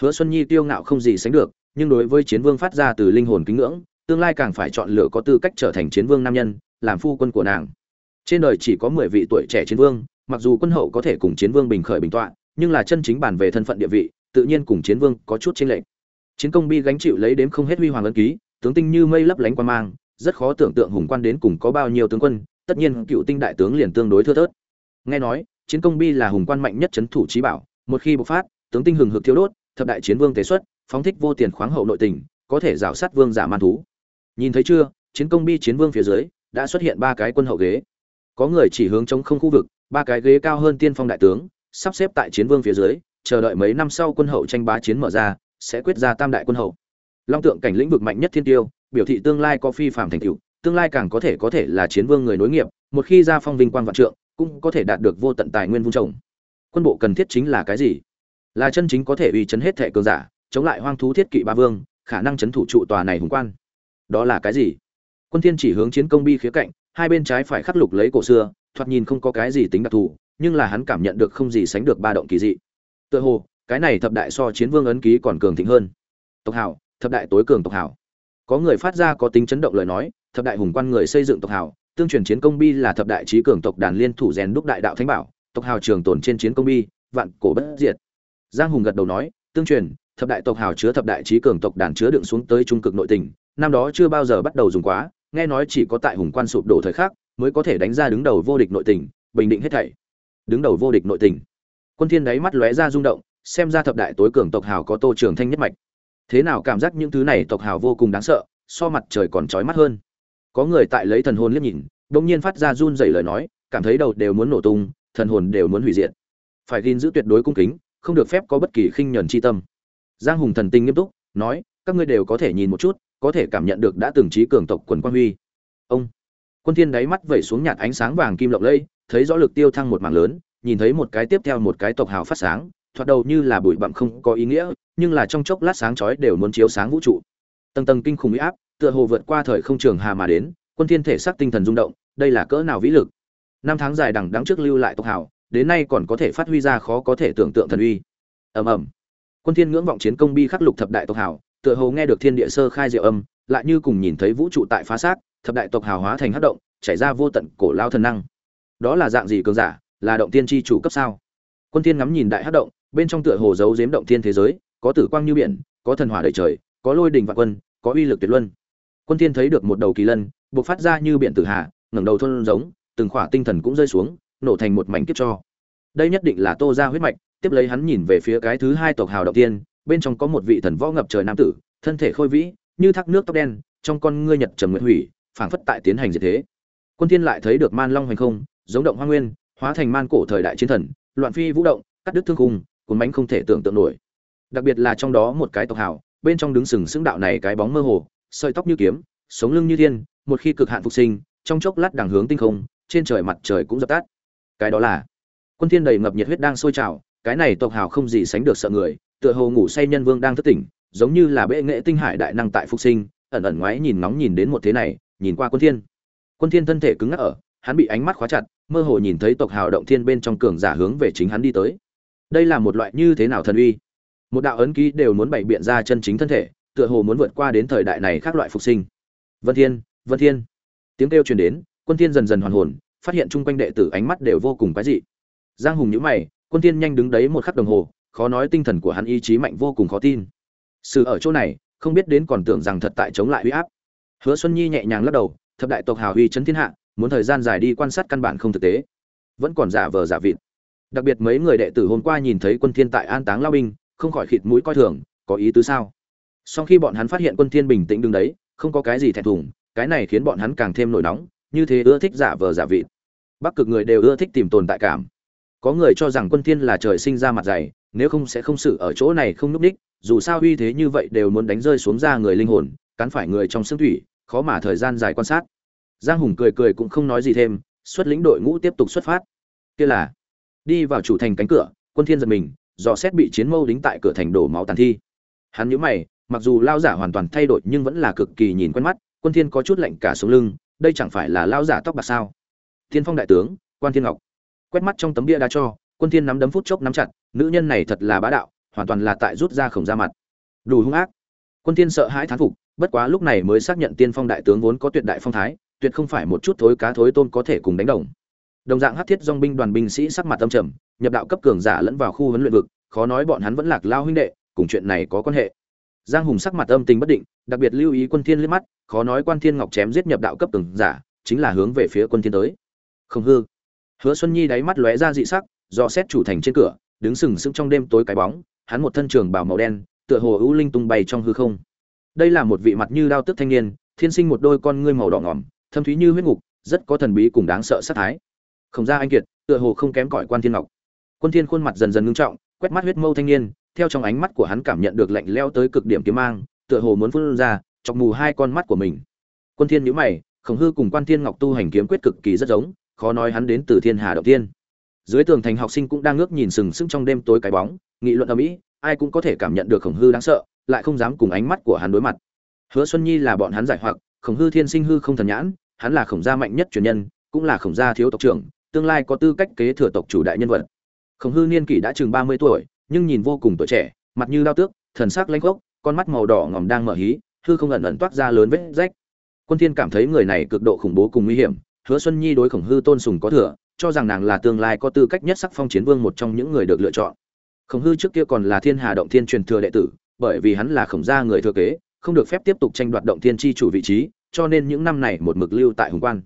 hứa xuân nhi tiêu ngạo không gì sánh được, nhưng đối với chiến vương phát ra từ linh hồn kính ngưỡng, tương lai càng phải chọn lựa có tư cách trở thành chiến vương nam nhân, làm phu quân của nàng. Trên đời chỉ có mười vị tuổi trẻ chiến vương, mặc dù quân hậu có thể cùng chiến vương bình khởi bình tọa, nhưng là chân chính bản về thân phận địa vị, tự nhiên cùng chiến vương có chút chênh lệch. Chiến công bi gánh chịu lấy đếm không hết huy hoàng ấn ký, tướng tinh như mây lấp lánh quan mang, rất khó tưởng tượng hùng quan đến cùng có bao nhiêu tướng quân, tất nhiên cựu tinh đại tướng liền tương đối thưa thớt. Nghe nói, chiến công bi là hùng quan mạnh nhất chấn thủ trí bảo, một khi bộc phát, tướng tinh hừng hực thiếu đốt thập đại chiến vương tế xuất, phóng thích vô tiền khoáng hậu nội tình, có thể rào sát vương giả man thú. Nhìn thấy chưa, chiến công bi chiến vương phía dưới, đã xuất hiện ba cái quân hậu ghế. Có người chỉ hướng chống không khu vực, ba cái ghế cao hơn tiên phong đại tướng, sắp xếp tại chiến vương phía dưới, chờ đợi mấy năm sau quân hậu tranh bá chiến mở ra, sẽ quyết ra tam đại quân hậu. Long tượng cảnh lĩnh vực mạnh nhất thiên tiêu, biểu thị tương lai có phi phạm thành tựu, tương lai càng có thể có thể là chiến vương người nối nghiệp, một khi ra phong vinh quang vạn trượng, cũng có thể đạt được vô tận tài nguyên vung trồng. Quân bộ cần thiết chính là cái gì? Là chân chính có thể uy chấn hết thệ cường giả, chống lại hoang thú thiết kỵ ba vương, khả năng chấn thủ trụ tòa này hùng quan. Đó là cái gì? Quân thiên chỉ hướng chiến công bi khía cạnh, hai bên trái phải khắc lục lấy cổ xưa, thoạt nhìn không có cái gì tính đặc thù, nhưng là hắn cảm nhận được không gì sánh được ba động kỳ dị. Tựa hồ, cái này thập đại so chiến vương ấn ký còn cường thịnh hơn. Tộc hảo, thập đại tối cường tộc hảo. Có người phát ra có tính chấn động lời nói, thập đại hùng quan người xây dựng tộc hảo, tương truyền chiến công bi là thập đại trí cường tộc đàn liên thủ rèn đúc đại đạo thánh bảo, tộc hào trường tồn trên chiến công bi, vạn cổ bất diệt giang hùng gật đầu nói, tương truyền, thập đại tộc hào chứa thập đại trí cường tộc đàn chứa đựng xuống tới trung cực nội tình, năm đó chưa bao giờ bắt đầu dùng quá, nghe nói chỉ có tại hùng quan sụp đổ thời khắc, mới có thể đánh ra đứng đầu vô địch nội tình, bình định hết thảy. Đứng đầu vô địch nội tình. Quân thiên đáy mắt lóe ra rung động, xem ra thập đại tối cường tộc hào có tô trường thanh nhất mạch. Thế nào cảm giác những thứ này tộc hào vô cùng đáng sợ, so mặt trời còn chói mắt hơn. Có người tại lấy thần hồn liếc nhìn đông nhiên phát ra run rẩy lời nói, cảm thấy đầu đều muốn nổ tung, thần hồn đều muốn hủy diệt. Phải gìn giữ tuyệt đối cung kính không được phép có bất kỳ khinh nhẫn chi tâm. Giang hùng thần tinh nghiêm túc, nói, các ngươi đều có thể nhìn một chút, có thể cảm nhận được đã từng trí cường tộc quần quan huy. Ông, quân thiên đáy mắt vẩy xuống nhạt ánh sáng vàng kim lộng lẫy thấy rõ lực tiêu thăng một mảng lớn, nhìn thấy một cái tiếp theo một cái tộc hào phát sáng, thoạt đầu như là bụi bặm không có ý nghĩa, nhưng là trong chốc lát sáng chói đều muốn chiếu sáng vũ trụ. Tầng tầng kinh khủng uy áp, tựa hồ vượt qua thời không trường hà mà đến, quân thiên thể xác tinh thần rung động, đây là cỡ nào vĩ lực? Năm tháng dài đằng đẵng trước lưu lại tộc hào đến nay còn có thể phát huy ra khó có thể tưởng tượng thần uy. Ầm ầm. Quân thiên ngưỡng vọng chiến công bi khắc lục thập đại tộc hào, tựa hồ nghe được thiên địa sơ khai diệu âm, lại như cùng nhìn thấy vũ trụ tại phá xác, thập đại tộc hào hóa thành hắc động, chảy ra vô tận cổ lao thần năng. Đó là dạng gì cường giả? Là động tiên chi chủ cấp sao? Quân thiên ngắm nhìn đại hắc động, bên trong tựa hồ giấu giếm động thiên thế giới, có tử quang như biển, có thần hỏa đầy trời, có lôi đình vạn quân, có uy lực tuyệt luân. Quân thiên thấy được một đầu kỳ lân bộc phát ra như biển tử hà, ngẩng đầu thôn giống, từng khỏa tinh thần cũng rơi xuống nổ thành một mảnh kiếp cho. Đây nhất định là tô gia huyết mạch, tiếp lấy hắn nhìn về phía cái thứ hai tộc hào động tiên, bên trong có một vị thần võ ngập trời nam tử, thân thể khôi vĩ, như thác nước tóc đen, trong con ngươi nhật trầm nguyện hủy, phảng phất tại tiến hành diệt thế. Quân thiên lại thấy được man long hoành không, giống động hoa nguyên, hóa thành man cổ thời đại chiến thần, loạn phi vũ động, cắt đứt thương khung, cuốn bánh không thể tưởng tượng nổi. Đặc biệt là trong đó một cái tộc hào, bên trong đứng sừng sững đạo này cái bóng mơ hồ, sợi tóc như kiếm, sống lưng như thiên, một khi cực hạn phục sinh, trong chốc lát đằng hướng tinh không, trên trời mặt trời cũng dập tắt cái đó là, quân thiên đầy ngập nhiệt huyết đang sôi trào, cái này tộc hào không gì sánh được sợ người, tựa hồ ngủ say nhân vương đang thức tỉnh, giống như là bệ nghệ tinh hải đại năng tại phục sinh, ẩn ẩn ngoái nhìn nóng nhìn đến một thế này, nhìn qua quân thiên. Quân thiên thân thể cứng ngắc ở, hắn bị ánh mắt khóa chặt, mơ hồ nhìn thấy tộc hào động thiên bên trong cường giả hướng về chính hắn đi tới. Đây là một loại như thế nào thần uy? Một đạo ấn ký đều muốn bày biện ra chân chính thân thể, tựa hồ muốn vượt qua đến thời đại này khác loại phục sinh. Vân thiên vân thiên. Tiếng kêu truyền đến, quân thiên dần dần hoàn hồn phát hiện chung quanh đệ tử ánh mắt đều vô cùng quái dị. Giang hùng nhíu mày, quân thiên nhanh đứng đấy một khắc đồng hồ, khó nói tinh thần của hắn ý chí mạnh vô cùng khó tin. Sự ở chỗ này, không biết đến còn tưởng rằng thật tại chống lại uy áp. Hứa xuân nhi nhẹ nhàng lắc đầu, thập đại tộc hào uy chấn thiên hạ, muốn thời gian dài đi quan sát căn bản không thực tế. Vẫn còn giả vờ giả vịt. Đặc biệt mấy người đệ tử hôm qua nhìn thấy quân thiên tại an táng lao binh, không khỏi khịt mũi coi thường, có ý tứ sao? Sau khi bọn hắn phát hiện quân thiên bình tĩnh đứng đấy, không có cái gì thẹn thùng, cái này khiến bọn hắn càng thêm nổi nóng, như thế ưa thích giả vờ giả vịt bắc cực người đều ưa thích tìm tồn tại cảm. Có người cho rằng quân thiên là trời sinh ra mặt dày, nếu không sẽ không xử ở chỗ này không núp đích, dù sao uy thế như vậy đều muốn đánh rơi xuống ra người linh hồn, cắn phải người trong xương thủy, khó mà thời gian dài quan sát. Giang hùng cười cười cũng không nói gì thêm, xuất lĩnh đội ngũ tiếp tục xuất phát. Kia là, đi vào chủ thành cánh cửa, quân thiên giật mình, dò xét bị chiến mâu đính tại cửa thành đổ máu tàn thi. Hắn nhíu mày, mặc dù lao giả hoàn toàn thay đổi nhưng vẫn là cực kỳ nhìn quen mắt, quân thiên có chút lạnh cả sống lưng, đây chẳng phải là lao giả tóc bạc sao? Thiên phong đại tướng, quan thiên ngọc. Quét mắt trong tấm bia đá cho, quân thiên nắm đấm phút chốc nắm chặt, nữ nhân này thật là bá đạo, hoàn toàn là tại rút ra khổng ra mặt. Đủ hung ác. Quân thiên sợ hãi thán phục, bất quá lúc này mới xác nhận tiên phong đại tướng vốn có tuyệt đại phong thái, tuyệt không phải một chút thối cá thối tôm có thể cùng đánh đồng. Đồng dạng hắc thiết dòng binh đoàn binh sĩ sắc mặt âm trầm, nhập đạo cấp cường giả lẫn vào khu huấn luyện vực, khó nói bọn hắn vẫn lạc lao huynh đệ, cùng chuyện này có quan hệ. Giang hùng sắc mặt âm tình bất định, đặc biệt lưu ý quân thiên liếc mắt, khó nói quan thiên ngọc chém giết nhập đạo cấp cường giả, chính là hướng về phía quân thiên tới không hư. Hứa xuân nhi đáy mắt lóe ra dị sắc, do xét chủ thành trên cửa, đứng sừng sững trong đêm tối cái bóng, hắn một thân trường bào màu đen, tựa hồ ưu linh tung bay trong hư không. Đây là một vị mặt như đao tức thanh niên, thiên sinh một đôi con ngươi màu đỏ ngỏm, thâm thúy như huyết ngục, rất có thần bí cùng đáng sợ sát thái. Không ra anh kiệt, tựa hồ không kém cỏi quan thiên ngọc. Quân thiên khuôn mặt dần dần ngưng trọng, quét mắt huyết mâu thanh niên, theo trong ánh mắt của hắn cảm nhận được lạnh lẽo tới cực điểm kiếm mang, tựa hồ muốn phun ra, chọc mù hai con mắt của mình. Quân thiên nhíu mày khổng hư cùng quan thiên ngọc tu hành kiếm quyết cực kỳ rất giống khó nói hắn đến từ thiên hà động tiên dưới tường thành học sinh cũng đang ngước nhìn sừng sững trong đêm tối cái bóng, nghị luận ở mỹ ai cũng có thể cảm nhận được khổng hư đáng sợ, lại không dám cùng ánh mắt của hắn đối mặt. Hứa xuân nhi là bọn hắn giải hoặc, khổng hư thiên sinh hư không thần nhãn, hắn là khổng gia mạnh nhất truyền nhân, cũng là khổng gia thiếu tộc trưởng, tương lai có tư cách kế thừa tộc chủ đại nhân vật. Khổng hư niên kỷ đã chừng ba mươi tuổi, nhưng nhìn vô cùng tuổi trẻ, mặt như lao tước, thần sắc lanh gốc con mắt màu đỏ ngòm đang mở hí, hư không ẩn ẩn toát ra lớn vết rách. Quân thiên cảm thấy người này cực độ khủng bố cùng nguy hiểm hứa xuân nhi đối khổng hư tôn sùng có thừa, cho rằng nàng là tương lai có tư cách nhất sắc phong chiến vương một trong những người được lựa chọn. Khổng hư trước kia còn là thiên hà động thiên truyền thừa đệ tử, bởi vì hắn là khổng gia người thừa kế, không được phép tiếp tục tranh đoạt động thiên chi chủ vị trí, cho nên những năm này một mực lưu tại hùng quan.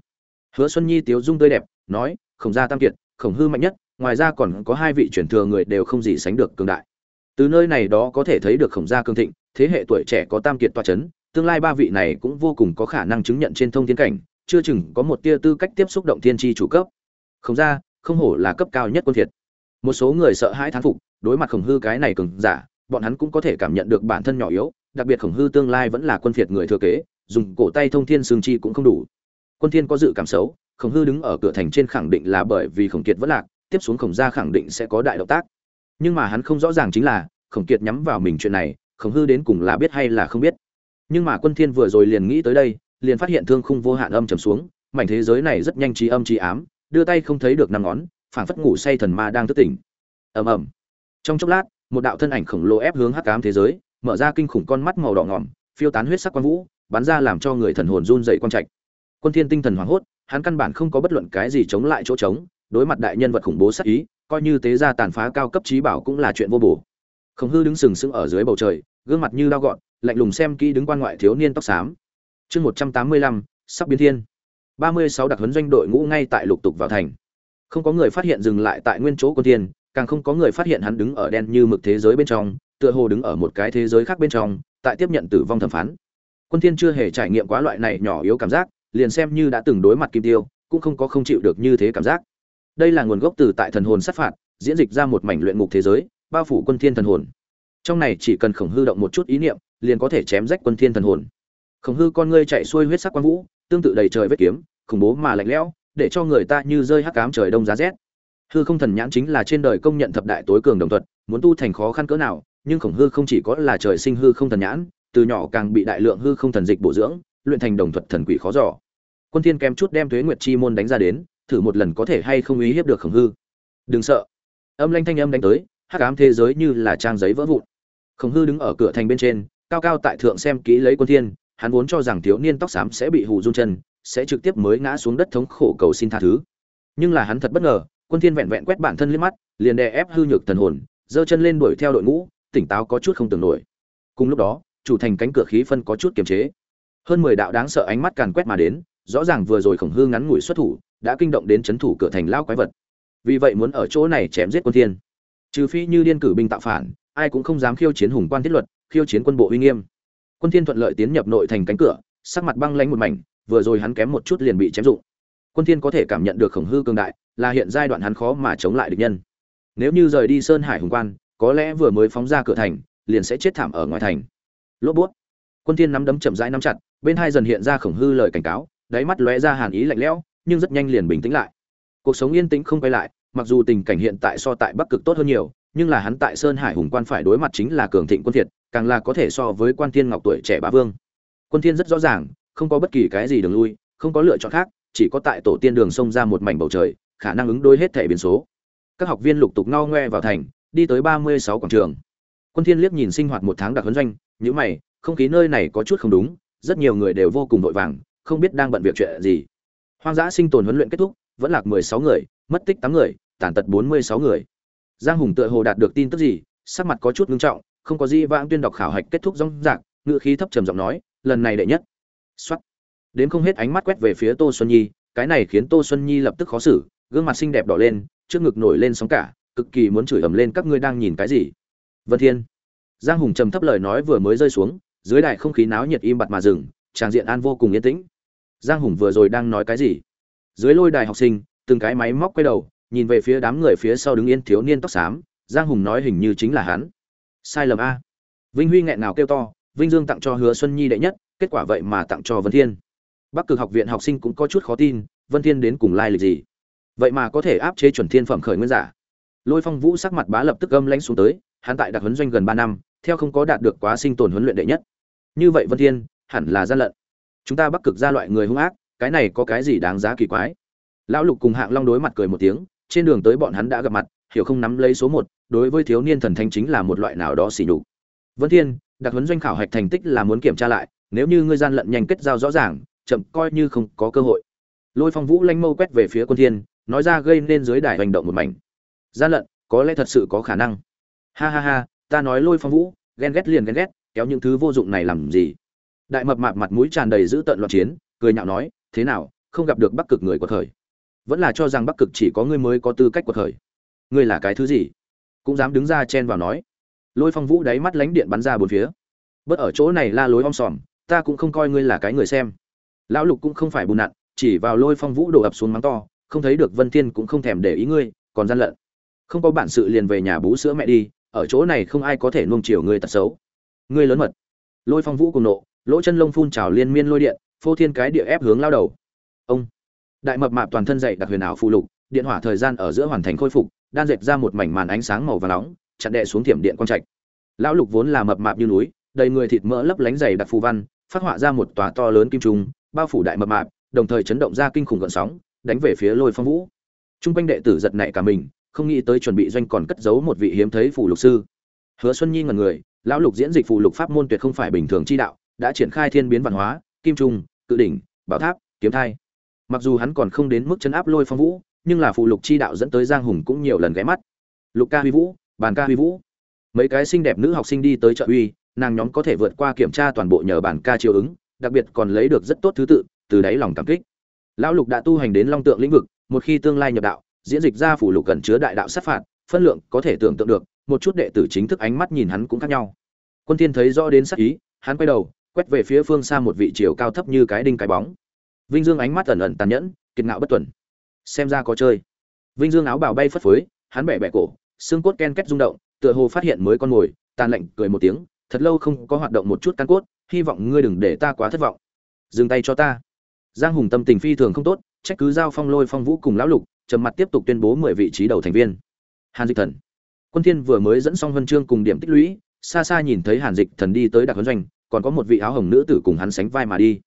Hứa xuân nhi tiếu dung tươi đẹp, nói, khổng gia tam kiệt, khổng hư mạnh nhất, ngoài ra còn có hai vị truyền thừa người đều không gì sánh được cường đại. Từ nơi này đó có thể thấy được khổng gia cường thịnh, thế hệ tuổi trẻ có tam kiệt tọa chấn, tương lai ba vị này cũng vô cùng có khả năng chứng nhận trên thông thiên cảnh chưa chừng có một tia tư cách tiếp xúc động thiên tri chủ cấp. Không ra, không hổ là cấp cao nhất quân thiệt một số người sợ hãi thán phục, đối mặt khổng hư cái này cường giả, bọn hắn cũng có thể cảm nhận được bản thân nhỏ yếu, đặc biệt khổng hư tương lai vẫn là quân phiệt người thừa kế, dùng cổ tay thông thiên xương chi cũng không đủ. Quân thiên có dự cảm xấu, khổng hư đứng ở cửa thành trên khẳng định là bởi vì khổng kiệt vẫn lạc, tiếp xuống khổng gia khẳng định sẽ có đại động tác. Nhưng mà hắn không rõ ràng chính là, khổng kiệt nhắm vào mình chuyện này, khổng hư đến cùng là biết hay là không biết. Nhưng mà quân thiên vừa rồi liền nghĩ tới đây liền phát hiện thương khung vô hạn âm trầm xuống, mảnh thế giới này rất nhanh trí âm trí ám, đưa tay không thấy được năm ngón, phảng phất ngủ say thần ma đang thức tỉnh. Ầm ầm. Trong chốc lát, một đạo thân ảnh khổng lồ ép hướng hắc ám thế giới, mở ra kinh khủng con mắt màu đỏ ngỏm, phiêu tán huyết sắc quan vũ, bắn ra làm cho người thần hồn run rẩy quan trạch. Quân thiên tinh thần hoảng hốt, hắn căn bản không có bất luận cái gì chống lại chỗ trống, đối mặt đại nhân vật khủng bố sát ý, coi như tế gia tàn phá cao cấp trí bảo cũng là chuyện vô bổ. Khổng hư đứng sừng sững ở dưới bầu trời, gương mặt như dao gọn lạnh lùng xem kỹ đứng quan ngoại thiếu niên tóc xám chương một trăm tám mươi lăm, sắp biến thiên. ba mươi sáu đặc huấn doanh đội ngũ ngay tại lục tục vào thành. Không có người phát hiện dừng lại tại nguyên chỗ quân thiên, càng không có người phát hiện hắn đứng ở đen như mực thế giới bên trong, tựa hồ đứng ở một cái thế giới khác bên trong, tại tiếp nhận tử vong thẩm phán. Quân thiên chưa hề trải nghiệm quá loại này nhỏ yếu cảm giác, liền xem như đã từng đối mặt kim tiêu, cũng không có không chịu được như thế cảm giác. Đây là nguồn gốc từ tại thần hồn sát phạt, diễn dịch ra một mảnh luyện ngục thế giới, bao phủ quân thiên thần hồn. Trong này chỉ cần khổng hư động một chút ý niệm, liền có thể chém rách quân thiên thần hồn khổng hư con ngươi chạy xuôi huyết sắc quang vũ, tương tự đầy trời vết kiếm, khủng bố mà lạnh lẽo, để cho người ta như rơi hắc ám trời đông giá rét. Hư không thần nhãn chính là trên đời công nhận thập đại tối cường đồng thuật, muốn tu thành khó khăn cỡ nào, nhưng khổng hư không chỉ có là trời sinh hư không thần nhãn, từ nhỏ càng bị đại lượng hư không thần dịch bổ dưỡng, luyện thành đồng thuật thần quỷ khó giỏ quân thiên kém chút đem thuế nguyệt chi môn đánh ra đến, thử một lần có thể hay không ý hiếp được khổng hư. Đừng sợ. Âm lanh thanh âm đánh tới, hắc ám thế giới như là trang giấy vỡ vụn. Khổng hư đứng ở cửa thành bên trên, cao cao tại thượng xem kỹ lấy quân thiên hắn vốn cho rằng thiếu niên tóc xám sẽ bị hù run chân, sẽ trực tiếp mới ngã xuống đất thống khổ cầu xin tha thứ. Nhưng là hắn thật bất ngờ, quân thiên vẹn vẹn quét bản thân liếc mắt, liền đè ép hư nhược thần hồn, giơ chân lên đuổi theo đội ngũ, tỉnh táo có chút không tưởng nổi. Cùng lúc đó, chủ thành cánh cửa khí phân có chút kiềm chế. Hơn mười đạo đáng sợ ánh mắt càn quét mà đến, rõ ràng vừa rồi khổng hư ngắn ngủi xuất thủ, đã kinh động đến chấn thủ cửa thành lao quái vật. Vì vậy muốn ở chỗ này chém giết quân thiên. Trừ phi như điên cử binh tạo phản, ai cũng không dám khiêu chiến hùng quan thiết luật, khiêu chiến quân bộ uy nghiêm quân thiên thuận lợi tiến nhập nội thành cánh cửa, sắc mặt băng lãnh một mảnh, vừa rồi hắn kém một chút liền bị chém dụng. Quân thiên có thể cảm nhận được khổng hư cường đại, là hiện giai đoạn hắn khó mà chống lại địch nhân. Nếu như rời đi sơn hải hùng quan, có lẽ vừa mới phóng ra cửa thành, liền sẽ chết thảm ở ngoài thành. Lốp bút. Quân thiên nắm đấm chậm rãi nắm chặt, bên hai dần hiện ra khổng hư lời cảnh cáo, đáy mắt lóe ra hàn ý lạnh lẽo, nhưng rất nhanh liền bình tĩnh lại. Cuộc sống yên tĩnh không quay lại, mặc dù tình cảnh hiện tại so tại bắc cực tốt hơn nhiều nhưng là hắn tại sơn hải hùng quan phải đối mặt chính là cường thịnh quân thiệt, càng là có thể so với quan thiên ngọc tuổi trẻ bá vương. Quân thiên rất rõ ràng, không có bất kỳ cái gì đường lui, không có lựa chọn khác, chỉ có tại tổ tiên đường sông ra một mảnh bầu trời, khả năng ứng đối hết thể biến số. Các học viên lục tục ngao ngoe vào thành, đi tới ba mươi sáu quảng trường. Quân thiên liếc nhìn sinh hoạt một tháng đặc huấn doanh những mày, không khí nơi này có chút không đúng, rất nhiều người đều vô cùng vội vàng, không biết đang bận việc chuyện gì. Hoang dã sinh tồn huấn luyện kết thúc, vẫn lạc 16 người, mất tích 8 người, tàn tật 46 người giang hùng tựa hồ đạt được tin tức gì, sắc mặt có chút ngưng trọng, không có gì vãng tuyên đọc khảo hạch kết thúc rong rạc ngựa khí thấp trầm giọng nói, lần này đệ nhất. Xuất đến không hết ánh mắt quét về phía tô xuân nhi, cái này khiến tô xuân nhi lập tức khó xử, gương mặt xinh đẹp đỏ lên, trước ngực nổi lên sóng cả, cực kỳ muốn chửi ầm lên các ngươi đang nhìn cái gì. Vân thiên. Giang hùng trầm thấp lời nói vừa mới rơi xuống, dưới đài không khí náo nhiệt im bặt mà dừng, tràng diện an vô cùng yên tĩnh. Giang hùng vừa rồi đang nói cái gì? Dưới lôi đài học sinh, từng cái máy móc quay đầu nhìn về phía đám người phía sau đứng yên thiếu niên tóc xám, giang hùng nói hình như chính là hắn. Sai lầm a. Vinh huy nghẹn nào kêu to, vinh dương tặng cho hứa xuân nhi đệ nhất, kết quả vậy mà tặng cho vân thiên. Bắc cực học viện học sinh cũng có chút khó tin, vân thiên đến cùng lai lịch gì? Vậy mà có thể áp chế chuẩn thiên phẩm khởi nguyên giả. Lôi phong vũ sắc mặt bá lập tức gâm lãnh xuống tới, hắn tại đặc huấn doanh gần ba năm, theo không có đạt được quá sinh tồn huấn luyện đệ nhất. Như vậy vân thiên, hẳn là gian lận. Chúng ta bắc cực ra loại người hung ác, cái này có cái gì đáng giá kỳ quái? Lão lục cùng hạng long đối mặt cười một tiếng trên đường tới bọn hắn đã gặp mặt, hiểu không nắm lấy số một, đối với thiếu niên thần thanh chính là một loại nào đó xỉ nhục. Vân thiên, đặc huấn doanh khảo hạch thành tích là muốn kiểm tra lại, nếu như ngươi gian lận nhanh kết giao rõ ràng, chậm coi như không có cơ hội. Lôi phong vũ lanh mâu quét về phía quân thiên, nói ra gây nên dưới đài hành động một mảnh. Gian lận, có lẽ thật sự có khả năng. Ha ha ha, ta nói lôi phong vũ, ghen ghét liền ghen ghét, kéo những thứ vô dụng này làm gì? Đại mập mạp mặt mũi tràn đầy dữ tợn loạn chiến, cười nhạo nói, thế nào, không gặp được bắc cực người của thời vẫn là cho rằng bắc cực chỉ có ngươi mới có tư cách của thời ngươi là cái thứ gì? Cũng dám đứng ra chen vào nói. Lôi phong vũ đáy mắt lánh điện bắn ra bốn phía. Bớt ở chỗ này la lối om sòm, ta cũng không coi ngươi là cái người xem. Lão lục cũng không phải bùn nặn, chỉ vào lôi phong vũ đổ ập xuống mắng to, không thấy được vân thiên cũng không thèm để ý ngươi, còn gian lận. Không có bản sự liền về nhà bú sữa mẹ đi, ở chỗ này không ai có thể nuông chiều ngươi tật xấu. Ngươi lớn mật. Lôi phong vũ cùng nộ, lỗ chân lông phun trào liên miên lôi điện, phô thiên cái địa ép hướng lao đầu. Ông đại mập mạp toàn thân dậy đặc huyền ảo phụ lục, điện hỏa thời gian ở giữa hoàn thành khôi phục, đan dệt ra một mảnh màn ánh sáng màu và nóng, chặn đệ xuống thiểm điện quang trạch. Lão lục vốn là mập mạp như núi, đầy người thịt mỡ lấp lánh dày đặc phù văn, phát họa ra một tòa to lớn kim trung, bao phủ đại mập mạp, đồng thời chấn động ra kinh khủng gợn sóng, đánh về phía lôi phong vũ. Trung quanh đệ tử giật nảy cả mình, không nghĩ tới chuẩn bị doanh còn cất giấu một vị hiếm thấy phù lục sư. Hứa xuân nhi ngần người, lão lục diễn dịch phù lục pháp môn tuyệt không phải bình thường chi đạo, đã triển khai thiên biến văn hóa, kim trung, cự đỉnh, bảo tháp, kiếm thai mặc dù hắn còn không đến mức chấn áp lôi phong vũ, nhưng là phụ lục chi đạo dẫn tới giang hùng cũng nhiều lần ghé mắt. Lục ca huy vũ, bàn ca huy vũ. Mấy cái xinh đẹp nữ học sinh đi tới chợ uy, nàng nhóm có thể vượt qua kiểm tra toàn bộ nhờ bản ca chiều ứng, đặc biệt còn lấy được rất tốt thứ tự, từ đáy lòng cảm kích. Lão lục đã tu hành đến long tượng lĩnh vực, một khi tương lai nhập đạo, diễn dịch ra phủ lục cần chứa đại đạo sát phạt, phân lượng có thể tưởng tượng được, một chút đệ tử chính thức ánh mắt nhìn hắn cũng khác nhau. Quân thiên thấy rõ đến sắc ý, hắn quay đầu, quét về phía phương xa một vị chiều cao thấp như cái đinh cái bóng vinh dương ánh mắt ẩn ẩn tàn nhẫn, kiệt ngạo bất tuần. Xem ra có chơi. Vinh dương áo bào bay phất phới, hắn bẻ bẻ cổ, xương cốt ken két rung động, tựa hồ phát hiện mới con mồi, tàn lạnh cười một tiếng, thật lâu không có hoạt động một chút căn cốt, hy vọng ngươi đừng để ta quá thất vọng. Dừng tay cho ta. Giang hùng tâm tình phi thường không tốt, trách cứ giao phong lôi phong vũ cùng lão lục, trầm mặt tiếp tục tuyên bố mười vị trí đầu thành viên. Hàn dịch thần. Quân thiên vừa mới dẫn xong huân chương cùng điểm tích lũy, xa xa nhìn thấy hàn dịch thần đi tới đặc huấn doanh, còn có một vị áo hồng nữ tử cùng hắn sánh vai mà đi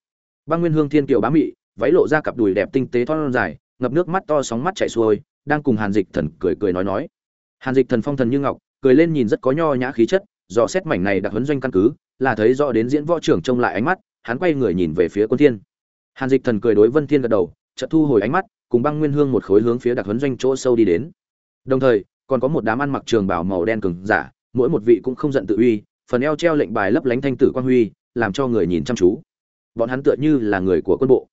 băng nguyên hương thiên kiều bá mị, váy lộ ra cặp đùi đẹp tinh tế thon dài, ngập nước mắt to sóng mắt chảy xuôi, đang cùng hàn dịch thần cười cười nói nói. Hàn dịch thần phong thần như ngọc, cười lên nhìn rất có nho nhã khí chất dò xét mảnh này đặc huấn doanh căn cứ, là thấy rõ đến diễn võ trưởng trông lại ánh mắt, hắn quay người nhìn về phía quân thiên. Hàn dịch thần cười đối vân thiên gật đầu, chợt thu hồi ánh mắt, cùng băng nguyên hương một khối hướng phía đặc huấn doanh chỗ sâu đi đến. Đồng thời, còn có một đám ăn mặc trường bào màu đen cường giả, mỗi một vị cũng không giận tự uy, phần eo treo lệnh bài lấp lánh thanh tử quan huy, làm cho người nhìn chăm chú bọn hắn tựa như là người của quân bộ.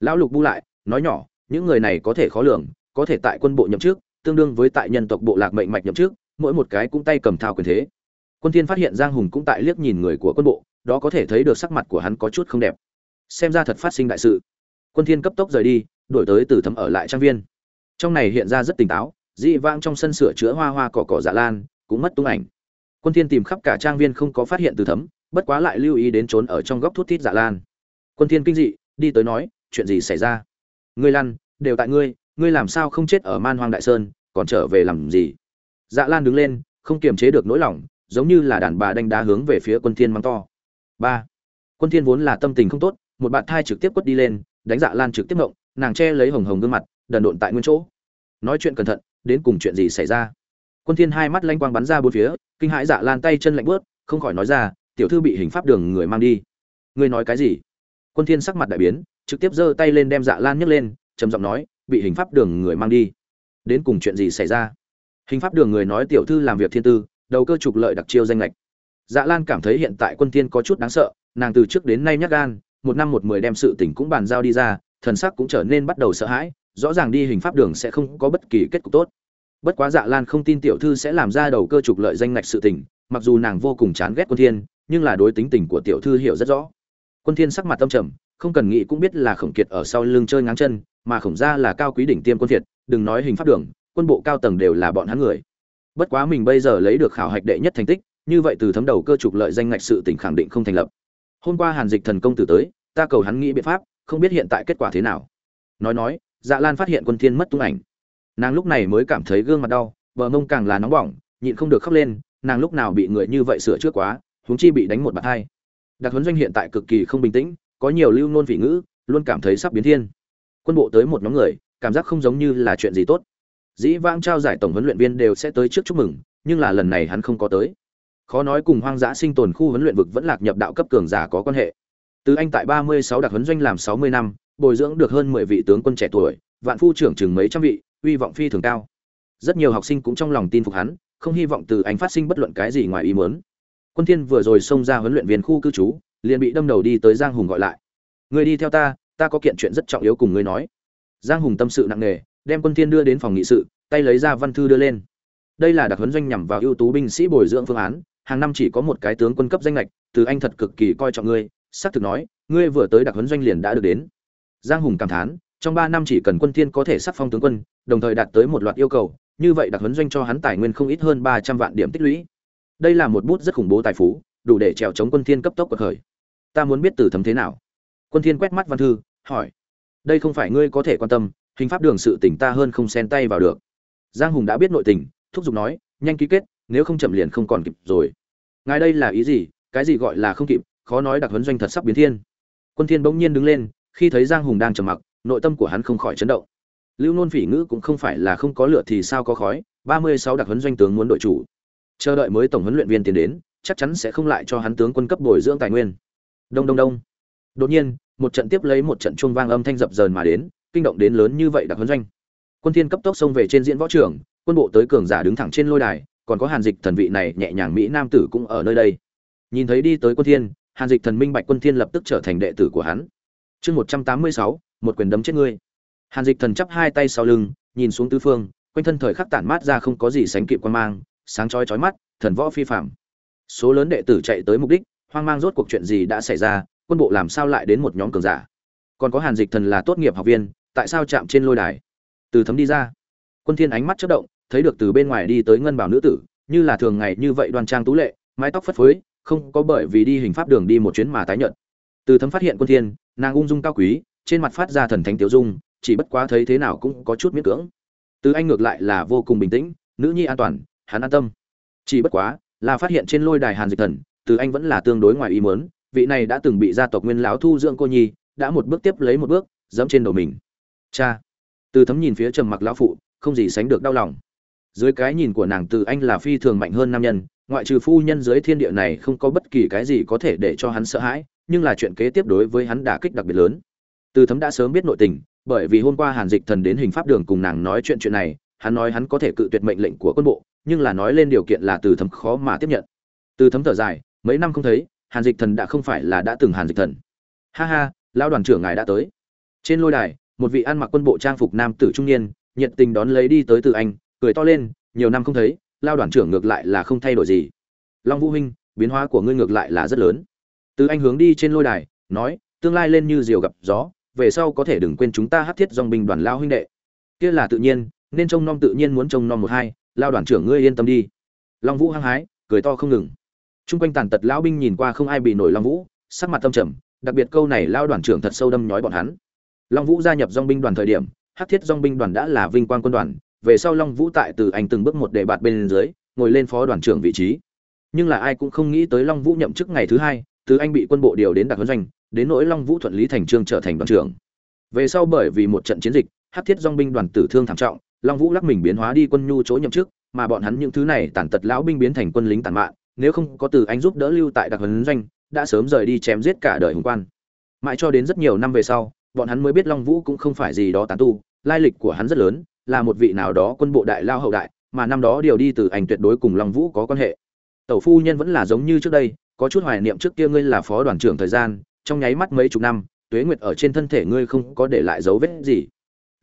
Lão lục bu lại, nói nhỏ, những người này có thể khó lường, có thể tại quân bộ nhậm chức, tương đương với tại nhân tộc bộ lạc mệnh mạch nhậm chức, mỗi một cái cũng tay cầm thao quyền thế. Quân thiên phát hiện giang hùng cũng tại liếc nhìn người của quân bộ, đó có thể thấy được sắc mặt của hắn có chút không đẹp. Xem ra thật phát sinh đại sự. Quân thiên cấp tốc rời đi, đổi tới từ thấm ở lại trang viên. Trong này hiện ra rất tỉnh táo, dị vãng trong sân sửa chữa hoa hoa cỏ cỏ dạ lan, cũng mất tung ảnh. Quân thiên tìm khắp cả trang viên không có phát hiện từ thấm, bất quá lại lưu ý đến trốn ở trong góc thuốc thít dạ lan quân thiên kinh dị, đi tới nói, chuyện gì xảy ra? Ngươi lăn đều tại ngươi ngươi làm sao không chết ở man hoang đại sơn, còn trở về làm gì? Dạ lan đứng lên, không kiềm chế được nỗi lòng, giống như là đàn bà đánh đá hướng về phía quân thiên mắng to. Ba. Quân thiên vốn là tâm tình không tốt, một bạn thai trực tiếp quất đi lên, đánh dạ lan trực tiếp ngộng, nàng che lấy hồng hồng gương mặt, đần độn tại nguyên chỗ. Nói chuyện cẩn thận, đến cùng chuyện gì xảy ra? Quân thiên hai mắt lanh quang bắn ra bốn phía, kinh hãi dạ lan tay chân lạnh bước không khỏi nói ra, tiểu thư bị hình pháp đường người mang đi. Ngươi nói cái gì? Quân thiên sắc mặt đại biến, trực tiếp giơ tay lên đem dạ lan nhấc lên, trầm giọng nói, bị hình pháp đường người mang đi. Đến cùng chuyện gì xảy ra? Hình pháp đường người nói tiểu thư làm việc thiên tư, đầu cơ trục lợi đặc chiêu danh lệch dạ lan cảm thấy hiện tại quân thiên có chút đáng sợ, nàng từ trước đến nay nhát gan, một năm một mười đem sự tình cũng bàn giao đi ra, thần sắc cũng trở nên bắt đầu sợ hãi, rõ ràng đi hình pháp đường sẽ không có bất kỳ kết cục tốt. Bất quá dạ lan không tin tiểu thư sẽ làm ra đầu cơ trục lợi danh lệch sự tình, mặc dù nàng vô cùng chán ghét quân thiên, nhưng là đối tính tình của tiểu thư hiểu rất rõ quân thiên sắc mặt tâm trầm, không cần nghĩ cũng biết là khổng kiệt ở sau lưng chơi ngáng chân, mà khổng gia là cao quý đỉnh tiêm quân thiệt đừng nói hình pháp đường, quân bộ cao tầng đều là bọn hắn người. Bất quá mình bây giờ lấy được khảo hạch đệ nhất thành tích, như vậy từ thấm đầu cơ trục lợi danh ngạch sự tình khẳng định không thành lập. Hôm qua hàn dịch thần công tử tới, ta cầu hắn nghĩ biện pháp, không biết hiện tại kết quả thế nào. Nói nói dạ lan phát hiện quân thiên mất tung ảnh. Nàng lúc này mới cảm thấy gương mặt đau bờ mông càng là nóng bỏng, nhịn không được khóc lên, nàng lúc nào bị người như vậy sửa trước quá, huống chi bị đánh một bạt hai đặc huấn doanh hiện tại cực kỳ không bình tĩnh, có nhiều lưu nôn vị ngữ, luôn cảm thấy sắp biến thiên. Quân bộ tới một nhóm người, cảm giác không giống như là chuyện gì tốt. Dĩ vãng trao giải tổng huấn luyện viên đều sẽ tới trước chúc mừng, nhưng là lần này hắn không có tới. Khó nói cùng hoang dã sinh tồn khu huấn luyện vực vẫn lạc nhập đạo cấp cường giả có quan hệ. Từ anh tại 36 đặc huấn doanh làm 60 năm, bồi dưỡng được hơn 10 vị tướng quân trẻ tuổi, vạn phu trưởng chừng mấy trăm vị, uy vọng phi thường cao. Rất nhiều học sinh cũng trong lòng tin phục hắn, không hy vọng từ anh phát sinh bất luận cái gì ngoài ý muốn quân thiên vừa rồi xông ra huấn luyện viên khu cư trú, liền bị đâm đầu đi tới giang hùng gọi lại. Người đi theo ta ta có kiện chuyện rất trọng yếu cùng ngươi nói. Giang hùng tâm sự nặng nề, đem quân thiên đưa đến phòng nghị sự, tay lấy ra văn thư đưa lên. Đây là đặc huấn doanh nhằm vào ưu tú binh sĩ bồi dưỡng phương án, hàng năm chỉ có một cái tướng quân cấp danh lệch từ anh thật cực kỳ coi trọng ngươi, xác thực nói, ngươi vừa tới đặc huấn doanh liền đã được đến. Giang hùng cảm thán, trong ba năm chỉ cần quân thiên có thể sắc phong tướng quân, đồng thời đạt tới một loạt yêu cầu, như vậy đặc huấn doanh cho hắn tài nguyên không ít hơn ba trăm vạn điểm tích lũy đây là một bút rất khủng bố tài phú, đủ để trèo chống quân thiên cấp tốc cuộc khởi. Ta muốn biết từ thấm thế nào? Quân thiên quét mắt văn thư, hỏi. Đây không phải ngươi có thể quan tâm, hình pháp đường sự tỉnh ta hơn không xen tay vào được. Giang hùng đã biết nội tình, thúc giục nói, nhanh ký kết, nếu không chậm liền không còn kịp rồi. Ngài đây là ý gì? Cái gì gọi là không kịp? Khó nói đặc huấn doanh thật sắp biến thiên. Quân thiên bỗng nhiên đứng lên, khi thấy giang hùng đang trầm mặc, nội tâm của hắn không khỏi chấn động. Lưu nôn phỉ ngữ cũng không phải là không có lửa thì sao có khói, ba mươi sáu đặc huấn doanh tướng muốn đội chủ chờ đợi mới tổng huấn luyện viên tiến đến, chắc chắn sẽ không lại cho hắn tướng quân cấp bồi dưỡng tài nguyên. Đông đông đông. Đột nhiên, một trận tiếp lấy một trận chuông vang âm thanh dập dờn mà đến, kinh động đến lớn như vậy đặc huấn doanh. Quân thiên cấp tốc xông về trên diễn võ trường, quân bộ tới cường giả đứng thẳng trên lôi đài, còn có hàn dịch thần vị này nhẹ nhàng mỹ nam tử cũng ở nơi đây. Nhìn thấy đi tới quân thiên, hàn dịch thần minh bạch quân thiên lập tức trở thành đệ tử của hắn. Chương một trăm tám mươi sáu, một quyền đấm chết ngươi. Hàn dịch thần chắp hai tay sau lưng, nhìn xuống tứ phương, quanh thân thời khắc tản mát ra không có gì sánh kịp quan mang sáng chói chói mắt thần võ phi phàm, số lớn đệ tử chạy tới mục đích hoang mang rốt cuộc chuyện gì đã xảy ra quân bộ làm sao lại đến một nhóm cường giả? Còn có hàn dịch thần là tốt nghiệp học viên tại sao chạm trên lôi đài? Từ thấm đi ra. Quân thiên ánh mắt chớp động thấy được từ bên ngoài đi tới ngân bảo nữ tử như là thường ngày như vậy đoan trang tú lệ mái tóc phất phới không có bởi vì đi hình pháp đường đi một chuyến mà tái nhợt. từ thấm phát hiện quân thiên nàng ung dung cao quý trên mặt phát ra thần thánh tiểu dung chỉ bất quá thấy thế nào cũng có chút miễn cưỡng. Từ anh ngược lại là vô cùng bình tĩnh nữ nhi an toàn hắn an tâm. Chỉ bất quá, là phát hiện trên lôi đài hàn dịch thần, từ anh vẫn là tương đối ngoài ý muốn, vị này đã từng bị gia tộc nguyên lão thu dưỡng cô nhi, đã một bước tiếp lấy một bước, dẫm trên đầu mình. Cha! Từ thấm nhìn phía trầm mặc lão phụ, không gì sánh được đau lòng. Dưới cái nhìn của nàng từ anh là phi thường mạnh hơn nam nhân, ngoại trừ phu nhân dưới thiên địa này không có bất kỳ cái gì có thể để cho hắn sợ hãi, nhưng là chuyện kế tiếp đối với hắn đả kích đặc biệt lớn. Từ thấm đã sớm biết nội tình, bởi vì hôm qua hàn dịch thần đến hình pháp đường cùng nàng nói chuyện chuyện này hắn nói hắn có thể cự tuyệt mệnh lệnh của quân bộ, nhưng là nói lên điều kiện là từ thấm khó mà tiếp nhận. Từ thấm thở dài, mấy năm không thấy, hàn dịch thần đã không phải là đã từng hàn dịch thần. Ha ha, lão đoàn trưởng ngài đã tới. Trên lôi đài, một vị ăn mặc quân bộ trang phục nam tử trung niên, nhiệt tình đón lấy đi tới từ anh, cười to lên, nhiều năm không thấy lao đoàn trưởng ngược lại là không thay đổi gì. Long vũ huynh, biến hóa của ngươi ngược lại là rất lớn. Từ anh hướng đi trên lôi đài, nói, tương lai lên như diều gặp gió, về sau có thể đừng quên chúng ta hát thiết dòng binh đoàn lao huynh đệ. Kia là tự nhiên nên trông nom tự nhiên muốn trông nom một hai lao đoàn trưởng ngươi yên tâm đi long vũ hăng hái cười to không ngừng chung quanh tàn tật lão binh nhìn qua không ai bị nổi Long Vũ, sắc mặt tâm trầm, đặc biệt câu này lao đoàn trưởng thật sâu đâm nhói bọn hắn. Long Vũ gia nhập dong binh đoàn thời điểm, Hắc Thiết dong binh đoàn đã là vinh quang quân đoàn, về sau Long Vũ tại từ anh từng bước một để bạt bên dưới, ngồi lên phó đoàn trưởng vị trí. Nhưng là ai cũng không nghĩ tới Long Vũ nhậm chức ngày thứ hai, từ anh bị quân bộ điều đến đặc huấn doanh, đến nỗi Long Vũ thuận lý thành trương trở thành đoàn trưởng. Về sau bởi vì một trận chiến dịch, Hắc Thiết dong binh đoàn tử thương thảm trọng, Long Vũ lắc mình biến hóa đi quân nhu chỗ nhậm chức, mà bọn hắn những thứ này tàn tật lão binh biến thành quân lính tàn mạn nếu không có từ anh giúp đỡ lưu tại đặc huấn doanh đã sớm rời đi chém giết cả đời hùng quan. Mãi cho đến rất nhiều năm về sau bọn hắn mới biết long vũ cũng không phải gì đó tán tu lai lịch của hắn rất lớn là một vị nào đó quân bộ đại lao hậu đại mà năm đó điều đi từ anh tuyệt đối cùng long vũ có quan hệ. Tẩu phu nhân vẫn là giống như trước đây có chút hoài niệm trước kia ngươi là phó đoàn trưởng thời gian trong nháy mắt mấy chục năm tuế nguyệt ở trên thân thể ngươi không có để lại dấu vết gì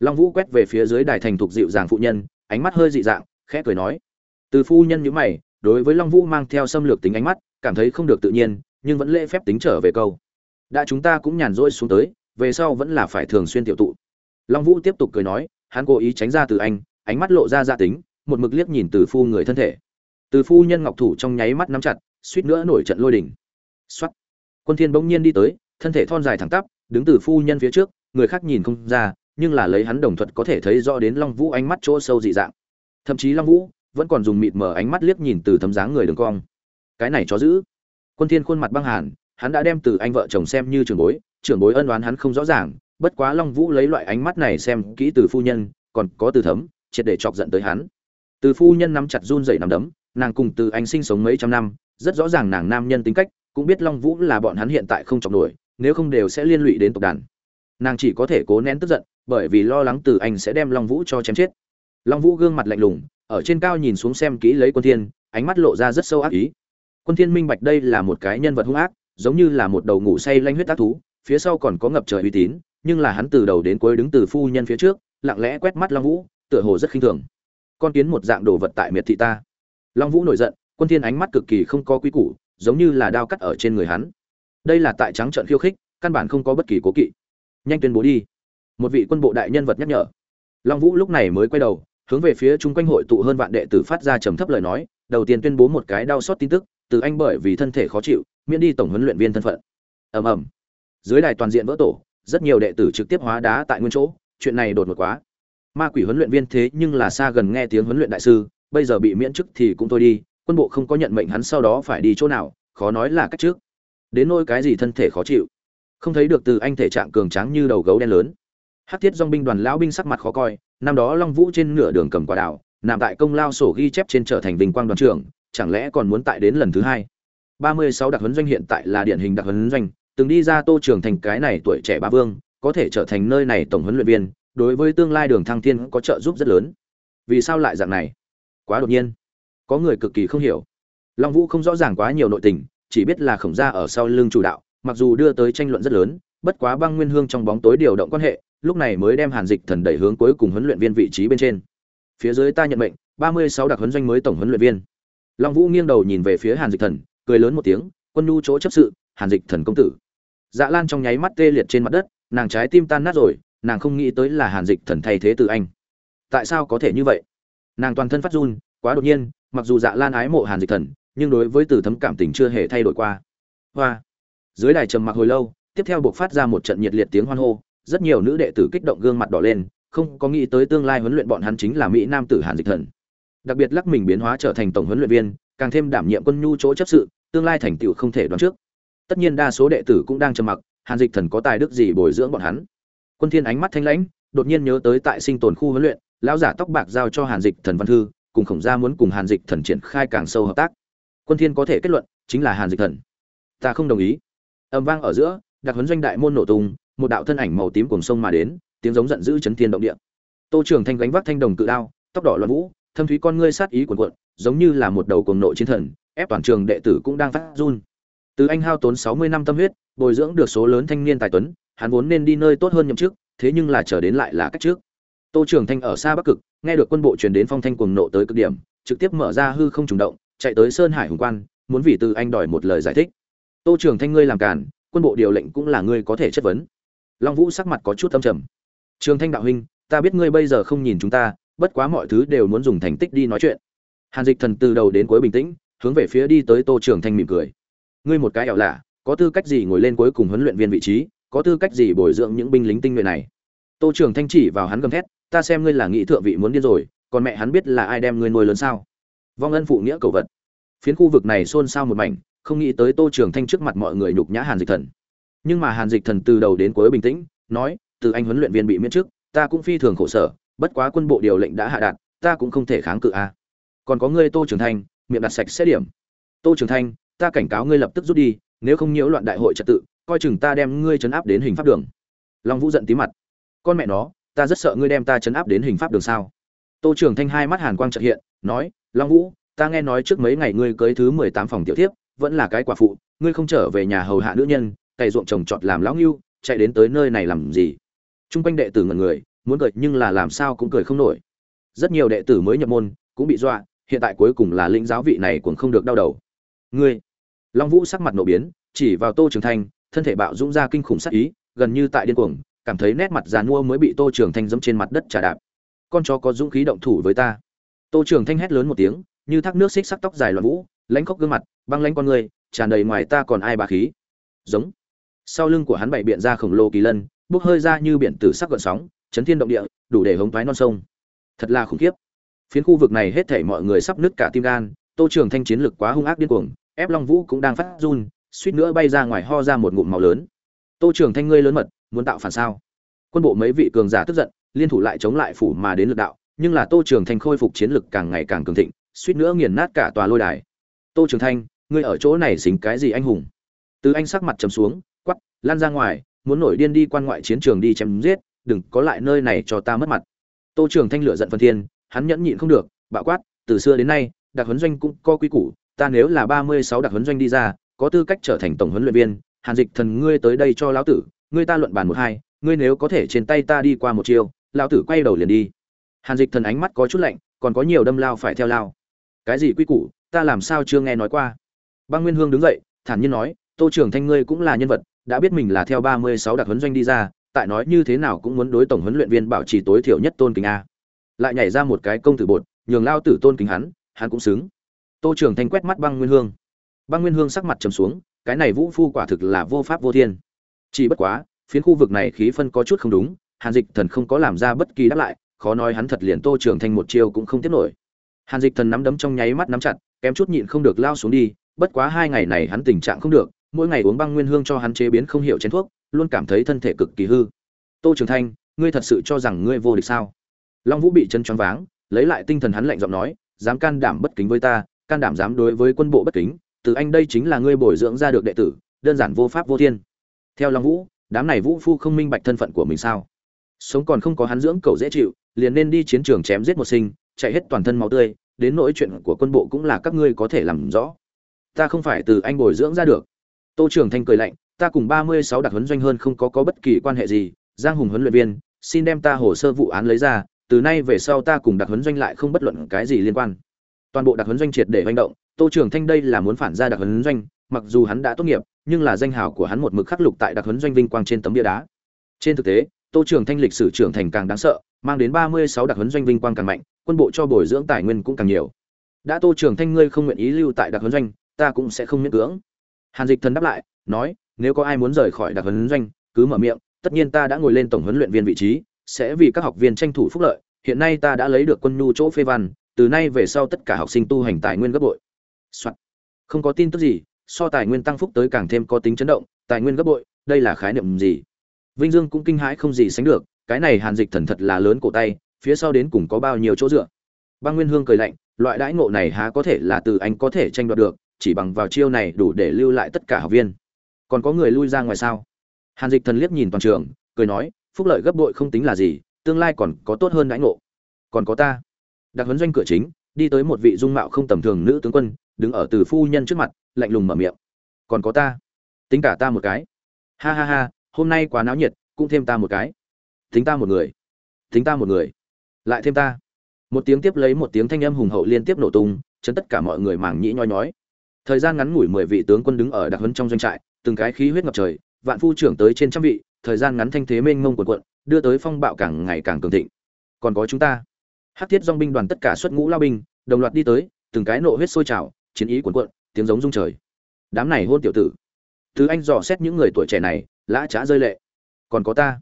long vũ quét về phía dưới đài thành thục dịu dàng phụ nhân ánh mắt hơi dị dạng khẽ cười nói. Từ phu nhân nhữ mày đối với long vũ mang theo xâm lược tính ánh mắt cảm thấy không được tự nhiên nhưng vẫn lễ phép tính trở về câu. Đã chúng ta cũng nhàn rỗi xuống tới về sau vẫn là phải thường xuyên tiểu tụ. Long vũ tiếp tục cười nói hắn cố ý tránh ra từ anh ánh mắt lộ ra gia tính một mực liếc nhìn từ phu người thân thể. Từ phu nhân ngọc thủ trong nháy mắt nắm chặt suýt nữa nổi trận lôi đỉnh Xoát, quân thiên bỗng nhiên đi tới thân thể thon dài thẳng tắp đứng từ phu nhân phía trước người khác nhìn không ra nhưng là lấy hắn đồng thuật có thể thấy rõ đến long vũ ánh mắt chỗ sâu dị dạng. Thậm chí long vũ vẫn còn dùng mịt mờ ánh mắt liếc nhìn từ thấm dáng người đường cong. Cái này chó giữ quân thiên khuôn mặt băng hàn, hắn đã đem từ anh vợ chồng xem như trưởng bối trưởng bối ân oán hắn không rõ ràng, bất quá long vũ lấy loại ánh mắt này xem kỹ từ phu nhân, còn có từ thấm, triệt để chọc giận tới hắn. Từ phu nhân nắm chặt run rẩy nắm đấm, nàng cùng từ anh sinh sống mấy trăm năm, rất rõ ràng nàng nam nhân tính cách, cũng biết long vũ là bọn hắn hiện tại không chọc nổi, nếu không đều sẽ liên lụy đến tộc đàn. Nàng chỉ có thể cố nén tức giận bởi vì lo lắng từ anh sẽ đem long vũ cho chém chết. Long vũ gương mặt lạnh lùng, ở trên cao nhìn xuống xem kỹ lấy quân thiên, ánh mắt lộ ra rất sâu ác ý. Quân thiên minh bạch đây là một cái nhân vật hung ác, giống như là một đầu ngủ say lanh huyết tác thú, phía sau còn có ngập trời uy tín, nhưng là hắn từ đầu đến cuối đứng từ phu nhân phía trước, lặng lẽ quét mắt long vũ, tựa hồ rất khinh thường. Con kiến một dạng đồ vật tại miệt thị ta. Long vũ nổi giận, quân thiên ánh mắt cực kỳ không có quý củ, giống như là đao cắt ở trên người hắn. Đây là tại trắng trợn khiêu khích, căn bản không có bất kỳ cố kỵ. Nhanh tuyên bố đi một vị quân bộ đại nhân vật nhắc nhở. Long vũ lúc này mới quay đầu, hướng về phía chung quanh hội tụ hơn vạn đệ tử phát ra trầm thấp lời nói, đầu tiên tuyên bố một cái đau xót tin tức, từ anh bởi vì thân thể khó chịu, miễn đi tổng huấn luyện viên thân phận. Ầm ầm. Dưới đài toàn diện vỡ tổ, rất nhiều đệ tử trực tiếp hóa đá tại nguyên chỗ, chuyện này đột ngột quá. Ma quỷ huấn luyện viên thế nhưng là xa gần nghe tiếng huấn luyện đại sư, bây giờ bị miễn chức thì cũng thôi đi, quân bộ không có nhận mệnh hắn sau đó phải đi chỗ nào, khó nói là cách trước. Đến nôi cái gì thân thể khó chịu? Không thấy được từ anh thể trạng cường tráng như đầu gấu đen lớn hát thiết dong binh đoàn lão binh sắc mặt khó coi, năm đó long vũ trên nửa đường cầm quả đảo nằm tại công lao sổ ghi chép trên trở thành vinh quang đoàn trưởng, chẳng lẽ còn muốn tại đến lần thứ hai? Ba mươi sáu đặc huấn doanh hiện tại là điển hình đặc huấn doanh, từng đi ra tô trưởng thành cái này tuổi trẻ ba vương, có thể trở thành nơi này tổng huấn luyện viên, đối với tương lai đường thăng thiên có trợ giúp rất lớn. Vì sao lại dạng này? Quá đột nhiên. Có người cực kỳ không hiểu. Long vũ không rõ ràng quá nhiều nội tình, chỉ biết là khổng gia ở sau lưng chủ đạo, mặc dù đưa tới tranh luận rất lớn, bất quá băng nguyên hương trong bóng tối điều động quan hệ lúc này mới đem hàn dịch thần đẩy hướng cuối cùng huấn luyện viên vị trí bên trên. Phía dưới ta nhận mệnh, ba mươi sáu đặc huấn doanh mới tổng huấn luyện viên. Long vũ nghiêng đầu nhìn về phía hàn dịch thần, cười lớn một tiếng, quân nhu chỗ chấp sự, hàn dịch thần công tử. Dạ lan trong nháy mắt tê liệt trên mặt đất, nàng trái tim tan nát rồi, nàng không nghĩ tới là hàn dịch thần thay thế từ anh. Tại sao có thể như vậy? Nàng toàn thân phát run, quá đột nhiên, mặc dù dạ lan ái mộ hàn dịch thần, nhưng đối với từ thấm cảm tình chưa hề thay đổi qua. Hoa. Dưới đài trầm mặc hồi lâu, tiếp theo buộc phát ra một trận nhiệt liệt tiếng hoan hô rất nhiều nữ đệ tử kích động gương mặt đỏ lên, không có nghĩ tới tương lai huấn luyện bọn hắn chính là mỹ nam tử hàn dịch thần. Đặc biệt lắc mình biến hóa trở thành tổng huấn luyện viên, càng thêm đảm nhiệm quân nhu chỗ chấp sự, tương lai thành tựu không thể đoán trước. Tất nhiên đa số đệ tử cũng đang trầm mặc, hàn dịch thần có tài đức gì bồi dưỡng bọn hắn? Quân thiên ánh mắt thanh lãnh, đột nhiên nhớ tới tại sinh tồn khu huấn luyện, lão giả tóc bạc giao cho hàn dịch thần văn thư, cùng khổng gia muốn cùng hàn dịch thần triển khai càng sâu hợp tác. Quân thiên có thể kết luận, chính là hàn dịch thần. Ta không đồng ý. Âm vang ở giữa, đặc huấn doanh đại môn nổ tung một đạo thân ảnh màu tím cuồng sông mà đến, tiếng giống giận dữ chấn thiên động địa. Tô trường thanh gánh vác thanh đồng cự đao, tóc đỏ loạn vũ, thâm thúy con ngươi sát ý cuồn cuộn, giống như là một đầu cuồng nộ chiến thần, ép toàn trường đệ tử cũng đang phát run. Từ anh hao tốn sáu mươi năm tâm huyết, bồi dưỡng được số lớn thanh niên tài tuấn, hắn vốn nên đi nơi tốt hơn nhậm chức, thế nhưng là chờ đến lại là cách trước. Tô trường thanh ở xa bắc cực, nghe được quân bộ truyền đến phong thanh cuồng nộ tới cực điểm, trực tiếp mở ra hư không trùng động, chạy tới sơn hải hùng quan, muốn vì từ anh đòi một lời giải thích. Tô trường thanh, ngươi làm cản quân bộ điều lệnh cũng là ngươi có thể chất vấn long vũ sắc mặt có chút âm trầm. Trường thanh đạo huynh, ta biết ngươi bây giờ không nhìn chúng ta, bất quá mọi thứ đều muốn dùng thành tích đi nói chuyện. Hàn dịch thần từ đầu đến cuối bình tĩnh, hướng về phía đi tới tô trường thanh mỉm cười. Ngươi một cái ẻo lạ, có tư cách gì ngồi lên cuối cùng huấn luyện viên vị trí, có tư cách gì bồi dưỡng những binh lính tinh nhuệ này? Tô trường thanh chỉ vào hắn gầm thét, ta xem ngươi là nghị thượng vị muốn điên rồi, còn mẹ hắn biết là ai đem ngươi nuôi lớn sao? Vong ân phụ nghĩa cầu vật. Phiến khu vực này xôn xao một mảnh, không nghĩ tới tô trường thanh trước mặt mọi người nhục nhã hàn dịch thần nhưng mà hàn dịch thần từ đầu đến cuối bình tĩnh, nói, từ anh huấn luyện viên bị miễn chức ta cũng phi thường khổ sở, bất quá quân bộ điều lệnh đã hạ đạt, ta cũng không thể kháng cự a. Còn có ngươi tô trường thanh, miệng đặt sạch xét điểm. Tô trường thanh, ta cảnh cáo ngươi lập tức rút đi, nếu không nhiễu loạn đại hội trật tự, coi chừng ta đem ngươi chấn áp đến hình pháp đường. Long vũ giận tí mặt. Con mẹ nó, ta rất sợ ngươi đem ta chấn áp đến hình pháp đường sao? Tô trường thanh hai mắt hàn quang trật hiện, nói, long vũ, ta nghe nói trước mấy ngày ngươi cưới thứ mười tám phòng tiểu thiếp, vẫn là cái quả phụ, ngươi không trở về nhà hầu hạ nữ nhân cày ruộng trồng trọt làm lão ngưu, chạy đến tới nơi này làm gì? T r u n g quanh đệ tử ngần người, muốn cười nhưng là làm sao cũng cười không nổi. Rất nhiều đệ tử mới nhập môn, cũng bị dọa, hiện tại cuối cùng là lĩnh giáo vị này cũng không được đau đầu. Ngươi! Long vũ sắc mặt nổ biến, chỉ vào tô trường thanh, thân thể bạo dũng ra kinh khủng sắc ý, gần như tại điên cuồng, cảm thấy nét mặt già nua mới bị tô trường thanh dẫm trên mặt đất trả đạp. Con chó có dũng khí động thủ với ta. Tô trường thanh hét lớn một tiếng, như thác nước xích sắc tóc dài loạn vũ, lãnh khóc gương mặt, băng lãnh con người, tràn đầy ngoài ta còn ai bà khí. Giống sau lưng của hắn bảy biện ra khổng lồ kỳ lân, bốc hơi ra như biển tử sắc gợn sóng, chấn thiên động địa, đủ để hống thoái non sông. Thật là khủng khiếp. Phiến khu vực này hết thảy mọi người sắp nứt cả tim gan, tô trường thanh chiến lực quá hung ác điên cuồng, ép long vũ cũng đang phát run, suýt nữa bay ra ngoài ho ra một ngụm màu lớn. Tô trường thanh ngươi lớn mật, muốn tạo phản sao? Quân bộ mấy vị cường giả tức giận, liên thủ lại chống lại phủ mà đến lực đạo, nhưng là tô trường thanh khôi phục chiến lực càng ngày càng cường thịnh, suýt nữa nghiền nát cả tòa lôi đài. Tô trường thanh, ngươi ở chỗ này xính cái gì anh hùng? Từ anh sắc mặt trầm xuống lan ra ngoài, muốn nổi điên đi quan ngoại chiến trường đi chém giết, đừng có lại nơi này cho ta mất mặt. Tô trường thanh lửa giận phân thiên, hắn nhẫn nhịn không được bạo quát, từ xưa đến nay, đặc huấn doanh cũng có quy củ, ta nếu là ba mươi sáu đặc huấn doanh đi ra, có tư cách trở thành tổng huấn luyện viên, hàn dịch thần ngươi tới đây cho lão tử, ngươi ta luận bàn một hai, ngươi nếu có thể trên tay ta đi qua một chiêu, lão tử quay đầu liền đi. Hàn dịch thần ánh mắt có chút lạnh, còn có nhiều đâm lao phải theo lao. Cái gì quy củ, ta làm sao chưa nghe nói qua? Băng nguyên hương đứng dậy, thản nhiên nói, tô trưởng thanh ngươi cũng là nhân vật đã biết mình là theo ba mươi sáu đặc huấn doanh đi ra, tại nói như thế nào cũng muốn đối tổng huấn luyện viên bảo trì tối thiểu nhất tôn kính a. Lại nhảy ra một cái công tử bột, nhường lao tử tôn kính hắn hắn cũng xứng. Tô trưởng thanh quét mắt băng nguyên hương. Băng nguyên hương sắc mặt trầm xuống, cái này vũ phu quả thực là vô pháp vô thiên. Chỉ bất quá, phiến khu vực này khí phân có chút không đúng, hàn dịch thần không có làm ra bất kỳ đáp lại, khó nói hắn thật liền tô trưởng thành một chiêu cũng không tiếp nổi. Hàn dịch thần nắm đấm trong nháy mắt nắm chặt, kém chút nhịn không được lao xuống đi, bất quá hai ngày này hắn tình trạng không được mỗi ngày uống băng nguyên hương cho hắn chế biến không hiểu chén thuốc, luôn cảm thấy thân thể cực kỳ hư. Tô trường thanh, ngươi thật sự cho rằng ngươi vô địch sao? Long vũ bị chân choáng váng, lấy lại tinh thần hắn lạnh giọng nói, dám can đảm bất kính với ta, can đảm dám đối với quân bộ bất kính, từ anh đây chính là ngươi bồi dưỡng ra được đệ tử, đơn giản vô pháp vô thiên. Theo long vũ, đám này vũ phu không minh bạch thân phận của mình sao? Sống còn không có hắn dưỡng cầu dễ chịu, liền nên đi chiến trường chém giết một sinh, chạy hết toàn thân máu tươi, đến nỗi chuyện của quân bộ cũng là các ngươi có thể làm rõ. Ta không phải từ anh bồi dưỡng ra được tô Trường thanh cười lạnh, ta cùng ba mươi sáu đặc huấn doanh hơn không có có bất kỳ quan hệ gì, giang hùng huấn luyện viên, xin đem ta hồ sơ vụ án lấy ra, từ nay về sau ta cùng đặc huấn doanh lại không bất luận cái gì liên quan. Toàn bộ đặc huấn doanh triệt để hành động, tô Trường thanh đây là muốn phản ra đặc huấn doanh, mặc dù hắn đã tốt nghiệp, nhưng là danh hào của hắn một mực khắc lục tại đặc huấn doanh vinh quang trên tấm bia đá. Trên thực tế, tô Trường thanh lịch sử trưởng thành càng đáng sợ, mang đến ba mươi sáu đặc huấn doanh vinh quang càng mạnh, quân bộ cho bồi dưỡng tài nguyên cũng càng nhiều. Đã tô Trường thanh ngươi không nguyện ý lưu tại đặc huấn doanh, ta cũng sẽ không miễn cưỡng hàn dịch thần đáp lại, nói, nếu có ai muốn rời khỏi đặc huấn doanh, cứ mở miệng, tất nhiên ta đã ngồi lên tổng huấn luyện viên vị trí, sẽ vì các học viên tranh thủ phúc lợi, hiện nay ta đã lấy được quân nhu chỗ phê văn, từ nay về sau tất cả học sinh tu hành tài nguyên gấp bội. Soạn. không có tin tức gì, so tài nguyên tăng phúc tới càng thêm có tính chấn động, tài nguyên gấp bội, đây là khái niệm gì? Vinh dương cũng kinh hãi không gì sánh được, cái này hàn dịch thần thật là lớn cổ tay, phía sau đến cùng có bao nhiêu chỗ dựa. Băng nguyên hương cười lạnh, loại đãi ngộ này há có thể là từ anh có thể tranh đoạt được chỉ bằng vào chiêu này đủ để lưu lại tất cả học viên. Còn có người lui ra ngoài sao? Hàn dịch thần liếc nhìn toàn trường, cười nói, phúc lợi gấp bội không tính là gì, tương lai còn có tốt hơn đãi ngộ. Còn có ta. Đặc huấn doanh cửa chính, đi tới một vị dung mạo không tầm thường nữ tướng quân, đứng ở từ phu nhân trước mặt, lạnh lùng mở miệng. Còn có ta. Tính cả ta một cái. Ha ha ha, hôm nay quá náo nhiệt, cũng thêm ta một cái. Tính ta một người. Tính ta một người. Lại thêm ta. Một tiếng tiếp lấy một tiếng thanh âm hùng hậu liên tiếp nổ tung, chấn tất cả mọi người màng nhĩ nhoi nhói thời gian ngắn ngủi mười vị tướng quân đứng ở đặc huấn trong doanh trại, từng cái khí huyết ngập trời, vạn phu trưởng tới trên trăm vị, thời gian ngắn thanh thế mênh mông quần quận đưa tới phong bạo càng ngày càng cường thịnh. Còn có chúng ta. Hắc thiết dong binh đoàn tất cả xuất ngũ lao binh, đồng loạt đi tới, từng cái nộ huyết sôi trào, chiến ý cuồn cuộn, tiếng giống rung trời. Đám này hôn tiểu tử. Thứ anh dò xét những người tuổi trẻ này, lã trá rơi lệ. Còn có ta.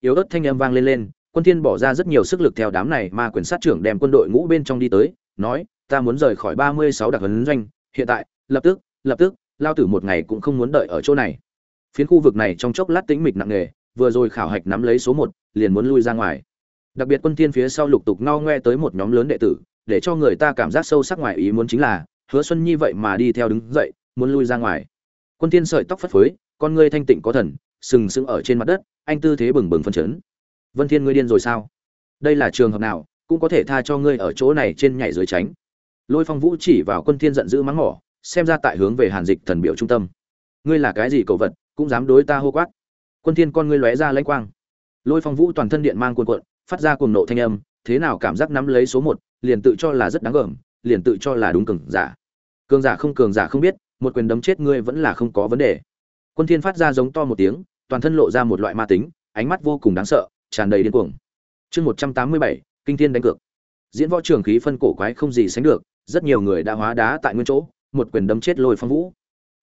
Yếu ớt thanh âm vang lên lên, quân thiên bỏ ra rất nhiều sức lực theo đám này mà quyền sát trưởng đem quân đội ngũ bên trong đi tới, nói, ta muốn rời khỏi ba mươi sáu đặc huấn doanh, hiện tại lập tức lập tức, lao tử một ngày cũng không muốn đợi ở chỗ này. Phiến khu vực này trong chốc lát tĩnh mịch nặng nề, vừa rồi khảo hạch nắm lấy số một, liền muốn lui ra ngoài. Đặc biệt quân thiên phía sau lục tục ngao ngoe tới một nhóm lớn đệ tử, để cho người ta cảm giác sâu sắc ngoài ý muốn chính là, hứa xuân nhi vậy mà đi theo đứng dậy, muốn lui ra ngoài. Quân thiên sợi tóc phất phới, con ngươi thanh tịnh có thần, sừng sững ở trên mặt đất, anh tư thế bừng bừng phân chấn. Vân thiên ngươi điên rồi sao? Đây là trường hợp nào, cũng có thể tha cho ngươi ở chỗ này trên nhảy dưới tránh. Lôi phong vũ chỉ vào quân thiên giận dữ mắng mỏ xem ra tại hướng về hàn dịch thần biểu trung tâm. Ngươi là cái gì cậu vật cũng dám đối ta hô quát. Quân thiên con ngươi lóe ra lãnh quang. Lôi phong vũ toàn thân điện mang cuồn cuộn phát ra cuồng nộ thanh âm thế nào cảm giác nắm lấy số một liền tự cho là rất đáng gờm liền tự cho là đúng cường giả. Cường giả không cường giả không biết một quyền đấm chết ngươi vẫn là không có vấn đề. Quân thiên phát ra giống to một tiếng toàn thân lộ ra một loại ma tính ánh mắt vô cùng đáng sợ tràn đầy điên cuồng. Chương 187, kinh thiên đánh cược. Diễn võ trường khí phân cổ quái không gì sánh được rất nhiều người đã hóa đá tại nguyên chỗ một quyền đấm chết lôi phong vũ.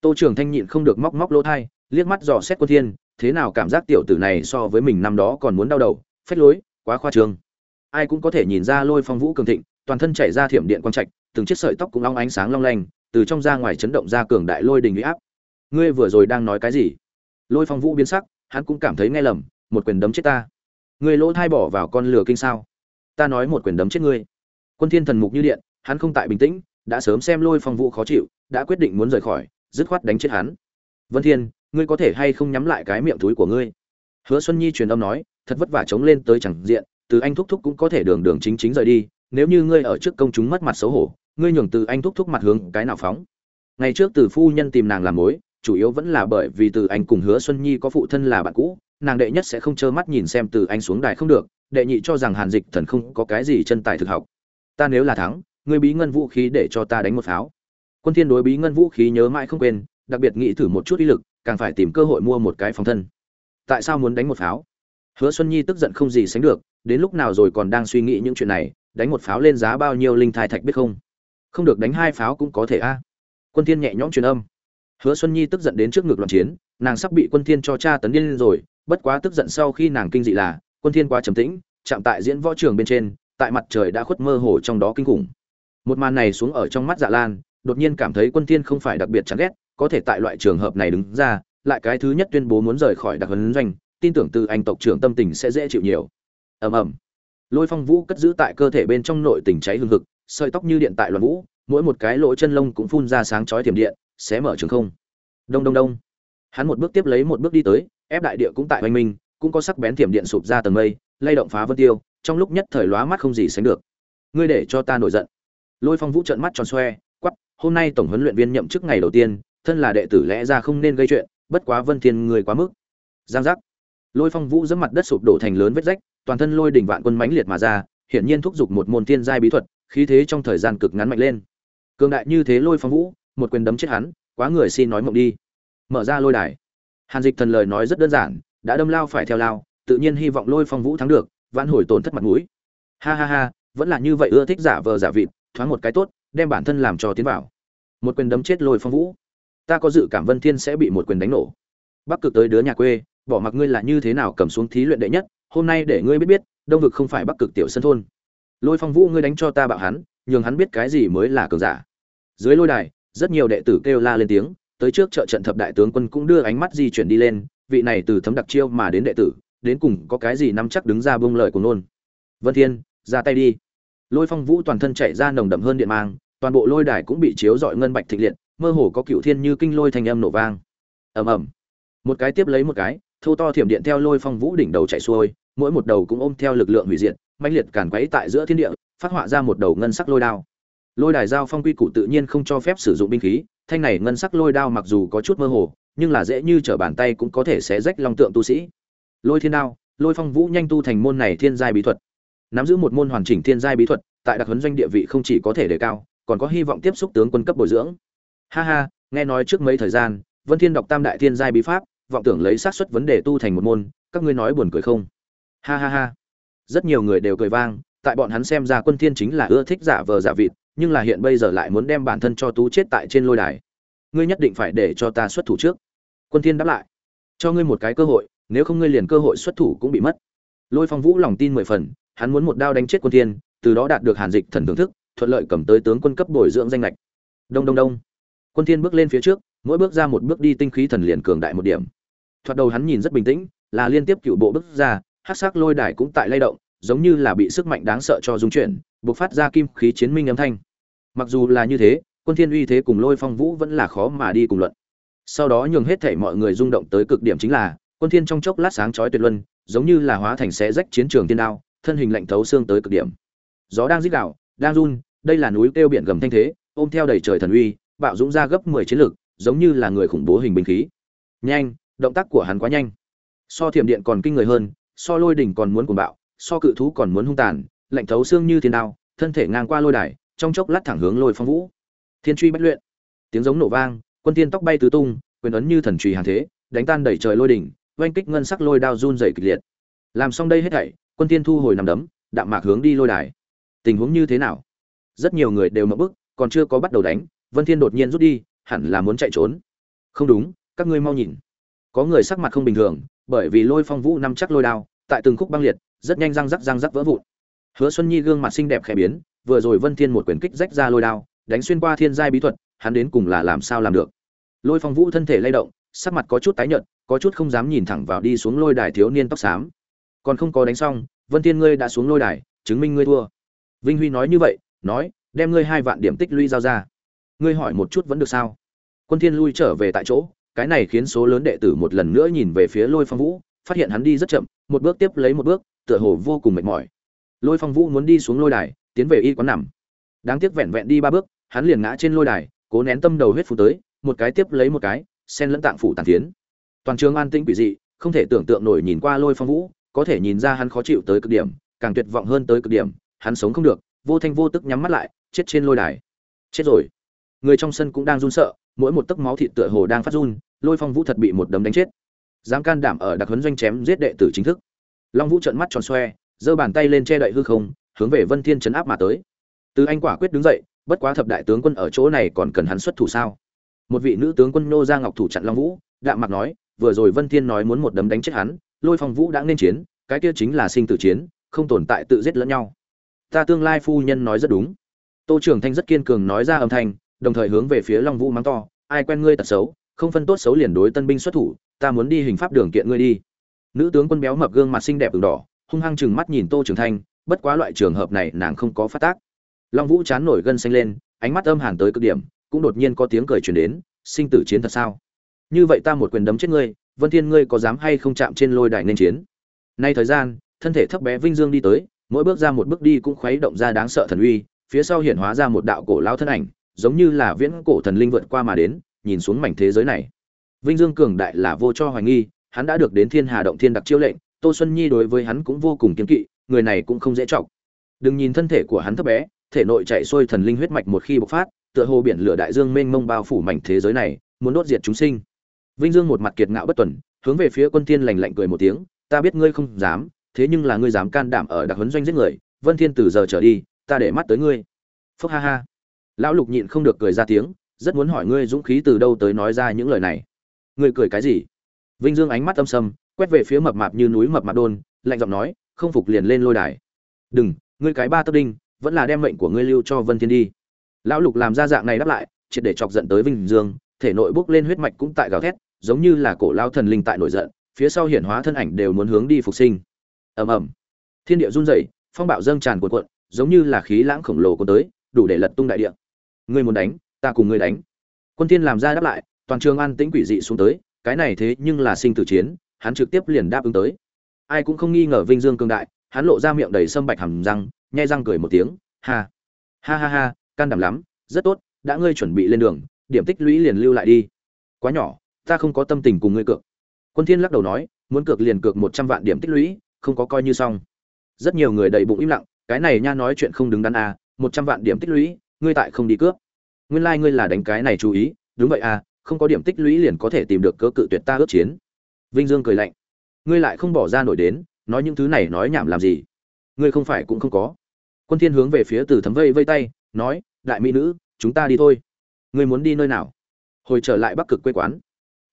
Tô trường thanh nhịn không được móc móc lỗ thai, liếc mắt dò xét quân thiên, thế nào cảm giác tiểu tử này so với mình năm đó còn muốn đau đầu phết lối, quá khoa trương. Ai cũng có thể nhìn ra lôi phong vũ cường thịnh, toàn thân chảy ra thiểm điện quang trạch, từng chiếc sợi tóc cũng long ánh sáng long lanh, từ trong ra ngoài chấn động ra cường đại lôi đình uy áp. Ngươi vừa rồi đang nói cái gì? Lôi phong vũ biến sắc, hắn cũng cảm thấy nghe lầm, một quyền đấm chết ta. Ngươi lỗ thai bỏ vào con lửa kinh sao? Ta nói một quyền đấm chết ngươi. Quân thiên thần mục như điện, hắn không tại bình tĩnh đã sớm xem lôi phong vũ khó chịu, đã quyết định muốn rời khỏi, dứt khoát đánh chết hắn. Vân thiên, ngươi có thể hay không nhắm lại cái miệng túi của ngươi? Hứa xuân nhi truyền âm nói, thật vất vả chống lên tới chẳng diện, từ anh thúc thúc cũng có thể đường đường chính chính rời đi, nếu như ngươi ở trước công chúng mất mặt xấu hổ, ngươi nhường từ anh thúc thúc mặt hướng cái nào phóng? Ngày trước từ phu nhân tìm nàng làm mối, chủ yếu vẫn là bởi vì từ anh cùng hứa xuân nhi có phụ thân là bạn cũ, nàng đệ nhất sẽ không trơ mắt nhìn xem từ anh xuống đài không được, đệ nhị cho rằng hàn dịch thần không có cái gì chân tài thực học. Ta nếu là thắng ngươi bí ngân vũ khí để cho ta đánh một pháo. Quân thiên đối bí ngân vũ khí nhớ mãi không quên, đặc biệt nghĩ thử một chút ý lực, càng phải tìm cơ hội mua một cái phòng thân. Tại sao muốn đánh một pháo? Hứa xuân nhi tức giận không gì sánh được, đến lúc nào rồi còn đang suy nghĩ những chuyện này, đánh một pháo lên giá bao nhiêu linh thai thạch biết không? Không được đánh hai pháo cũng có thể a. À? Quân thiên nhẹ nhõm truyền âm. Hứa xuân nhi tức giận đến trước ngực loạn chiến, nàng sắp bị quân thiên cho cha tấn điên lên rồi, bất quá tức giận sau khi nàng kinh dị là, quân thiên quá trầm tĩnh, chạm tại diễn võ trường bên trên, tại mặt trời đã khuất mơ hồ trong đó kinh khủng một màn này xuống ở trong mắt dạ lan, đột nhiên cảm thấy quân thiên không phải đặc biệt chán ghét, có thể tại loại trường hợp này đứng ra, lại cái thứ nhất tuyên bố muốn rời khỏi đặc huấn doanh, tin tưởng từ anh tộc trưởng tâm tình sẽ dễ chịu nhiều. Ầm ầm. Lôi phong vũ cất giữ tại cơ thể bên trong nội tình cháy hương hực, sợi tóc như điện tại loạn vũ, mỗi một cái lỗ chân lông cũng phun ra sáng chói thiểm điện, xé mở trường không. Đông đông đông. Hắn một bước tiếp lấy một bước đi tới, ép đại địa cũng tại hoành minh, cũng có sắc bén thiểm điện sụp ra tầng mây, lay động phá vân tiêu, trong lúc nhất thời lóa mắt không gì sánh được. Ngươi để cho ta nổi giận lôi phong vũ trợn mắt tròn xoe quắp hôm nay tổng huấn luyện viên nhậm chức ngày đầu tiên, thân là đệ tử lẽ ra không nên gây chuyện, bất quá vân thiên người quá mức. Giang giác. Lôi phong vũ dẫm mặt đất sụp đổ thành lớn vết rách, toàn thân lôi đỉnh vạn quân mãnh liệt mà ra, hiển nhiên thúc giục một môn thiên giai bí thuật, khí thế trong thời gian cực ngắn mạnh lên. Cường đại như thế lôi phong vũ, một quyền đấm chết hắn, quá người xin nói mộng đi. Mở ra lôi đài. Hàn dịch thần lời nói rất đơn giản, đã đâm lao phải theo lao, tự nhiên hy vọng lôi phong vũ thắng được, vãn hồi tổn thất mặt mũi. Ha ha ha, vẫn là như vậy ưa thích giả vờ giả vịt thoáng một cái tốt, đem bản thân làm cho tiến vào. Một quyền đấm chết lôi phong vũ. Ta có dự cảm vân thiên sẽ bị một quyền đánh nổ. Bắc cực tới đứa nhà quê, bỏ mặc ngươi là như thế nào cầm xuống thí luyện đệ nhất, hôm nay để ngươi biết biết, đông vực không phải bắc cực tiểu sân thôn. Lôi phong vũ ngươi đánh cho ta bạo hắn, nhường hắn biết cái gì mới là cường giả. Dưới lôi đài, rất nhiều đệ tử kêu la lên tiếng, tới trước trợ trận thập đại tướng quân cũng đưa ánh mắt di chuyển đi lên, vị này từ thấm đặc chiêu mà đến đệ tử, đến cùng có cái gì nắm chắc đứng ra bông lời của nôn. Vân thiên, ra tay đi lôi phong vũ toàn thân chạy ra nồng đậm hơn điện mang, toàn bộ lôi đài cũng bị chiếu rọi ngân bạch thịnh liệt, mơ hồ có cựu thiên như kinh lôi thành âm nổ vang. Ầm ầm. Một cái tiếp lấy một cái, thâu to thiểm điện theo lôi phong vũ đỉnh đầu chạy xuôi, mỗi một đầu cũng ôm theo lực lượng hủy diệt, mãnh liệt càn quấy tại giữa thiên địa, phát họa ra một đầu ngân sắc lôi đao. Lôi đài giao phong quy củ tự nhiên không cho phép sử dụng binh khí, thanh này ngân sắc lôi đao mặc dù có chút mơ hồ, nhưng là dễ như trở bàn tay cũng có thể xé rách long tượng tu sĩ. Lôi thiên đao, lôi phong vũ nhanh tu thành môn này thiên giai bí thuật nắm giữ một môn hoàn chỉnh thiên giai bí thuật, tại đặc huấn doanh địa vị không chỉ có thể đề cao, còn có hy vọng tiếp xúc tướng quân cấp bồi dưỡng. Ha ha, nghe nói trước mấy thời gian, vân thiên đọc tam đại thiên giai bí pháp, vọng tưởng lấy xác suất vấn đề tu thành một môn, các ngươi nói buồn cười không? Ha ha ha. Rất nhiều người đều cười vang, tại bọn hắn xem ra quân thiên chính là ưa thích giả vờ giả vịt, nhưng là hiện bây giờ lại muốn đem bản thân cho tú chết tại trên lôi đài. Ngươi nhất định phải để cho ta xuất thủ trước. Quân thiên đáp lại. Cho ngươi một cái cơ hội, nếu không ngươi liền cơ hội xuất thủ cũng bị mất. Lôi phong vũ lòng tin mười phần hắn muốn một đao đánh chết quân thiên, từ đó đạt được hàn dịch thần thưởng thức, thuận lợi cầm tới tướng quân cấp bồi dưỡng danh lệch đông đông đông. Quân thiên bước lên phía trước, mỗi bước ra một bước đi tinh khí thần liền cường đại một điểm. Thoạt đầu hắn nhìn rất bình tĩnh, là liên tiếp cựu bộ bước ra, hắc sắc lôi đài cũng tại lay động, giống như là bị sức mạnh đáng sợ cho dung chuyển buộc phát ra kim khí chiến minh âm thanh. Mặc dù là như thế, quân thiên uy thế cùng lôi phong vũ vẫn là khó mà đi cùng luận. Sau đó nhường hết thảy mọi người rung động tới cực điểm chính là, quân thiên trong chốc lát sáng chói tuyệt luân, giống như là hóa thành xé rách chiến trường tiên đao thân hình lạnh thấu xương tới cực điểm. Gió đang rít đảo đang run, đây là núi kêu biển gầm thanh thế, ôm theo đầy trời thần uy, bạo dũng ra gấp 10 chiến lực, giống như là người khủng bố hình binh khí. Nhanh, động tác của hắn quá nhanh. So thiểm điện còn kinh người hơn, so lôi đỉnh còn muốn cuồng bạo, so cự thú còn muốn hung tàn, lạnh thấu xương như thiên đao, thân thể ngang qua lôi đài, trong chốc lát thẳng hướng lôi phong vũ. Thiên truy bách luyện. Tiếng giống nổ vang, quân tiên tóc bay tứ tung, quyền ấn như thần trùy hàng thế, đánh tan đẩy trời lôi đỉnh, oanh kích ngân sắc lôi đao run rẩy kịch liệt. Làm xong đây hết thảy quân tiên thu hồi nằm đấm, đạm mạc hướng đi lôi đài. Tình huống như thế nào? Rất nhiều người đều mở bức còn chưa có bắt đầu đánh, vân thiên đột nhiên rút đi, hẳn là muốn chạy trốn. Không đúng, các ngươi mau nhìn. Có người sắc mặt không bình thường, bởi vì lôi phong vũ nắm chắc lôi đao, tại từng khúc băng liệt, rất nhanh răng rắc răng rắc vỡ vụn. Hứa xuân nhi gương mặt xinh đẹp khẽ biến, vừa rồi vân thiên một quyền kích rách ra lôi đao, đánh xuyên qua thiên giai bí thuật, hắn đến cùng là làm sao làm được? Lôi phong vũ thân thể lay động, sắc mặt có chút tái nhợt, có chút không dám nhìn thẳng vào đi xuống lôi đài thiếu niên tóc xám còn không có đánh xong, vân thiên ngươi đã xuống lôi đài, chứng minh ngươi thua. Vinh huy nói như vậy, nói, đem ngươi hai vạn điểm tích lũy giao ra. Ngươi hỏi một chút vẫn được sao? Quân thiên lui trở về tại chỗ, cái này khiến số lớn đệ tử một lần nữa nhìn về phía lôi phong vũ, phát hiện hắn đi rất chậm, một bước tiếp lấy một bước, tựa hồ vô cùng mệt mỏi. Lôi phong vũ muốn đi xuống lôi đài, tiến về y quán nằm. Đáng tiếc vẹn vẹn đi ba bước, hắn liền ngã trên lôi đài, cố nén tâm đầu huyết phù tới, một cái tiếp lấy một cái sen lẫn tạng phủ tàn tiến toàn trường an tĩnh quỷ dị, không thể tưởng tượng nổi nhìn qua lôi phong vũ có thể nhìn ra hắn khó chịu tới cực điểm, càng tuyệt vọng hơn tới cực điểm, hắn sống không được, vô thanh vô tức nhắm mắt lại, chết trên lôi đài. Chết rồi. Người trong sân cũng đang run sợ, mỗi một tấc máu thịt tựa hồ đang phát run, lôi phong vũ thật bị một đấm đánh chết. Dám can đảm ở đặc huấn doanh chém giết đệ tử chính thức. Long vũ trợn mắt tròn xoe, giơ bàn tay lên che đậy hư không, hướng về vân thiên chấn áp mà tới. Từ anh quả quyết đứng dậy, bất quá thập đại tướng quân ở chỗ này còn cần hắn xuất thủ sao? Một vị nữ tướng quân nô ra ngọc thủ chặn long vũ, đạm mặt nói, vừa rồi vân thiên nói muốn một đấm đánh chết hắn lôi phong vũ đã nên chiến, cái kia chính là sinh tử chiến, không tồn tại tự giết lẫn nhau. Ta tương lai phu nhân nói rất đúng. Tô trường thanh rất kiên cường nói ra âm thanh, đồng thời hướng về phía long vũ mắng to, ai quen ngươi tật xấu, không phân tốt xấu liền đối tân binh xuất thủ, ta muốn đi hình pháp đường kiện ngươi đi. Nữ tướng quân béo mập gương mặt xinh đẹp ửng đỏ, hung hăng chừng mắt nhìn tô trường thanh, bất quá loại trường hợp này nàng không có phát tác. Long vũ chán nổi gân xanh lên, ánh mắt âm hàn tới cực điểm, cũng đột nhiên có tiếng cười truyền đến, sinh tử chiến thật sao? Như vậy ta một quyền đấm chết ngươi vân thiên, ngươi có dám hay không chạm trên lôi đài nên chiến? Nay thời gian, thân thể thấp bé vinh dương đi tới, mỗi bước ra một bước đi cũng khuấy động ra đáng sợ thần uy, phía sau hiện hóa ra một đạo cổ lao thân ảnh, giống như là viễn cổ thần linh vượt qua mà đến, nhìn xuống mảnh thế giới này. Vinh dương cường đại là vô cho hoài nghi, hắn đã được đến thiên hà động thiên đặc chiêu lệnh, tô xuân nhi đối với hắn cũng vô cùng kiên kỵ, người này cũng không dễ trọng đừng nhìn thân thể của hắn thấp bé, thể nội chạy xuôi thần linh huyết mạch một khi bộc phát, tựa hồ biển lửa đại dương mênh mông bao phủ mảnh thế giới này, muốn đốt diệt chúng sinh vinh dương một mặt kiệt ngạo bất tuần, hướng về phía quân thiên lạnh lạnh cười một tiếng, ta biết ngươi không dám, thế nhưng là ngươi dám can đảm ở đặc huấn doanh giết người, vân thiên từ giờ trở đi, ta để mắt tới ngươi. Phúc ha ha. Lão lục nhịn không được cười ra tiếng, rất muốn hỏi ngươi dũng khí từ đâu tới nói ra những lời này. Ngươi cười cái gì? Vinh dương ánh mắt âm sầm, quét về phía mập mạp như núi mập mạp đôn, lạnh giọng nói, không phục liền lên lôi đài. Đừng, ngươi cái ba tấc đinh, vẫn là đem mệnh của ngươi lưu cho vân thiên đi. Lão lục làm ra dạng này đáp lại, triệt để chọc giận tới vinh dương, thể nội bốc lên huyết mạch cũng tại gào thét giống như là cổ lao thần linh tại nổi giận, phía sau hiển hóa thân ảnh đều muốn hướng đi phục sinh. Ầm ầm. Thiên địa run rẩy, phong bạo dâng tràn cuộn cuộn, giống như là khí lãng khổng lồ cuốn tới, đủ để lật tung đại địa. Ngươi muốn đánh, ta cùng ngươi đánh. Quân thiên làm ra đáp lại, toàn trường an tĩnh quỷ dị xuống tới, cái này thế nhưng là sinh tử chiến, hắn trực tiếp liền đáp ứng tới. Ai cũng không nghi ngờ vinh dương cường đại, hắn lộ ra miệng đầy sâm bạch hầm răng, nhai răng cười một tiếng, ha ha ha ha, can đảm lắm, rất tốt, đã ngươi chuẩn bị lên đường, điểm tích lũy liền lưu lại đi. Quá nhỏ ta không có tâm tình cùng ngươi cược. Quân thiên lắc đầu nói, muốn cược liền cược một trăm vạn điểm tích lũy, không có coi như xong. Rất nhiều người đầy bụng im lặng, cái này nha nói chuyện không đứng đắn à một trăm vạn điểm tích lũy, ngươi tại không đi cướp. Nguyên lai like ngươi là đánh cái này chú ý, đúng vậy à không có điểm tích lũy liền có thể tìm được cơ cự tuyệt ta ước chiến. Vinh dương cười lạnh. Ngươi lại không bỏ ra nổi đến, nói những thứ này nói nhảm làm gì? Ngươi không phải cũng không có. Quân thiên hướng về phía từ thấm vây vây tay, nói, đại mỹ nữ, chúng ta đi thôi. Ngươi muốn đi nơi nào? Hồi trở lại bắc cực quê quán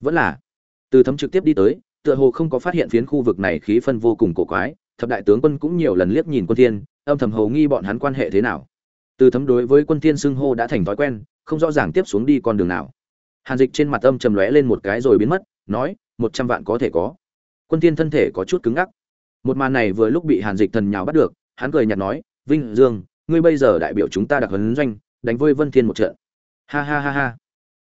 vẫn là, từ thấm trực tiếp đi tới, tựa hồ không có phát hiện phiến khu vực này khí phân vô cùng cổ quái, thập đại tướng quân cũng nhiều lần liếc nhìn quân thiên, âm thầm hầu nghi bọn hắn quan hệ thế nào. Từ thấm đối với quân thiên xưng hô đã thành thói quen, không rõ ràng tiếp xuống đi con đường nào. Hàn dịch trên mặt âm trầm lóe lên một cái rồi biến mất, nói, một trăm vạn có thể có. Quân thiên thân thể có chút cứng ngắc. Một màn này vừa lúc bị hàn dịch thần nhào bắt được, hắn cười nhạt nói, vinh, dương, ngươi bây giờ đại biểu chúng ta đặc huấn doanh, đánh với vân thiên một trận. Ha ha ha ha.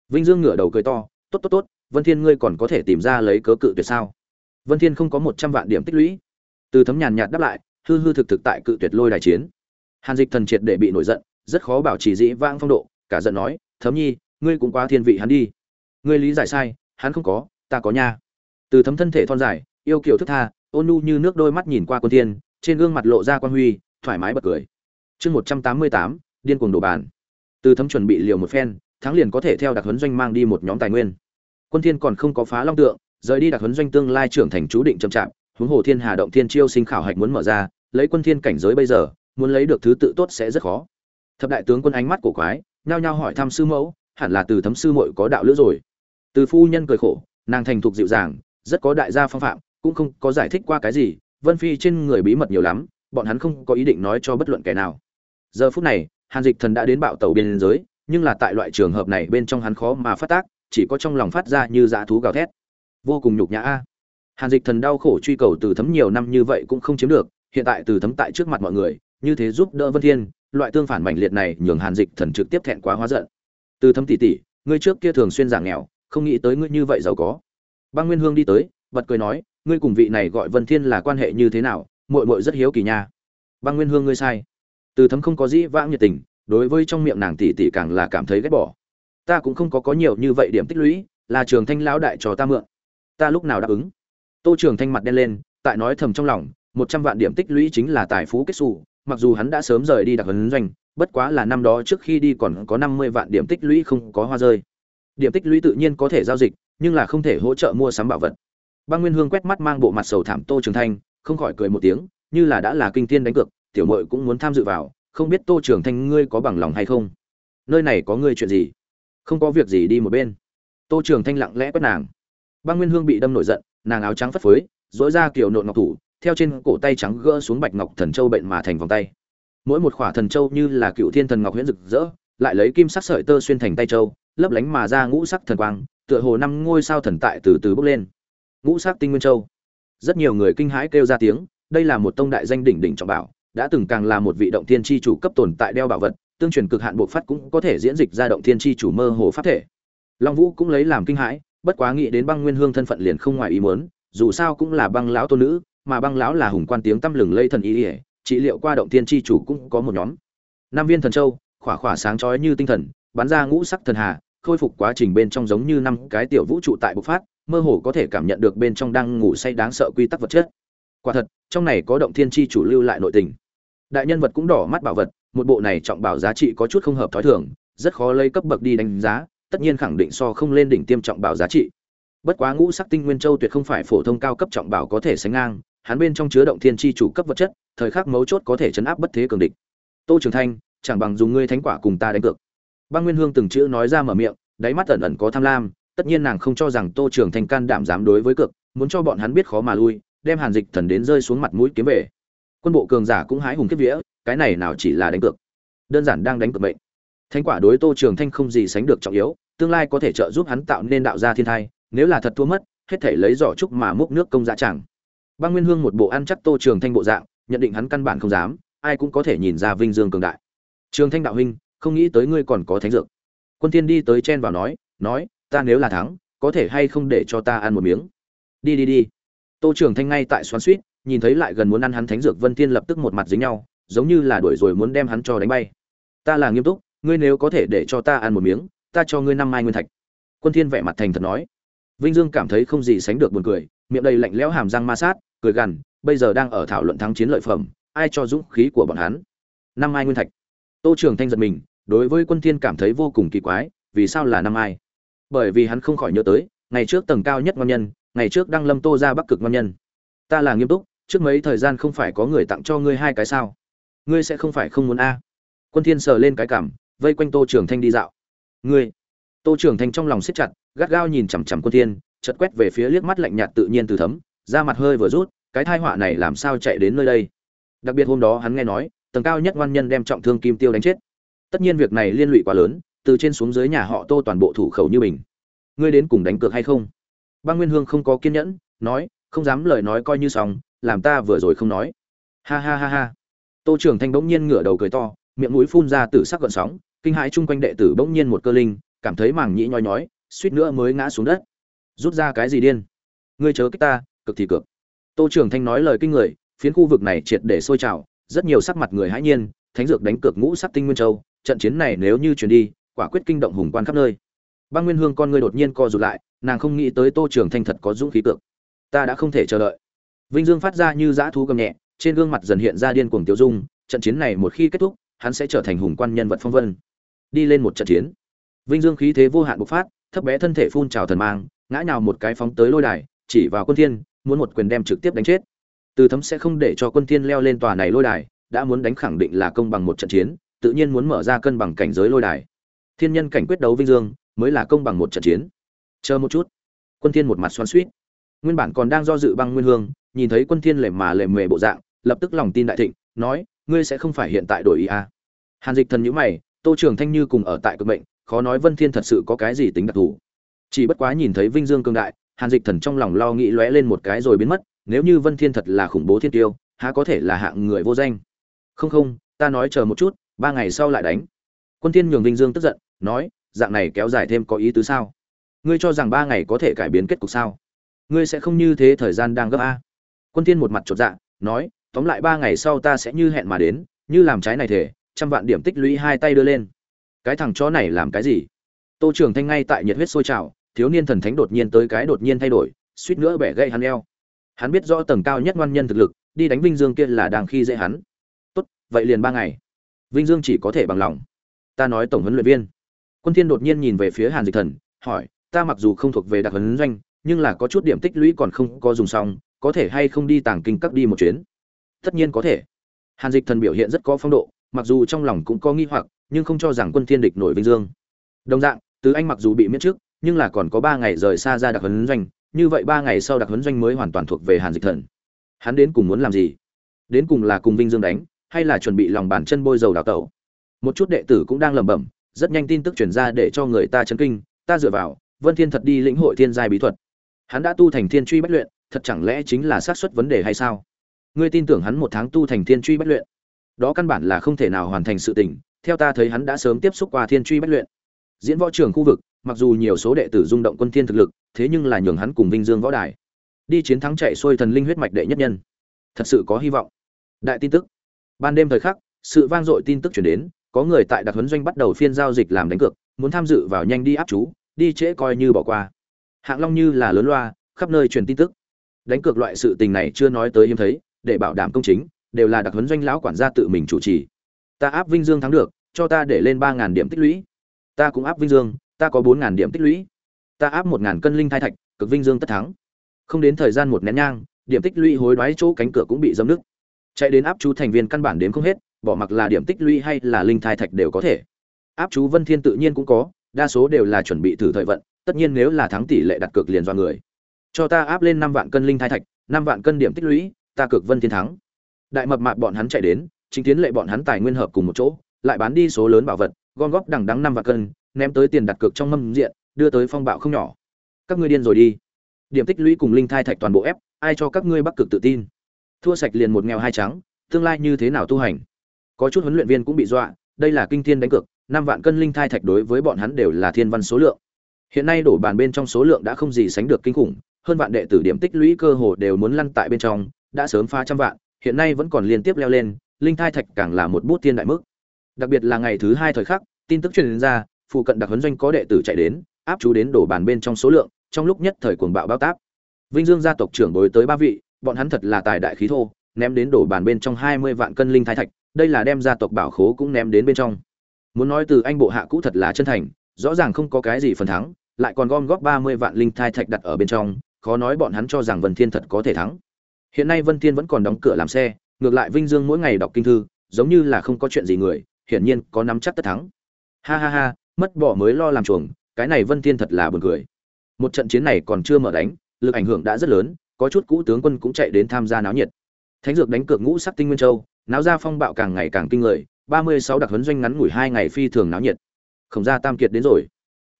Vinh dương ngửa đầu cười to, tốt tốt tốt vân thiên ngươi còn có thể tìm ra lấy cớ cự tuyệt sao? Vân thiên không có một trăm vạn điểm tích lũy. Từ thấm nhàn nhạt đáp lại, hư hư thực thực tại cự tuyệt lôi đài chiến. Hàn dịch thần triệt để bị nổi giận, rất khó bảo trì dĩ vãng phong độ, cả giận nói, thấm nhi, ngươi cũng quá thiên vị hắn đi. Ngươi lý giải sai, hắn không có, ta có nha. Từ thấm thân thể thon dài, yêu kiều thức tha, ôn nhu như nước đôi mắt nhìn qua quân thiên, trên gương mặt lộ ra quan huy, thoải mái bật cười. Chương một trăm tám mươi tám, điên cuồng đổ bàn. Từ thấm chuẩn bị liều một phen, thắng liền có thể theo đặc huấn doanh mang đi một nhóm tài nguyên quân thiên còn không có phá long tượng, rời đi đặc huấn doanh tương lai trưởng thành chú định chậm chạp, huống hồ thiên hà động thiên chiêu sinh khảo hạch muốn mở ra, lấy quân thiên cảnh giới bây giờ, muốn lấy được thứ tự tốt sẽ rất khó. Thập đại tướng quân ánh mắt cổ quái, nhao nhao hỏi thăm sư mẫu, hẳn là từ thấm sư muội có đạo lữ rồi. Từ phu nhân cười khổ, nàng thành thục dịu dàng, rất có đại gia phong phạm, cũng không có giải thích qua cái gì, vân phi trên người bí mật nhiều lắm, bọn hắn không có ý định nói cho bất luận kẻ nào. Giờ phút này, hàn dịch thần đã đến bạo tàu biên giới, nhưng là tại loại trường hợp này bên trong hắn khó mà phát tác chỉ có trong lòng phát ra như dã thú gào thét. Vô cùng nhục nhã a. Hàn dịch thần đau khổ truy cầu từ thấm nhiều năm như vậy cũng không chiếm được, hiện tại từ thấm tại trước mặt mọi người, như thế giúp đỡ vân thiên, loại tương phản mạnh liệt này nhường hàn dịch thần trực tiếp thẹn quá hóa giận. Từ thấm tỷ tỷ ngươi trước kia thường xuyên giảng nghèo, không nghĩ tới ngươi như vậy giàu có. Băng nguyên hương đi tới, bật cười nói, ngươi cùng vị này gọi vân thiên là quan hệ như thế nào, muội muội rất hiếu kỳ nha. Băng nguyên hương ngươi sai. Từ thấm không có dĩ vãng nhiệt tình, đối với trong miệng nàng tỷ tỷ càng là cảm thấy ghét bỏ ta cũng không có có nhiều như vậy điểm tích lũy, là trường thanh lão đại cho ta mượn. Ta lúc nào đáp ứng? Tô trường thanh mặt đen lên, tại nói thầm trong lòng, một trăm vạn điểm tích lũy chính là tài phú kết xù, mặc dù hắn đã sớm rời đi đặc huấn doanh, bất quá là năm đó trước khi đi còn có năm mươi vạn điểm tích lũy không có hoa rơi. Điểm tích lũy tự nhiên có thể giao dịch, nhưng là không thể hỗ trợ mua sắm bảo vật. Băng nguyên hương quét mắt mang bộ mặt sầu thảm tô trường thanh, không khỏi cười một tiếng, như là đã là kinh tiên đánh cược, tiểu mội cũng muốn tham dự vào, không biết tô trường thanh ngươi có bằng lòng hay không? Nơi này có ngươi chuyện gì? Không có việc gì đi một bên. Tô trường thanh lặng lẽ quét nàng. Băng nguyên hương bị đâm nổi giận, nàng áo trắng phất phới dỗi ra kiểu nộn ngọc thủ, theo trên cổ tay trắng gỡ xuống bạch ngọc thần châu bệnh mà thành vòng tay. Mỗi một khỏa thần châu như là cựu thiên thần ngọc huyễn rực rỡ, lại lấy kim sắc sợi tơ xuyên thành tay châu, lấp lánh mà ra ngũ sắc thần quang, tựa hồ năm ngôi sao thần tại từ từ bốc lên. Ngũ sắc tinh nguyên châu. Rất nhiều người kinh hãi kêu ra tiếng, đây là một tông đại danh đỉnh đỉnh trọng bảo, đã từng càng là một vị động thiên chi chủ cấp tồn tại đeo bảo vật tương truyền cực hạn bộ phát cũng có thể diễn dịch ra động thiên chi chủ mơ hồ pháp thể. Long vũ cũng lấy làm kinh hãi, bất quá nghĩ đến băng nguyên hương thân phận liền không ngoài ý muốn, dù sao cũng là băng lão tôn nữ, mà băng lão là hùng quan tiếng tăm lừng lây thần ý ỉa trị liệu qua động thiên chi chủ cũng có một nhóm. Năm viên thần châu, khỏa khỏa sáng chói như tinh thần, bắn ra ngũ sắc thần hà, khôi phục quá trình bên trong giống như năm cái tiểu vũ trụ tại bộc phát, mơ hồ có thể cảm nhận được bên trong đang ngủ say đáng sợ quy tắc vật chất. Quả thật, trong này có động thiên chi chủ lưu lại nội tình. Đại nhân vật cũng đỏ mắt bảo vật một bộ này trọng bảo giá trị có chút không hợp thói thường, rất khó lấy cấp bậc đi đánh giá, tất nhiên khẳng định so không lên đỉnh tiêm trọng bảo giá trị. Bất quá ngũ sắc tinh nguyên châu tuyệt không phải phổ thông cao cấp trọng bảo có thể sánh ngang, hắn bên trong chứa động thiên chi chủ cấp vật chất, thời khắc mấu chốt có thể chấn áp bất thế cường địch. Tô trường thanh, chẳng bằng dùng ngươi thánh quả cùng ta đánh cược. Băng nguyên hương từng chữ nói ra mở miệng, đáy mắt ẩn ẩn có tham lam, tất nhiên nàng không cho rằng tô trường thanh can đảm dám đối với cược, muốn cho bọn hắn biết khó mà lui, đem hàn dịch thần đến rơi xuống mặt mũi kiếm về. Quân bộ cường giả cũng hái hùng kiếp vía cái này nào chỉ là đánh cược. Đơn giản đang đánh cược mệnh. Thánh quả đối tô trường thanh không gì sánh được trọng yếu, tương lai có thể trợ giúp hắn tạo nên đạo gia thiên thai, nếu là thật thua mất, hết thể lấy giỏ trúc mà múc nước công dạ chẳng băng nguyên hương một bộ ăn chắc tô trường thanh bộ dạng, nhận định hắn căn bản không dám, ai cũng có thể nhìn ra vinh dương cường đại. Trường thanh đạo huynh, không nghĩ tới ngươi còn có thánh dược. Quân thiên đi tới chen vào nói nói, ta nếu là thắng, có thể hay không để cho ta ăn một miếng? Đi đi đi. Tô trường thanh ngay tại xoắn suýt, nhìn thấy lại gần muốn ăn hắn thánh dược vân thiên lập tức một mặt dính nhau giống như là đuổi rồi muốn đem hắn cho đánh bay. Ta là nghiêm túc, ngươi nếu có thể để cho ta ăn một miếng, ta cho ngươi năm mai nguyên thạch. Quân thiên vẻ mặt thành thật nói. Vinh dương cảm thấy không gì sánh được buồn cười, miệng đầy lạnh lẽo hàm răng ma sát, cười gằn, bây giờ đang ở thảo luận thắng chiến lợi phẩm, ai cho dũng khí của bọn hắn? Năm mai nguyên thạch. Tô trường thanh giật mình, đối với quân thiên cảm thấy vô cùng kỳ quái, vì sao là năm mai? Bởi vì hắn không khỏi nhớ tới, ngày trước tầng cao nhất ngon nhân, ngày trước đăng lâm tô ra bắc cực ngon nhân. Ta là nghiêm túc, trước mấy thời gian không phải có người tặng cho ngươi hai cái sao? Ngươi sẽ không phải không muốn a. Quân thiên sờ lên cái cảm, vây quanh tô trường thanh đi dạo. Ngươi. Tô trường thanh trong lòng siết chặt, gắt gao nhìn chằm chằm quân thiên, chợt quét về phía liếc mắt lạnh nhạt tự nhiên từ thấm, da mặt hơi vừa rút, cái thai họa này làm sao chạy đến nơi đây? Đặc biệt hôm đó hắn nghe nói, tầng cao nhất ngoan nhân đem trọng thương kim tiêu đánh chết. Tất nhiên việc này liên lụy quá lớn, từ trên xuống dưới nhà họ tô toàn bộ thủ khẩu như mình. Ngươi đến cùng đánh cược hay không? Băng nguyên hương không có kiên nhẫn, nói, không dám lời nói coi như xong, làm ta vừa rồi không nói. Ha ha ha ha tô Trường thanh bỗng nhiên ngửa đầu cười to, miệng mũi phun ra từ sắc gợn sóng, kinh hãi chung quanh đệ tử bỗng nhiên một cơ linh, cảm thấy màng nhĩ nhói nhói, suýt nữa mới ngã xuống đất. Rút ra cái gì điên? Ngươi chớ kích ta, cực thì cực. Tô trường thanh nói lời kinh người, phiến khu vực này triệt để sôi trào, rất nhiều sắc mặt người hãi nhiên, thánh dược đánh cược ngũ sắc tinh nguyên châu, trận chiến này nếu như chuyển đi, quả quyết kinh động hùng quan khắp nơi. Băng nguyên hương con ngươi đột nhiên co rụt lại, nàng không nghĩ tới tô trường thanh thật có dũng khí cược. Ta đã không thể chờ đợi. Vinh dương phát ra như dã thú gầm nhẹ trên gương mặt dần hiện ra điên cuồng tiêu dung, trận chiến này một khi kết thúc, hắn sẽ trở thành hùng quan nhân vật phong vân. Đi lên một trận chiến. Vinh dương khí thế vô hạn bộc phát, thấp bé thân thể phun trào thần mang, ngã nhào một cái phóng tới lôi đài, chỉ vào quân thiên, muốn một quyền đem trực tiếp đánh chết. Từ thấm sẽ không để cho quân thiên leo lên tòa này lôi đài, đã muốn đánh khẳng định là công bằng một trận chiến, tự nhiên muốn mở ra cân bằng cảnh giới lôi đài. Thiên nhân cảnh quyết đấu vinh dương, mới là công bằng một trận chiến. Chờ một chút. Quân thiên một mặt xoắn xuýt. Nguyên bản còn đang do dự băng nguyên hương, nhìn thấy quân thiên lèm mà lèm mề bộ dạng lập tức lòng tin đại thịnh, nói, ngươi sẽ không phải hiện tại đổi ý à? Hàn dịch thần nhíu mày, tô trường thanh như cùng ở tại cực mệnh, khó nói vân thiên thật sự có cái gì tính đặc thù. Chỉ bất quá nhìn thấy vinh dương cương đại, hàn dịch thần trong lòng lo nghĩ lóe lên một cái rồi biến mất, nếu như vân thiên thật là khủng bố thiên tiêu, há có thể là hạng người vô danh? Không không, ta nói chờ một chút, ba ngày sau lại đánh. Quân thiên nhường vinh dương tức giận, nói, dạng này kéo dài thêm có ý tứ sao? Ngươi cho rằng ba ngày có thể cải biến kết cục sao? Ngươi sẽ không như thế thời gian đang gấp a? Quân thiên một mặt chột dạ nói tóm lại ba ngày sau ta sẽ như hẹn mà đến, như làm trái này thể trăm vạn điểm tích lũy hai tay đưa lên. Cái thằng chó này làm cái gì? Tô trường thanh ngay tại nhiệt huyết sôi trào, thiếu niên thần thánh đột nhiên tới cái đột nhiên thay đổi, suýt nữa bẻ gãy hắn eo. Hắn biết rõ tầng cao nhất ngoan nhân thực lực, đi đánh vinh dương kia là đang khi dễ hắn. Tốt, vậy liền ba ngày. Vinh dương chỉ có thể bằng lòng. Ta nói tổng huấn luyện viên. Quân thiên đột nhiên nhìn về phía hàn dịch thần, hỏi, ta mặc dù không thuộc về đặc huấn doanh, nhưng là có chút điểm tích lũy còn không có dùng xong, có thể hay không đi tàng kinh các đi một chuyến? Tất nhiên có thể. Hàn dịch thần biểu hiện rất có phong độ, mặc dù trong lòng cũng có nghi hoặc, nhưng không cho rằng quân thiên địch nổi vinh dương. Đồng dạng, tứ anh mặc dù bị miễn trước, nhưng là còn có ba ngày rời xa ra đặc huấn doanh, như vậy ba ngày sau đặc huấn doanh mới hoàn toàn thuộc về hàn dịch thần. Hắn đến cùng muốn làm gì? Đến cùng là cùng vinh dương đánh, hay là chuẩn bị lòng bàn chân bôi dầu đào tẩu? Một chút đệ tử cũng đang lẩm bẩm, rất nhanh tin tức truyền ra để cho người ta chấn kinh, ta dựa vào, vân thiên thật đi lĩnh hội thiên giai bí thuật. Hắn đã tu thành thiên truy bách luyện, thật chẳng lẽ chính là xác suất vấn đề hay sao? Ngươi tin tưởng hắn một tháng tu thành thiên truy bách luyện. Đó căn bản là không thể nào hoàn thành sự tình, theo ta thấy hắn đã sớm tiếp xúc qua thiên truy bách luyện. Diễn võ trường khu vực, mặc dù nhiều số đệ tử rung động quân thiên thực lực, thế nhưng là nhường hắn cùng vinh dương võ đài. Đi chiến thắng chạy xuôi thần linh huyết mạch đệ nhất nhân. Thật sự có hy vọng. Đại tin tức. Ban đêm thời khắc, sự vang dội tin tức chuyển đến, có người tại đặc huấn doanh bắt đầu phiên giao dịch làm đánh cược, muốn tham dự vào nhanh đi áp chú, đi trễ coi như bỏ qua. Hạng long như là lớn loa, khắp nơi truyền tin tức. Đánh cược loại sự tình này chưa nói tới hiếm thấy để bảo đảm công chính, đều là đặc huấn doanh lão quản gia tự mình chủ trì. Ta áp vinh dương thắng được, cho ta để lên ba ngàn điểm tích lũy. Ta cũng áp vinh dương, ta có bốn ngàn điểm tích lũy. Ta áp một ngàn cân linh thai thạch, cực vinh dương tất thắng. Không đến thời gian một nén nhang, điểm tích lũy hối đoái chỗ cánh cửa cũng bị dâm nứt. Chạy đến áp chú thành viên căn bản đếm không hết, bỏ mặc là điểm tích lũy hay là linh thai thạch đều có thể. Áp chú vân thiên tự nhiên cũng có, đa số đều là chuẩn bị thử thời vận, tất nhiên nếu là thắng tỷ lệ đặt cược liền do người. Cho ta áp lên năm vạn cân linh thai thạch, năm vạn cân điểm tích lũy ta cực vân thiên thắng. Đại mập mạp bọn hắn chạy đến, chính tiến lệ bọn hắn tài nguyên hợp cùng một chỗ, lại bán đi số lớn bảo vật, gom góp đằng đắng năm vạn cân, ném tới tiền đặt cược trong mâm diện, đưa tới phong bạo không nhỏ. Các ngươi điên rồi đi. Điểm tích lũy cùng linh thai thạch toàn bộ ép, ai cho các ngươi bắc cực tự tin? Thua sạch liền một nghèo hai trắng, tương lai như thế nào tu hành? Có chút huấn luyện viên cũng bị dọa, đây là kinh thiên đánh cược, năm vạn cân linh thai thạch đối với bọn hắn đều là thiên văn số lượng. Hiện nay đổ bàn bên trong số lượng đã không gì sánh được kinh khủng, hơn vạn đệ tử điểm tích lũy cơ hồ đều muốn lăn tại bên trong đã sớm phá trăm vạn, hiện nay vẫn còn liên tiếp leo lên, linh thai thạch càng là một bút thiên đại mức. Đặc biệt là ngày thứ hai thời khắc, tin tức truyền ra, phụ cận đặc huấn doanh có đệ tử chạy đến, áp chú đến đổ bàn bên trong số lượng, trong lúc nhất thời cuồng bạo bao táp. Vinh dương gia tộc trưởng bồi tới ba vị, bọn hắn thật là tài đại khí thô, ném đến đổ bàn bên trong hai mươi vạn cân linh thái thạch, đây là đem gia tộc bảo khố cũng ném đến bên trong. Muốn nói từ anh bộ hạ cũ thật là chân thành, rõ ràng không có cái gì phần thắng, lại còn gom góp ba mươi vạn linh thai thạch đặt ở bên trong, khó nói bọn hắn cho rằng vân thiên thật có thể thắng hiện nay vân thiên vẫn còn đóng cửa làm xe, ngược lại vinh dương mỗi ngày đọc kinh thư, giống như là không có chuyện gì người, hiển nhiên có nắm chắc tất thắng. Ha ha ha, mất bỏ mới lo làm chuồng, cái này vân thiên thật là buồn cười. Một trận chiến này còn chưa mở đánh, lực ảnh hưởng đã rất lớn, có chút cũ tướng quân cũng chạy đến tham gia náo nhiệt. Thánh dược đánh cược ngũ sắc tinh nguyên châu, náo ra phong bạo càng ngày càng kinh người, ba mươi sáu đặc huấn doanh ngắn ngủi hai ngày phi thường náo nhiệt. Khổng gia tam kiệt đến rồi.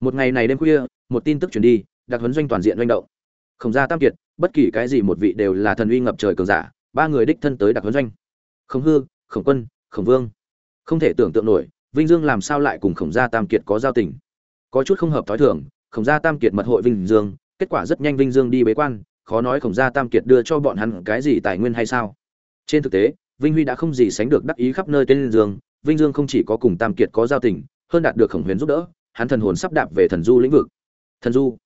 Một ngày này đêm khuya, một tin tức truyền đi, đặc huấn doanh toàn diện doanh động. Khổng gia tam kiệt bất kỳ cái gì một vị đều là thần uy ngập trời cường giả, ba người đích thân tới đặc huấn doanh. Khổng hư, khổng quân, khổng vương. Không thể tưởng tượng nổi, vinh dương làm sao lại cùng khổng gia tam kiệt có giao tình? Có chút không hợp t h ó i thường, khổng gia tam kiệt mật hội vinh dương, kết quả rất nhanh vinh dương đi bế quan, khó nói khổng gia tam kiệt đưa cho bọn hắn cái gì tài nguyên hay sao? Trên thực tế, vinh huy đã không gì sánh được đắc ý khắp nơi tên dương vinh dương không chỉ có cùng tam kiệt có giao tình, hơn đạt được khổng huyền giúp đỡ, hắn thần hồn sắp đạp về thần du lĩnh vực. Thần du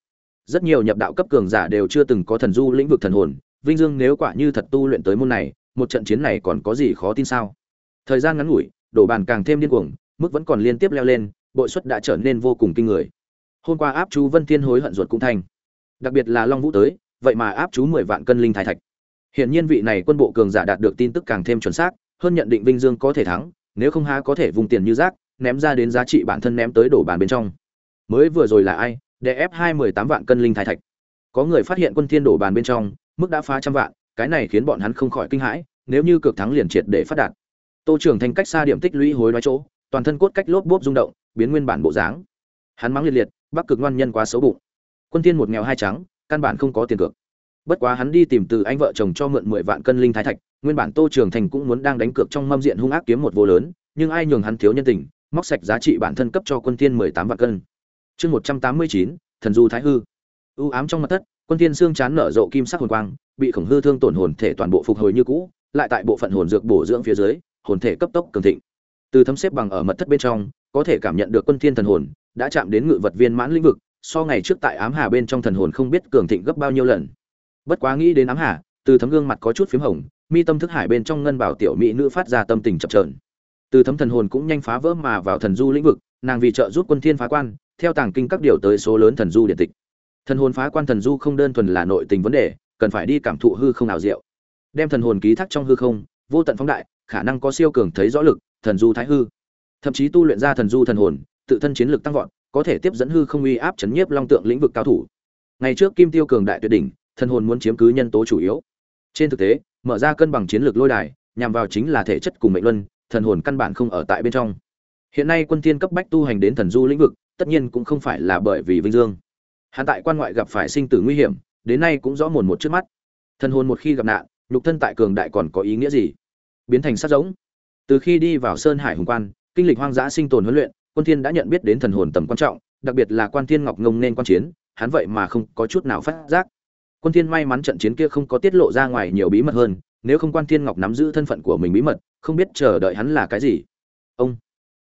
rất nhiều nhập đạo cấp cường giả đều chưa từng có thần du lĩnh vực thần hồn, vinh dương nếu quả như thật tu luyện tới môn này, một trận chiến này còn có gì khó tin sao? Thời gian ngắn ngủi, đổ bàn càng thêm điên cuồng, mức vẫn còn liên tiếp leo lên, bội suất đã trở nên vô cùng kinh người. Hôm qua áp chú vân thiên hối hận ruột cũng thành. Đặc biệt là long vũ tới, vậy mà áp chú mười vạn cân linh thái thạch. Hiện nhiên vị này quân bộ cường giả đạt được tin tức càng thêm chuẩn xác, hơn nhận định vinh dương có thể thắng, nếu không há có thể vùng tiền như rác, ném ra đến giá trị bản thân ném tới đổ bàn bên trong. Mới vừa rồi là ai? Để ép hai mười tám vạn cân linh thái thạch. Có người phát hiện quân thiên đổ bàn bên trong, mức đã phá trăm vạn, cái này khiến bọn hắn không khỏi kinh hãi, nếu như cược thắng liền triệt để phát đạt. Tô trưởng thành cách xa điểm tích lũy hối đoái chỗ, toàn thân cốt cách lốp bốp rung động, biến nguyên bản bộ dáng. Hắn mắng liệt liệt, bắc cực ngoan nhân quá xấu bụng. Quân thiên một nghèo hai trắng, căn bản không có tiền cược. Bất quá hắn đi tìm từ anh vợ chồng cho mượn mười vạn cân linh thái thạch, nguyên bản tô trưởng thành cũng muốn đang đánh cược trong mâm diện hung ác kiếm một vô lớn, nhưng ai nhường hắn thiếu nhân tình, móc sạch giá trị bản thân cấp cho quân thiên mười tám vạn cân chương một trăm tám mươi chín, thần du thái hư. U ám trong mặt thất, quân tiên xương chán nở rộ kim sắc hồn quang, bị khổng hư thương tổn hồn thể toàn bộ phục hồi như cũ, lại tại bộ phận hồn dược bổ dưỡng phía dưới, hồn thể cấp tốc cường thịnh. Từ thấm xếp bằng ở mật thất bên trong, có thể cảm nhận được quân thiên thần hồn, đã chạm đến ngự vật viên mãn lĩnh vực, so ngày trước tại ám hà bên trong thần hồn không biết cường thịnh gấp bao nhiêu lần. Bất quá nghĩ đến ám hà, từ thấm gương mặt có chút phím hồng, mi tâm thức hải bên trong ngân bảo tiểu mỹ nữ phát ra tâm tình chập chờn. Từ thấm thần hồn cũng nhanh phá vỡ mà vào thần du lĩnh vực, nàng vì trợ giúp quân thiên phá quan theo tàng kinh các điều tới số lớn thần du điện tịch. Thần hồn phá quan thần du không đơn thuần là nội tình vấn đề, cần phải đi cảm thụ hư không nào diệu. Đem thần hồn ký thác trong hư không, vô tận phóng đại, khả năng có siêu cường thấy rõ lực, thần du thái hư. Thậm chí tu luyện ra thần du thần hồn, tự thân chiến lực tăng vọt, có thể tiếp dẫn hư không uy áp chấn nhiếp long tượng lĩnh vực cao thủ. Ngày trước kim tiêu cường đại tuyệt đỉnh, thần hồn muốn chiếm cứ nhân tố chủ yếu. Trên thực tế, mở ra cân bằng chiến lược lôi đài, nhằm vào chính là thể chất cùng mệnh luân, thần hồn căn bản không ở tại bên trong. Hiện nay quân tiên cấp bách tu hành đến thần du lĩnh vực tất nhiên cũng không phải là bởi vì vinh dương. Hắn tại quan ngoại gặp phải sinh tử nguy hiểm, đến nay cũng rõ mồn một trước mắt. Thân hồn một khi gặp nạn, nhục thân tại cường đại còn có ý nghĩa gì? Biến thành sát giống. Từ khi đi vào sơn hải hùng quan, kinh lịch hoang dã sinh tồn huấn luyện, quân thiên đã nhận biết đến thần hồn tầm quan trọng, đặc biệt là quan thiên ngọc ngông nên quan chiến, hắn vậy mà không có chút nào phát giác. Quân thiên may mắn trận chiến kia không có tiết lộ ra ngoài nhiều bí mật hơn, nếu không quan thiên ngọc nắm giữ thân phận của mình bí mật, không biết chờ đợi hắn là cái gì. Ông.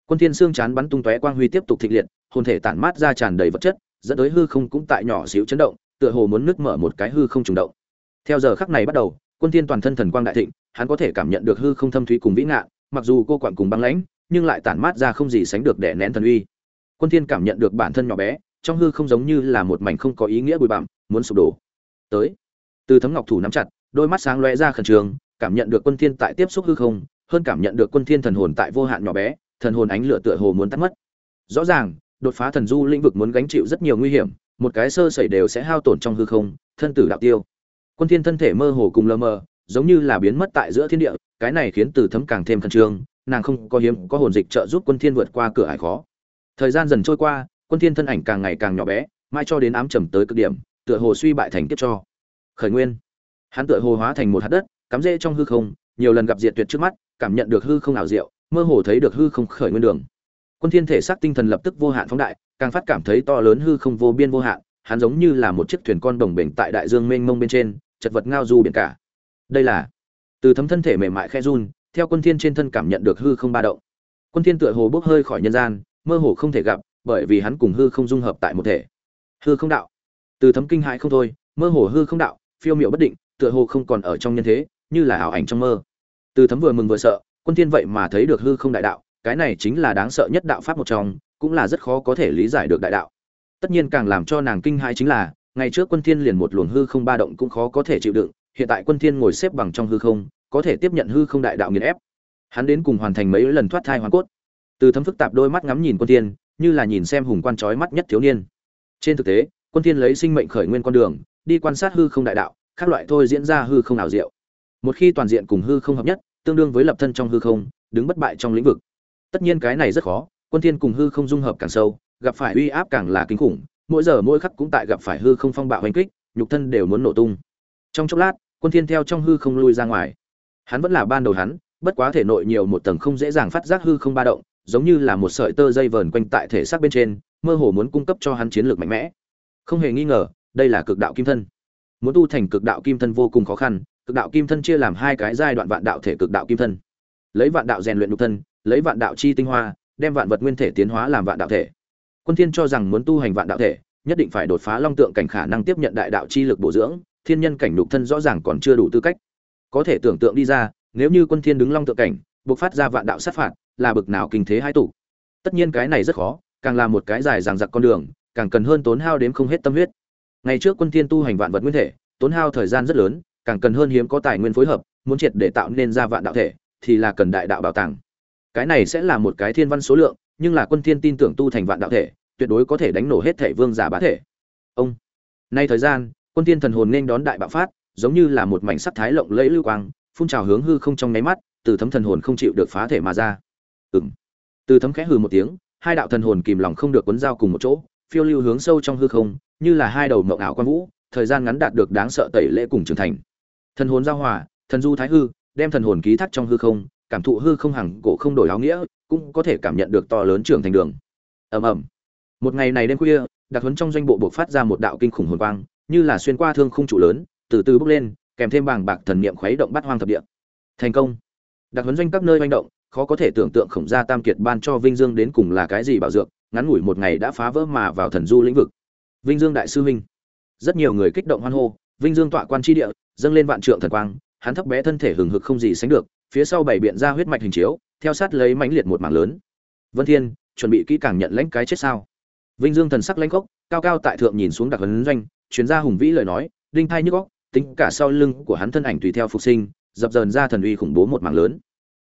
Quân thiên xương chán bắn tung tóe quang huy tiếp tục thịnh liệt hồn thể tản mát ra tràn đầy vật chất, dẫn tới hư không cũng tại nhỏ xíu chấn động, tựa hồ muốn nứt mở một cái hư không trùng động. Theo giờ khắc này bắt đầu, quân thiên toàn thân thần quang đại thịnh, hắn có thể cảm nhận được hư không thâm thúy cùng vĩ ngạn mặc dù cô quặn cùng băng lãnh, nhưng lại tản mát ra không gì sánh được để nén thần uy. Quân thiên cảm nhận được bản thân nhỏ bé, trong hư không giống như là một mảnh không có ý nghĩa bụi bặm, muốn sụp đổ. Tới, từ thấm ngọc thủ nắm chặt, đôi mắt sáng lóe ra khẩn trương, cảm nhận được quân thiên tại tiếp xúc hư không, hơn cảm nhận được quân thiên thần hồn tại vô hạn nhỏ bé, thần hồn ánh lửa tựa hồ muốn tắt mất. Rõ ràng đột phá thần du lĩnh vực muốn gánh chịu rất nhiều nguy hiểm, một cái sơ sẩy đều sẽ hao tổn trong hư không, thân tử đạo tiêu. Quân thiên thân thể mơ hồ cùng lơ mơ giống như là biến mất tại giữa thiên địa, cái này khiến từ thấm càng thêm khẩn trương, nàng không có hiếm, có hồn dịch trợ giúp quân thiên vượt qua cửa ải khó. Thời gian dần trôi qua, quân thiên thân ảnh càng ngày càng nhỏ bé, mai cho đến ám trầm tới cực điểm, tựa hồ suy bại thành kiếp cho. Khởi nguyên. Hắn tựa hồ hóa thành một hạt đất, cắm rễ trong hư không, nhiều lần gặp diệt tuyệt trước mắt, cảm nhận được hư không ảo diệu, mơ hồ thấy được hư không khởi nguyên đường quân thiên thể xác tinh thần lập tức vô hạn phóng đại, càng phát cảm thấy to lớn hư không vô biên vô hạn, hắn giống như là một chiếc thuyền con đồng bình tại đại dương mênh mông bên trên, chật vật ngao du biển cả. Đây là, từ thấm thân thể mềm mại khe run, theo quân thiên trên thân cảm nhận được hư không ba động. Quân thiên tựa hồ bốc hơi khỏi nhân gian, mơ hồ không thể gặp, bởi vì hắn cùng hư không dung hợp tại một thể. Hư không đạo. Từ thấm kinh hãi không thôi, mơ hồ hư không đạo, phiêu miệu bất định, tựa hồ không còn ở trong nhân thế, như là ảo ảnh trong mơ. Từ thấm vừa mừng vừa sợ, quân thiên vậy mà thấy được hư không đại đạo cái này chính là đáng sợ nhất đạo pháp một trong, cũng là rất khó có thể lý giải được đại đạo. Tất nhiên càng làm cho nàng kinh hãi chính là, ngày trước quân thiên liền một luồng hư không ba động cũng khó có thể chịu đựng, hiện tại quân thiên ngồi xếp bằng trong hư không, có thể tiếp nhận hư không đại đạo nghiền ép. Hắn đến cùng hoàn thành mấy lần thoát thai hoàn cốt. Từ thấm phức tạp đôi mắt ngắm nhìn quân thiên, như là nhìn xem hùng quan chói mắt nhất thiếu niên. Trên thực tế, quân thiên lấy sinh mệnh khởi nguyên con đường, đi quan sát hư không đại đạo các loại thôi diễn ra hư không ảo diệu. Một khi toàn diện cùng hư không hợp nhất, tương đương với lập thân trong hư không, đứng bất bại trong lĩnh vực tất nhiên cái này rất khó, quân thiên cùng hư không dung hợp càng sâu, gặp phải uy áp càng là kinh khủng, mỗi giờ mỗi khắc cũng tại gặp phải hư không phong bạo hành kích, nhục thân đều muốn nổ tung. Trong chốc lát, quân thiên theo trong hư không lui ra ngoài. Hắn vẫn là ban đầu hắn, bất quá thể nội nhiều một tầng không dễ dàng phát giác hư không ba động, giống như là một sợi tơ dây vờn quanh tại thể xác bên trên, mơ hồ muốn cung cấp cho hắn chiến lược mạnh mẽ. Không hề nghi ngờ, đây là cực đạo kim thân. Muốn tu thành cực đạo kim thân vô cùng khó khăn, cực đạo kim thân chia làm hai cái giai đoạn vạn đạo thể cực đạo kim thân. Lấy vạn đạo rèn luyện nhục thân lấy vạn đạo chi tinh hoa, đem vạn vật nguyên thể tiến hóa làm vạn đạo thể. Quân thiên cho rằng muốn tu hành vạn đạo thể, nhất định phải đột phá long tượng cảnh khả năng tiếp nhận đại đạo chi lực bổ dưỡng, thiên nhân cảnh nhục thân rõ ràng còn chưa đủ tư cách. Có thể tưởng tượng đi ra, nếu như quân thiên đứng long tượng cảnh, bộc phát ra vạn đạo sát phạt, là bực nào kinh thế hai tụ. Tất nhiên cái này rất khó, càng là một cái dài dằng dặc con đường, càng cần hơn tốn hao đến không hết tâm huyết. Ngày trước quân thiên tu hành vạn vật nguyên thể, tốn hao thời gian rất lớn, càng cần hơn hiếm có tài nguyên phối hợp, muốn triệt để tạo nên ra vạn đạo thể, thì là cần đại đạo bảo tàng cái này sẽ là một cái thiên văn số lượng, nhưng là quân thiên tin tưởng tu thành vạn đạo thể, tuyệt đối có thể đánh nổ hết thể vương giả bá thể. Ông. Nay thời gian, quân thiên thần hồn nên đón đại bạo phát, giống như là một mảnh sắc thái lộng lẫy lưu quang, phun trào hướng hư không trong nháy mắt, từ thấm thần hồn không chịu được phá thể mà ra. Ừm. Từ thấm khẽ hừ một tiếng, hai đạo thần hồn kìm lòng không được cuốn giao cùng một chỗ, phiêu lưu hướng sâu trong hư không, như là hai đầu mộng ảo quan vũ, thời gian ngắn đạt được đáng sợ tẩy lễ cùng trưởng thành. Thần hồn giao hòa, thần du thái hư, đem thần hồn ký thác trong hư không cảm thụ hư không hằng cổ không đổi áo nghĩa, cũng có thể cảm nhận được to lớn trưởng thành đường. Ầm ầm. Một ngày này đêm khuya đặc huấn trong doanh bộ buộc phát ra một đạo kinh khủng hồn quang, như là xuyên qua thương khung trụ lớn, từ từ bước lên, kèm thêm bàng bạc thần niệm khuấy động bắt hoang thập địa. Thành công. Đặc huấn doanh các nơi manh động, khó có thể tưởng tượng khổng gia tam kiệt ban cho vinh dương đến cùng là cái gì bảo dược, ngắn ngủi một ngày đã phá vỡ mà vào thần du lĩnh vực. Vinh dương đại sư huynh. Rất nhiều người kích động hoan hô, vinh dương tọa quan tri địa, dâng lên vạn trượng thần quang, hắn thấp bé thân thể hừng hực không gì sánh được phía sau bảy biện ra huyết mạch hình chiếu theo sát lấy mãnh liệt một mảng lớn. Vân thiên chuẩn bị kỹ càng nhận lãnh cái chết sao? Vinh dương thần sắc lãnh cốc, cao cao tại thượng nhìn xuống đặc huấn doanh chuyên gia hùng vĩ lời nói đinh thai nhức óc tính cả sau lưng của hắn thân ảnh tùy theo phục sinh dập dờn ra thần uy khủng bố một mảng lớn.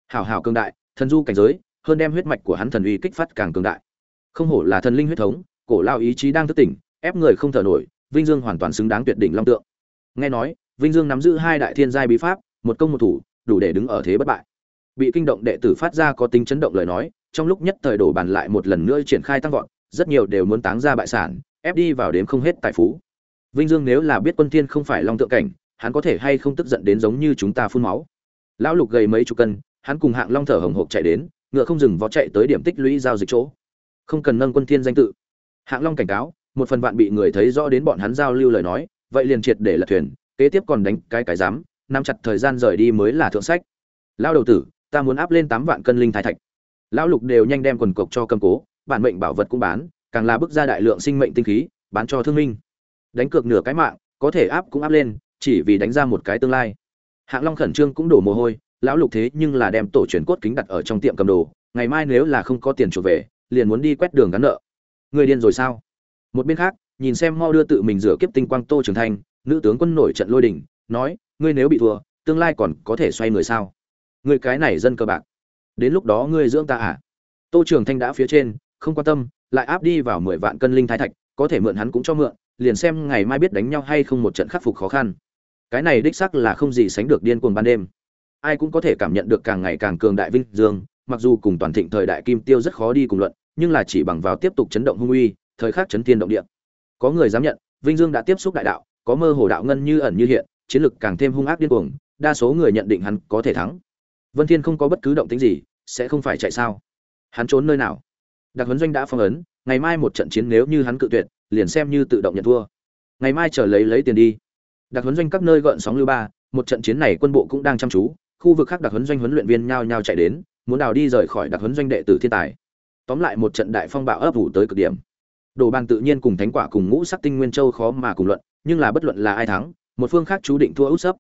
Hảo hảo cường đại thần du cảnh giới hơn đem huyết mạch của hắn thần uy kích phát càng cường đại. Không hổ là thần linh huyết thống cổ lao ý chí đang thức tỉnh ép người không thở nổi vinh dương hoàn toàn xứng đáng tuyệt đỉnh long tượng. Nghe nói vinh dương nắm giữ hai đại thiên giai bí pháp một công một thủ đủ để đứng ở thế bất bại. Bị kinh động đệ tử phát ra có tính chấn động lời nói, trong lúc nhất thời đổ bàn lại một lần nữa triển khai tăng vọt, rất nhiều đều muốn táng ra bại sản, ép đi vào đếm không hết tài phú. Vinh dương nếu là biết quân thiên không phải long tượng cảnh, hắn có thể hay không tức giận đến giống như chúng ta phun máu. Lão lục gầy mấy chục cân, hắn cùng hạng long thở hồng hộc chạy đến, ngựa không dừng vó chạy tới điểm tích lũy giao dịch chỗ. Không cần nâng quân thiên danh tự. Hạng long cảnh cáo, một phần vạn bị người thấy rõ đến bọn hắn giao lưu lời nói, vậy liền triệt để lật thuyền, kế tiếp còn đánh cái cái dám nắm chặt thời gian rời đi mới là thượng sách. Lão đầu tử, ta muốn áp lên tám vạn cân linh thái thạch. Lão lục đều nhanh đem quần cộc cho cầm cố, bản mệnh bảo vật cũng bán, càng là bức ra đại lượng sinh mệnh tinh khí, bán cho thương minh. Đánh cược nửa cái mạng, có thể áp cũng áp lên, chỉ vì đánh ra một cái tương lai. Hạng long khẩn trương cũng đổ mồ hôi, lão lục thế nhưng là đem tổ truyền cốt kính đặt ở trong tiệm cầm đồ, ngày mai nếu là không có tiền chuộc về, liền muốn đi quét đường gắn nợ. Người điên rồi sao? Một bên khác, nhìn xem mau đưa tự mình rửa kiếp tinh quang tô trường thanh, nữ tướng quân nổi trận lôi đình, nói ngươi nếu bị thua, tương lai còn có thể xoay người sao? Người cái này dân cơ bạc. Đến lúc đó ngươi dưỡng ta à? Tô trường thanh đã phía trên, không quan tâm, lại áp đi vào mười vạn cân linh thái thạch, có thể mượn hắn cũng cho mượn, liền xem ngày mai biết đánh nhau hay không một trận khắc phục khó khăn. Cái này đích sắc là không gì sánh được điên cuồng ban đêm. Ai cũng có thể cảm nhận được càng ngày càng cường đại vinh dương, mặc dù cùng toàn thịnh thời đại kim tiêu rất khó đi cùng luận, nhưng là chỉ bằng vào tiếp tục chấn động hung uy, thời khắc chấn thiên động địa. Có người dám nhận, vinh dương đã tiếp xúc đại đạo, có mơ hồ đạo ngân như ẩn như hiện chiến lực càng thêm hung ác điên cuồng, đa số người nhận định hắn có thể thắng. Vân thiên không có bất cứ động tĩnh gì, sẽ không phải chạy sao? Hắn trốn nơi nào? Đặc huấn doanh đã phong ấn, ngày mai một trận chiến nếu như hắn cự tuyệt, liền xem như tự động nhận thua. Ngày mai trở lấy lấy tiền đi. Đặc huấn doanh các nơi gợn sóng lưu ba, một trận chiến này quân bộ cũng đang chăm chú, khu vực khác đặc huấn doanh huấn luyện viên nhao nhao chạy đến, muốn đào đi rời khỏi đặc huấn doanh đệ tử thiên tài. Tóm lại một trận đại phong bạo ấp ủ tới cực điểm. Đồ bang tự nhiên cùng thánh quả cùng ngũ sắc tinh nguyên châu khó mà cùng luận, nhưng là bất luận là ai thắng một phương khác chú định thua út sấp.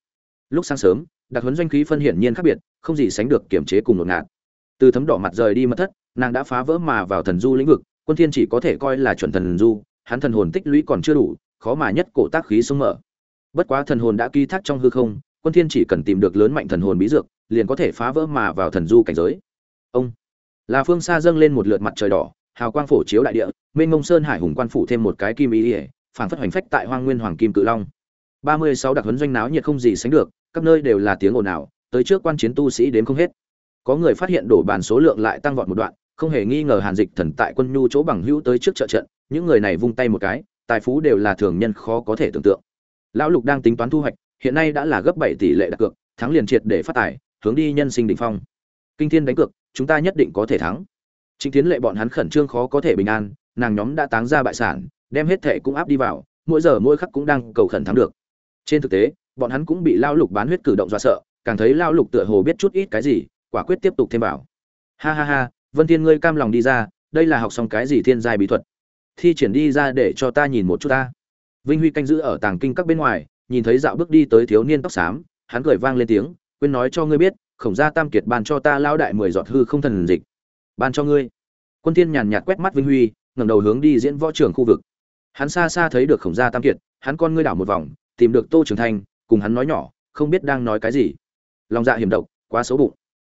Lúc sáng sớm, đặc huấn doanh khí phân hiển nhiên khác biệt, không gì sánh được kiểm chế cùng một ngạt. Từ thấm đỏ mặt rời đi mất thất, nàng đã phá vỡ mà vào thần du lĩnh vực, quân thiên chỉ có thể coi là chuẩn thần du, hắn thần hồn tích lũy còn chưa đủ, khó mà nhất cổ tác khí xuống mở. Bất quá thần hồn đã ký thác trong hư không, quân thiên chỉ cần tìm được lớn mạnh thần hồn bí dược, liền có thể phá vỡ mà vào thần du cảnh giới. Ông là phương xa dâng lên một lượt mặt trời đỏ, hào quang phổ chiếu đại địa, mênh mông sơn hải hùng quan phủ thêm một cái kim ý ỉa phảng phất hoành phách tại hoang nguyên hoàng kim cự long ba mươi sáu đặc huấn doanh náo nhiệt không gì sánh được các nơi đều là tiếng ồn ào tới trước quan chiến tu sĩ đến không hết. Có người phát hiện đổ bàn số lượng lại tăng vọt một đoạn không hề nghi ngờ hàn dịch thần tại quân nhu chỗ bằng hữu tới trước trợ trận những người này vung tay một cái tài phú đều là thường nhân khó có thể tưởng tượng. Lão lục đang tính toán thu hoạch hiện nay đã là gấp bảy tỷ lệ đặt cược thắng liền triệt để phát tài hướng đi nhân sinh đỉnh phong. Kinh thiên đánh cược chúng ta nhất định có thể thắng. Trịnh Tiến Lệ bọn hắn khẩn trương khó có thể bình an, nàng nhóm đã táng ra bại sản, đem hết thệ cũng áp đi vào, mỗi giờ mỗi khắc cũng đang cầu khẩn thắng được. Trên thực tế, bọn hắn cũng bị lao lục bán huyết cử động dọa sợ, càng thấy lao lục tựa hồ biết chút ít cái gì, quả quyết tiếp tục thêm bảo. Ha ha ha, Vân Thiên ngươi cam lòng đi ra, đây là học xong cái gì thiên giai bí thuật? Thi triển đi ra để cho ta nhìn một chút ta. Vinh Huy canh giữ ở tàng kinh các bên ngoài, nhìn thấy dạo bước đi tới thiếu niên tóc xám, hắn cười vang lên tiếng, quên nói cho ngươi biết, khổng gia tam kiệt ban cho ta lao đại mười giọt hư không thần dịch ban cho ngươi quân thiên nhàn nhạt quét mắt vinh huy ngẩng đầu hướng đi diễn võ trường khu vực hắn xa xa thấy được khổng gia tam kiệt hắn con ngươi đảo một vòng tìm được tô trường thanh cùng hắn nói nhỏ không biết đang nói cái gì. Lòng dạ hiểm độc quá xấu bụng.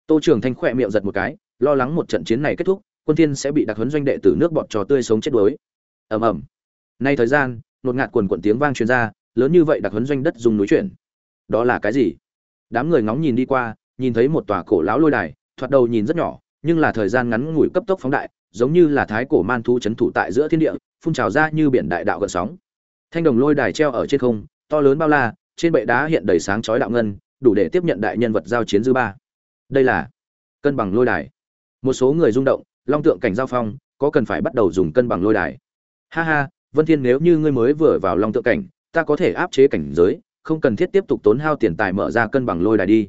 Tô trường thanh khỏe miệng giật một cái lo lắng một trận chiến này kết thúc quân thiên sẽ bị đặc huấn doanh đệ tử nước bọt trò tươi sống chết đuối. Ầm ầm. Nay thời gian nột ngạt quần quần tiếng vang truyền ra lớn như vậy đặc huấn doanh đất dùng núi chuyển. Đó là cái gì? Đám người ngóng nhìn đi qua nhìn thấy một tòa cổ lão lôi đài thoạt đầu nhìn rất nhỏ nhưng là thời gian ngắn ngủi cấp tốc phóng đại, giống như là thái cổ man thú chấn thủ tại giữa thiên địa, phun trào ra như biển đại đạo gợn sóng. Thanh đồng lôi đài treo ở trên không, to lớn bao la, trên bệ đá hiện đầy sáng chói đạo ngân, đủ để tiếp nhận đại nhân vật giao chiến dư ba. Đây là cân bằng lôi đài. Một số người rung động, long tượng cảnh giao phong, có cần phải bắt đầu dùng cân bằng lôi đài. Ha ha, Vân Thiên nếu như ngươi mới vừa vào long tượng cảnh, ta có thể áp chế cảnh giới, không cần thiết tiếp tục tốn hao tiền tài mở ra cân bằng lôi đài đi.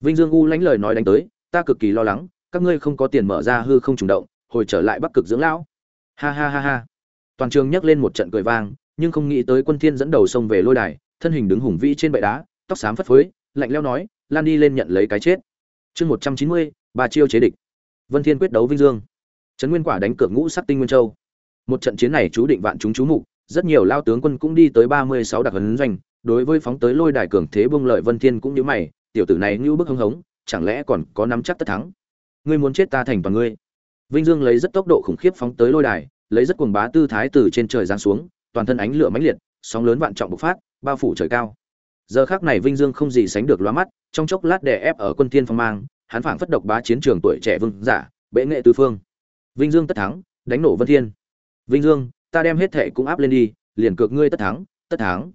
Vinh Dương U lãnh lời nói đánh tới, ta cực kỳ lo lắng, các ngươi không có tiền mở ra hư không trùng động hồi trở lại bắc cực dưỡng lão ha ha ha ha toàn trường nhấc lên một trận cười vang nhưng không nghĩ tới quân thiên dẫn đầu xông về lôi đài thân hình đứng hùng vĩ trên bệ đá tóc xám phất phới lạnh lẽo nói lan đi lên nhận lấy cái chết. Chương 190, ba chiêu chế địch. Vân thiên quyết đấu vinh dương. Trấn nguyên quả đánh cược ngũ sắc tinh nguyên châu. Một trận chiến này chú định vạn chúng chú mục rất nhiều lao tướng quân cũng đi tới 36 đặc huấn doanh đối với phóng tới lôi đài cường thế bung lợi vân thiên cũng như mày tiểu tử này như bức hưng hống chẳng lẽ còn có nắm chắc tất thắng? Ngươi muốn chết ta thành toàn ngươi. Vinh dương lấy rất tốc độ khủng khiếp phóng tới lôi đài lấy rất cuồng bá tư thái từ trên trời giáng xuống toàn thân ánh lửa mãnh liệt, sóng lớn vạn trọng bộc phát, bao phủ trời cao. Giờ khắc này vinh dương không gì sánh được loa mắt, trong chốc lát đè ép ở quân thiên phong mang, hắn phảng phất độc bá chiến trường tuổi trẻ vương giả, bệ nghệ tứ phương. Vinh dương tất thắng, đánh nổ vân thiên. Vinh dương, ta đem hết thể cũng áp lên đi, liền cược ngươi tất thắng tất thắng.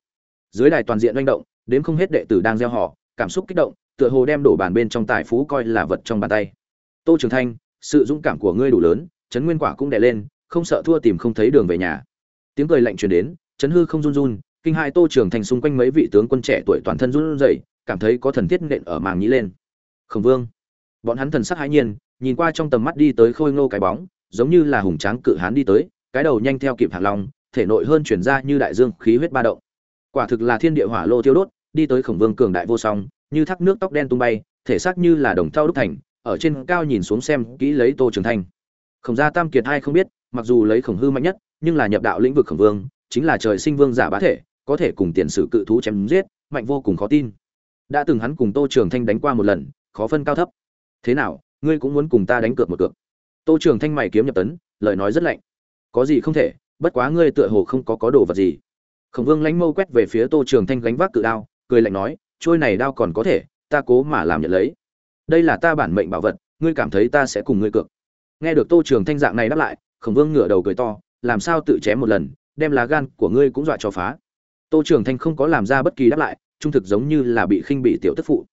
Dưới đài toàn diện hoành động, đến không hết đệ tử đang gieo họ, cảm xúc kích động, tựa hồ đem đổ bàn bên trong tài phú coi là vật trong bàn tay. Tô trường thanh, sự dũng cảm của ngươi đủ lớn trấn nguyên quả cũng đè lên, không sợ thua tìm không thấy đường về nhà tiếng cười lạnh truyền đến chấn hư không run run, kinh hai tô trường thành xung quanh mấy vị tướng quân trẻ tuổi toàn thân run rẩy, cảm thấy có thần thiết nện ở màng nhĩ lên. Khổng vương, bọn hắn thần sắc hãi nhiên, nhìn qua trong tầm mắt đi tới khôi ngô cái bóng, giống như là hùng tráng cự hán đi tới, cái đầu nhanh theo kịp hạt long, thể nội hơn chuyển ra như đại dương khí huyết ba động. Quả thực là thiên địa hỏa lô tiêu đốt, đi tới khổng vương cường đại vô song, như thác nước tóc đen tung bay, thể xác như là đồng thau đúc thành, ở trên cao nhìn xuống xem kỹ lấy tô trường thanh khổng gia tam kiệt hai không biết, mặc dù lấy khổng hư mạnh nhất nhưng là nhập đạo lĩnh vực khổng vương, chính là trời sinh vương giả bá thể, có thể cùng tiền sử cự thú chém giết, mạnh vô cùng khó tin. Đã từng hắn cùng tô trường thanh đánh qua một lần, khó phân cao thấp. Thế nào, ngươi cũng muốn cùng ta đánh cược một cược? Tô trường thanh mày kiếm nhập tấn, lời nói rất lạnh. Có gì không thể, bất quá ngươi tựa hồ không có có đồ vật gì. Khổng vương lánh mâu quét về phía tô trường thanh gánh vác cự đao, cười lạnh nói, trôi này đao còn có thể, ta cố mà làm nhận lấy. Đây là ta bản mệnh bảo vật, ngươi cảm thấy ta sẽ cùng ngươi cược. Nghe được tô trường thanh dạng này đáp lại, khổng vương ngửa đầu cười to làm sao tự chém một lần đem lá gan của ngươi cũng dọa cho phá. Tô trường thanh không có làm ra bất kỳ đáp lại trung thực giống như là bị khinh bị tiểu tức phụ.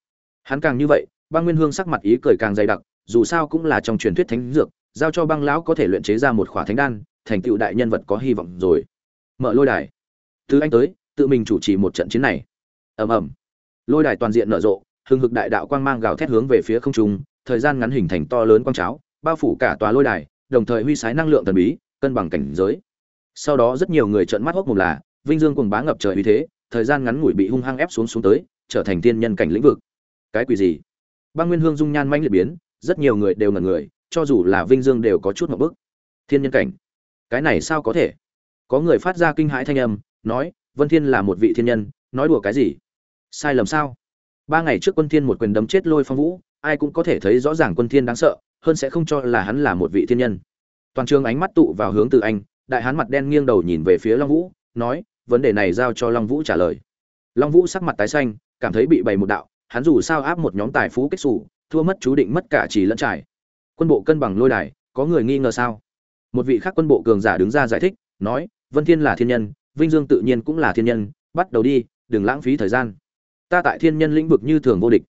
Hắn càng như vậy băng nguyên hương sắc mặt ý cười càng dày đặc dù sao cũng là trong truyền thuyết thánh dược giao cho băng lão có thể luyện chế ra một khỏa thánh đan thành tựu đại nhân vật có hy vọng rồi. Mở lôi đài. Từ anh tới tự mình chủ trì một trận chiến này. Ầm ầm. Lôi đài toàn diện nở rộ hừng hực đại đạo quang mang gào thét hướng về phía không trung, thời gian ngắn hình thành to lớn quang cháo, bao phủ cả tòa lôi đài, đồng thời huy sái năng lượng thần bí, cân bằng cảnh giới. Sau đó rất nhiều người trợn mắt hốc mồm là, vinh dương cuồng bá ngập trời uy thế, thời gian ngắn ngủi bị hung hăng ép xuống xuống tới, trở thành tiên nhân cảnh lĩnh vực. Cái quỷ gì? Băng Nguyên Hương dung nhan manh liệt biến, rất nhiều người đều ngẩn người, cho dù là Vinh Dương đều có chút ngộp bức. Thiên nhân cảnh? Cái này sao có thể? Có người phát ra kinh hãi thanh âm, nói, Vân Thiên là một vị thiên nhân, nói đùa cái gì? Sai lầm sao? ba ngày trước quân thiên một quyền đấm chết lôi phong vũ ai cũng có thể thấy rõ ràng quân thiên đáng sợ hơn sẽ không cho là hắn là một vị thiên nhân toàn trường ánh mắt tụ vào hướng từ anh, đại hán mặt đen nghiêng đầu nhìn về phía long vũ, nói, vấn đề này giao cho long vũ trả lời. Long vũ sắc mặt tái xanh, cảm thấy bị bày một đạo, hắn dù sao áp một nhóm tài phú kết xù, thua mất chú định mất cả chỉ lẫn trải. Quân bộ cân bằng lôi đài, có người nghi ngờ sao? Một vị khác quân bộ cường giả đứng ra giải thích, nói, vân thiên là thiên nhân, vinh dương tự nhiên cũng là thiên nhân, bắt đầu đi, đừng lãng phí thời gian. Ta tại thiên nhân lĩnh vực như thường vô địch.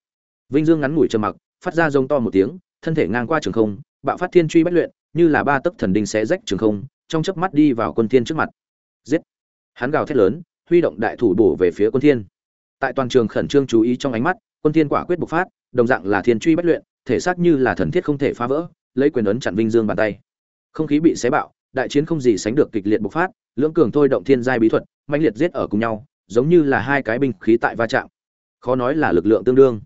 Vinh dương ngắn ngủi trầm mặc, phát ra rông to một tiếng, thân thể ngang qua trường không, bạo phát thiên truy bách luyện như là ba tấc thần đinh xé rách trường không, trong chớp mắt đi vào quân thiên trước mặt. Giết! Hắn gào thét lớn, huy động đại thủ bổ về phía quân thiên. Tại toàn trường khẩn trương chú ý trong ánh mắt, quân thiên quả quyết bộc phát, đồng dạng là thiên truy bách luyện, thể xác như là thần thiết không thể phá vỡ, lấy quyền ấn chặn vinh dương bàn tay. Không khí bị xé bạo, đại chiến không gì sánh được kịch liệt bộc phát, lưỡng cường thôi động thiên giai bí thuật, mãnh liệt giết ở cùng nhau, giống như là hai cái binh khí tại va chạm. Khó nói là lực lượng tương đương.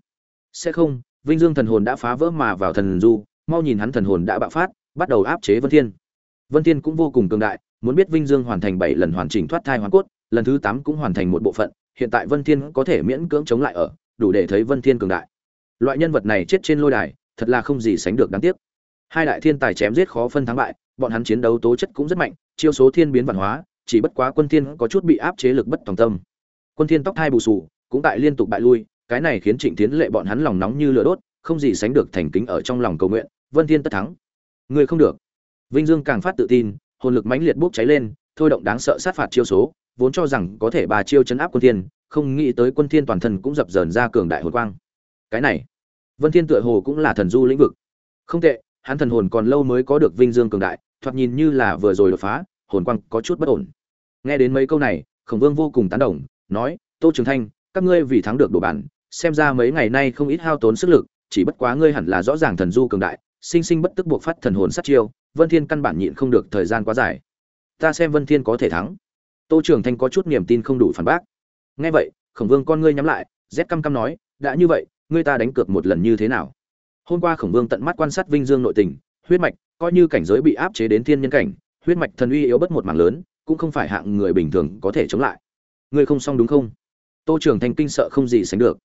Sẽ không, vinh dương thần hồn đã phá vỡ mà vào thần du, mau nhìn hắn thần hồn đã bạo phát bắt đầu áp chế vân thiên. Vân thiên cũng vô cùng cường đại, muốn biết vinh dương hoàn thành bảy lần hoàn chỉnh thoát thai hoàn cốt, lần thứ tám cũng hoàn thành một bộ phận, hiện tại vân thiên có thể miễn cưỡng chống lại ở, đủ để thấy vân thiên cường đại. Loại nhân vật này chết trên lôi đài, thật là không gì sánh được đáng tiếc. Hai đại thiên tài chém giết khó phân thắng bại, bọn hắn chiến đấu tố chất cũng rất mạnh, chiêu số thiên biến văn hóa, chỉ bất quá quân thiên có chút bị áp chế lực bất tòng tâm. Quân thiên tóc hai bù sù, cũng tại liên tục bại lui, cái này khiến trịnh tiến lệ bọn hắn lòng nóng như lửa đốt, không gì sánh được thành kính ở trong lòng cầu nguyện, vân thiên tất thắng người không được. Vinh dương càng phát tự tin, hồn lực mãnh liệt bốc cháy lên, thôi động đáng sợ sát phạt chiêu số, vốn cho rằng có thể bà chiêu chấn áp quân thiên, không nghĩ tới quân thiên toàn thân cũng dập dờn ra cường đại hồn quang. Cái này, vân thiên tựa hồ cũng là thần du lĩnh vực. Không tệ, hắn thần hồn còn lâu mới có được vinh dương cường đại, thoạt nhìn như là vừa rồi đột phá, hồn quang có chút bất ổn. Nghe đến mấy câu này, khổng vương vô cùng tán đồng, nói, tô trường thanh, các ngươi vì thắng được đồ bản, xem ra mấy ngày nay không ít hao tốn sức lực, chỉ bất quá ngươi hẳn là rõ ràng thần du cường đại sinh sinh bất tức buộc phát thần hồn sát chiêu, vân thiên căn bản nhịn không được thời gian quá dài. Ta xem vân thiên có thể thắng. Tô trường thanh có chút niềm tin không đủ phản bác. Nghe vậy, khổng vương con ngươi nhắm lại, rét căm căm nói, đã như vậy, ngươi ta đánh cược một lần như thế nào? Hôm qua khổng vương tận mắt quan sát vinh dương nội tình, huyết mạch coi như cảnh giới bị áp chế đến thiên nhân cảnh, huyết mạch thần uy yếu bất một mảng lớn, cũng không phải hạng người bình thường có thể chống lại. Ngươi không xong đúng không? Tô trường thanh kinh sợ không gì sánh được.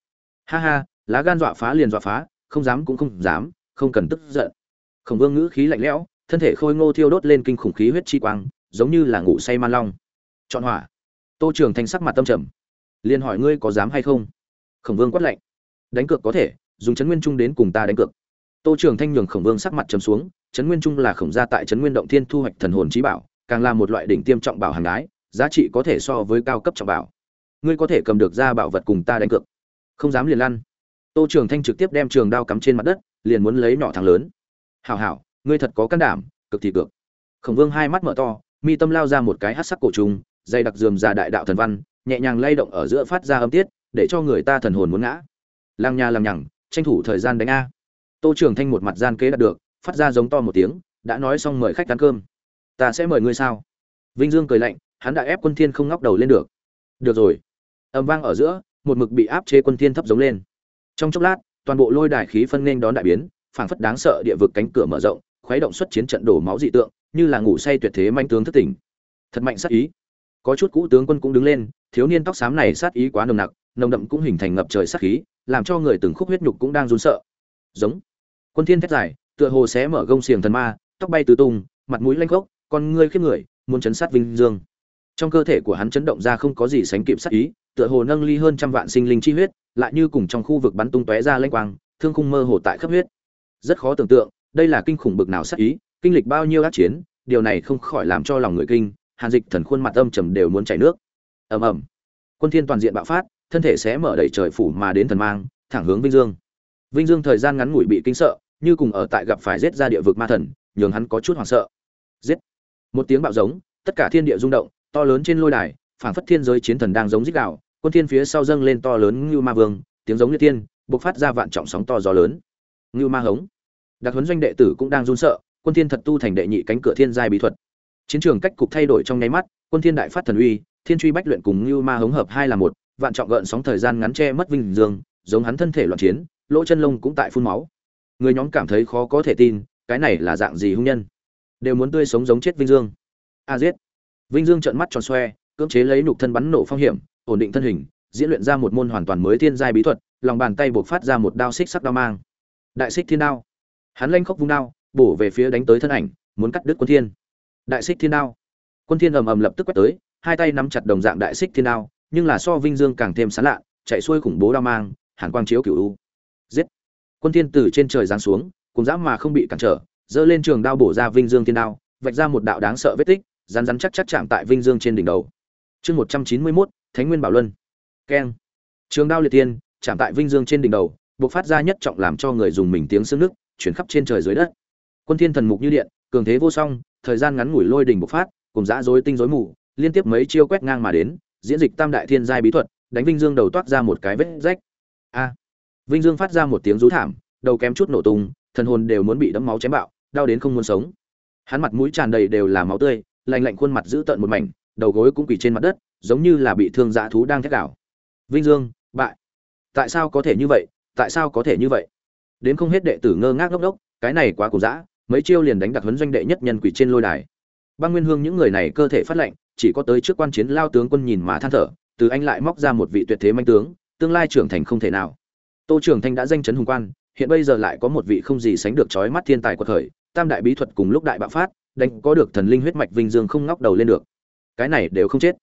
Ha ha, lá gan dọa phá liền dọa phá, không dám cũng không dám không cần tức giận. Khổng vương ngữ khí lạnh lẽo, thân thể khôi ngô thiêu đốt lên kinh khủng khí huyết chi quang, giống như là ngủ say man long. Chọn hỏa. Tô trường thanh sắc mặt tâm trầm. Liền hỏi ngươi có dám hay không? Khổng vương quát lạnh. Đánh cược có thể, dùng chấn nguyên trung đến cùng ta đánh cược. Tô trường thanh nhường khổng vương sắc mặt trầm xuống, chấn nguyên trung là khổng gia tại chấn nguyên động thiên thu hoạch thần hồn trí bảo, càng là một loại đỉnh tiêm trọng bảo hàng ái giá trị có thể so với cao cấp trọng bảo. Ngươi có thể cầm được ra bảo vật cùng ta đánh cược. Không dám liền lăn. Tô trường thanh trực tiếp đem trường đao cắm trên mặt đất liền muốn lấy nhỏ thằng lớn. Hảo hảo, ngươi thật có can đảm, cực thì cực. Khổng vương hai mắt mở to, mi tâm lao ra một cái hát sắc cổ trùng dây đặc dườm ra đại đạo thần văn, nhẹ nhàng lay động ở giữa phát ra âm tiết, để cho người ta thần hồn muốn ngã. Lang nha lằng nhằng, tranh thủ thời gian đánh a. Tô trường thanh một mặt gian kế đạt được, phát ra giống to một tiếng, đã nói xong mời khách ăn cơm. Ta sẽ mời ngươi sao? Vinh dương cười lạnh, hắn đã ép quân thiên không ngóc đầu lên được. Được rồi. Âm vang ở giữa, một mực bị áp chế quân thiên thấp giống lên. Trong chốc lát toàn bộ lôi đài khí phân nên đón đại biến, phảng phất đáng sợ địa vực cánh cửa mở rộng, khuấy động xuất chiến trận đổ máu dị tượng, như là ngủ say tuyệt thế manh tướng thất tỉnh. Thật mạnh sát ý. Có chút cũ tướng quân cũng đứng lên, thiếu niên tóc xám này sát ý quá nồng nặc, nồng đậm cũng hình thành ngập trời sát khí, làm cho người từng khúc huyết nhục cũng đang run sợ. Giống. Quân thiên thét dài, tựa hồ xé mở gông xiềng thần ma, tóc bay tứ tung, mặt mũi lanh khốc, con ngươi khiếp người, muốn chấn sát vinh dương. Trong cơ thể của hắn chấn động ra không có gì sánh kịp sát ý tựa hồ nâng ly hơn trăm vạn sinh linh chi huyết, lại như cùng trong khu vực bắn tung tóe ra lanh quang, thương khung mơ hồ tại khắp huyết. Rất khó tưởng tượng, đây là kinh khủng bực nào sát ý, kinh lịch bao nhiêu ác chiến, điều này không khỏi làm cho lòng người kinh, hàn dịch thần khuôn mặt âm trầm đều muốn chảy nước. Ầm ầm. Quân thiên toàn diện bạo phát, thân thể sẽ mở đầy trời phủ mà đến thần mang, thẳng hướng vinh dương. Vinh dương thời gian ngắn ngủi bị kinh sợ, như cùng ở tại gặp phải giết ra địa vực ma thần, nhường hắn có chút hoảng sợ. Giết. Một tiếng bạo giống, tất cả thiên địa rung động, to lớn trên lôi đài phảng phất thiên giới chiến thần đang giống rít gạo quân thiên phía sau dâng lên to lớn như ma vương, tiếng giống như tiên bộc phát ra vạn trọng sóng to gió lớn. Như ma hống, đặc huấn doanh đệ tử cũng đang run sợ, quân thiên thật tu thành đệ nhị cánh cửa thiên giai bí thuật. Chiến trường cách cục thay đổi trong nháy mắt, quân thiên đại phát thần uy, thiên truy bách luyện cùng như ma hống hợp hai là một, vạn trọng gợn sóng thời gian ngắn che mất vinh dương, giống hắn thân thể loạn chiến, lỗ chân lông cũng tại phun máu. Người nhóm cảm thấy khó có thể tin, cái này là dạng gì hung nhân? Đều muốn tươi sống giống chết vinh dương. A giết. Vinh dương trợn mắt tròn xoe cưỡng chế lấy nục thân bắn nổ phong hiểm, ổn định thân hình, diễn luyện ra một môn hoàn toàn mới thiên giai bí thuật, lòng bàn tay buộc phát ra một đao xích sắc đao mang. Đại xích thiên đao. Hắn lênh khốc vung đao, bổ về phía đánh tới thân ảnh, muốn cắt đứt quân thiên. Đại xích thiên đao. Quân thiên ầm ầm lập tức quét tới, hai tay nắm chặt đồng dạng đại xích thiên đao, nhưng là so vinh dương càng thêm sán lạ, chạy xuôi khủng bố đao mang, hàn quang chiếu cửu u. Giết. Quân thiên từ trên trời giáng xuống cùng dã mà không bị cản trở dơ lên trường đao bổ ra vinh dương thiên đao, vạch ra một đạo đáng sợ vết tích, rắn rắn chắc chắc chạm tại vinh dương trên đỉnh đầu chương 191, thánh nguyên bảo luân. Keng. Trường đao liệt tiên chạm tại vinh dương trên đỉnh đầu buộc phát ra nhất trọng làm cho người dùng mình tiếng sương nước chuyển khắp trên trời dưới đất. Quân thiên thần mục như điện cường thế vô song thời gian ngắn ngủi lôi đỉnh bộc phát cùng dã rối tinh rối mù liên tiếp mấy chiêu quét ngang mà đến diễn dịch tam đại thiên giai bí thuật đánh vinh dương đầu toát ra một cái vết rách. A. À. Vinh dương phát ra một tiếng rú thảm đầu kém chút nổ tung thần hồn đều muốn bị đấm máu chém bạo đau đến không muốn sống. Hắn mặt mũi tràn đầy đều là máu tươi lạnh lạnh khuôn mặt giữ tợn một mảnh đầu gối cũng quỳ trên mặt đất, giống như là bị thương dã thú đang thét đảo vinh dương, bại. Tại sao có thể như vậy? Tại sao có thể như vậy? Đến không hết đệ tử ngơ ngác ngốc đốc cái này quá cổ dã, mấy chiêu liền đánh đặc huấn doanh đệ nhất nhân quỳ trên lôi đài. Băng nguyên hương những người này cơ thể phát lệnh chỉ có tới trước quan chiến lao tướng quân nhìn mà than thở, từ anh lại móc ra một vị tuyệt thế manh tướng, tương lai trưởng thành không thể nào. Tô trưởng Thanh đã danh chấn hùng quan, hiện bây giờ lại có một vị không gì sánh được chói mắt thiên tài của thời tam đại bí thuật cùng lúc đại bạo phát, đánh có được thần linh huyết mạch vinh dương không ngóc đầu lên được cái này đều không chết.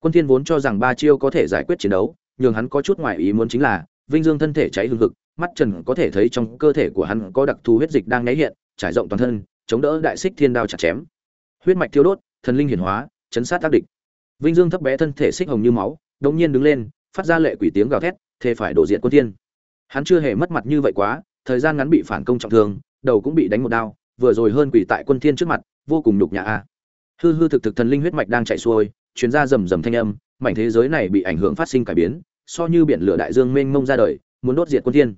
Quân thiên vốn cho rằng ba chiêu có thể giải quyết chiến đấu nhưng hắn có chút ngoại ý muốn chính là, vinh dương thân thể cháy hừng hực, mắt trần có thể thấy trong cơ thể của hắn có đặc thù huyết dịch đang nháy hiện, trải rộng toàn thân, chống đỡ đại xích thiên đao chặt chém. Huyết mạch thiêu đốt, thần linh hiển hóa, chấn sát tác địch. Vinh dương thấp bé thân thể xích hồng như máu đống nhiên đứng lên, phát ra lệ quỷ tiếng gào thét, thề phải đổ diện quân thiên. Hắn chưa hề mất mặt như vậy quá, thời gian ngắn bị phản công trọng thương, đầu cũng bị đánh một đao, vừa rồi hơn quỷ tại quân thiên trước mặt, vô cùng nhục nhã a hư hư thực thực thần linh huyết mạch đang chạy xuôi chuyến ra rầm rầm thanh âm, mảnh thế giới này bị ảnh hưởng phát sinh cải biến, so như biển lửa đại dương mênh mông ra đời, muốn đốt diệt quân thiên.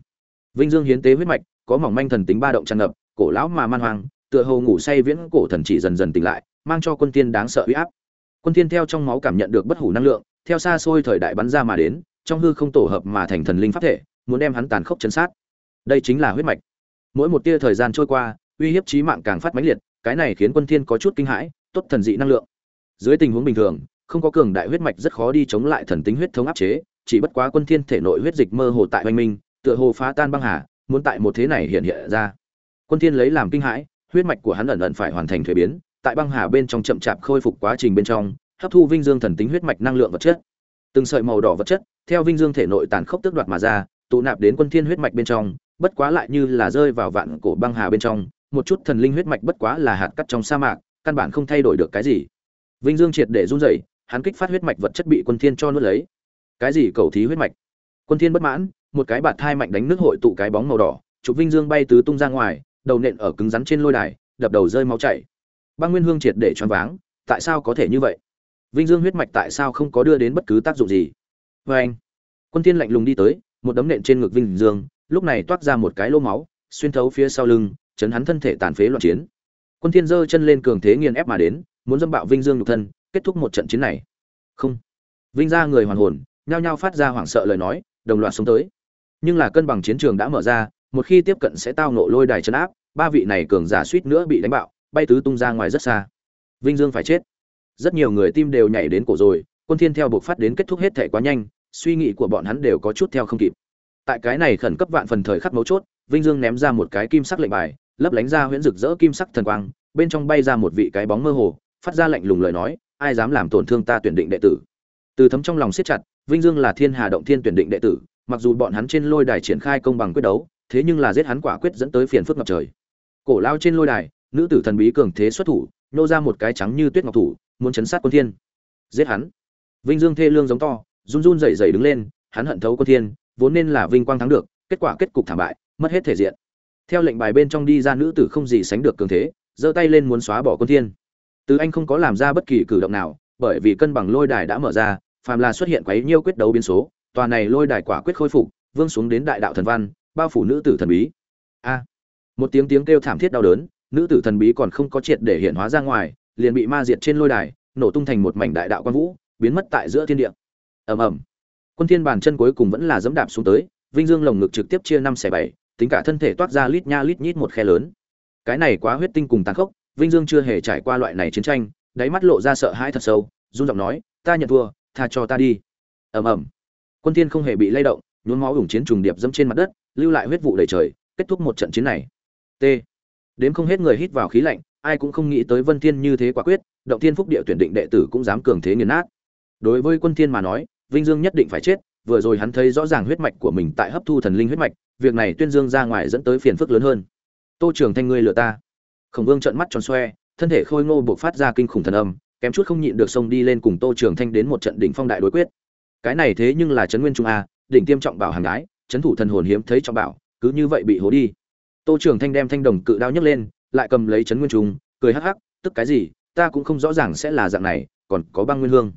Vinh dương hiến tế huyết mạch, có mỏng manh thần tính ba động tràn ngập, cổ lão mà man hoang, tựa hồ ngủ say viễn cổ thần chỉ dần dần tỉnh lại, mang cho quân thiên đáng sợ uy áp. Quân thiên theo trong máu cảm nhận được bất hủ năng lượng, theo xa xôi thời đại bắn ra mà đến, trong hư không tổ hợp mà thành thần linh pháp thể, muốn đem hắn tàn khốc chấn sát. Đây chính là huyết mạch. Mỗi một tia thời gian trôi qua, uy hiếp chí mạng càng phát mãnh liệt, cái này khiến quân thiên có chút kinh hãi tốt thần dị năng lượng. Dưới tình huống bình thường, không có cường đại huyết mạch rất khó đi chống lại thần tính huyết thống áp chế, chỉ bất quá quân thiên thể nội huyết dịch mơ hồ tại hoành minh, tựa hồ phá tan băng hà, muốn tại một thế này hiện hiện ra. Quân thiên lấy làm kinh hãi, huyết mạch của hắn ẩn ẩn phải hoàn thành thuế biến, tại băng hà bên trong chậm chạp khôi phục quá trình bên trong, hấp thu vinh dương thần tính huyết mạch năng lượng vật chất. Từng sợi màu đỏ vật chất, theo vinh dương thể nội tàn khốc tước đoạt mà ra, tụ nạp đến quân thiên huyết mạch bên trong, bất quá lại như là rơi vào vạn cổ băng hà bên trong, một chút thần linh huyết mạch bất quá là hạt cát trong sa mạc căn bản không thay đổi được cái gì. Vinh dương triệt để run rẩy, hắn kích phát huyết mạch vật chất bị quân thiên cho nuốt lấy. Cái gì cầu thí huyết mạch? Quân thiên bất mãn, một cái bạt thai mạnh đánh nước hội tụ cái bóng màu đỏ, chụp vinh dương bay tứ tung ra ngoài, đầu nện ở cứng rắn trên lôi đài, đập đầu rơi máu chảy. Băng nguyên hương triệt để choáng váng, tại sao có thể như vậy? Vinh dương huyết mạch tại sao không có đưa đến bất cứ tác dụng gì? Với anh, quân thiên lạnh lùng đi tới, một đấm nện trên ngực vinh dương, lúc này toát ra một cái lỗ máu, xuyên thấu phía sau lưng, chấn hắn thân thể tàn phế loạn chiến quân thiên giơ chân lên cường thế nghiền ép mà đến, muốn dâm bạo vinh dương nhục thân, kết thúc một trận chiến này. Không. Vinh ra người hoàn hồn, nhao nhao phát ra hoảng sợ lời nói, đồng loạt xuống tới. Nhưng là cân bằng chiến trường đã mở ra, một khi tiếp cận sẽ tao nộ lôi đài chấn áp, ba vị này cường giả suýt nữa bị đánh bạo, bay tứ tung ra ngoài rất xa. Vinh dương phải chết. Rất nhiều người tim đều nhảy đến cổ rồi, quân thiên theo buộc phát đến kết thúc hết thể quá nhanh, suy nghĩ của bọn hắn đều có chút theo không kịp. Tại cái này khẩn cấp vạn phần thời khắc mấu chốt, vinh dương ném ra một cái kim sắc lệnh bài lấp lánh ra huyễn rực rỡ kim sắc thần quang, bên trong bay ra một vị cái bóng mơ hồ, phát ra lệnh lùng lời nói, ai dám làm tổn thương ta tuyển định đệ tử? Từ thấm trong lòng siết chặt, vinh dương là thiên hà động thiên tuyển định đệ tử, mặc dù bọn hắn trên lôi đài triển khai công bằng quyết đấu, thế nhưng là giết hắn quả quyết dẫn tới phiền phức ngập trời. Cổ lao trên lôi đài, nữ tử thần bí cường thế xuất thủ, nô ra một cái trắng như tuyết ngọc thủ, muốn chấn sát quân thiên. Giết hắn. Vinh dương thê lương giống to, run run rẩy rẩy đứng lên, hắn hận thấu quân thiên, vốn nên là vinh quang thắng được, kết quả kết cục thảm bại, mất hết thể diện theo lệnh bài bên trong đi ra nữ tử không gì sánh được cường thế, giơ tay lên muốn xóa bỏ quân thiên. Từ anh không có làm ra bất kỳ cử động nào, bởi vì cân bằng lôi đài đã mở ra, phàm là xuất hiện quấy nhiêu quyết đấu biến số, tòa này lôi đài quả quyết khôi phục, vương xuống đến đại đạo thần văn, bao phủ nữ tử thần bí. A! Một tiếng tiếng kêu thảm thiết đau đớn, nữ tử thần bí còn không có triệt để hiện hóa ra ngoài, liền bị ma diệt trên lôi đài, nổ tung thành một mảnh đại đạo quan vũ, biến mất tại giữa thiên địa. Ầm ầm. Quân thiên bàn chân cuối cùng vẫn là dẫm đạp xuống tới, vinh dương lồng ngực trực tiếp chia năm xẻ bảy tính cả thân thể toát ra lít nha lít nhít một khe lớn. Cái này quá huyết tinh cùng tàn khốc, vinh dương chưa hề trải qua loại này chiến tranh, đáy mắt lộ ra sợ hãi thật sâu, run giọng nói, ta nhận thua, tha cho ta đi. Ầm ầm. Quân thiên không hề bị lay động, nhuốm máu ủng chiến trùng điệp dẫm trên mặt đất, lưu lại huyết vụ đầy trời, kết thúc một trận chiến này. T. Đếm không hết người hít vào khí lạnh, ai cũng không nghĩ tới vân thiên như thế quả quyết, động thiên phúc địa tuyển định đệ tử cũng dám cường thế nghiền nát. Đối với quân thiên mà nói, vinh dương nhất định phải chết, vừa rồi hắn thấy rõ ràng huyết mạch của mình tại hấp thu thần linh huyết mạch việc này tuyên dương ra ngoài dẫn tới phiền phức lớn hơn. Tô trường thanh ngươi lừa ta. Khổng vương trợn mắt tròn xoe thân thể khôi ngô buộc phát ra kinh khủng thần âm kém chút không nhịn được xông đi lên cùng tô trường thanh đến một trận đỉnh phong đại đối quyết. Cái này thế nhưng là trấn nguyên trung a đỉnh tiêm trọng bảo hàng gái chấn thủ thần hồn hiếm thấy trọng bảo cứ như vậy bị hố đi. Tô trường thanh đem thanh đồng cự đao nhấc lên lại cầm lấy chấn nguyên trung, cười hắc hắc tức cái gì ta cũng không rõ ràng sẽ là dạng này còn có băng nguyên hương.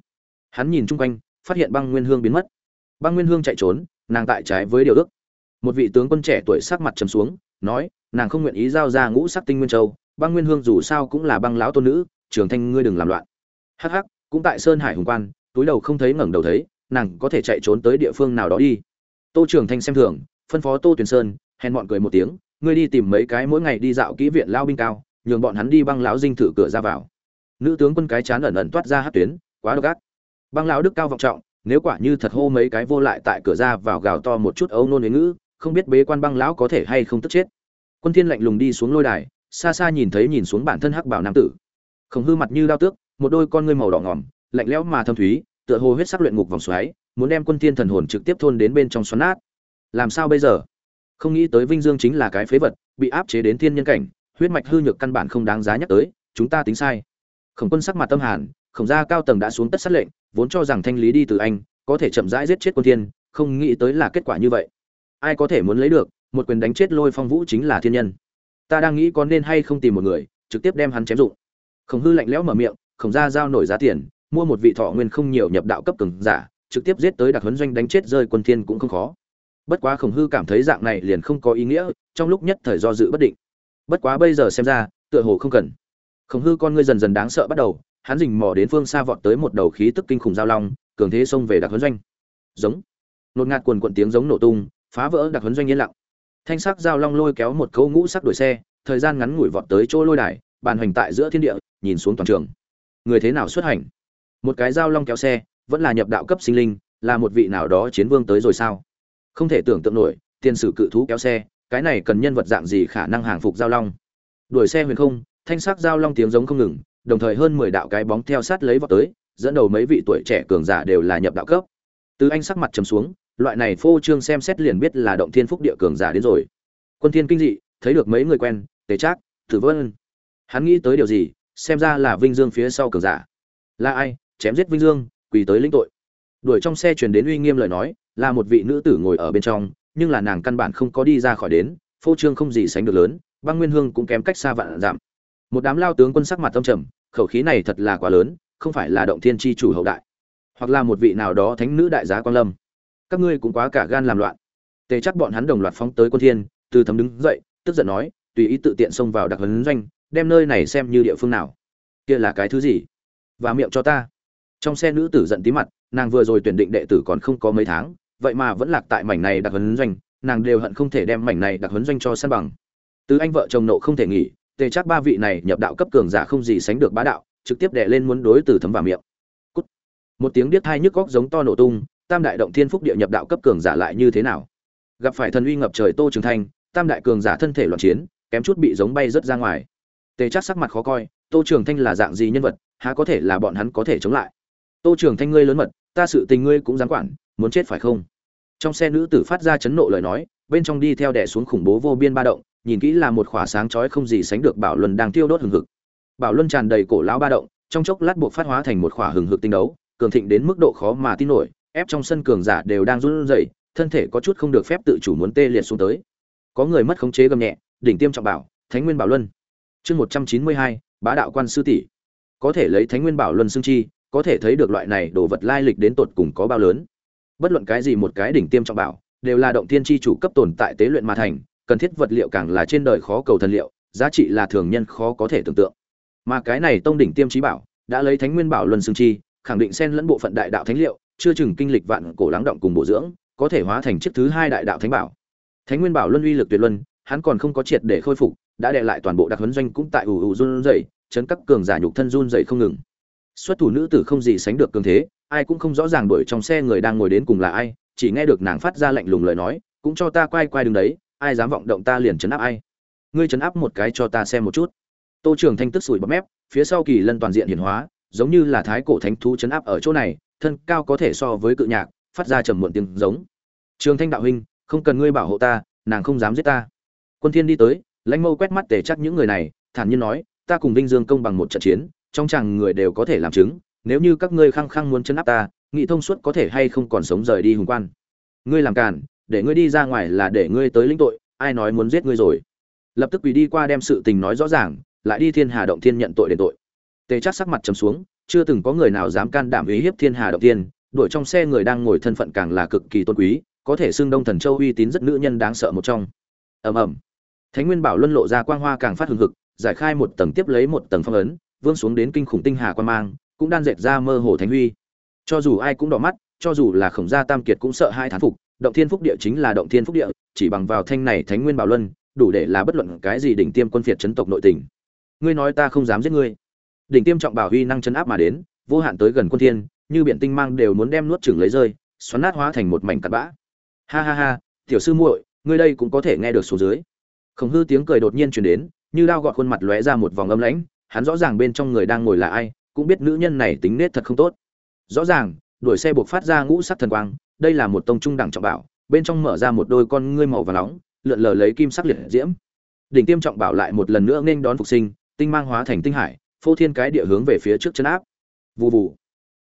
Hắn nhìn chung quanh phát hiện băng nguyên hương biến mất. Băng nguyên hương chạy trốn nàng tại trái với điều ước một vị tướng quân trẻ tuổi sắc mặt trầm xuống, nói, nàng không nguyện ý giao ra ngũ sắc tinh nguyên châu, băng nguyên hương dù sao cũng là băng lão tôn nữ, trường thanh ngươi đừng làm loạn. Hắc hắc, cũng tại sơn hải hùng quan, túi đầu không thấy ngẩng đầu thấy, nàng có thể chạy trốn tới địa phương nào đó đi. Tô trường thanh xem thường, phân phó tô tuyền sơn, hèn bọn cười một tiếng, ngươi đi tìm mấy cái mỗi ngày đi dạo kỹ viện lao binh cao, nhường bọn hắn đi băng lão dinh thử cửa ra vào. Nữ tướng quân cái chán ẩn ẩn toát ra hát tuyến, quá độc ác. Băng lão đức cao vọng trọng, nếu quả như thật hô mấy cái vô lại tại cửa ra vào gào to một chút ấu nôn với ngữ không biết bế quan băng lão có thể hay không tức chết. Quân thiên lạnh lùng đi xuống lôi đài, xa xa nhìn thấy nhìn xuống bản thân hắc bảo nam tử. Không hư mặt như đao tước, một đôi con ngươi màu đỏ ngỏm, lạnh lẽo mà thâm thúy, tựa hồ huyết sắc luyện ngục vòng xoáy, muốn đem quân thiên thần hồn trực tiếp thôn đến bên trong xoắn nát. Làm sao bây giờ? Không nghĩ tới vinh dương chính là cái phế vật, bị áp chế đến thiên nhân cảnh, huyết mạch hư nhược căn bản không đáng giá nhắc tới, chúng ta tính sai. Khổng quân sắc mặt tâm hàn, khổng gia cao tầng đã xuống tất sát lệnh, vốn cho rằng thanh lý đi từ anh, có thể chậm rãi giết chết quân thiên, không nghĩ tới là kết quả như vậy ai có thể muốn lấy được, một quyền đánh chết lôi phong vũ chính là thiên nhân. Ta đang nghĩ có nên hay không tìm một người, trực tiếp đem hắn chém dụng. Khổng hư lạnh lẽo mở miệng, khổng ra giao nổi giá tiền, mua một vị thọ nguyên không nhiều nhập đạo cấp cường giả, trực tiếp giết tới đặc huấn doanh đánh chết rơi quân thiên cũng không khó. Bất quá khổng hư cảm thấy dạng này liền không có ý nghĩa, trong lúc nhất thời do dự bất định. Bất quá bây giờ xem ra, tựa hồ không cần. Khổng hư con ngươi dần dần đáng sợ bắt đầu, hắn rình mò đến phương xa vọt tới một đầu khí tức kinh khủng giao long, cường thế xông về đặc huấn doanh. Giống. Nột ngạt quần quận tiếng giống nổ tung phá vỡ đặc huấn doanh yên lặng. Thanh sắc giao long lôi kéo một câu ngũ sắc đuổi xe, thời gian ngắn ngủi vọt tới chỗ lôi đài, bàn hoành tại giữa thiên địa, nhìn xuống toàn trường. Người thế nào xuất hành? Một cái giao long kéo xe, vẫn là nhập đạo cấp sinh linh, là một vị nào đó chiến vương tới rồi sao? Không thể tưởng tượng nổi tiền sử cự thú kéo xe, cái này cần nhân vật dạng gì khả năng hàng phục giao long? Đuổi xe huyền không, thanh sắc giao long tiếng giống không ngừng, đồng thời hơn mười đạo cái bóng theo sát lấy vọt tới, dẫn đầu mấy vị tuổi trẻ cường giả đều là nhập đạo cấp. Từ anh sắc mặt trầm xuống loại này phô trương xem xét liền biết là động thiên phúc địa cường giả đến rồi. Quân thiên kinh dị, thấy được mấy người quen, tề trác, tử vân. Hắn nghĩ tới điều gì, xem ra là vinh dương phía sau cường giả. Là ai, chém giết vinh dương, quỳ tới lĩnh tội. Đuổi trong xe truyền đến uy nghiêm lời nói, là một vị nữ tử ngồi ở bên trong, nhưng là nàng căn bản không có đi ra khỏi đến, phô trương không gì sánh được lớn, băng nguyên hương cũng kém cách xa vạn giảm. Một đám lao tướng quân sắc mặt tâm trầm, khẩu khí này thật là quá lớn, không phải là động thiên chi chủ hậu đại, hoặc là một vị nào đó thánh nữ đại giá quan lâm các ngươi cũng quá cả gan làm loạn. Tề chắc bọn hắn đồng loạt phóng tới quân thiên, từ thấm đứng dậy, tức giận nói, tùy ý tự tiện xông vào đặc huấn doanh, đem nơi này xem như địa phương nào. Kia là cái thứ gì? Và miệng cho ta. Trong xe nữ tử giận tí mặt, nàng vừa rồi tuyển định đệ tử còn không có mấy tháng, vậy mà vẫn lạc tại mảnh này đặc huấn doanh, nàng đều hận không thể đem mảnh này đặc huấn doanh cho san bằng. Từ anh vợ chồng nộ không thể nghỉ, tề chắc ba vị này nhập đạo cấp cường giả không gì sánh được bá đạo, trực tiếp đè lên muốn đối từ thấm vào miệng. Cút. một tiếng điếc thai nhức góc giống to nổ tung tam đại động thiên phúc địa nhập đạo cấp cường giả lại như thế nào? Gặp phải thần uy ngập trời tô trường thanh, tam đại cường giả thân thể loạn chiến, kém chút bị giống bay rớt ra ngoài. Tề chắc sắc mặt khó coi, tô trường thanh là dạng gì nhân vật, há có thể là bọn hắn có thể chống lại? Tô trường thanh ngươi lớn mật, ta sự tình ngươi cũng dám quản, muốn chết phải không? Trong xe nữ tử phát ra chấn nộ lời nói, bên trong đi theo đẻ xuống khủng bố vô biên ba động, nhìn kỹ là một khỏa sáng chói không gì sánh được bảo luân đang tiêu đốt hừng hực. Bảo luân tràn đầy cổ lão ba động, trong chốc lát buộc phát hóa thành một khỏa hừng hực tinh đấu, cường thịnh đến mức độ khó mà tin nổi ép trong sân cường giả đều đang run rẩy, thân thể có chút không được phép tự chủ muốn tê liệt xuống tới. Có người mất khống chế gầm nhẹ, đỉnh tiêm trọng bảo, thánh nguyên bảo luân. Chương một trăm chín mươi hai, bá đạo quan sư tỷ. Có thể lấy thánh nguyên bảo luân xưng chi, có thể thấy được loại này đồ vật lai lịch đến tột cùng có bao lớn. Bất luận cái gì một cái đỉnh tiêm trọng bảo, đều là động thiên chi chủ cấp tồn tại tế luyện mà thành, cần thiết vật liệu càng là trên đời khó cầu thần liệu, giá trị là thường nhân khó có thể tưởng tượng. Mà cái này tông đỉnh tiêm chí bảo, đã lấy thánh nguyên bảo luân xưng chi, khẳng định xen lẫn bộ phận đại đạo thánh liệu chưa chừng kinh lịch vạn cổ lắng động cùng bổ dưỡng, có thể hóa thành chiếc thứ hai đại đạo thánh bảo. Thánh nguyên bảo luân uy lực tuyệt luân, hắn còn không có triệt để khôi phục, đã đè lại toàn bộ đặc huấn doanh cũng tại ủ ủ run rẩy, chấn các cường giả nhục thân run rẩy không ngừng. Xuất thủ nữ tử không gì sánh được cường thế, ai cũng không rõ ràng đuổi trong xe người đang ngồi đến cùng là ai, chỉ nghe được nàng phát ra lạnh lùng lời nói, cũng cho ta quay quay đứng đấy, ai dám vọng động ta liền chấn áp ai. Ngươi chấn áp một cái cho ta xem một chút. Tô trường thanh tức sủi bọt mép, phía sau kỳ lân toàn diện hiển hóa, giống như là thái cổ thánh thú chấn áp ở chỗ này thân cao có thể so với cự nhạc, phát ra trầm muộn tiếng giống. Trường thanh đạo huynh, không cần ngươi bảo hộ ta, nàng không dám giết ta. Quân thiên đi tới, lãnh mâu quét mắt tề chắc những người này, thản nhiên nói, ta cùng vinh dương công bằng một trận chiến, trong chàng người đều có thể làm chứng, nếu như các ngươi khăng khăng muốn chấn áp ta, nghị thông suốt có thể hay không còn sống rời đi hùng quan. Ngươi làm càn để ngươi đi ra ngoài là để ngươi tới lĩnh tội, ai nói muốn giết ngươi rồi? Lập tức quỳ đi qua đem sự tình nói rõ ràng, lại đi thiên hà động thiên nhận tội đền tội. Tề chắc sắc mặt trầm xuống chưa từng có người nào dám can đảm uy hiếp thiên hà động Tiên. đuổi trong xe người đang ngồi thân phận càng là cực kỳ tôn quý, có thể xưng đông thần châu uy tín rất nữ nhân đáng sợ một trong. Ầm ầm. Thánh nguyên bảo luân lộ ra quang hoa càng phát hừng hực, giải khai một tầng tiếp lấy một tầng phong ấn, vương xuống đến kinh khủng tinh hà quan mang, cũng đang dệt ra mơ hồ thánh huy. Cho dù ai cũng đỏ mắt, cho dù là khổng gia tam kiệt cũng sợ hai thán phục, động thiên phúc địa chính là động thiên phúc địa, chỉ bằng vào thanh này thánh nguyên bảo luân, đủ để là bất luận cái gì đỉnh tiêm quân phiệt chấn tộc nội tình. Ngươi nói ta không dám giết ngươi đỉnh tiêm trọng bảo huy năng chấn áp mà đến, vô hạn tới gần quân thiên, như biển tinh mang đều muốn đem nuốt chửng lấy rơi, xoắn nát hóa thành một mảnh cát bã. Ha ha ha, tiểu sư muội, ngươi đây cũng có thể nghe được số dưới. Khổng hư tiếng cười đột nhiên truyền đến, như đao gọt khuôn mặt lóe ra một vòng âm lãnh, hắn rõ ràng bên trong người đang ngồi là ai, cũng biết nữ nhân này tính nết thật không tốt. Rõ ràng, đuổi xe buộc phát ra ngũ sắc thần quang, đây là một tông trung đẳng trọng bảo, bên trong mở ra một đôi con ngươi màu vàng nóng, lượn lờ lấy kim sắc liệt diễm. Đỉnh tiêm trọng bảo lại một lần nữa nên đón phục sinh, tinh mang hóa thành tinh hải phô thiên cái địa hướng về phía trước chân áp. Vù vù.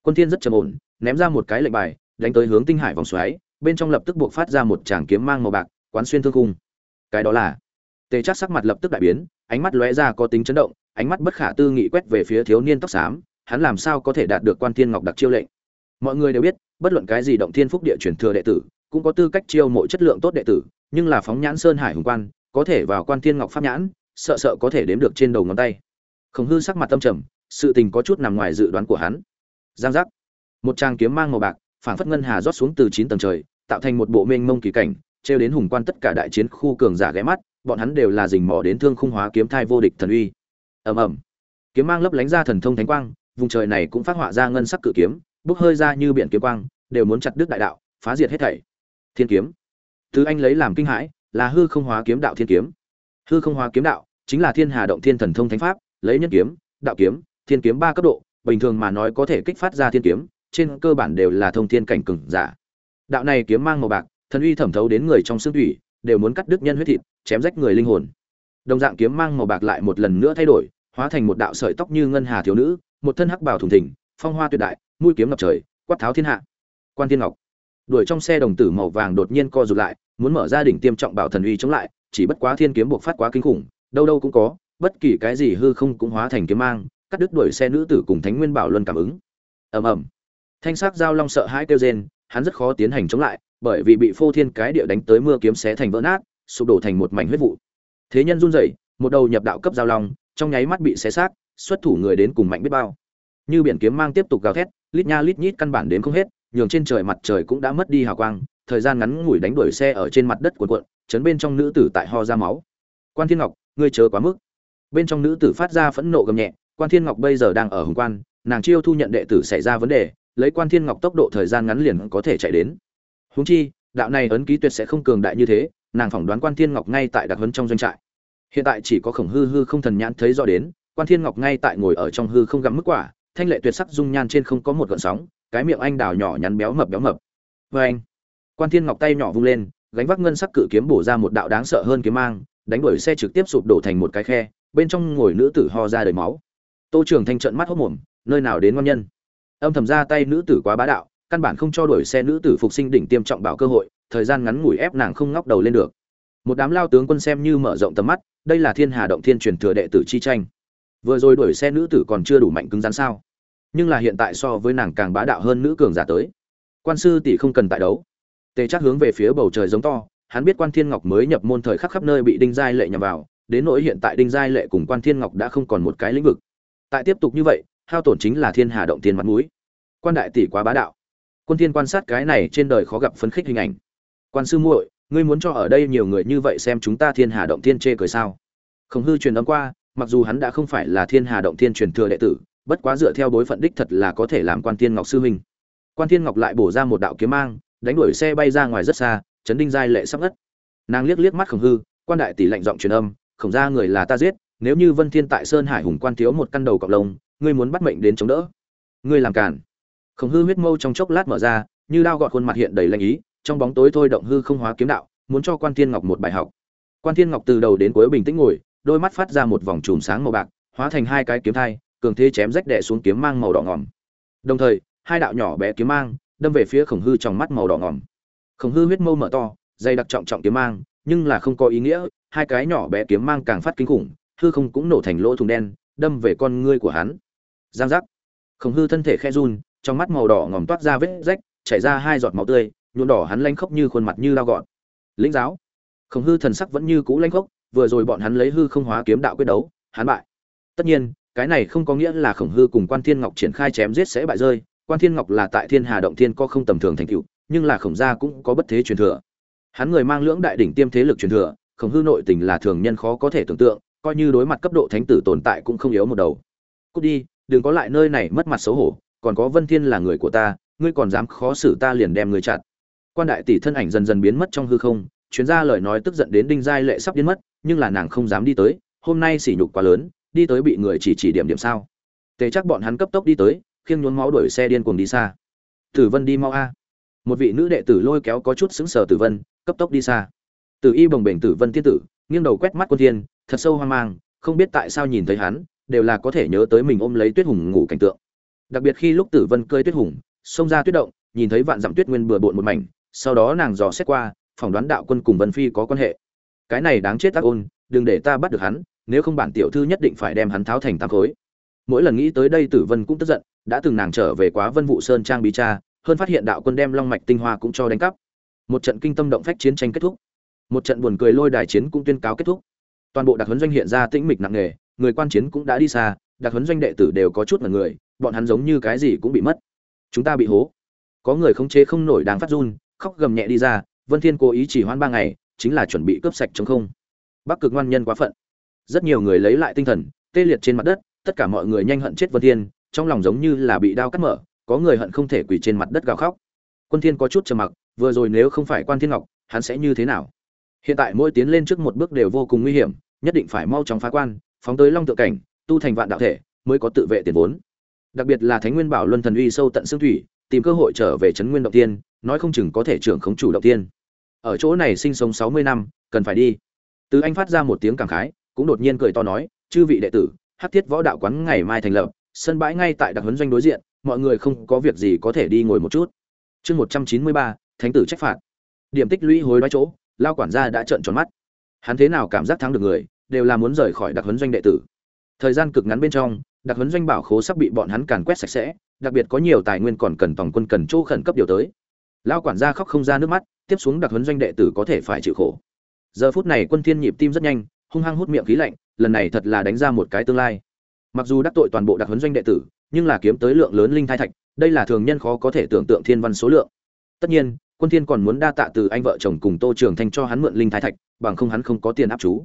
Quân thiên rất trầm ổn, ném ra một cái lệnh bài, đánh tới hướng tinh hải vòng xoáy, bên trong lập tức buộc phát ra một tràng kiếm mang màu bạc, quán xuyên thương cung cái đó là? Tề chắc sắc mặt lập tức đại biến, ánh mắt lóe ra có tính chấn động, ánh mắt bất khả tư nghị quét về phía thiếu niên tóc xám, hắn làm sao có thể đạt được quan thiên ngọc đặc chiêu lệnh? Mọi người đều biết, bất luận cái gì động thiên phúc địa truyền thừa đệ tử, cũng có tư cách chiêu mộ chất lượng tốt đệ tử, nhưng là phóng nhãn sơn hải hùng quan, có thể vào quan thiên ngọc pháp nhãn, sợ sợ có thể đếm được trên đầu ngón tay khổng hư sắc mặt tâm trầm, sự tình có chút nằm ngoài dự đoán của hắn. Giang giác. Một trang kiếm mang màu bạc, phảng phất ngân hà rót xuống từ chín tầng trời, tạo thành một bộ mênh mông kỳ cảnh, trêu đến hùng quan tất cả đại chiến khu cường giả ghé mắt, bọn hắn đều là rình mò đến thương khung hóa kiếm thai vô địch thần uy. Ầm ầm. Kiếm mang lấp lánh ra thần thông thánh quang, vùng trời này cũng phát họa ra ngân sắc cự kiếm, bốc hơi ra như biển kiếm quang, đều muốn chặt đứt đại đạo, phá diệt hết thảy. Thiên kiếm. Thứ anh lấy làm kinh hãi, là hư không hóa kiếm đạo thiên kiếm. Hư không hóa kiếm đạo chính là thiên hà động thiên thần thông thánh pháp lấy nhân kiếm, đạo kiếm, thiên kiếm ba cấp độ, bình thường mà nói có thể kích phát ra thiên kiếm, trên cơ bản đều là thông thiên cảnh cường giả. Đạo này kiếm mang màu bạc, thần uy thẩm thấu đến người trong xương thủy, đều muốn cắt đứt nhân huyết thịt, chém rách người linh hồn. Đồng dạng kiếm mang màu bạc lại một lần nữa thay đổi, hóa thành một đạo sợi tóc như ngân hà thiếu nữ, một thân hắc bào thùng thình, phong hoa tuyệt đại, mũi kiếm ngập trời, quát tháo thiên hạ. Quan thiên ngọc. Đuổi trong xe đồng tử màu vàng đột nhiên co rụt lại, muốn mở ra đỉnh tiêm trọng bảo thần uy chống lại, chỉ bất quá thiên kiếm buộc phát quá kinh khủng, đâu đâu cũng có bất kỳ cái gì hư không cũng hóa thành kiếm mang, cắt đứt đuổi xe nữ tử cùng thánh nguyên bảo luân cảm ứng. Ầm ầm. Thanh sắc giao long sợ hãi kêu rên, hắn rất khó tiến hành chống lại, bởi vì bị phô thiên cái địa đánh tới mưa kiếm xé thành vỡ nát, sụp đổ thành một mảnh huyết vụ. Thế nhân run rẩy, một đầu nhập đạo cấp giao long, trong nháy mắt bị xé xác, xuất thủ người đến cùng mạnh biết bao. Như biển kiếm mang tiếp tục gào thét, lít nha lít nhít căn bản đến không hết, nhường trên trời mặt trời cũng đã mất đi hào quang, thời gian ngắn ngủi đánh đuổi xe ở trên mặt đất cuộn cuộn, chấn bên trong nữ tử tại ho ra máu. Quan thiên ngọc, ngươi chờ quá mức bên trong nữ tử phát ra phẫn nộ gầm nhẹ, quan thiên ngọc bây giờ đang ở hồng quan, nàng chiêu thu nhận đệ tử xảy ra vấn đề, lấy quan thiên ngọc tốc độ thời gian ngắn liền có thể chạy đến. Húng chi, đạo này ấn ký tuyệt sẽ không cường đại như thế, nàng phỏng đoán quan thiên ngọc ngay tại đặc hấn trong doanh trại. Hiện tại chỉ có khổng hư hư không thần nhãn thấy rõ đến, quan thiên ngọc ngay tại ngồi ở trong hư không gặm mức quả, thanh lệ tuyệt sắc dung nhan trên không có một gợn sóng, cái miệng anh đào nhỏ nhắn béo mập béo mập. Vê anh, quan thiên ngọc tay nhỏ vung lên, gánh vác ngân sắc cự kiếm bổ ra một đạo đáng sợ hơn kiếm mang, đánh đuổi xe trực tiếp sụp đổ thành một cái khe bên trong ngồi nữ tử ho ra đầy máu. Tô trường thanh trợn mắt hốc mồm, nơi nào đến ngon nhân? Âm thầm ra tay nữ tử quá bá đạo, căn bản không cho đuổi xe nữ tử phục sinh đỉnh tiêm trọng bảo cơ hội, thời gian ngắn ngủi ép nàng không ngóc đầu lên được. Một đám lao tướng quân xem như mở rộng tầm mắt, đây là thiên hà động thiên truyền thừa đệ tử chi tranh. Vừa rồi đuổi xe nữ tử còn chưa đủ mạnh cứng rắn sao? Nhưng là hiện tại so với nàng càng bá đạo hơn nữ cường giả tới. Quan sư tỷ không cần tại đấu. Tề chắc hướng về phía bầu trời giống to, hắn biết quan thiên ngọc mới nhập môn thời khắc khắp nơi bị đinh giai lệ nhằm vào đến nỗi hiện tại đinh giai lệ cùng quan thiên ngọc đã không còn một cái lĩnh vực. Tại tiếp tục như vậy, hao tổn chính là thiên hà động thiên mặt mũi. Quan đại tỷ quá bá đạo. Quân thiên quan sát cái này trên đời khó gặp phấn khích hình ảnh. Quan sư muội, ngươi muốn cho ở đây nhiều người như vậy xem chúng ta thiên hà động thiên chê cười sao? Khổng hư truyền âm qua, mặc dù hắn đã không phải là thiên hà động thiên truyền thừa đệ tử, bất quá dựa theo bối phận đích thật là có thể làm quan thiên ngọc sư huynh. Quan thiên ngọc lại bổ ra một đạo kiếm mang, đánh đuổi xe bay ra ngoài rất xa, chấn đinh giai lệ sắp ngất. Nàng liếc liếc mắt khổng hư, quan đại tỷ lạnh giọng truyền âm khổng ra người là ta giết, nếu như vân thiên tại sơn hải hùng quan thiếu một căn đầu cọc lông, ngươi muốn bắt mệnh đến chống đỡ. Ngươi làm cản khổng hư huyết mâu trong chốc lát mở ra, như đao gọt khuôn mặt hiện đầy lanh ý, trong bóng tối thôi động hư không hóa kiếm đạo, muốn cho quan thiên ngọc một bài học. Quan thiên ngọc từ đầu đến cuối bình tĩnh ngồi, đôi mắt phát ra một vòng chùm sáng màu bạc, hóa thành hai cái kiếm thai, cường thế chém rách đè xuống kiếm mang màu đỏ ngòm. Đồng thời, hai đạo nhỏ bé kiếm mang đâm về phía khổng hư trong mắt màu đỏ ngòm. Khổng hư huyết mâu mở to dây đặc trọng trọng kiếm mang, nhưng là không có ý nghĩa hai cái nhỏ bé kiếm mang càng phát kinh khủng, hư không cũng nổ thành lỗ thùng đen, đâm về con ngươi của hắn. Giang giác. Khổng hư thân thể khe run, trong mắt màu đỏ ngòm toát ra vết rách, chảy ra hai giọt máu tươi, nhuộm đỏ hắn lanh khốc như khuôn mặt như lao gọn. Lĩnh giáo. Khổng hư thần sắc vẫn như cũ lanh khốc, vừa rồi bọn hắn lấy hư không hóa kiếm đạo quyết đấu, hắn bại. Tất nhiên, cái này không có nghĩa là khổng hư cùng quan thiên ngọc triển khai chém giết sẽ bại rơi, quan thiên ngọc là tại thiên hà động thiên có không tầm thường thành tựu, nhưng là khổng gia cũng có bất thế truyền thừa. Hắn người mang lưỡng đại đỉnh tiêm thế lực truyền thừa khổng hư nội tình là thường nhân khó có thể tưởng tượng, coi như đối mặt cấp độ thánh tử tồn tại cũng không yếu một đầu. Cút đi, đừng có lại nơi này mất mặt xấu hổ, còn có vân thiên là người của ta, ngươi còn dám khó xử ta liền đem ngươi chặt. quan đại tỷ thân ảnh dần dần biến mất trong hư không chuyến ra lời nói tức giận đến đinh giai lệ sắp biến mất, nhưng là nàng không dám đi tới, hôm nay sỉ nhục quá lớn, đi tới bị người chỉ chỉ điểm điểm sao. Tề chắc bọn hắn cấp tốc đi tới, khiêng nhốn máu đuổi xe điên cuồng đi xa. Tử vân đi mau a. Một vị nữ đệ tử lôi kéo có chút xứng sờ tử vân, cấp tốc đi xa tử y bồng bềnh tử vân tiên tử, nghiêng đầu quét mắt quân thiên, thật sâu hoang mang, không biết tại sao nhìn thấy hắn, đều là có thể nhớ tới mình ôm lấy tuyết hùng ngủ cảnh tượng. Đặc biệt khi lúc tử vân cơi tuyết hùng, xông ra tuyết động, nhìn thấy vạn dặm tuyết nguyên bừa bộn một mảnh, sau đó nàng dò xét qua, phỏng đoán đạo quân cùng vân phi có quan hệ. Cái này đáng chết tác ôn, đừng để ta bắt được hắn, nếu không bản tiểu thư nhất định phải đem hắn tháo thành tám khối. Mỗi lần nghĩ tới đây tử vân cũng tức giận, đã từng nàng trở về quá vân Vũ sơn trang bí cha hơn phát hiện đạo quân đem long mạch tinh hoa cũng cho đánh cắp. Một trận kinh tâm động phách chiến tranh kết thúc một trận buồn cười lôi đài chiến cũng tuyên cáo kết thúc. Toàn bộ đặc huấn doanh hiện ra tĩnh mịch nặng nề, người quan chiến cũng đã đi xa, đặc huấn doanh đệ tử đều có chút là người, bọn hắn giống như cái gì cũng bị mất. Chúng ta bị hố. Có người không chế không nổi đang phát run, khóc gầm nhẹ đi ra, vân thiên cố ý chỉ hoãn ba ngày, chính là chuẩn bị cướp sạch chống không. Bắc cực ngoan nhân quá phận. Rất nhiều người lấy lại tinh thần, tê liệt trên mặt đất, tất cả mọi người nhanh hận chết vân thiên, trong lòng giống như là bị đao cắt mở, có người hận không thể quỳ trên mặt đất gào khóc. Quân thiên có chút trầm mặc, vừa rồi nếu không phải quan thiên ngọc, hắn sẽ như thế nào? Hiện tại mỗi tiến lên trước một bước đều vô cùng nguy hiểm, nhất định phải mau chóng phá quan, phóng tới long tự cảnh, tu thành vạn đạo thể, mới có tự vệ tiền vốn. Đặc biệt là thánh nguyên bảo luân thần uy sâu tận xương thủy, tìm cơ hội trở về Trấn nguyên động tiên, nói không chừng có thể trưởng khống chủ động tiên. Ở chỗ này sinh sống sáu mươi năm, cần phải đi. Từ anh phát ra một tiếng cảm khái, cũng đột nhiên cười to nói, chư vị đệ tử Hát thiết võ đạo quán ngày mai thành lập, sân bãi ngay tại đặc huấn doanh đối diện, mọi người không có việc gì có thể đi ngồi một chút. Chương một trăm chín mươi ba, thánh tử trách phạt. Điểm tích lũy hối đoái chỗ lao quản gia đã trợn tròn mắt. Hắn thế nào cảm giác thắng được người, đều là muốn rời khỏi đặc huấn doanh đệ tử. Thời gian cực ngắn bên trong, đặc huấn doanh bảo khố sắp bị bọn hắn càn quét sạch sẽ, đặc biệt có nhiều tài nguyên còn cần tổng quân cần chỗ khẩn cấp điều tới. Lao quản gia khóc không ra nước mắt, tiếp xuống đặc huấn doanh đệ tử có thể phải chịu khổ. Giờ phút này quân thiên nhịp tim rất nhanh, hung hăng hút miệng khí lạnh, lần này thật là đánh ra một cái tương lai. Mặc dù đắc tội toàn bộ đặc huấn doanh đệ tử, nhưng là kiếm tới lượng lớn linh thai thạch, đây là thường nhân khó có thể tưởng tượng thiên văn số lượng. Tất nhiên quân thiên còn muốn đa tạ từ anh vợ chồng cùng tô trường thanh cho hắn mượn linh thái thạch, bằng không hắn không có tiền áp chú.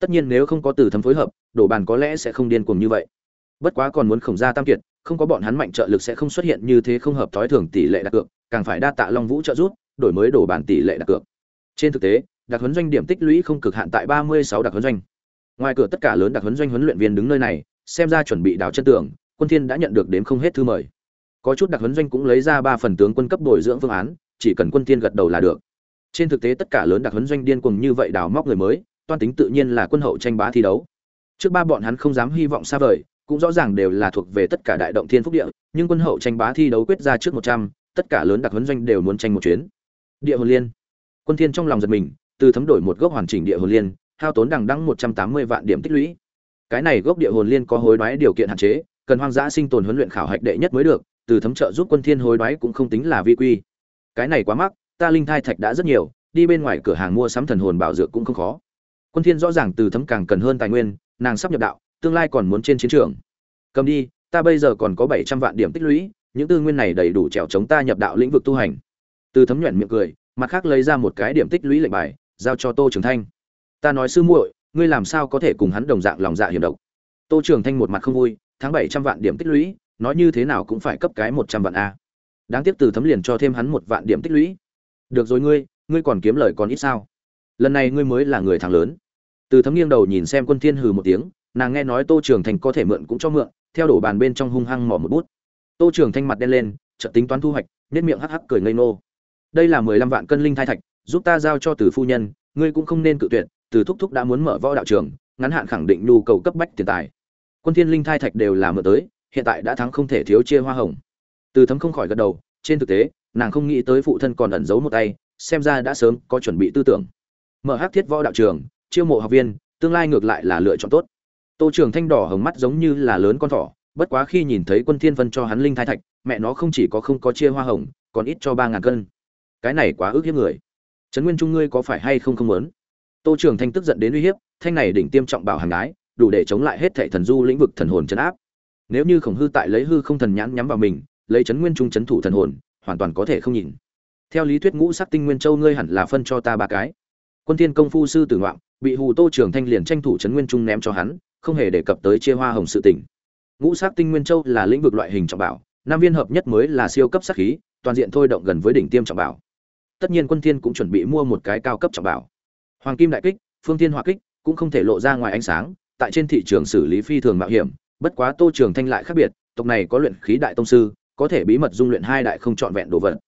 Tất nhiên nếu không có từ thấm phối hợp đổ bàn có lẽ sẽ không điên cuồng như vậy. Bất quá còn muốn khổng gia tam kiệt, không có bọn hắn mạnh trợ lực sẽ không xuất hiện như thế không hợp thói thường tỷ lệ đặt cược, càng phải đa tạ long vũ trợ giúp, đổi mới đổ bàn tỷ lệ đặt cược. Trên thực tế, đặc huấn doanh điểm tích lũy không cực hạn tại ba mươi sáu đặc huấn doanh. Ngoài cửa tất cả lớn đặc huấn doanh huấn luyện viên đứng nơi này, xem ra chuẩn bị đào chân tường, quân thiên đã nhận được đến không hết thư mời. Có chút đặc huấn doanh cũng lấy ra ba phần tướng quân cấp bồi dưỡng phương án chỉ cần quân thiên gật đầu là được. Trên thực tế tất cả lớn đặc huấn doanh điên cuồng như vậy đào móc người mới toan tính tự nhiên là quân hậu tranh bá thi đấu. Trước ba bọn hắn không dám hy vọng xa vời cũng rõ ràng đều là thuộc về tất cả đại động thiên phúc địa nhưng quân hậu tranh bá thi đấu quyết ra trước 100, tất cả lớn đặc huấn doanh đều muốn tranh một chuyến. Địa hồn liên. Quân thiên trong lòng giật mình từ thấm đổi một gốc hoàn chỉnh địa hồn liên hao tốn đằng đăng 180 vạn điểm tích lũy. Cái này gốc địa hồn liên có hối đoái điều kiện hạn chế cần hoang dã sinh tồn huấn luyện khảo hạch đệ nhất mới được từ thấm trợ giúp quân thiên hối đoái cũng không tính là vi quy cái này quá mắc, ta linh thai thạch đã rất nhiều, đi bên ngoài cửa hàng mua sắm thần hồn bảo dược cũng không khó. Quân thiên rõ ràng từ thấm càng cần hơn tài nguyên, nàng sắp nhập đạo, tương lai còn muốn trên chiến trường. Cầm đi, ta bây giờ còn có 700 vạn điểm tích lũy, những tư nguyên này đầy đủ trèo chống ta nhập đạo lĩnh vực tu hành. Từ thấm nhuyễn miệng cười, mặt khác lấy ra một cái điểm tích lũy lệnh bài, giao cho tô trường thanh. Ta nói, sư muội, ngươi làm sao có thể cùng hắn đồng dạng lòng dạ hiểm độc? Tô trường thanh một mặt không vui, tháng bảy trăm vạn điểm tích lũy, nói như thế nào cũng phải cấp cái một trăm vạn a đáng tiếc từ thấm liền cho thêm hắn một vạn điểm tích lũy. Được rồi ngươi ngươi còn kiếm lời còn ít sao? Lần này ngươi mới là người thắng lớn. Từ thấm nghiêng đầu nhìn xem quân thiên hừ một tiếng, nàng nghe nói tô trường thành có thể mượn cũng cho mượn, theo đổ bàn bên trong hung hăng mỏ một bút. Tô trường thanh mặt đen lên, chợt tính toán thu hoạch nét miệng hắc hắc cười ngây nô đây là mười lăm vạn cân linh thai thạch, giúp ta giao cho từ phu nhân, ngươi cũng không nên cự tuyệt, từ thúc thúc đã muốn mở võ đạo trường, ngắn hạn khẳng định nhu cầu cấp bách tiền tài. Quân thiên linh thai thạch đều là mượn tới, hiện tại đã thắng không thể thiếu chia hoa hồng từ thấm không khỏi gật đầu, trên thực tế, nàng không nghĩ tới phụ thân còn ẩn giấu một tay, xem ra đã sớm có chuẩn bị tư tưởng. Mở hắc thiết võ đạo trường, chiêu mộ học viên, tương lai ngược lại là lựa chọn tốt. Tô trường thanh đỏ hồng mắt giống như là lớn con thỏ, bất quá khi nhìn thấy quân thiên vân cho hắn linh thái thạch, mẹ nó không chỉ có không có chia hoa hồng, còn ít cho ba ngàn cân. Cái này quá ước hiếp người. Trấn nguyên trung ngươi có phải hay không không muốn? Tô trường thanh tức giận đến uy hiếp, thanh này đỉnh tiêm trọng bảo hàng gái đủ để chống lại hết thệ thần du lĩnh vực thần hồn chấn áp. Nếu như khổng hư tại lấy hư không thần nhãn nhắm vào mình lấy chấn nguyên trung chấn thủ thần hồn hoàn toàn có thể không nhìn. Theo lý thuyết ngũ sắc tinh nguyên châu ngươi hẳn là phân cho ta ba cái. Quân thiên công phu sư tử ngoạn, bị hù tô trường thanh liền tranh thủ chấn nguyên trung ném cho hắn không hề đề cập tới chia hoa hồng sự tình. Ngũ sắc tinh nguyên châu là lĩnh vực loại hình trọng bảo năm viên hợp nhất mới là siêu cấp sát khí toàn diện thôi động gần với đỉnh tiêm trọng bảo. Tất nhiên quân thiên cũng chuẩn bị mua một cái cao cấp trọng bảo. Hoàng kim đại kích phương thiên hỏa kích cũng không thể lộ ra ngoài ánh sáng tại trên thị trường xử lý phi thường mạo hiểm bất quá tô trường thanh lại khác biệt tộc này có luyện khí đại tông sư có thể bí mật dung luyện hai đại không trọn vẹn đồ vật.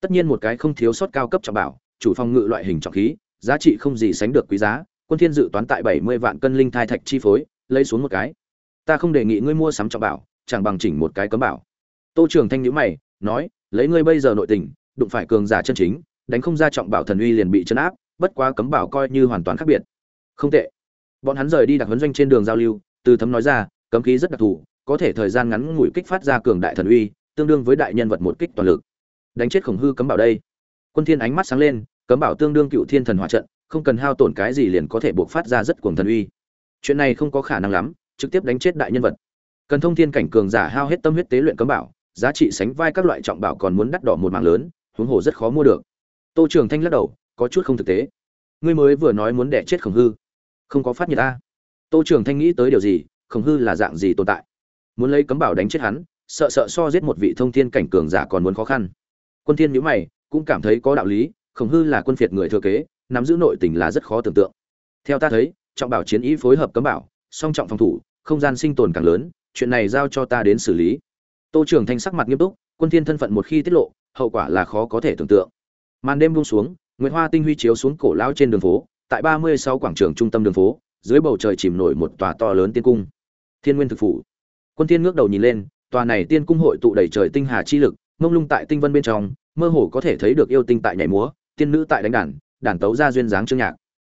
Tất nhiên một cái không thiếu sót cao cấp trọng bảo, chủ phòng ngự loại hình trọng khí, giá trị không gì sánh được quý giá, quân thiên dự toán tại 70 vạn cân linh thai thạch chi phối, lấy xuống một cái. Ta không đề nghị ngươi mua sắm trọng bảo, chẳng bằng chỉnh một cái cấm bảo. Tô trường thanh nhíu mày, nói, lấy ngươi bây giờ nội tình, đụng phải cường giả chân chính, đánh không ra trọng bảo thần uy liền bị chấn áp, bất quá cấm bảo coi như hoàn toàn khác biệt. Không tệ. Bọn hắn rời đi đặc huấn doanh trên đường giao lưu, từ thấm nói ra, cấm khí rất đặc thù, có thể thời gian ngắn ngủi kích phát ra cường đại thần uy tương đương với đại nhân vật một kích toàn lực. Đánh chết khổng hư cấm bảo đây. Quân thiên ánh mắt sáng lên, cấm bảo tương đương cựu thiên thần hỏa trận, không cần hao tổn cái gì liền có thể buộc phát ra rất cuồng thần uy. Chuyện này không có khả năng lắm, trực tiếp đánh chết đại nhân vật. Cần thông thiên cảnh cường giả hao hết tâm huyết tế luyện cấm bảo, giá trị sánh vai các loại trọng bảo còn muốn đắt đỏ một mạng lớn, huống hồ rất khó mua được. Tô trường thanh lắc đầu, có chút không thực tế. Ngươi mới vừa nói muốn đẻ chết khổng hư. Không có phát nhiệt ta tô trường thanh nghĩ tới điều gì, khổng hư là dạng gì tồn tại? Muốn lấy cấm bảo đánh chết hắn sợ sợ so giết một vị thông thiên cảnh cường giả còn muốn khó khăn. Quân thiên nhíu mày, cũng cảm thấy có đạo lý, khổng hư là quân phiệt người thừa kế, nắm giữ nội tình là rất khó tưởng tượng. Theo ta thấy, trọng bảo chiến ý phối hợp cấm bảo, song trọng phòng thủ, không gian sinh tồn càng lớn, chuyện này giao cho ta đến xử lý. Tô trường thanh sắc mặt nghiêm túc, quân thiên thân phận một khi tiết lộ, hậu quả là khó có thể tưởng tượng. Màn đêm buông xuống, nguyệt hoa tinh huy chiếu xuống cổ lão trên đường phố, tại ba mươi sáu quảng trường trung tâm đường phố, dưới bầu trời chìm nổi một tòa to lớn tiên cung. Thiên nguyên thực phủ. Quân thiên ngước đầu nhìn lên tòa này tiên cung hội tụ đầy trời tinh hà chi lực, mông lung tại tinh vân bên trong, mơ hồ có thể thấy được yêu tinh tại nhảy múa, tiên nữ tại đánh đàn đàn tấu ra duyên dáng chương nhạc.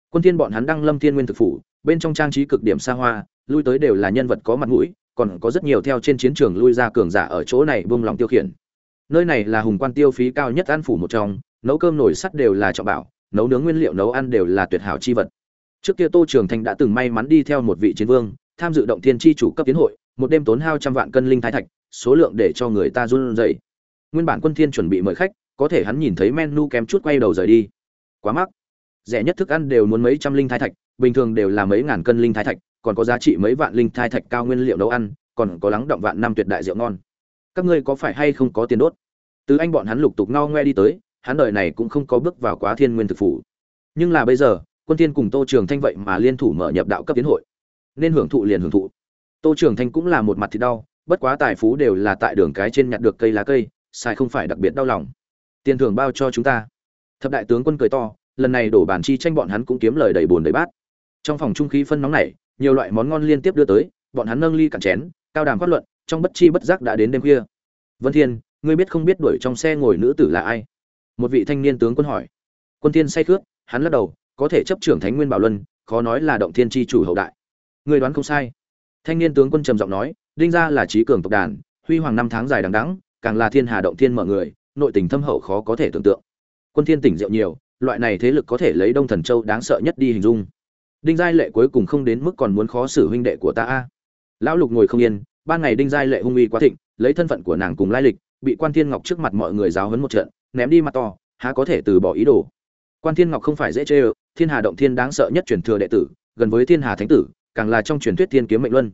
Quân thiên bọn hắn đăng lâm thiên nguyên thực phủ, bên trong trang trí cực điểm xa hoa, lui tới đều là nhân vật có mặt mũi, còn có rất nhiều theo trên chiến trường lui ra cường giả ở chỗ này buông lòng tiêu khiển. Nơi này là hùng quan tiêu phí cao nhất an phủ một trong, nấu cơm nổi sắt đều là trọng bảo, nấu nướng nguyên liệu nấu ăn đều là tuyệt hảo chi vật. Trước kia tô trường thành đã từng may mắn đi theo một vị chiến vương tham dự động thiên chi chủ cấp tiến hội, một đêm tốn hao trăm vạn cân linh thái thạch, số lượng để cho người ta run rẩy. Nguyên bản quân thiên chuẩn bị mời khách, có thể hắn nhìn thấy menu kém chút quay đầu rời đi. Quá mắc. Rẻ nhất thức ăn đều muốn mấy trăm linh thái thạch, bình thường đều là mấy ngàn cân linh thái thạch, còn có giá trị mấy vạn linh thái thạch cao nguyên liệu nấu ăn, còn có lắng động vạn năm tuyệt đại rượu ngon. Các ngươi có phải hay không có tiền đốt? Từ anh bọn hắn lục tục ngao ngoe đi tới, hắn đời này cũng không có bước vào quá thiên nguyên thực phủ. Nhưng là bây giờ, quân thiên cùng tô trường thanh vậy mà liên thủ mở nhập đạo cấp tiến hội nên hưởng thụ liền hưởng thụ. Tô trường thanh cũng là một mặt thì đau, bất quá tài phú đều là tại đường cái trên nhặt được cây lá cây, sai không phải đặc biệt đau lòng. Tiền thưởng bao cho chúng ta. Thập đại tướng quân cười to, lần này đổ bàn chi tranh bọn hắn cũng kiếm lời đầy buồn đầy bát. Trong phòng trung khí phân nóng này nhiều loại món ngon liên tiếp đưa tới, bọn hắn nâng ly cạn chén, cao đàm phát luận, trong bất chi bất giác đã đến đêm khuya. Vân thiên, ngươi biết không biết đuổi trong xe ngồi nữ tử là ai? Một vị thanh niên tướng quân hỏi. Quân thiên say khướt, hắn lắc đầu, có thể chấp trưởng thánh nguyên bảo luân, khó nói là động thiên chi chủ hậu đại ngươi đoán không sai. Thanh niên tướng quân trầm giọng nói, đinh gia là trí cường tộc đàn, huy hoàng năm tháng dài đằng đẵng, càng là thiên hà động thiên mở người, nội tình thâm hậu khó có thể tưởng tượng. Quân thiên tỉnh rượu nhiều, loại này thế lực có thể lấy đông thần châu đáng sợ nhất đi hình dung. Đinh giai lệ cuối cùng không đến mức còn muốn khó xử huynh đệ của ta a. Lão lục ngồi không yên, ban ngày đinh giai lệ hung uy quá thịnh, lấy thân phận của nàng cùng lai lịch, bị quan thiên ngọc trước mặt mọi người giáo huấn một trận, ném đi mặt to, há có thể từ bỏ ý đồ. Quan thiên ngọc không phải dễ chơi thiên hà động thiên đáng sợ nhất truyền thừa đệ tử, gần với thiên hà thánh tử càng là trong truyền thuyết thiên kiếm mệnh luân.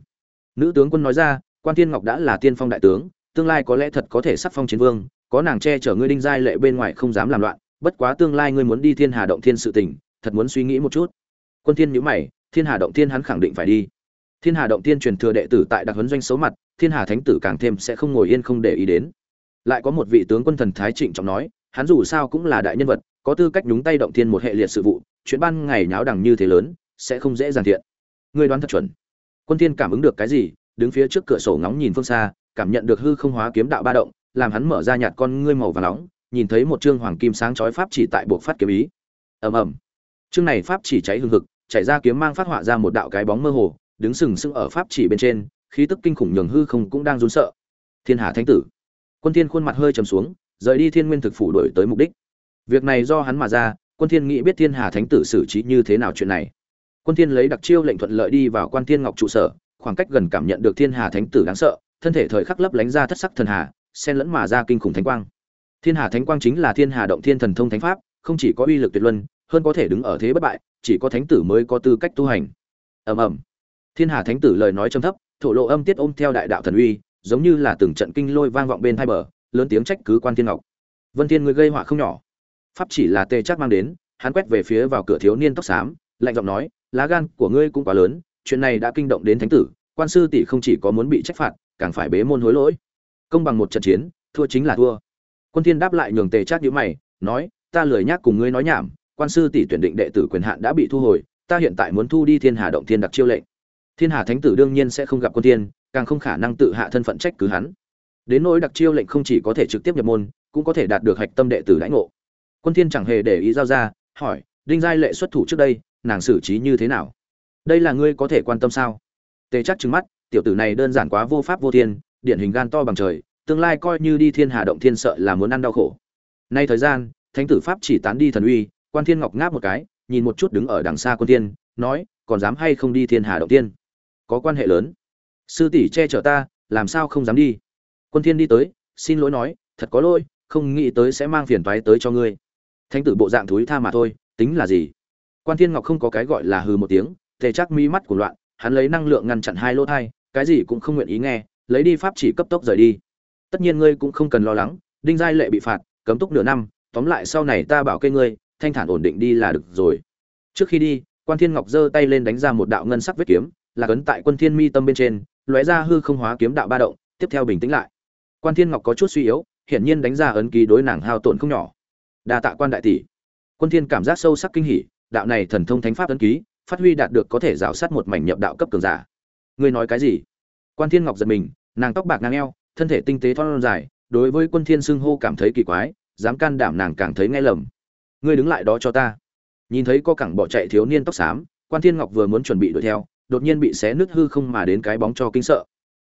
Nữ tướng quân nói ra, quan thiên ngọc đã là tiên phong đại tướng, tương lai có lẽ thật có thể sắc phong chiến vương, có nàng che chở ngươi đinh giai lệ bên ngoài không dám làm loạn, bất quá tương lai ngươi muốn đi thiên hà động thiên sự tình, thật muốn suy nghĩ một chút. Quân thiên nhíu mày, thiên hà động thiên hắn khẳng định phải đi. Thiên hà động thiên truyền thừa đệ tử tại đặc huấn doanh xấu mặt, thiên hà thánh tử càng thêm sẽ không ngồi yên không để ý đến. Lại có một vị tướng quân thần thái trịnh trọng nói, hắn dù sao cũng là đại nhân vật, có tư cách nhúng tay động thiên một hệ liệt sự vụ, chuyện ban ngày nháo đằng như thế lớn, sẽ không dễ dàng thiện ngươi đoán thật chuẩn. Quân thiên cảm ứng được cái gì, đứng phía trước cửa sổ ngóng nhìn phương xa, cảm nhận được hư không hóa kiếm đạo ba động, làm hắn mở ra nhạt con ngươi màu và nóng, nhìn thấy một trương hoàng kim sáng chói pháp chỉ tại buộc phát kiếm ý. Ầm ầm. Trương này pháp chỉ cháy hừng hực, chảy ra kiếm mang phát họa ra một đạo cái bóng mơ hồ, đứng sừng sững ở pháp chỉ bên trên, khí tức kinh khủng nhường hư không cũng đang run sợ. Thiên hà thánh tử. Quân thiên khuôn mặt hơi trầm xuống, rời đi thiên nguyên thực phủ đổi tới mục đích. Việc này do hắn mà ra, quân thiên nghĩ biết thiên hà thánh tử xử trí như thế nào chuyện này quân thiên lấy đặc chiêu lệnh thuận lợi đi vào quan thiên ngọc trụ sở, khoảng cách gần cảm nhận được thiên hà thánh tử đáng sợ, thân thể thời khắc lấp lánh ra thất sắc thần hà, xen lẫn mà ra kinh khủng thánh quang. Thiên hà thánh quang chính là thiên hà động thiên thần thông thánh pháp, không chỉ có uy lực tuyệt luân, hơn có thể đứng ở thế bất bại, chỉ có thánh tử mới có tư cách tu hành. Ầm ầm. Thiên hà thánh tử lời nói trầm thấp, thổ lộ âm tiết ôm theo đại đạo thần uy, giống như là từng trận kinh lôi vang vọng bên hai bờ, lớn tiếng trách cứ quan thiên ngọc. Vân thiên người gây họa không nhỏ. Pháp chỉ là tê chắc mang đến, hắn quét về phía vào cửa thiếu niên tóc xám lạnh giọng nói, lá gan của ngươi cũng quá lớn, chuyện này đã kinh động đến thánh tử, quan sư tỷ không chỉ có muốn bị trách phạt, càng phải bế môn hối lỗi. Công bằng một trận chiến, thua chính là thua. Quân thiên đáp lại nhường tề trác nhíu mày, nói, ta lười nhắc cùng ngươi nói nhảm, quan sư tỷ tuyển định đệ tử quyền hạn đã bị thu hồi, ta hiện tại muốn thu đi thiên hà động thiên đặc chiêu lệnh. Thiên hà thánh tử đương nhiên sẽ không gặp quân thiên, càng không khả năng tự hạ thân phận trách cứ hắn. Đến nỗi đặc chiêu lệnh không chỉ có thể trực tiếp nhập môn, cũng có thể đạt được hạch tâm đệ tử lãnh ngộ. Quân thiên chẳng hề để ý giao ra, hỏi, đinh giai lệ xuất thủ trước đây nàng xử trí như thế nào? Đây là ngươi có thể quan tâm sao? Tề chắc trừng mắt, tiểu tử này đơn giản quá vô pháp vô thiên, điển hình gan to bằng trời, tương lai coi như đi thiên hà động thiên sợ là muốn ăn đau khổ. Nay thời gian, thánh tử pháp chỉ tán đi thần uy, quan thiên ngọc ngáp một cái, nhìn một chút đứng ở đằng xa quân thiên, nói, còn dám hay không đi thiên hà động thiên? Có quan hệ lớn. Sư tỷ che chở ta, làm sao không dám đi? Quân thiên đi tới, xin lỗi nói, thật có lỗi, không nghĩ tới sẽ mang phiền toái tới cho ngươi. Thánh tử bộ dạng thúi tha mà thôi, tính là gì? Quan thiên ngọc không có cái gọi là hừ một tiếng, tề chắc mi mắt của loạn, hắn lấy năng lượng ngăn chặn hai lỗ thai, cái gì cũng không nguyện ý nghe, lấy đi pháp chỉ cấp tốc rời đi. Tất nhiên ngươi cũng không cần lo lắng, đinh giai lệ bị phạt, cấm túc nửa năm, tóm lại sau này ta bảo kê ngươi, thanh thản ổn định đi là được rồi. Trước khi đi, quan thiên ngọc giơ tay lên đánh ra một đạo ngân sắc vết kiếm, là cấn tại quân thiên mi tâm bên trên, lóe ra hư không hóa kiếm đạo ba động, tiếp theo bình tĩnh lại. Quan thiên ngọc có chút suy yếu, hiển nhiên đánh ra ấn ký đối nàng hao tổn không nhỏ. Đa tạ quan đại tỷ. Quân thiên cảm giác sâu sắc kinh hỉ đạo này thần thông thánh pháp ấn ký, phát huy đạt được có thể rào sát một mảnh nhập đạo cấp cường giả. Ngươi nói cái gì? Quan thiên ngọc giật mình, nàng tóc bạc ngang eo, thân thể tinh tế thon dài, đối với quân thiên xưng hô cảm thấy kỳ quái, dám can đảm nàng càng thấy nghe lầm. Ngươi đứng lại đó cho ta. Nhìn thấy có cẳng bỏ chạy thiếu niên tóc xám, quan thiên ngọc vừa muốn chuẩn bị đuổi theo, đột nhiên bị xé nứt hư không mà đến cái bóng cho kinh sợ.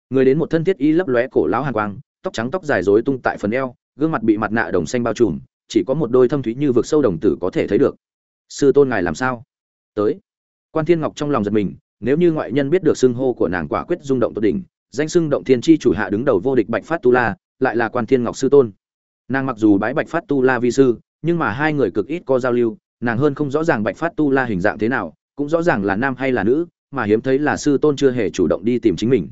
Người đến một thân thiết y lấp lóe cổ lão hàn quang, tóc trắng tóc dài rối tung tại phần eo, gương mặt bị mặt nạ đồng xanh bao trùm, chỉ có một đôi thâm thúy như vực sâu đồng tử có thể thấy được sư tôn ngài làm sao? Tới. Quan thiên ngọc trong lòng giật mình, nếu như ngoại nhân biết được xưng hô của nàng quả quyết rung động tột đỉnh, danh xưng động thiên chi chủ hạ đứng đầu vô địch bạch phát tu la, lại là quan thiên ngọc sư tôn. Nàng mặc dù bái bạch phát tu la vi sư, nhưng mà hai người cực ít có giao lưu, nàng hơn không rõ ràng bạch phát tu la hình dạng thế nào, cũng rõ ràng là nam hay là nữ, mà hiếm thấy là sư tôn chưa hề chủ động đi tìm chính mình.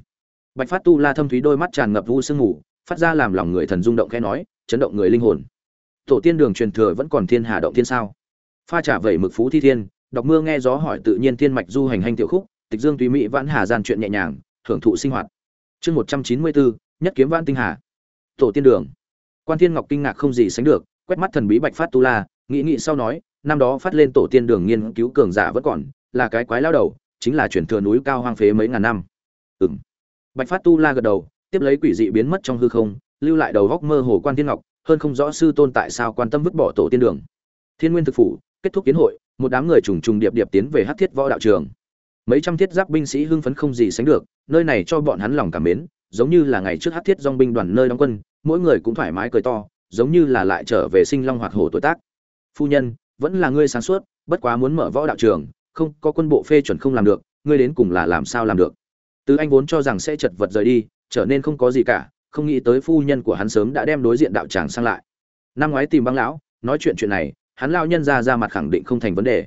Bạch phát tu la thâm thúy đôi mắt tràn ngập vu sương ngủ phát ra làm lòng người thần rung động khẽ nói, chấn động người linh hồn. Tổ tiên đường truyền thừa vẫn còn thiên hà động thiên sao? Pha trả vẩy mực phú thi thiên, đọc mưa nghe gió hỏi tự nhiên thiên mạch du hành hành tiểu khúc, tịch dương tùy mỹ vãn hà gian chuyện nhẹ nhàng hưởng thụ sinh hoạt. Chương một trăm chín mươi bốn nhất kiếm vãn tinh hà. Tổ tiên đường. Quan thiên ngọc kinh ngạc không gì sánh được, quét mắt thần bí bạch phát tu la, nghĩ nghĩ sau nói, năm đó phát lên tổ tiên đường nghiên cứu cường giả vẫn còn, là cái quái lao đầu, chính là chuyển thừa núi cao hoang phế mấy ngàn năm. Ừ m bạch phát tu la gật đầu, tiếp lấy quỷ dị biến mất trong hư không, lưu lại đầu góc mơ hồ quan thiên ngọc, hơn không rõ sư tôn tại sao quan tâm vứt bỏ tổ tiên đường. Thiên nguyên thực phủ kết thúc kiến hội, một đám người trùng trùng điệp điệp tiến về hát thiết võ đạo trường. Mấy trăm thiết giáp binh sĩ hưng phấn không gì sánh được, nơi này cho bọn hắn lòng cảm mến, giống như là ngày trước hát thiết dong binh đoàn nơi đóng quân, mỗi người cũng thoải mái cười to, giống như là lại trở về sinh long hoạt hồ tuổi tác. Phu nhân, vẫn là ngươi sáng suốt, bất quá muốn mở võ đạo trường, không, có quân bộ phê chuẩn không làm được, ngươi đến cùng là làm sao làm được? Từ anh vốn cho rằng sẽ chật vật rời đi, trở nên không có gì cả, không nghĩ tới phu nhân của hắn sớm đã đem đối diện đạo tràng sang lại. Năm ngoái tìm băng lão, nói chuyện chuyện này hắn lao nhân ra ra mặt khẳng định không thành vấn đề.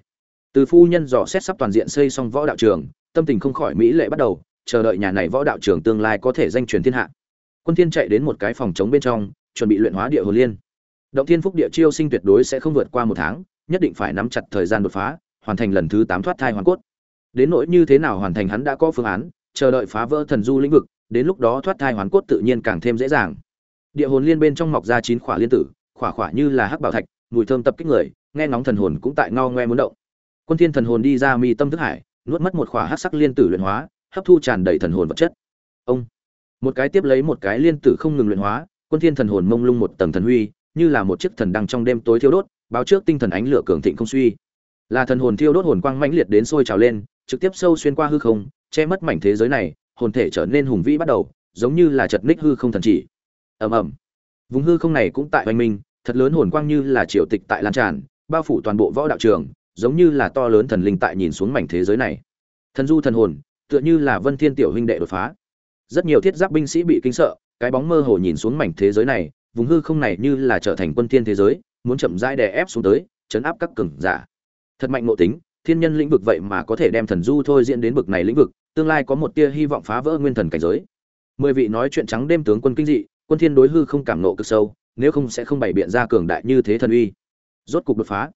Từ phu nhân dò xét sắp toàn diện xây xong võ đạo trường, tâm tình không khỏi mỹ lệ bắt đầu, chờ đợi nhà này võ đạo trường tương lai có thể danh truyền thiên hạ. Quân thiên chạy đến một cái phòng chống bên trong, chuẩn bị luyện hóa địa hồn liên. Động thiên phúc địa chiêu sinh tuyệt đối sẽ không vượt qua một tháng, nhất định phải nắm chặt thời gian đột phá, hoàn thành lần thứ tám thoát thai hoàn cốt. Đến nỗi như thế nào hoàn thành hắn đã có phương án, chờ đợi phá vỡ thần du lĩnh vực, đến lúc đó thoát thai hoàn cốt tự nhiên càng thêm dễ dàng. Địa hồn liên bên trong mọc ra chín khỏa liên tử, khỏa khỏa như là hắc bảo thạch mùi thơm tập kích người, nghe ngóng thần hồn cũng tại ngao ngoe muốn động. Quân thiên thần hồn đi ra mi tâm thức hải, nuốt mất một khỏa hắc sắc liên tử luyện hóa, hấp thu tràn đầy thần hồn vật chất. Ông. Một cái tiếp lấy một cái liên tử không ngừng luyện hóa, quân thiên thần hồn mông lung một tầng thần huy, như là một chiếc thần đăng trong đêm tối thiêu đốt, báo trước tinh thần ánh lửa cường thịnh không suy. Là thần hồn thiêu đốt hồn quang mãnh liệt đến sôi trào lên, trực tiếp sâu xuyên qua hư không, che mất mảnh thế giới này, hồn thể trở nên hùng vĩ bắt đầu, giống như là chật ních hư không thần chỉ. Ầm ầm. Vùng hư không này cũng tại hoành minh thật lớn hồn quang như là triều tịch tại lan tràn, bao phủ toàn bộ võ đạo trường, giống như là to lớn thần linh tại nhìn xuống mảnh thế giới này. Thần du thần hồn, tựa như là vân thiên tiểu huynh đệ đột phá. Rất nhiều thiết giáp binh sĩ bị kinh sợ, cái bóng mơ hồ nhìn xuống mảnh thế giới này, vùng hư không này như là trở thành quân thiên thế giới, muốn chậm rãi đè ép xuống tới, chấn áp các cường giả. Thật mạnh nội tính, thiên nhân lĩnh vực vậy mà có thể đem thần du thôi diễn đến bực này lĩnh vực, tương lai có một tia hy vọng phá vỡ nguyên thần cảnh giới. Mười vị nói chuyện trắng đêm tướng quân kinh dị, quân thiên đối hư không cảm nộ cực sâu nếu không sẽ không bày biện ra cường đại như thế thần uy. Rốt cục đột phá.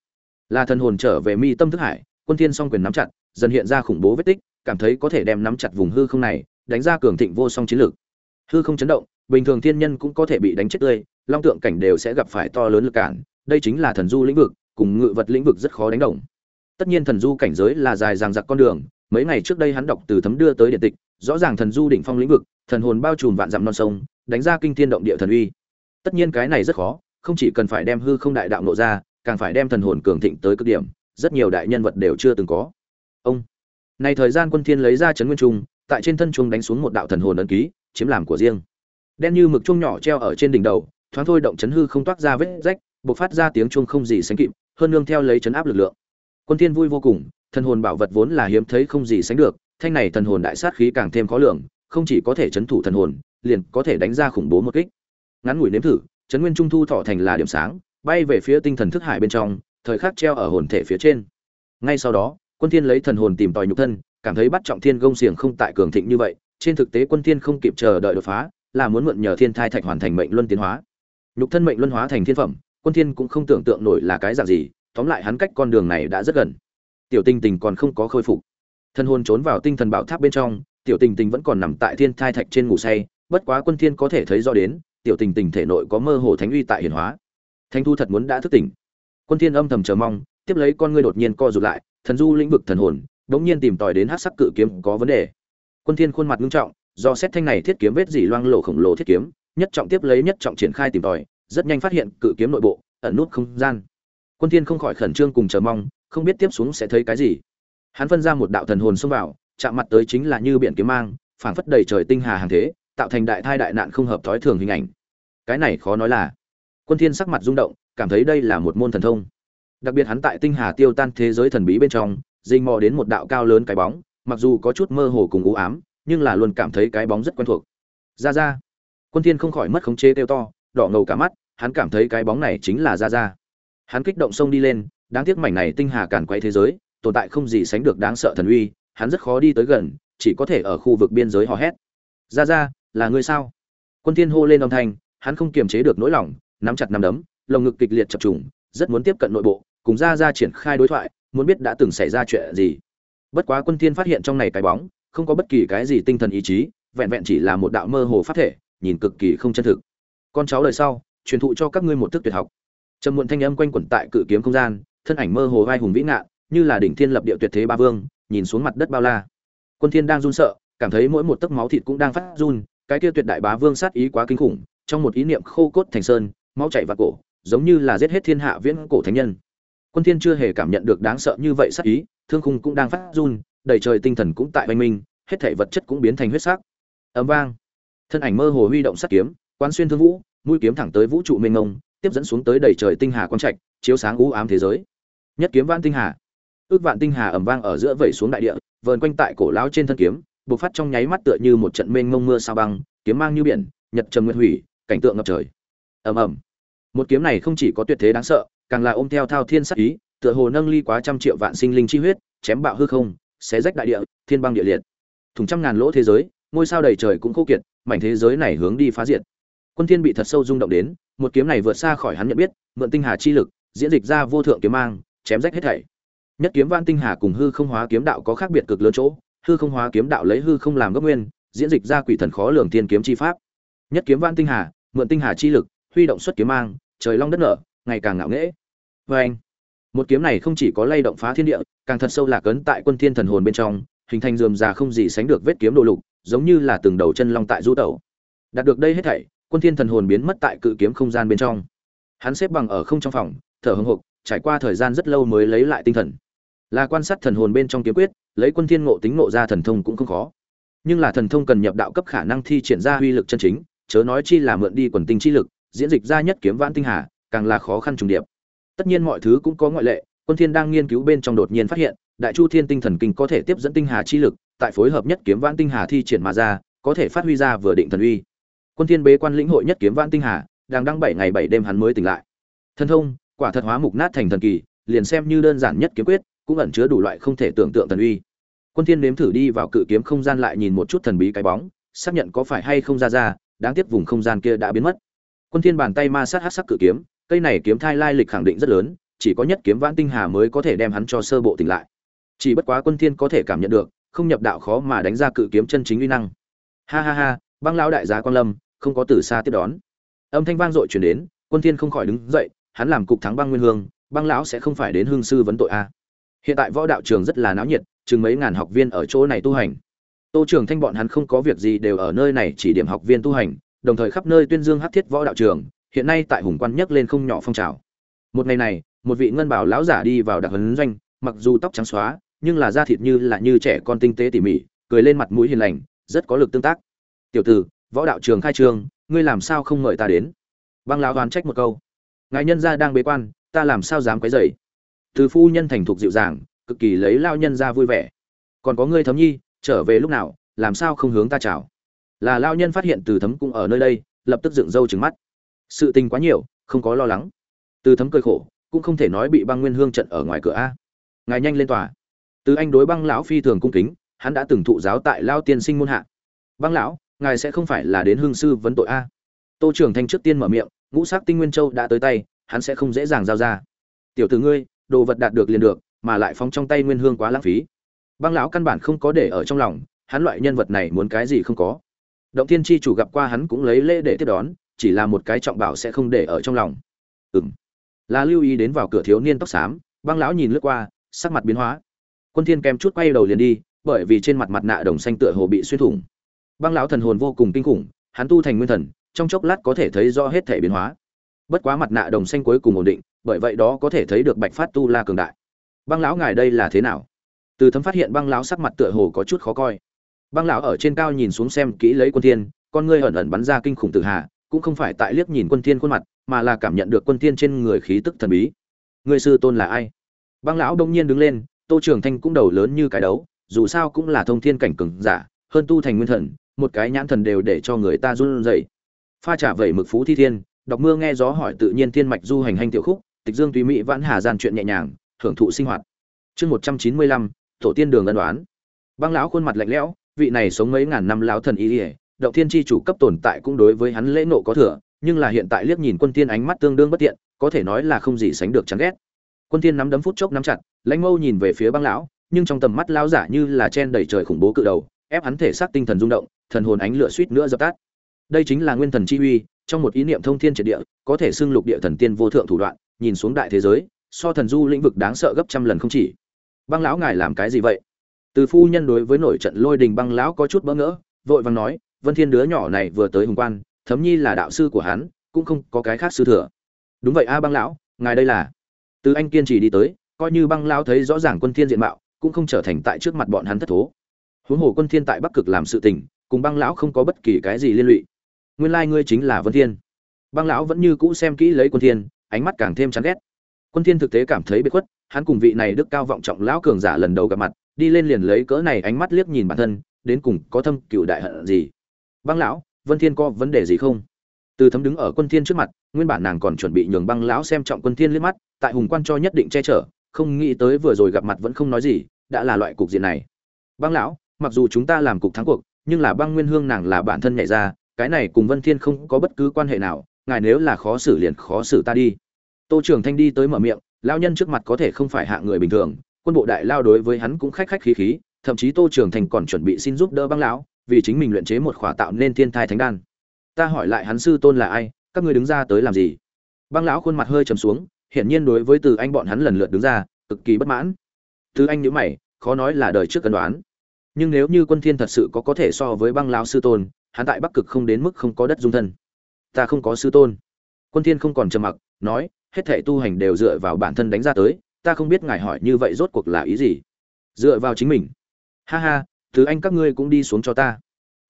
Là thần hồn trở về mi tâm thức hải, quân thiên song quyền nắm chặt, dần hiện ra khủng bố vết tích, cảm thấy có thể đem nắm chặt vùng hư không này, đánh ra cường thịnh vô song chiến lược. Hư không chấn động, bình thường thiên nhân cũng có thể bị đánh chết tươi, long tượng cảnh đều sẽ gặp phải to lớn lực cản, đây chính là thần du lĩnh vực, cùng ngự vật lĩnh vực rất khó đánh đồng. Tất nhiên thần du cảnh giới là dài dằng dặc con đường, mấy ngày trước đây hắn đọc từ thấm đưa tới điện tịch, rõ ràng thần du đỉnh phong lĩnh vực, thần hồn bao trùm vạn dặm non sông, đánh ra kinh thiên động địa thần uy tất nhiên cái này rất khó, không chỉ cần phải đem hư không đại đạo nộ ra, càng phải đem thần hồn cường thịnh tới cực điểm, rất nhiều đại nhân vật đều chưa từng có. Ông, này thời gian quân thiên lấy ra chấn nguyên trung, tại trên thân trung đánh xuống một đạo thần hồn ấn ký, chiếm làm của riêng. Đen như mực trung nhỏ treo ở trên đỉnh đầu, thoáng thôi động chấn hư không toát ra vết rách, bộc phát ra tiếng chuông không gì sánh kịp, hơn nương theo lấy chấn áp lực lượng. Quân thiên vui vô cùng, thần hồn bảo vật vốn là hiếm thấy không gì sánh được, thanh này thần hồn đại sát khí càng thêm khó lường, không chỉ có thể chấn thủ thần hồn, liền có thể đánh ra khủng bố một kích ngắn ngủi nếm thử chấn nguyên trung thu thọ thành là điểm sáng, bay về phía tinh thần thức hải bên trong, thời khắc treo ở hồn thể phía trên. Ngay sau đó, quân thiên lấy thần hồn tìm tòi nhục thân, cảm thấy bắt trọng thiên gông xiềng không tại cường thịnh như vậy, trên thực tế quân thiên không kịp chờ đợi đột phá, là muốn mượn nhờ thiên thai thạch hoàn thành mệnh luân tiến hóa. Nhục thân mệnh luân hóa thành thiên phẩm, quân thiên cũng không tưởng tượng nổi là cái dạng gì, tóm lại hắn cách con đường này đã rất gần. Tiểu tinh tình còn không có khôi phục. Thân hồn trốn vào tinh thần bảo tháp bên trong, tiểu tình tình vẫn còn nằm tại thiên thai thạch trên ngủ say, bất quá quân thiên có thể thấy rõ đến tiểu tình tình thể nội có mơ hồ thánh uy tại hiển hóa. Thánh thu thật muốn đã thức tỉnh. Quân thiên âm thầm chờ mong, tiếp lấy con ngươi đột nhiên co rụt lại, thần du lĩnh vực thần hồn đống nhiên tìm tòi đến hắc sắc cự kiếm có vấn đề. Quân thiên khuôn mặt nghiêm trọng, do xét thanh này thiết kiếm vết dỉ loang lổ khổng lồ thiết kiếm, nhất trọng tiếp lấy nhất trọng triển khai tìm tòi, rất nhanh phát hiện cự kiếm nội bộ, ẩn nút không gian. Quân thiên không khỏi khẩn trương cùng chờ mong, không biết tiếp xuống sẽ thấy cái gì. Hắn phân ra một đạo thần hồn xông vào, chạm mặt tới chính là như biển kiếm mang, phảng phất đầy trời tinh hà hàng thế tạo thành đại thai đại nạn không hợp thói thường hình ảnh. Cái này khó nói là, quân thiên sắc mặt rung động, cảm thấy đây là một môn thần thông. Đặc biệt hắn tại tinh hà tiêu tan thế giới thần bí bên trong, dình mò đến một đạo cao lớn cái bóng, mặc dù có chút mơ hồ cùng u ám, nhưng là luôn cảm thấy cái bóng rất quen thuộc. Ra ra. Quân thiên không khỏi mất khống chế tiêu to, đỏ ngầu cả mắt, hắn cảm thấy cái bóng này chính là ra ra. Hắn kích động xông đi lên, đáng tiếc mảnh này tinh hà cản quay thế giới, tồn tại không gì sánh được đáng sợ thần uy, hắn rất khó đi tới gần, chỉ có thể ở khu vực biên giới hò hét. Ra ra là ngươi sao? Quân thiên hô lên âm thanh, hắn không kiềm chế được nỗi lòng, nắm chặt nắm đấm, lồng ngực kịch liệt chập trùng, rất muốn tiếp cận nội bộ, cùng ra ra triển khai đối thoại, muốn biết đã từng xảy ra chuyện gì. Bất quá quân thiên phát hiện trong này cái bóng, không có bất kỳ cái gì tinh thần ý chí, vẹn vẹn chỉ là một đạo mơ hồ pháp thể, nhìn cực kỳ không chân thực. Con cháu đời sau, truyền thụ cho các ngươi một thức tuyệt học. Trầm muộn thanh âm quanh quẩn tại cự kiếm không gian, thân ảnh mơ hồ vai hùng vĩ ngạn, như là đỉnh thiên lập địa tuyệt thế ba vương, nhìn xuống mặt đất bao la. Quân thiên đang run sợ, cảm thấy mỗi một tấc máu thịt cũng đang phát run cái kia tuyệt đại bá vương sát ý quá kinh khủng, trong một ý niệm khô cốt thành sơn mau chạy vào cổ, giống như là giết hết thiên hạ viễn cổ thánh nhân. Quân thiên chưa hề cảm nhận được đáng sợ như vậy sát ý, thương khung cũng đang phát run, đầy trời tinh thần cũng tại hoành minh, hết thảy vật chất cũng biến thành huyết sắc. Ầm vang. Thân ảnh mơ hồ huy động sát kiếm, quán xuyên thương vũ, mũi kiếm thẳng tới vũ trụ mênh mông, tiếp dẫn xuống tới đầy trời tinh hà quang trạch, chiếu sáng u ám thế giới. Nhất kiếm vạn tinh hà. Ước vạn tinh hà ầm vang ở giữa vẩy xuống đại địa, vờn quanh tại cổ lão trên thân kiếm bộc phát trong nháy mắt tựa như một trận mênh mông mưa sao băng, kiếm mang như biển, nhật trầm nguyệt hủy, cảnh tượng ngập trời. Ầm ầm. Một kiếm này không chỉ có tuyệt thế đáng sợ, càng là ôm theo thao thiên sát ý, tựa hồ nâng ly quá trăm triệu vạn sinh linh chi huyết, chém bạo hư không, xé rách đại địa, thiên băng địa liệt. Thùng trăm ngàn lỗ thế giới, ngôi sao đầy trời cũng khô kiệt, mảnh thế giới này hướng đi phá diệt. Quân thiên bị thật sâu rung động đến, một kiếm này vượt xa khỏi hắn nhận biết, mượn tinh hà chi lực, diễn dịch ra vô thượng kiếm mang, chém rách hết thảy. Nhất kiếm vạn tinh hà cùng hư không hóa kiếm đạo có khác biệt cực lớn chỗ hư không hóa kiếm đạo lấy hư không làm gốc nguyên, diễn dịch ra quỷ thần khó lường thiên kiếm chi pháp. Nhất kiếm van tinh hà, mượn tinh hà chi lực, huy động xuất kiếm mang, trời long đất nở, ngày càng ngạo nghễ. Với anh, một kiếm này không chỉ có lay động phá thiên địa, càng thật sâu lạc ấn tại quân thiên thần hồn bên trong, hình thành dườm già không gì sánh được vết kiếm đồ lục, giống như là từng đầu chân long tại du tẩu. Đạt được đây hết thảy, quân thiên thần hồn biến mất tại cự kiếm không gian bên trong. Hắn xếp bằng ở không trong phòng, thở hưng hục trải qua thời gian rất lâu mới lấy lại tinh thần là quan sát thần hồn bên trong kiếm quyết, lấy quân thiên ngộ tính ngộ ra thần thông cũng không khó. Nhưng là thần thông cần nhập đạo cấp khả năng thi triển ra uy lực chân chính, chớ nói chi là mượn đi quần tinh chi lực, diễn dịch ra nhất kiếm vãn tinh hà, càng là khó khăn trùng điệp. Tất nhiên mọi thứ cũng có ngoại lệ, quân thiên đang nghiên cứu bên trong đột nhiên phát hiện, đại chu thiên tinh thần kinh có thể tiếp dẫn tinh hà chi lực, tại phối hợp nhất kiếm vãn tinh hà thi triển mà ra, có thể phát huy ra vừa định thần uy. Quân thiên bế quan lĩnh hội nhất kiếm vãn tinh hà, đang đăng bảy ngày bảy đêm hắn mới tỉnh lại. Thần thông, quả thật hóa mục nát thành thần kỳ, liền xem như đơn giản nhất kiếm quyết cũng ẩn chứa đủ loại không thể tưởng tượng thần uy. Quân thiên nếm thử đi vào cự kiếm không gian lại nhìn một chút thần bí cái bóng, xác nhận có phải hay không ra ra, đáng tiếc vùng không gian kia đã biến mất. Quân thiên bàn tay ma sát hắc sắc cự kiếm, cây này kiếm thai lai lịch khẳng định rất lớn, chỉ có nhất kiếm vãn tinh hà mới có thể đem hắn cho sơ bộ tỉnh lại. Chỉ bất quá quân thiên có thể cảm nhận được, không nhập đạo khó mà đánh ra cự kiếm chân chính uy năng. Ha ha ha, băng lão đại gia quan lâm, không có từ xa tiếp đón. Âm thanh vang dội truyền đến, quân thiên không khỏi đứng dậy, hắn làm cục thắng băng nguyên hương, băng lão sẽ không phải đến hương sư vấn tội a hiện tại võ đạo trường rất là náo nhiệt, chừng mấy ngàn học viên ở chỗ này tu hành. Tô trường thanh bọn hắn không có việc gì đều ở nơi này chỉ điểm học viên tu hành, đồng thời khắp nơi tuyên dương hát thiết võ đạo trường, hiện nay tại hùng quan nhấc lên không nhỏ phong trào. Một ngày này, một vị ngân bảo lão giả đi vào đặc huấn doanh, mặc dù tóc trắng xóa, nhưng là da thịt như là như trẻ con tinh tế tỉ mỉ, cười lên mặt mũi hiền lành, rất có lực tương tác. Tiểu tử, võ đạo trường khai trường ngươi làm sao không mời ta đến? Băng lão đoán trách một câu. Ngài nhân gia đang bế quan, ta làm sao dám quấy rầy? Từ phu nhân thành thục dịu dàng, cực kỳ lấy lao nhân ra vui vẻ. Còn có ngươi thấm nhi, trở về lúc nào, làm sao không hướng ta chào? Là lao nhân phát hiện từ thấm cũng ở nơi đây, lập tức dựng râu trừng mắt. Sự tình quá nhiều, không có lo lắng. Từ thấm cơi khổ, cũng không thể nói bị băng nguyên hương trận ở ngoài cửa a. Ngài nhanh lên tòa. Từ anh đối băng lão phi thường cung kính, hắn đã từng thụ giáo tại lao tiên sinh môn hạ. Băng lão, ngài sẽ không phải là đến hương sư vấn tội a. Tô trưởng thanh trước tiên mở miệng, ngũ sắc tinh nguyên châu đã tới tay, hắn sẽ không dễ dàng giao ra. Tiểu tử ngươi đồ vật đạt được liền được, mà lại phóng trong tay nguyên hương quá lãng phí. Băng lão căn bản không có để ở trong lòng, hắn loại nhân vật này muốn cái gì không có. Động thiên chi chủ gặp qua hắn cũng lấy lễ để tiếp đón, chỉ là một cái trọng bảo sẽ không để ở trong lòng. Ừng là lưu ý đến vào cửa thiếu niên tóc xám, băng lão nhìn lướt qua, sắc mặt biến hóa. Quân thiên kèm chút quay đầu liền đi, bởi vì trên mặt mặt nạ đồng xanh tựa hồ bị xuyên thủng. Băng lão thần hồn vô cùng kinh khủng, hắn tu thành nguyên thần, trong chốc lát có thể thấy rõ hết thể biến hóa. Bất quá mặt nạ đồng xanh cuối cùng ổn định bởi vậy đó có thể thấy được bạch phát tu la cường đại. Băng lão ngài đây là thế nào? Từ thấm phát hiện băng lão sắc mặt tựa hồ có chút khó coi. Băng lão ở trên cao nhìn xuống xem kỹ lấy quân thiên, con ngươi ẩn ẩn bắn ra kinh khủng tử hà cũng không phải tại liếc nhìn quân thiên khuôn mặt, mà là cảm nhận được quân thiên trên người khí tức thần bí. Người sư tôn là ai? Băng lão đông nhiên đứng lên, tô trường thanh cũng đầu lớn như cái đấu, dù sao cũng là thông thiên cảnh cường giả, hơn tu thành nguyên thần, một cái nhãn thần đều để cho người ta run rẩy. Pha trả vẩy mực phú thi thiên, đọc mưa nghe gió hỏi tự nhiên thiên mạch du hành hành tiểu khúc tịch dương tùy mỹ vãn hà gian chuyện nhẹ nhàng hưởng thụ sinh hoạt. Chương một trăm chín mươi lăm tổ tiên đường ân đoán băng lão khuôn mặt lạnh lẽo vị này sống mấy ngàn năm lão thần y, ỉa động thiên tri chủ cấp tồn tại cũng đối với hắn lễ nộ có thừa nhưng là hiện tại liếc nhìn quân tiên ánh mắt tương đương bất tiện có thể nói là không gì sánh được chán ghét. Quân tiên nắm đấm phút chốc nắm chặt lãnh mâu nhìn về phía băng lão nhưng trong tầm mắt lão giả như là chen đầy trời khủng bố cự đầu ép hắn thể xác tinh thần rung động thần hồn ánh lửa suýt nữa dập tắt. Đây chính là nguyên thần chi uy trong một ý niệm thông thiên triệt địa có thể xưng lục địa thần tiên vô thượng thủ đoạn nhìn xuống đại thế giới, so thần du lĩnh vực đáng sợ gấp trăm lần không chỉ. Băng lão ngài làm cái gì vậy? Từ phu nhân đối với nổi trận lôi đình băng lão có chút bỡ ngỡ, vội vàng nói, vân thiên đứa nhỏ này vừa tới hùng quan, thấm nhi là đạo sư của hắn, cũng không có cái khác sư thừa. Đúng vậy a băng lão, ngài đây là. Từ anh kiên trì đi tới, coi như băng lão thấy rõ ràng quân thiên diện mạo, cũng không trở thành tại trước mặt bọn hắn thất thố. Huống hồ quân thiên tại bắc cực làm sự tình, cùng băng lão không có bất kỳ cái gì liên lụy. Nguyên lai like ngươi chính là vân thiên. Băng lão vẫn như cũ xem kỹ lấy quân thiên ánh mắt càng thêm chán ghét. Quân thiên thực tế cảm thấy bị khuất, hắn cùng vị này đức cao vọng trọng lão cường giả lần đầu gặp mặt, đi lên liền lấy cỡ này ánh mắt liếc nhìn bản thân, đến cùng có thâm cựu đại hận gì. Băng lão, vân thiên có vấn đề gì không? Từ thấm đứng ở quân thiên trước mặt, nguyên bản nàng còn chuẩn bị nhường băng lão xem trọng quân thiên liếc mắt, tại hùng quan cho nhất định che chở, không nghĩ tới vừa rồi gặp mặt vẫn không nói gì, đã là loại cục diện này. Băng lão, mặc dù chúng ta làm cục thắng cuộc, nhưng là băng nguyên hương nàng là bản thân nhảy ra, cái này cùng vân thiên không có bất cứ quan hệ nào ngài nếu là khó xử liền khó xử ta đi. Tô trường thanh đi tới mở miệng lao nhân trước mặt có thể không phải hạ người bình thường, quân bộ đại lao đối với hắn cũng khách khách khí khí, thậm chí tô trường Thành còn chuẩn bị xin giúp đỡ băng lão, vì chính mình luyện chế một khỏa tạo nên thiên thai thánh đan. Ta hỏi lại hắn sư tôn là ai, các ngươi đứng ra tới làm gì? Băng lão khuôn mặt hơi trầm xuống, hiển nhiên đối với từ anh bọn hắn lần lượt đứng ra, cực kỳ bất mãn. Từ anh nhữ mày, khó nói là đời trước cân đoán. Nhưng nếu như quân thiên thật sự có có thể so với băng lão sư tôn, hắn tại bắc cực không đến mức không có đất dung thân ta không có sư tôn. Quân thiên không còn trầm mặc, nói, hết thảy tu hành đều dựa vào bản thân đánh ra tới, ta không biết ngài hỏi như vậy rốt cuộc là ý gì. Dựa vào chính mình. Ha ha, thứ anh các ngươi cũng đi xuống cho ta.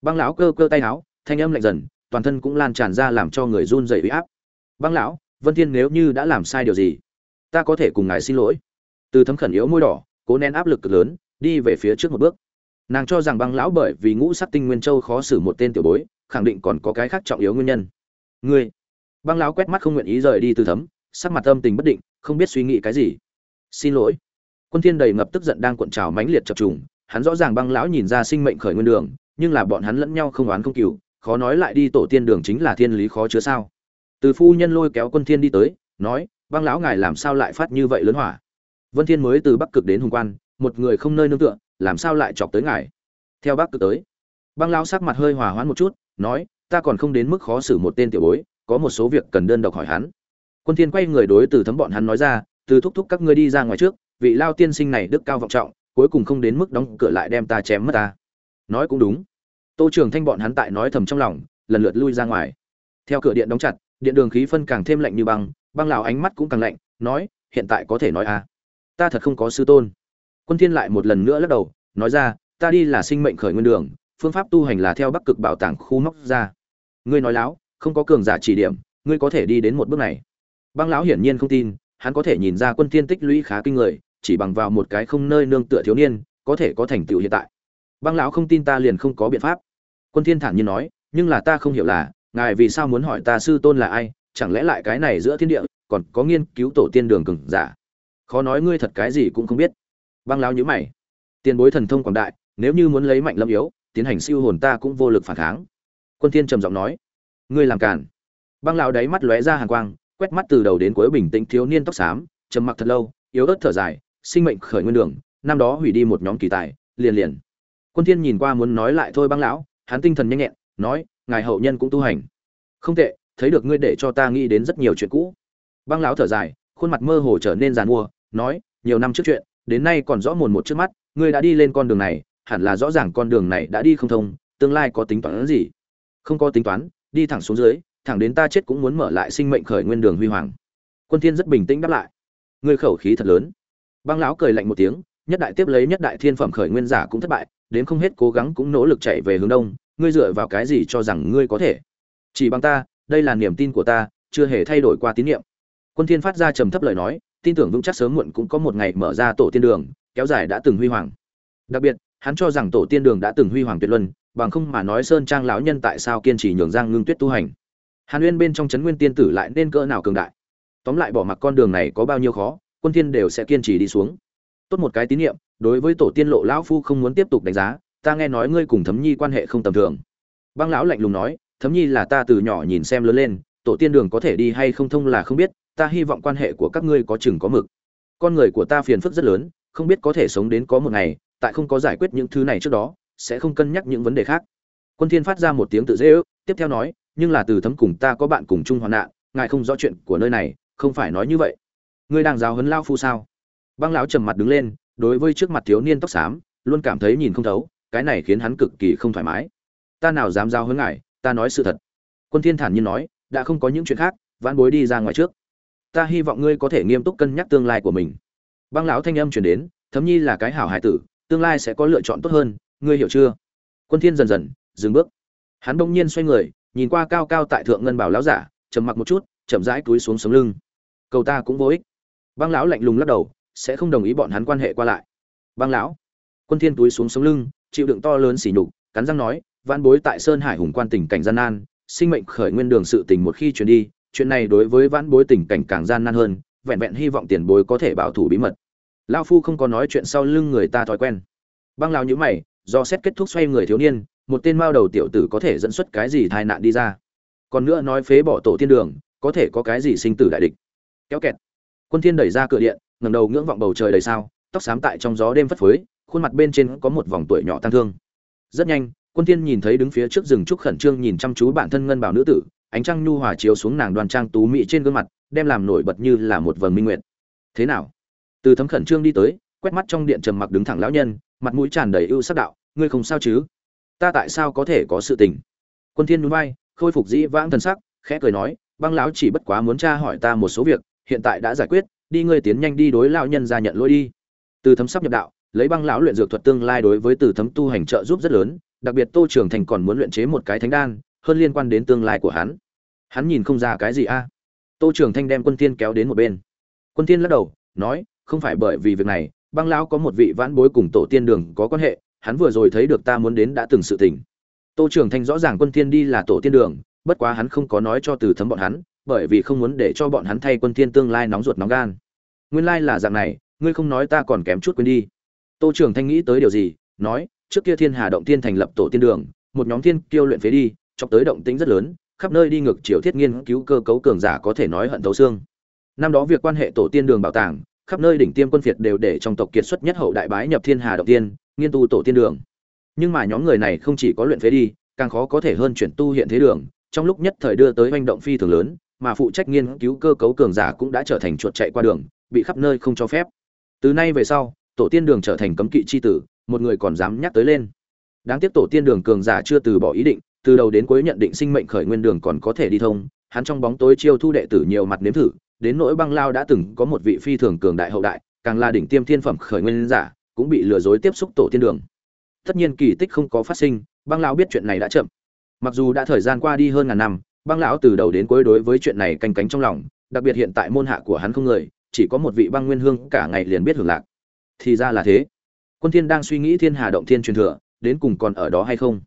Băng lão cơ cơ tay áo, thanh âm lạnh dần, toàn thân cũng lan tràn ra làm cho người run rẩy uy áp. Băng lão, vân thiên nếu như đã làm sai điều gì, ta có thể cùng ngài xin lỗi. Từ thấm khẩn yếu môi đỏ, cố nén áp lực cực lớn, đi về phía trước một bước. Nàng cho rằng băng lão bởi vì ngũ sắc tinh nguyên châu khó xử một tên tiểu bối, khẳng định còn có cái khác trọng yếu nguyên nhân ngươi. Băng lão quét mắt không nguyện ý rời đi từ thấm, sắc mặt âm tình bất định, không biết suy nghĩ cái gì. Xin lỗi. Quân thiên đầy ngập tức giận đang cuộn trào mãnh liệt chập trùng, hắn rõ ràng băng lão nhìn ra sinh mệnh khởi nguyên đường, nhưng là bọn hắn lẫn nhau không oán không cừu, khó nói lại đi tổ tiên đường chính là thiên lý khó chứa sao. Từ phu nhân lôi kéo quân thiên đi tới, nói, băng lão ngài làm sao lại phát như vậy lớn hỏa? Vân thiên mới từ bắc cực đến hùng quan, một người không nơi nương tựa, làm sao lại chọc tới ngài? Theo bắc cực tới, băng lão sắc mặt hơi hòa hoãn một chút, nói ta còn không đến mức khó xử một tên tiểu bối, có một số việc cần đơn độc hỏi hắn. Quân thiên quay người đối từ thấm bọn hắn nói ra, từ thúc thúc các ngươi đi ra ngoài trước, vị lao tiên sinh này đức cao vọng trọng, cuối cùng không đến mức đóng cửa lại đem ta chém mất ta. Nói cũng đúng. Tô trường thanh bọn hắn tại nói thầm trong lòng, lần lượt lui ra ngoài. Theo cửa điện đóng chặt, điện đường khí phân càng thêm lạnh như băng băng lão ánh mắt cũng càng lạnh, nói, hiện tại có thể nói à? Ta thật không có sư tôn. Quân thiên lại một lần nữa lắc đầu, nói ra, ta đi là sinh mệnh khởi nguyên đường, phương pháp tu hành là theo bắc cực bảo tàng khu móc ra ngươi nói láo, không có cường giả chỉ điểm, ngươi có thể đi đến một bước này. Băng lão hiển nhiên không tin, hắn có thể nhìn ra quân thiên tích lũy khá kinh người, chỉ bằng vào một cái không nơi nương tựa thiếu niên, có thể có thành tựu hiện tại. Băng lão không tin ta liền không có biện pháp. Quân thiên thản nhiên nói, nhưng là ta không hiểu là, ngài vì sao muốn hỏi ta sư tôn là ai, chẳng lẽ lại cái này giữa thiên địa, còn có nghiên cứu tổ tiên đường cường giả? Khó nói ngươi thật cái gì cũng không biết. Băng lão nhíu mày. Tiền bối thần thông quảng đại, nếu như muốn lấy mạnh lâm yếu, tiến hành siêu hồn ta cũng vô lực phản kháng quân thiên trầm giọng nói, ngươi làm cản băng lão đáy mắt lóe ra hàn quang, quét mắt từ đầu đến cuối bình tĩnh thiếu niên tóc xám, trầm mặc thật lâu, yếu ớt thở dài, sinh mệnh khởi nguyên đường, năm đó hủy đi một nhóm kỳ tài, liền liền. Quân thiên nhìn qua muốn nói lại thôi băng lão, hắn tinh thần nhanh nhẹn, nói, ngài hậu nhân cũng tu hành. Không tệ, thấy được ngươi để cho ta nghĩ đến rất nhiều chuyện cũ. Băng lão thở dài, khuôn mặt mơ hồ trở nên giàn mua, nói, nhiều năm trước chuyện, đến nay còn rõ mồn một trước mắt, ngươi đã đi lên con đường này, hẳn là rõ ràng con đường này đã đi không thông, tương lai có tính toán gì? Không có tính toán, đi thẳng xuống dưới, thẳng đến ta chết cũng muốn mở lại sinh mệnh khởi nguyên đường huy hoàng. Quân thiên rất bình tĩnh đáp lại. Ngươi khẩu khí thật lớn. Băng lão cười lạnh một tiếng, nhất đại tiếp lấy nhất đại thiên phẩm khởi nguyên giả cũng thất bại, đến không hết cố gắng cũng nỗ lực chạy về hướng đông, ngươi dựa vào cái gì cho rằng ngươi có thể? Chỉ bằng ta, đây là niềm tin của ta, chưa hề thay đổi qua tín nhiệm quân thiên phát ra trầm thấp lời nói, tin tưởng vững chắc sớm muộn cũng có một ngày mở ra tổ tiên đường, kéo dài đã từng huy hoàng. Đặc biệt, hắn cho rằng tổ tiên đường đã từng huy hoàng tuyệt luân bằng không mà nói sơn trang lão nhân tại sao kiên trì nhường giang ngưng tuyết tu hành? Hàn uyên bên trong trấn nguyên tiên tử lại nên cỡ nào cường đại? Tóm lại bỏ mặc con đường này có bao nhiêu khó, quân thiên đều sẽ kiên trì đi xuống. Tốt một cái tín nhiệm, đối với tổ tiên lộ lão phu không muốn tiếp tục đánh giá, ta nghe nói ngươi cùng thấm nhi quan hệ không tầm thường. Băng lão lạnh lùng nói, thấm nhi là ta từ nhỏ nhìn xem lớn lên, tổ tiên đường có thể đi hay không thông là không biết, ta hy vọng quan hệ của các ngươi có chừng có mực. Con người của ta phiền phức rất lớn, không biết có thể sống đến có một ngày, tại không có giải quyết những thứ này trước đó sẽ không cân nhắc những vấn đề khác. Quân thiên phát ra một tiếng tự dễ ước, tiếp theo nói, nhưng là từ thấm cùng ta có bạn cùng chung hoạn nạn, ngài không rõ chuyện của nơi này, không phải nói như vậy. Ngươi đang giáo huấn lao phu sao? Băng lão trầm mặt đứng lên, đối với trước mặt thiếu niên tóc xám, luôn cảm thấy nhìn không thấu, cái này khiến hắn cực kỳ không thoải mái. Ta nào dám giao huấn ngài, ta nói sự thật. Quân thiên thản nhiên nói, đã không có những chuyện khác, vãn bối đi ra ngoài trước. Ta hy vọng ngươi có thể nghiêm túc cân nhắc tương lai của mình. Băng lão thanh âm truyền đến, thấm nhi là cái hảo hải tử, tương lai sẽ có lựa chọn tốt hơn ngươi hiểu chưa? Quân thiên dần dần, dừng bước. Hắn bỗng nhiên xoay người, nhìn qua cao cao tại thượng ngân bảo lão giả, trầm mặc một chút, chậm rãi cúi xuống sống lưng. Cầu ta cũng vô ích. Băng lão lạnh lùng lắc đầu, sẽ không đồng ý bọn hắn quan hệ qua lại. Băng lão. Quân thiên túi xuống sống lưng, chịu đựng to lớn xỉ nhục, cắn răng nói văn bối tại sơn hải hùng quan tình cảnh gian nan, sinh mệnh khởi nguyên đường sự tình một khi truyền đi, chuyện này đối với vãn bối tình cảnh càng gian nan hơn, vẹn vẹn hy vọng tiền bối có thể bảo thủ bí mật. Lão phu không có nói chuyện sau lưng người ta thói quen. Băng lão nhíu mày do xét kết thúc xoay người thiếu niên, một tên mao đầu tiểu tử có thể dẫn xuất cái gì tai nạn đi ra. Còn nữa nói phế bỏ tổ tiên đường, có thể có cái gì sinh tử đại địch. Kéo kẹt. Quân thiên đẩy ra cửa điện, ngẩng đầu ngưỡng vọng bầu trời đầy sao, tóc xám tại trong gió đêm phất phới, khuôn mặt bên trên có một vòng tuổi nhỏ tăng thương. Rất nhanh, quân thiên nhìn thấy đứng phía trước rừng trúc khẩn trương nhìn chăm chú bản thân ngân bảo nữ tử, ánh trăng nhu hòa chiếu xuống nàng đoan trang tú mỹ trên gương mặt, đem làm nổi bật như là một vầng minh nguyệt. Thế nào? Từ thấm khẩn trương đi tới quét mắt trong điện trầm mặc đứng thẳng lão nhân, mặt mũi tràn đầy ưu sắc đạo, ngươi không sao chứ? Ta tại sao có thể có sự tình? Quân thiên nhún vai, khôi phục dĩ vãng thần sắc, khẽ cười nói, băng lão chỉ bất quá muốn tra hỏi ta một số việc, hiện tại đã giải quyết, đi ngươi tiến nhanh đi đối lão nhân ra nhận lỗi đi. Từ thấm sắp nhập đạo, lấy băng lão luyện dược thuật tương lai đối với từ thấm tu hành trợ giúp rất lớn, đặc biệt tô trường thành còn muốn luyện chế một cái thánh đan, hơn liên quan đến tương lai của hắn. Hắn nhìn không ra cái gì a. Tô trường thanh đem quân tiên kéo đến một bên. Quân tiên lắc đầu, nói, không phải bởi vì việc này băng lão có một vị vãn bối cùng tổ tiên đường có quan hệ, hắn vừa rồi thấy được ta muốn đến đã từng sự tình. Tô trường thanh rõ ràng quân tiên đi là tổ tiên đường, bất quá hắn không có nói cho từ thấm bọn hắn, bởi vì không muốn để cho bọn hắn thay quân tiên tương lai nóng ruột nóng gan. Nguyên lai là dạng này, ngươi không nói ta còn kém chút quên đi. Tô trường thanh nghĩ tới điều gì, nói, trước kia thiên hà động tiên thành lập tổ tiên đường, một nhóm thiên kiêu luyện phế đi, chọc tới động tĩnh rất lớn, khắp nơi đi ngược chiều thiết nghiên cứu cơ cấu cường giả có thể nói hận thấu xương. Năm đó việc quan hệ tổ tiên đường bảo tàng khắp nơi đỉnh tiêm quân phiệt đều để trong tộc kiệt xuất nhất hậu đại bái nhập thiên hà động tiên, nghiên tu tổ tiên đường. Nhưng mà nhóm người này không chỉ có luyện phế đi, càng khó có thể hơn chuyển tu hiện thế đường. Trong lúc nhất thời đưa tới hành động phi thường lớn, mà phụ trách nghiên cứu cơ cấu cường giả cũng đã trở thành chuột chạy qua đường, bị khắp nơi không cho phép. Từ nay về sau, tổ tiên đường trở thành cấm kỵ chi tử, một người còn dám nhắc tới lên. Đáng tiếc tổ tiên đường cường giả chưa từ bỏ ý định, từ đầu đến cuối nhận định sinh mệnh khởi nguyên đường còn có thể đi thông, hắn trong bóng tối chiêu thu đệ tử nhiều mặt nếm thử đến nỗi băng lao đã từng có một vị phi thường cường đại hậu đại, càng là đỉnh tiêm thiên phẩm khởi nguyên giả, cũng bị lừa dối tiếp xúc tổ tiên đường. Tất nhiên kỳ tích không có phát sinh, băng lão biết chuyện này đã chậm. Mặc dù đã thời gian qua đi hơn ngàn năm, băng lão từ đầu đến cuối đối với chuyện này canh cánh trong lòng, đặc biệt hiện tại môn hạ của hắn không người, chỉ có một vị băng nguyên hương cả ngày liền biết hưởng lạc. Thì ra là thế. Quân thiên đang suy nghĩ thiên hà động thiên truyền thừa, đến cùng còn ở đó hay không?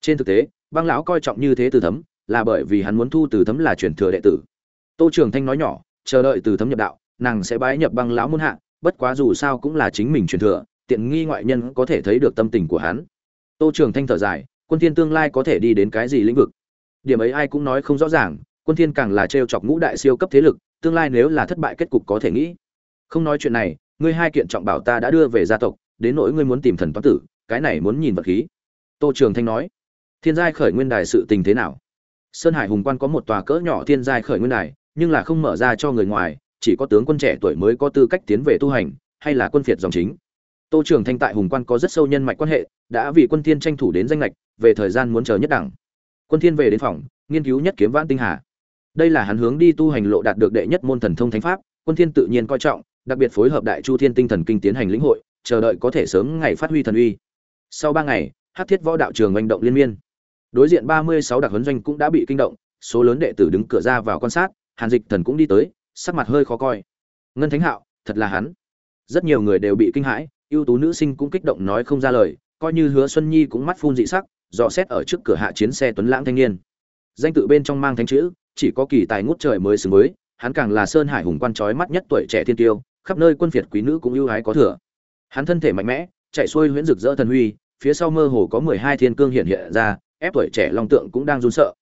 Trên thực tế, băng lão coi trọng như thế từ thấm, là bởi vì hắn muốn thu từ thấm là truyền thừa đệ tử. Tô trường thanh nói nhỏ chờ đợi từ thấm nhập đạo, nàng sẽ bái nhập băng lão môn hạ, bất quá dù sao cũng là chính mình truyền thừa, tiện nghi ngoại nhân có thể thấy được tâm tình của hắn. Tô trường thanh thở dài, quân thiên tương lai có thể đi đến cái gì lĩnh vực? Điểm ấy ai cũng nói không rõ ràng, quân thiên càng là treo chọc ngũ đại siêu cấp thế lực, tương lai nếu là thất bại kết cục có thể nghĩ. Không nói chuyện này, ngươi hai kiện trọng bảo ta đã đưa về gia tộc, đến nỗi ngươi muốn tìm thần toán tử, cái này muốn nhìn vật khí. Tô trường thanh nói, thiên giai khởi nguyên đài sự tình thế nào? Sơn hải hùng quan có một tòa cỡ nhỏ thiên giai khởi nguyên đài nhưng là không mở ra cho người ngoài, chỉ có tướng quân trẻ tuổi mới có tư cách tiến về tu hành, hay là quân phiệt dòng chính. Tô trường thanh tại hùng quan có rất sâu nhân mạch quan hệ, đã vì quân thiên tranh thủ đến danh lệch về thời gian muốn chờ nhất đẳng. Quân thiên về đến phòng, nghiên cứu nhất kiếm vãn tinh hà. Đây là hắn hướng đi tu hành lộ đạt được đệ nhất môn thần thông thánh pháp, quân thiên tự nhiên coi trọng, đặc biệt phối hợp đại chu thiên tinh thần kinh tiến hành lĩnh hội, chờ đợi có thể sớm ngày phát huy thần uy. Sau ba ngày, hắc thiết võ đạo trường hành động liên miên. Đối diện ba mươi sáu đặc huấn doanh cũng đã bị kinh động, số lớn đệ tử đứng cửa ra vào quan sát hàn dịch thần cũng đi tới, sắc mặt hơi khó coi. Ngân thánh hạo, thật là hắn. Rất nhiều người đều bị kinh hãi, ưu tú nữ sinh cũng kích động nói không ra lời, coi như hứa xuân nhi cũng mắt phun dị sắc, dò xét ở trước cửa hạ chiến xe tuấn lãng thanh niên. Danh tự bên trong mang thánh chữ, chỉ có kỳ tài ngút trời mới xứng với, hắn càng là sơn hải hùng quan trói mắt nhất tuổi trẻ thiên tiêu, khắp nơi quân phiệt quý nữ cũng ưu ái có thừa. Hắn thân thể mạnh mẽ, chạy xuôi huyễn rực rỡ thần huy, phía sau mơ hồ có mười hai thiên cương hiện hiện ra, ép tuổi trẻ long tượng cũng đang run sợ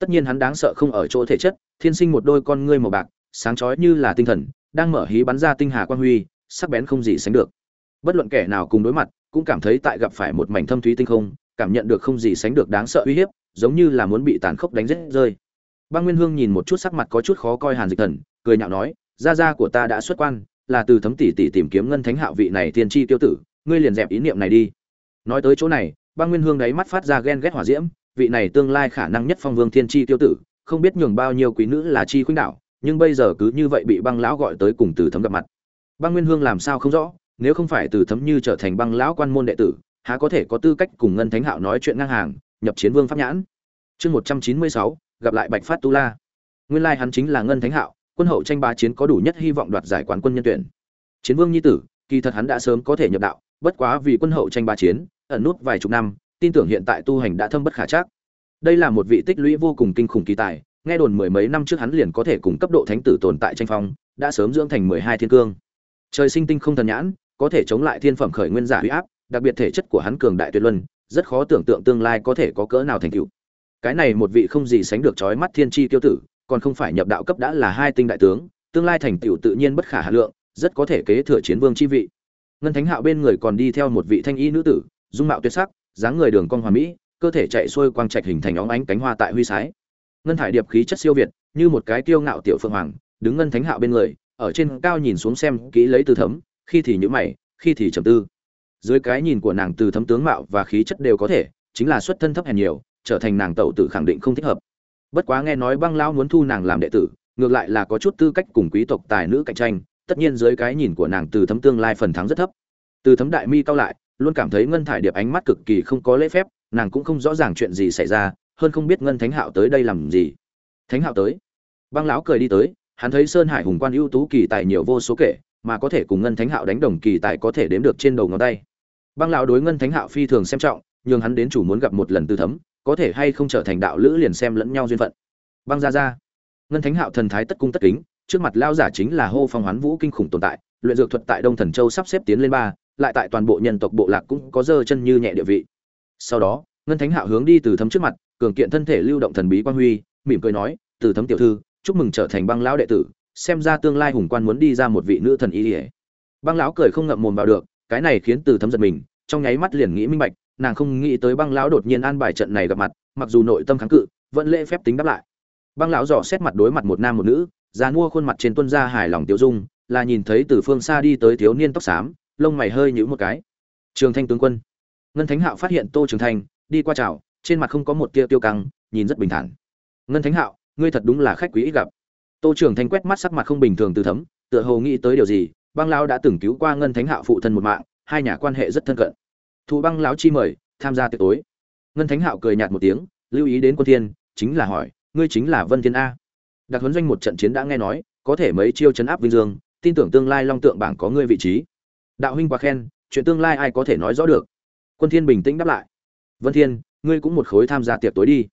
tất nhiên hắn đáng sợ không ở chỗ thể chất, thiên sinh một đôi con ngươi màu bạc, sáng chói như là tinh thần, đang mở hí bắn ra tinh hà quan huy, sắc bén không gì sánh được. Bất luận kẻ nào cùng đối mặt, cũng cảm thấy tại gặp phải một mảnh thâm thúy tinh không, cảm nhận được không gì sánh được đáng sợ uy hiếp, giống như là muốn bị tàn khốc đánh rết rơi. Băng nguyên hương nhìn một chút sắc mặt có chút khó coi hàn dịch thần, cười nhạo nói, gia gia của ta đã xuất quan, là từ thấm tỷ tỷ tìm kiếm ngân thánh hạo vị này tiên tri tiêu tử, ngươi liền dẹp ý niệm này đi. Nói tới chỗ này, băng nguyên hương đáy mắt phát ra ghen ghét hỏa diễm vị này tương lai khả năng nhất phong vương thiên tri tiêu tử, không biết nhường bao nhiêu quý nữ là chi khuynh đảo, nhưng bây giờ cứ như vậy bị băng lão gọi tới cùng từ thấm gặp mặt. Băng nguyên hương làm sao không rõ, nếu không phải từ thấm như trở thành băng lão quan môn đệ tử, há có thể có tư cách cùng ngân thánh hạo nói chuyện ngang hàng, nhập chiến vương pháp nhãn? Chương một trăm chín mươi sáu, gặp lại bạch phát tu la. Nguyên lai hắn chính là ngân thánh hạo, quân hậu tranh ba chiến có đủ nhất hy vọng đoạt giải quán quân nhân tuyển. Chiến vương nhi tử, kỳ thật hắn đã sớm có thể nhập đạo, bất quá vì quân hậu tranh ba chiến, ẩn nút vài chục năm tin tưởng hiện tại tu hành đã thâm bất khả chắc. Đây là một vị tích lũy vô cùng kinh khủng kỳ tài, nghe đồn mười mấy năm trước hắn liền có thể cùng cấp độ thánh tử tồn tại tranh phong, đã sớm dưỡng thành mười hai thiên cương. Trời sinh tinh không thần nhãn, có thể chống lại thiên phẩm khởi nguyên giả uy áp, đặc biệt thể chất của hắn cường đại tuyệt luân, rất khó tưởng tượng tương lai có thể có cỡ nào thành tựu. Cái này một vị không gì sánh được chói mắt thiên chi tiêu tử, còn không phải nhập đạo cấp đã là hai tinh đại tướng, tương lai thành tựu tự nhiên bất khả hà lượng, rất có thể kế thừa chiến vương chi vị. Ngân thánh hạo bên người còn đi theo một vị thanh y nữ tử, dung mạo tuyệt sắc dáng người đường cong hoàn mỹ, cơ thể chạy xuôi quang trạch hình thành óng ánh cánh hoa tại huy sái. Ngân thải điệp khí chất siêu việt, như một cái kiêu ngạo tiểu phượng hoàng, đứng ngân thánh hạo bên người, ở trên cao nhìn xuống xem kỹ lấy từ thấm, khi thì nhíu mày, khi thì trầm tư. Dưới cái nhìn của nàng từ thấm tướng mạo và khí chất đều có thể, chính là xuất thân thấp hèn nhiều, trở thành nàng tẩu tử khẳng định không thích hợp. Bất quá nghe nói băng lão muốn thu nàng làm đệ tử, ngược lại là có chút tư cách cùng quý tộc tài nữ cạnh tranh, tất nhiên dưới cái nhìn của nàng từ thấm tương lai phần thắng rất thấp. Từ thấm đại mi cao lại luôn cảm thấy ngân thải điệp ánh mắt cực kỳ không có lễ phép, nàng cũng không rõ ràng chuyện gì xảy ra, hơn không biết ngân thánh hạo tới đây làm gì. Thánh hạo tới. Băng lão cười đi tới, hắn thấy sơn hải hùng quan ưu tú kỳ tài nhiều vô số kể, mà có thể cùng ngân thánh hạo đánh đồng kỳ tài có thể đếm được trên đầu ngón tay. Băng lão đối ngân thánh hạo phi thường xem trọng nhưng hắn đến chủ muốn gặp một lần tư thấm, có thể hay không trở thành đạo lữ liền xem lẫn nhau duyên phận. Băng ra ra ngân thánh hạo thần thái tất cung tất kính, trước mặt lao giả chính là hô phong hoán vũ kinh khủng tồn tại, luyện dược thuật tại đông thần châu sắp xếp tiến lên ba lại tại toàn bộ nhân tộc bộ lạc cũng có dơ chân như nhẹ địa vị. Sau đó, ngân thánh hạo hướng đi từ thấm trước mặt, cường kiện thân thể lưu động thần bí quan huy, mỉm cười nói, từ thấm tiểu thư, chúc mừng trở thành băng lão đệ tử, xem ra tương lai hùng quan muốn đi ra một vị nữ thần ý ỉa băng lão cười không ngậm mồm vào được, cái này khiến từ thấm giật mình, trong nháy mắt liền nghĩ minh bạch, nàng không nghĩ tới băng lão đột nhiên an bài trận này gặp mặt, mặc dù nội tâm kháng cự, vẫn lễ phép tính đáp lại. Băng lão dò xét mặt đối mặt một nam một nữ, già mua khuôn mặt trên tuân ra hài lòng tiêu dung, là nhìn thấy từ phương xa đi tới thiếu niên tóc xám lông mày hơi nhíu một cái. Trường thanh tướng quân. Ngân thánh hạo phát hiện tô trường thanh, đi qua chào, trên mặt không có một tia tiêu căng, nhìn rất bình thản. Ngân thánh hạo, ngươi thật đúng là khách quý ít gặp. Tô trường thanh quét mắt sắc mặt không bình thường từ thấm, tựa hồ nghĩ tới điều gì, băng lão đã từng cứu qua ngân thánh hạo phụ thân một mạng, hai nhà quan hệ rất thân cận. Thu băng lão chi mời, tham gia tiệc tối. Ngân thánh hạo cười nhạt một tiếng, lưu ý đến quân thiên, chính là hỏi, ngươi chính là vân thiên a. Đặc huấn doanh một trận chiến đã nghe nói, có thể mấy chiêu chấn áp vinh dương, tin tưởng tương lai long tượng bảng có ngươi vị trí đạo huynh quá khen, chuyện tương lai ai có thể nói rõ được? Quân thiên bình tĩnh đáp lại. Vân thiên, ngươi cũng một khối tham gia tiệc tối đi.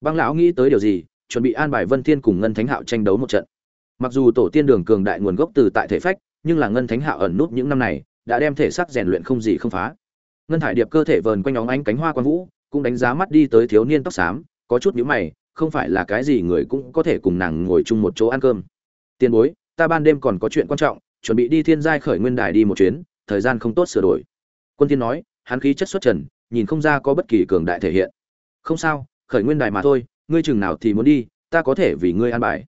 Băng lão nghĩ tới điều gì, chuẩn bị an bài vân thiên cùng ngân thánh hạo tranh đấu một trận. Mặc dù tổ tiên đường cường đại nguồn gốc từ tại thể phách, nhưng là ngân thánh hạo ẩn nút những năm này, đã đem thể xác rèn luyện không gì không phá. Ngân thải điệp cơ thể vờn quanh óng ánh cánh hoa quan vũ, cũng đánh giá mắt đi tới thiếu niên tóc xám, có chút nhíu mày, không phải là cái gì người cũng có thể cùng nàng ngồi chung một chỗ ăn cơm. Tiền bối, ta ban đêm còn có chuyện quan trọng, chuẩn bị đi thiên giai khởi nguyên đài đi một chuyến thời gian không tốt sửa đổi. Quân thiên nói, hắn khí chất xuất trần, nhìn không ra có bất kỳ cường đại thể hiện. Không sao, khởi nguyên đài mà thôi, ngươi chừng nào thì muốn đi, ta có thể vì ngươi an bài.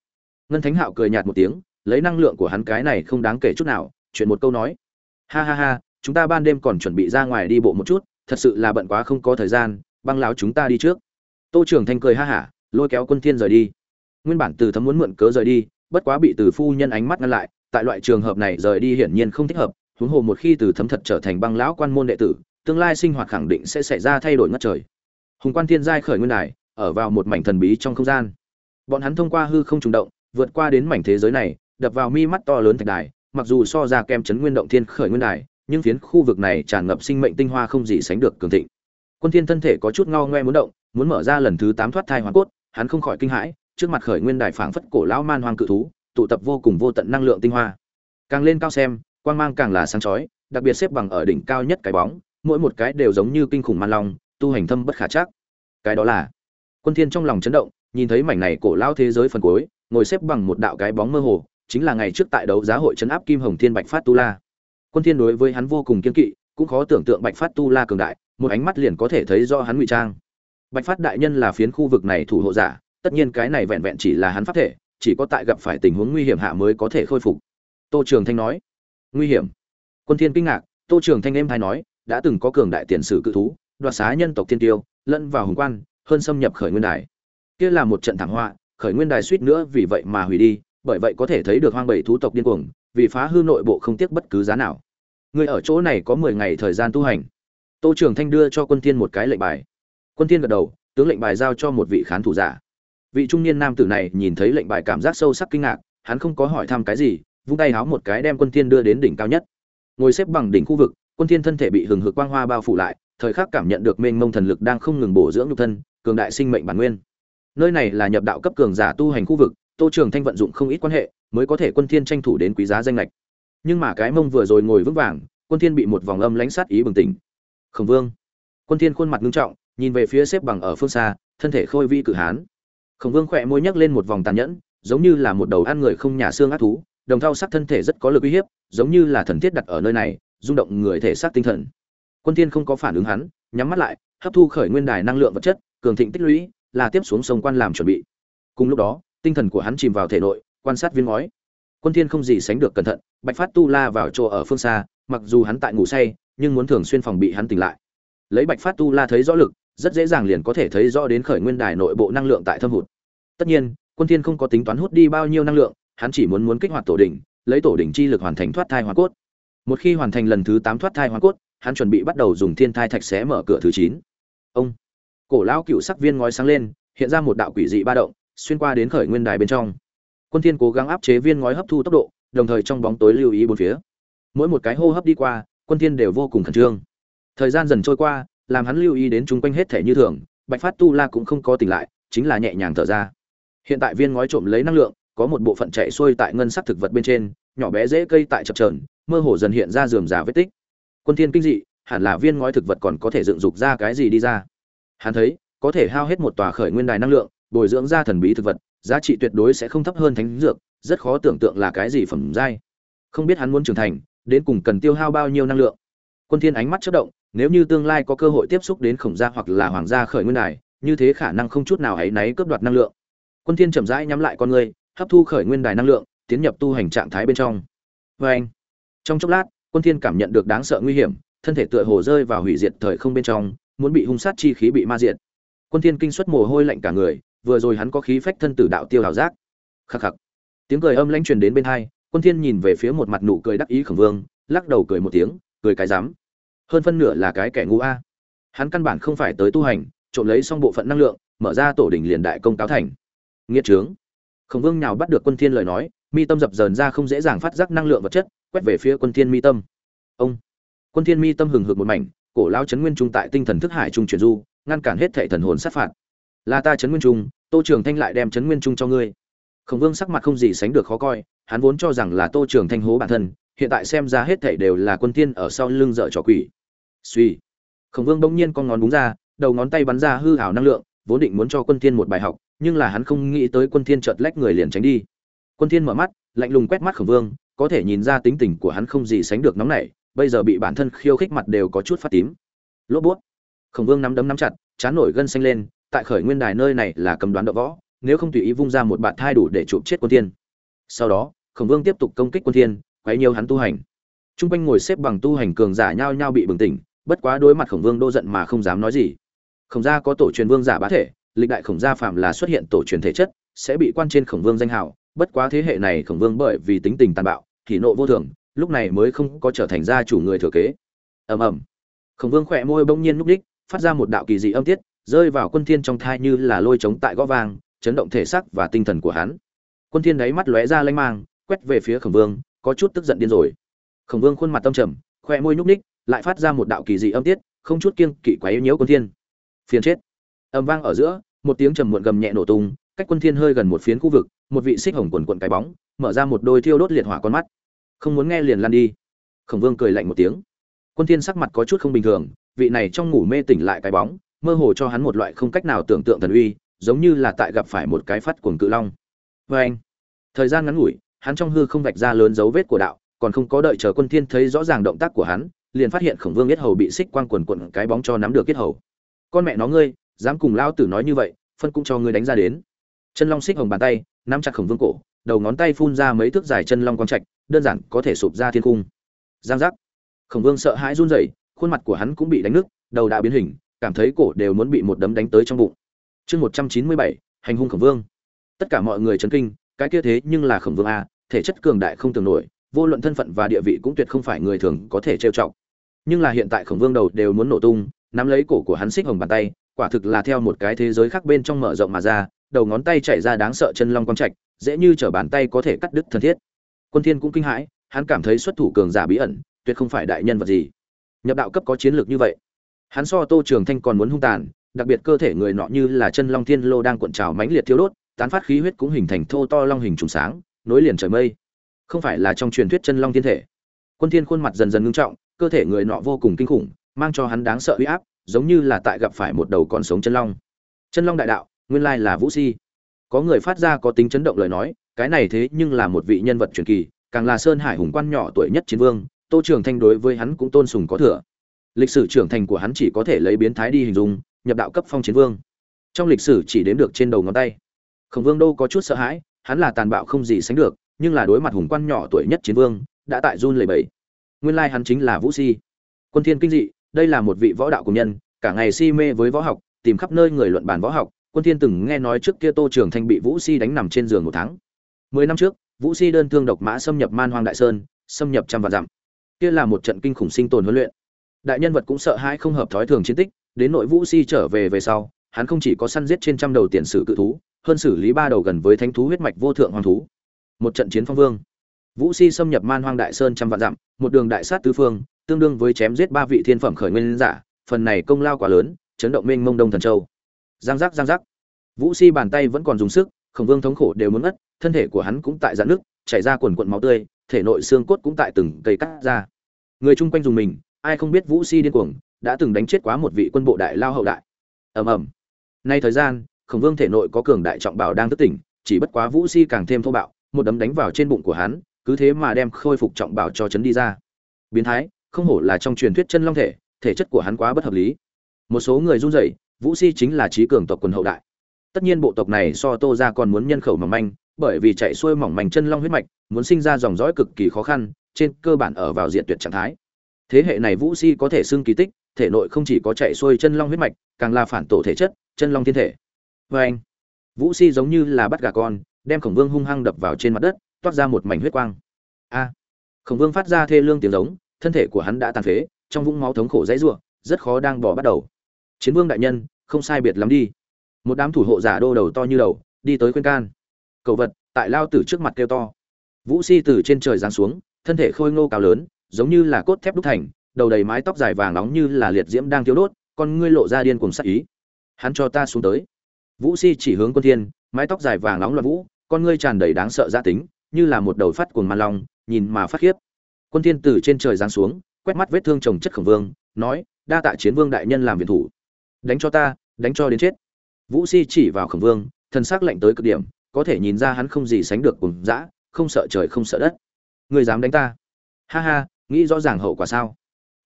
Ngân thánh hạo cười nhạt một tiếng, lấy năng lượng của hắn cái này không đáng kể chút nào, chuyện một câu nói. Ha ha ha, chúng ta ban đêm còn chuẩn bị ra ngoài đi bộ một chút, thật sự là bận quá không có thời gian, băng láo chúng ta đi trước. Tô trường thanh cười ha hả, lôi kéo quân thiên rời đi. Nguyên bản từ thấm muốn mượn cớ rời đi, bất quá bị từ phu nhân ánh mắt ngăn lại, tại loại trường hợp này rời đi hiển nhiên không thích hợp huống hồ một khi từ thấm thật trở thành băng lão quan môn đệ tử, tương lai sinh hoạt khẳng định sẽ xảy ra thay đổi ngất trời. Hùng quan thiên giai khởi nguyên đài, ở vào một mảnh thần bí trong không gian. Bọn hắn thông qua hư không trùng động, vượt qua đến mảnh thế giới này, đập vào mi mắt to lớn thạch đài, mặc dù so ra kem chấn nguyên động thiên khởi nguyên đài, nhưng phiến khu vực này tràn ngập sinh mệnh tinh hoa không gì sánh được cường thịnh. Quân thiên thân thể có chút ngao ngoe muốn động, muốn mở ra lần thứ tám thoát thai hoàn cốt, hắn không khỏi kinh hãi, trước mặt khởi nguyên đài phảng phất cổ lão man hoang cự thú, tụ tập vô cùng vô tận năng lượng tinh hoa. Càng lên cao xem quang mang càng là sáng chói, đặc biệt xếp bằng ở đỉnh cao nhất cái bóng, mỗi một cái đều giống như kinh khủng man long, tu hành thâm bất khả chắc. Cái đó là, quân thiên trong lòng chấn động, nhìn thấy mảnh này cổ lão thế giới phần cuối, ngồi xếp bằng một đạo cái bóng mơ hồ, chính là ngày trước tại đấu giá hội chấn áp kim hồng thiên bạch phát tu la. Quân thiên đối với hắn vô cùng kiên kỵ, cũng khó tưởng tượng bạch phát tu la cường đại, một ánh mắt liền có thể thấy do hắn ngụy trang. Bạch phát đại nhân là phiến khu vực này thủ hộ giả, tất nhiên cái này vẹn vẹn chỉ là hắn pháp thể, chỉ có tại gặp phải tình huống nguy hiểm hạ mới có thể khôi phục. Tô trường thanh nói nguy hiểm. Quân thiên kinh ngạc, tô trường thanh em thay nói, đã từng có cường đại tiền sử cự thú, đoạt xá nhân tộc thiên tiêu, lẫn vào hùng quan, hơn xâm nhập khởi nguyên đài. Kia là một trận thảm họa, khởi nguyên đài suýt nữa vì vậy mà hủy đi, bởi vậy có thể thấy được hoang bảy thú tộc điên cuồng, vì phá hư nội bộ không tiếc bất cứ giá nào. Người ở chỗ này có mười ngày thời gian tu hành. Tô trường thanh đưa cho quân thiên một cái lệnh bài. Quân thiên gật đầu, tướng lệnh bài giao cho một vị khán thủ giả. Vị trung niên nam tử này nhìn thấy lệnh bài cảm giác sâu sắc kinh ngạc, hắn không có hỏi thăm cái gì vung tay háo một cái đem quân thiên đưa đến đỉnh cao nhất. Ngồi xếp bằng đỉnh khu vực, quân thiên thân thể bị hừng hực quang hoa bao phủ lại, thời khắc cảm nhận được mênh mông thần lực đang không ngừng bổ dưỡng nhục thân, cường đại sinh mệnh bản nguyên. Nơi này là nhập đạo cấp cường giả tu hành khu vực, tô trường thanh vận dụng không ít quan hệ, mới có thể quân thiên tranh thủ đến quý giá danh lệch nhưng mà cái mông vừa rồi ngồi vững vàng, quân thiên bị một vòng âm lãnh sát ý bừng tỉnh. Khổng vương. Quân thiên khuôn mặt ngưng trọng, nhìn về phía xếp bằng ở phương xa, thân thể khôi vi cử hán. Khổng vương khỏe môi nhấc lên một vòng tàn nhẫn, giống như là một đầu ăn người không nhà xương ác thú đồng thao sắc thân thể rất có lực uy hiếp, giống như là thần thiết đặt ở nơi này, rung động người thể xác tinh thần. Quân thiên không có phản ứng hắn, nhắm mắt lại, hấp thu khởi nguyên đài năng lượng vật chất, cường thịnh tích lũy, là tiếp xuống sông quan làm chuẩn bị. Cùng lúc đó, tinh thần của hắn chìm vào thể nội, quan sát viên ngói. Quân thiên không gì sánh được cẩn thận, bạch phát tu la vào chỗ ở phương xa, mặc dù hắn tại ngủ say, nhưng muốn thường xuyên phòng bị hắn tỉnh lại. Lấy bạch phát tu la thấy rõ lực, rất dễ dàng liền có thể thấy rõ đến khởi nguyên đài nội bộ năng lượng tại thâm hụt. Tất nhiên, quân thiên không có tính toán hút đi bao nhiêu năng lượng hắn chỉ muốn muốn kích hoạt tổ đỉnh, lấy tổ đỉnh chi lực hoàn thành thoát thai hoàn cốt. Một khi hoàn thành lần thứ tám thoát thai hoàn cốt, hắn chuẩn bị bắt đầu dùng thiên thai thạch xé mở cửa thứ chín. Ông, cổ lão cựu sắc viên ngói sáng lên, hiện ra một đạo quỷ dị ba động, xuyên qua đến khởi nguyên đài bên trong. Quân thiên cố gắng áp chế viên ngói hấp thu tốc độ, đồng thời trong bóng tối lưu ý bốn phía. Mỗi một cái hô hấp đi qua, quân thiên đều vô cùng khẩn trương. Thời gian dần trôi qua, làm hắn lưu ý đến chúng quanh hết thể như thường, bạch phát tu la cũng không có tỉnh lại, chính là nhẹ nhàng thở ra. Hiện tại viên ngói trộm lấy năng lượng có một bộ phận chạy xuôi tại ngân sắc thực vật bên trên, nhỏ bé dễ cây tại chập chờn, mơ hồ dần hiện ra rườm rà vết tích. Quân thiên kinh dị, hẳn là viên ngói thực vật còn có thể dựng dục ra cái gì đi ra. Hắn thấy, có thể hao hết một tòa khởi nguyên đài năng lượng, bồi dưỡng ra thần bí thực vật, giá trị tuyệt đối sẽ không thấp hơn thánh dược, rất khó tưởng tượng là cái gì phẩm giai. Không biết hắn muốn trưởng thành, đến cùng cần tiêu hao bao nhiêu năng lượng. Quân thiên ánh mắt chớp động, nếu như tương lai có cơ hội tiếp xúc đến khổng gia hoặc là hoàng gia khởi nguyên đài, như thế khả năng không chút nào ấy náy cướp đoạt năng lượng. Quân thiên chậm rãi nhắm lại con ngươi hấp thu khởi nguyên đài năng lượng, tiến nhập tu hành trạng thái bên trong. Với anh, trong chốc lát, quân thiên cảm nhận được đáng sợ nguy hiểm, thân thể tựa hồ rơi vào hủy diệt thời không bên trong, muốn bị hung sát chi khí bị ma diệt. Quân thiên kinh suất mồ hôi lạnh cả người, vừa rồi hắn có khí phách thân tử đạo tiêu hảo giác. Khắc khắc. Tiếng cười âm lãnh truyền đến bên hai, quân thiên nhìn về phía một mặt nụ cười đắc ý khổng vương, lắc đầu cười một tiếng, cười cái dám hơn phân nửa là cái kẻ ngu a. Hắn căn bản không phải tới tu hành, trộm lấy xong bộ phận năng lượng, mở ra tổ đỉnh liền đại công cáo thành. Nghiệt trướng khổng vương nhào bắt được quân thiên lời nói, mi tâm dập dờn ra không dễ dàng phát giác năng lượng vật chất, quét về phía quân thiên mi tâm. Ông! Quân thiên mi tâm hừng hực một mảnh, cổ lão chấn nguyên trung tại tinh thần thức hải trung chuyển du, ngăn cản hết thệ thần hồn sát phạt. Là ta chấn nguyên trung, tô trường thanh lại đem chấn nguyên trung cho ngươi. Khổng vương sắc mặt không gì sánh được khó coi, hắn vốn cho rằng là tô trường thanh hố bản thân, hiện tại xem ra hết thảy đều là quân thiên ở sau lưng dở trò quỷ. Suy khổng vương bỗng nhiên con ngón đúng ra, đầu ngón tay bắn ra hư ảo năng lượng vốn định muốn cho quân thiên một bài học, nhưng là hắn không nghĩ tới quân thiên chợt lách người liền tránh đi. Quân thiên mở mắt, lạnh lùng quét mắt khổng vương, có thể nhìn ra tính tình của hắn không gì sánh được nóng nảy, bây giờ bị bản thân khiêu khích mặt đều có chút phát tím. Lốp bút. Khổng vương nắm đấm nắm chặt, chán nổi gân xanh lên, tại khởi nguyên đài nơi này là cầm đoán đọ võ, nếu không tùy ý vung ra một bạn thai đủ để chụp chết quân thiên. Sau đó, khổng vương tiếp tục công kích quân thiên, quấy nhiều hắn tu hành. Trung quanh ngồi xếp bằng tu hành cường giả nhao nhao bị bừng tỉnh, bất quá đối mặt khổng vương đô giận mà không dám nói gì khổng gia có tổ truyền vương giả bá thể, lịch đại khổng gia phạm là xuất hiện tổ truyền thể chất, sẽ bị quan trên khổng vương danh hào. Bất quá thế hệ này khổng vương bởi vì tính tình tàn bạo thì nộ vô thường, lúc này mới không có trở thành gia chủ người thừa kế. Ầm ầm. Khổng vương khỏe môi bỗng nhiên núp đích, phát ra một đạo kỳ dị âm tiết, rơi vào quân thiên trong thai như là lôi trống tại gõ vang, chấn động thể xác và tinh thần của hắn. Quân thiên đấy mắt lóe ra lanh mang, quét về phía khổng vương, có chút tức giận điên rồi. Khổng vương khuôn mặt tâm trầm, khỏe môi núp đích, lại phát ra một đạo kỳ dị âm tiết, không chút kiêng kỵ quấy nhiễu quân thiên phiền chết. Âm vang ở giữa, một tiếng trầm muộn gầm nhẹ nổ tung, cách quân thiên hơi gần một phiến khu vực, một vị xích hồng quần quần cái bóng, mở ra một đôi thiêu đốt liệt hỏa con mắt. Không muốn nghe liền lan đi. Khổng vương cười lạnh một tiếng. Quân thiên sắc mặt có chút không bình thường, vị này trong ngủ mê tỉnh lại cái bóng, mơ hồ cho hắn một loại không cách nào tưởng tượng thần uy, giống như là tại gặp phải một cái phát cuồng cự long. Với anh, thời gian ngắn ngủi, hắn trong hư không vạch ra lớn dấu vết của đạo, còn không có đợi chờ quân thiên thấy rõ ràng động tác của hắn, liền phát hiện khổng vương biết hầu bị xích quang quần quần cái bóng cho nắm được kết hầu con mẹ nó ngươi, dám cùng lao tử nói như vậy, phân cũng cho ngươi đánh ra đến. Chân long xích hồng bàn tay, nắm chặt khổng vương cổ, đầu ngón tay phun ra mấy thước dài chân long quang trạch, đơn giản có thể sụp ra thiên cung. Giang giác. Khổng vương sợ hãi run rẩy, khuôn mặt của hắn cũng bị đánh nứt, đầu đã biến hình, cảm thấy cổ đều muốn bị một đấm đánh tới trong bụng. Chương một trăm chín mươi bảy, hành hung khổng vương. Tất cả mọi người chấn kinh, cái kia thế nhưng là khổng vương a, thể chất cường đại không tưởng nổi, vô luận thân phận và địa vị cũng tuyệt không phải người thường có thể trêu chọc. Nhưng là hiện tại khổng vương đầu đều muốn nổ tung nắm lấy cổ của hắn xích hồng bàn tay, quả thực là theo một cái thế giới khác bên trong mở rộng mà ra, đầu ngón tay chảy ra đáng sợ chân long quang trạch, dễ như trở bàn tay có thể cắt đứt thân thiết. Quân thiên cũng kinh hãi, hắn cảm thấy xuất thủ cường giả bí ẩn, tuyệt không phải đại nhân vật gì. Nhập đạo cấp có chiến lược như vậy. Hắn so tô trường thanh còn muốn hung tàn, đặc biệt cơ thể người nọ như là chân long thiên lô đang cuộn trào mãnh liệt thiêu đốt, tán phát khí huyết cũng hình thành thô to long hình trùng sáng, nối liền trời mây. Không phải là trong truyền thuyết chân long thiên thể. Quân thiên khuôn mặt dần dần ngưng trọng, cơ thể người nọ vô cùng kinh khủng mang cho hắn đáng sợ uy áp, giống như là tại gặp phải một đầu còn sống chân long. Chân long đại đạo, nguyên lai là vũ si. Có người phát ra có tính chấn động lời nói, cái này thế nhưng là một vị nhân vật truyền kỳ, càng là sơn hải hùng quan nhỏ tuổi nhất chiến vương, tô trường thanh đối với hắn cũng tôn sùng có thừa. Lịch sử trưởng thành của hắn chỉ có thể lấy biến thái đi hình dung, nhập đạo cấp phong chiến vương. Trong lịch sử chỉ đếm được trên đầu ngón tay. Khổng vương đô có chút sợ hãi, hắn là tàn bạo không gì sánh được, nhưng là đối mặt hùng quan nhỏ tuổi nhất chiến vương, đã tại run lầy bẫy nguyên lai hắn chính là vũ si. Quân thiên kinh dị đây là một vị võ đạo công nhân, cả ngày si mê với võ học, tìm khắp nơi người luận bàn võ học. Quân thiên từng nghe nói trước kia tô trường thanh bị vũ si đánh nằm trên giường một tháng. Mười năm trước, vũ si đơn thương độc mã xâm nhập man hoang đại sơn, xâm nhập trăm vạn dặm. Kia là một trận kinh khủng sinh tồn huấn luyện. Đại nhân vật cũng sợ hãi không hợp thói thường chiến tích, đến nội vũ si trở về về sau, hắn không chỉ có săn giết trên trăm đầu tiền sử cự thú, hơn xử lý ba đầu gần với thánh thú huyết mạch vô thượng hoàng thú. Một trận chiến phong vương. Vũ si xâm nhập man hoang đại sơn trăm vạn dặm, một đường đại sát tứ phương tương đương với chém giết ba vị thiên phẩm khởi nguyên giả, phần này công lao quá lớn, chấn động mênh mông đông thần châu. Giang giác giang giác. Vũ si bàn tay vẫn còn dùng sức, khổng vương thống khổ đều muốn ngất, thân thể của hắn cũng tại dạn nước chảy ra quần quận máu tươi, thể nội xương cốt cũng tại từng cây cắt ra. Người chung quanh dùng mình, ai không biết vũ si điên cuồng, đã từng đánh chết quá một vị quân bộ đại lao hậu đại. Ầm ầm. Nay thời gian, khổng vương thể nội có cường đại trọng bảo đang thức tỉnh, chỉ bất quá vũ si càng thêm thô bạo, một đấm đánh vào trên bụng của hắn, cứ thế mà đem khôi phục trọng bảo cho chấn đi ra. Biến thái không hổ là trong truyền thuyết chân long thể thể chất của hắn quá bất hợp lý. Một số người run rẩy, vũ si chính là trí cường tộc quần hậu đại. Tất nhiên bộ tộc này so tô ra còn muốn nhân khẩu mỏng manh, bởi vì chạy xuôi mỏng manh chân long huyết mạch, muốn sinh ra dòng dõi cực kỳ khó khăn, trên cơ bản ở vào diện tuyệt trạng thái. Thế hệ này vũ si có thể xưng kỳ tích, thể nội không chỉ có chạy xuôi chân long huyết mạch, càng là phản tổ thể chất, chân long thiên thể. Vê anh, vũ si giống như là bắt gà con, đem khổng vương hung hăng đập vào trên mặt đất, toát ra một mảnh huyết quang. A, khổng vương phát ra thê lương tiếng giống thân thể của hắn đã tàn phế, trong vũng máu thống khổ dãy ruộng rất khó đang bỏ bắt đầu. Chiến vương đại nhân, không sai biệt lắm đi. Một đám thủ hộ giả đô đầu to như đầu, đi tới khuyên can. Cầu vật, tại lao tử trước mặt kêu to. Vũ si từ trên trời giáng xuống, thân thể khôi ngô cao lớn, giống như là cốt thép đúc thành, đầu đầy mái tóc dài vàng nóng như là liệt diễm đang thiếu đốt, con ngươi lộ ra điên cuồng sắc ý. Hắn cho ta xuống tới. Vũ si chỉ hướng quân thiên, mái tóc dài vàng nóng loạn vũ, con ngươi tràn đầy đáng sợ gia tính, như là một đầu phát cuồng màn long, nhìn mà phát khiếp quân thiên từ trên trời giáng xuống, quét mắt vết thương chồng chất khổng vương, nói, đa tạ chiến vương đại nhân làm viện thủ. Đánh cho ta, đánh cho đến chết. Vũ si chỉ vào khổng vương, thần sắc lạnh tới cực điểm, có thể nhìn ra hắn không gì sánh được cùng dã, không sợ trời không sợ đất. Người dám đánh ta? Ha ha, nghĩ rõ ràng hậu quả sao?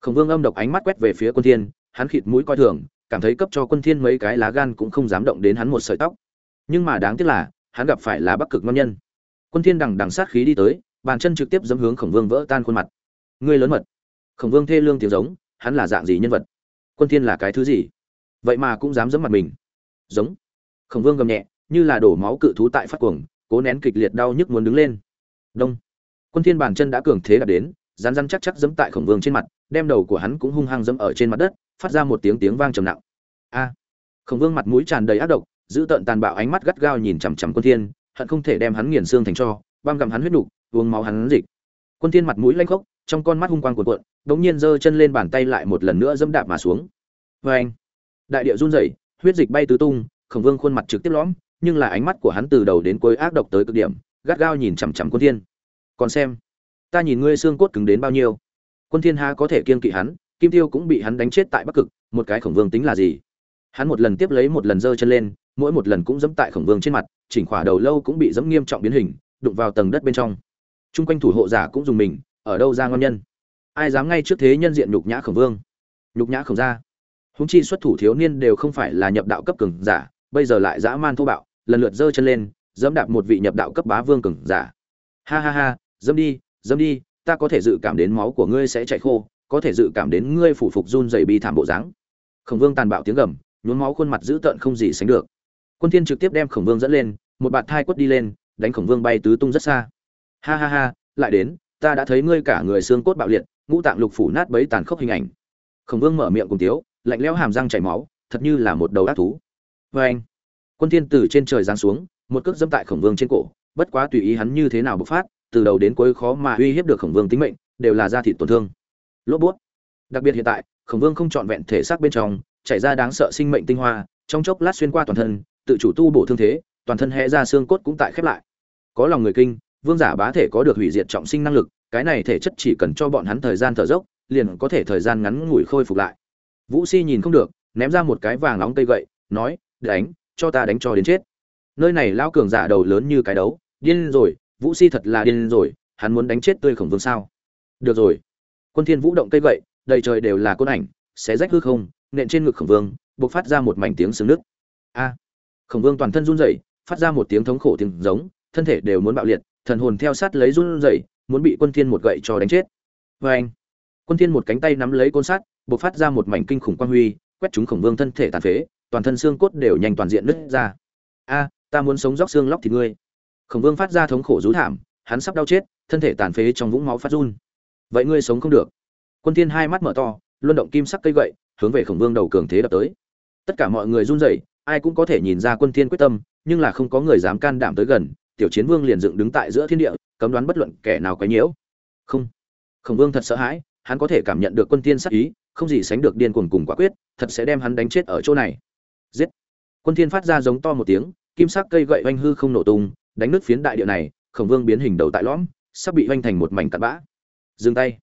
Khổng vương âm độc ánh mắt quét về phía quân thiên, hắn khịt mũi coi thường, cảm thấy cấp cho quân thiên mấy cái lá gan cũng không dám động đến hắn một sợi tóc. Nhưng mà đáng tiếc là, hắn gặp phải là bắc cực ngon nhân. Quân thiên đằng đằng sát khí đi tới bàn chân trực tiếp dẫm hướng khổng vương vỡ tan khuôn mặt. Ngươi lớn mật. Khổng vương thê lương tiếng giống, hắn là dạng gì nhân vật? Quân thiên là cái thứ gì? Vậy mà cũng dám dẫm mặt mình. Giống. Khổng vương gầm nhẹ, như là đổ máu cự thú tại phát cuồng, cố nén kịch liệt đau nhức muốn đứng lên. Đông. Quân thiên bàn chân đã cường thế đạp đến rán rán chắc chắc dẫm tại khổng vương trên mặt, đem đầu của hắn cũng hung hăng dẫm ở trên mặt đất, phát ra một tiếng tiếng vang trầm nặng. A. Khổng vương mặt mũi tràn đầy ác độc, giữ tợn tàn bạo ánh mắt gắt gao nhìn chằm chằm quân thiên, hận không thể đem hắn nghiền xương thành cho, băm gặm hắn huyết đủ uống máu hắn dịch. Quân thiên mặt mũi lanh khốc, trong con mắt hung quang cuộn cuộn, đống nhiên giơ chân lên bàn tay lại một lần nữa dẫm đạp mà xuống. Với anh, đại địa run rẩy, huyết dịch bay tứ tung, khổng vương khuôn mặt trực tiếp lõm, nhưng là ánh mắt của hắn từ đầu đến cuối ác độc tới cực điểm, gắt gao nhìn chằm chằm quân thiên. Còn xem, ta nhìn ngươi xương cốt cứng đến bao nhiêu. Quân thiên ha có thể kiên kỵ hắn, kim tiêu cũng bị hắn đánh chết tại bắc cực, một cái khổng vương tính là gì? Hắn một lần tiếp lấy một lần giơ chân lên, mỗi một lần cũng dẫm tại khổng vương trên mặt, chỉnh khỏa đầu lâu cũng bị dẫm nghiêm trọng biến hình, đụng vào tầng đất bên trong chung quanh thủ hộ giả cũng dùng mình, ở đâu ra ngon nhân? Ai dám ngay trước thế nhân diện nhục nhã khổng vương? Nhục nhã khổng ra húng chi xuất thủ thiếu niên đều không phải là nhập đạo cấp cường giả, bây giờ lại dã man thô bạo, lần lượt giơ chân lên, dẫm đạp một vị nhập đạo cấp bá vương cường giả. Ha ha ha, dẫm đi dẫm đi, ta có thể dự cảm đến máu của ngươi sẽ chạy khô, có thể dự cảm đến ngươi phủ phục run dày bi thảm bộ dáng. Khổng vương tàn bạo tiếng gầm, nhuốm máu khuôn mặt dữ tợn không gì sánh được. Quân thiên trực tiếp đem khổng vương dẫn lên, một bạt thai quất đi lên, đánh khổng vương bay tứ tung rất xa ha ha ha, lại đến, ta đã thấy ngươi cả người xương cốt bạo liệt, ngũ tạng lục phủ nát bấy tàn khốc hình ảnh. Khổng vương mở miệng cùng tiếu, lạnh lẽo hàm răng chảy máu, thật như là một đầu ác thú. Vê anh quân thiên từ trên trời giáng xuống, một cước dẫm tại khổng vương trên cổ, bất quá tùy ý hắn như thế nào bộc phát, từ đầu đến cuối khó mà uy hiếp được khổng vương tính mệnh, đều là da thịt tổn thương. Lốp bút. Đặc biệt hiện tại, khổng vương không chọn vẹn thể xác bên trong, chảy ra đáng sợ sinh mệnh tinh hoa, trong chốc lát xuyên qua toàn thân, tự chủ tu bổ thương thế, toàn thân hẽ ra xương cốt cũng tại khép lại. Có lòng người kinh vương giả bá thể có được hủy diệt trọng sinh năng lực, cái này thể chất chỉ cần cho bọn hắn thời gian thở dốc, liền có thể thời gian ngắn ngủi khôi phục lại. Vũ si nhìn không được, ném ra một cái vàng nóng cây gậy, nói, đánh, cho ta đánh cho đến chết. Nơi này lao cường giả đầu lớn như cái đấu, điên rồi, vũ si thật là điên rồi, hắn muốn đánh chết tươi khổng vương sao? Được rồi. Quân thiên vũ động cây gậy, đầy trời đều là côn ảnh, xé rách hư không, nện trên ngực khổng vương, bộc phát ra một mảnh tiếng sướng nước a! Khổng vương toàn thân run rẩy, phát ra một tiếng thống khổ tiếng giống, thân thể đều muốn bạo liệt thần hồn theo sát lấy run rẩy, muốn bị quân thiên một gậy cho đánh chết. Với anh, quân thiên một cánh tay nắm lấy côn sắt, bộc phát ra một mảnh kinh khủng quang huy, quét trúng khổng vương thân thể tàn phế, toàn thân xương cốt đều nhanh toàn diện nứt ra. A, ta muốn sống róc xương lóc thì ngươi. Khổng vương phát ra thống khổ rú thảm, hắn sắp đau chết, thân thể tàn phế trong vũng máu phát run. Vậy ngươi sống không được. Quân thiên hai mắt mở to, luân động kim sắc cây gậy, hướng về khổng vương đầu cường thế đập tới. Tất cả mọi người run rẩy, ai cũng có thể nhìn ra quân thiên quyết tâm, nhưng là không có người dám can đảm tới gần tiểu chiến vương liền dựng đứng tại giữa thiên địa, cấm đoán bất luận kẻ nào quấy nhiễu. Không, khổng vương thật sợ hãi, hắn có thể cảm nhận được quân thiên sát ý, không gì sánh được điên cuồng cùng quả quyết, thật sẽ đem hắn đánh chết ở chỗ này. Giết! Quân thiên phát ra giống to một tiếng, kim sắc cây gậy oanh hư không nổ tung, đánh nứt phiến đại địa này, khổng vương biến hình đầu tại lõm, sắp bị oanh thành một mảnh cặn bã. Dừng tay!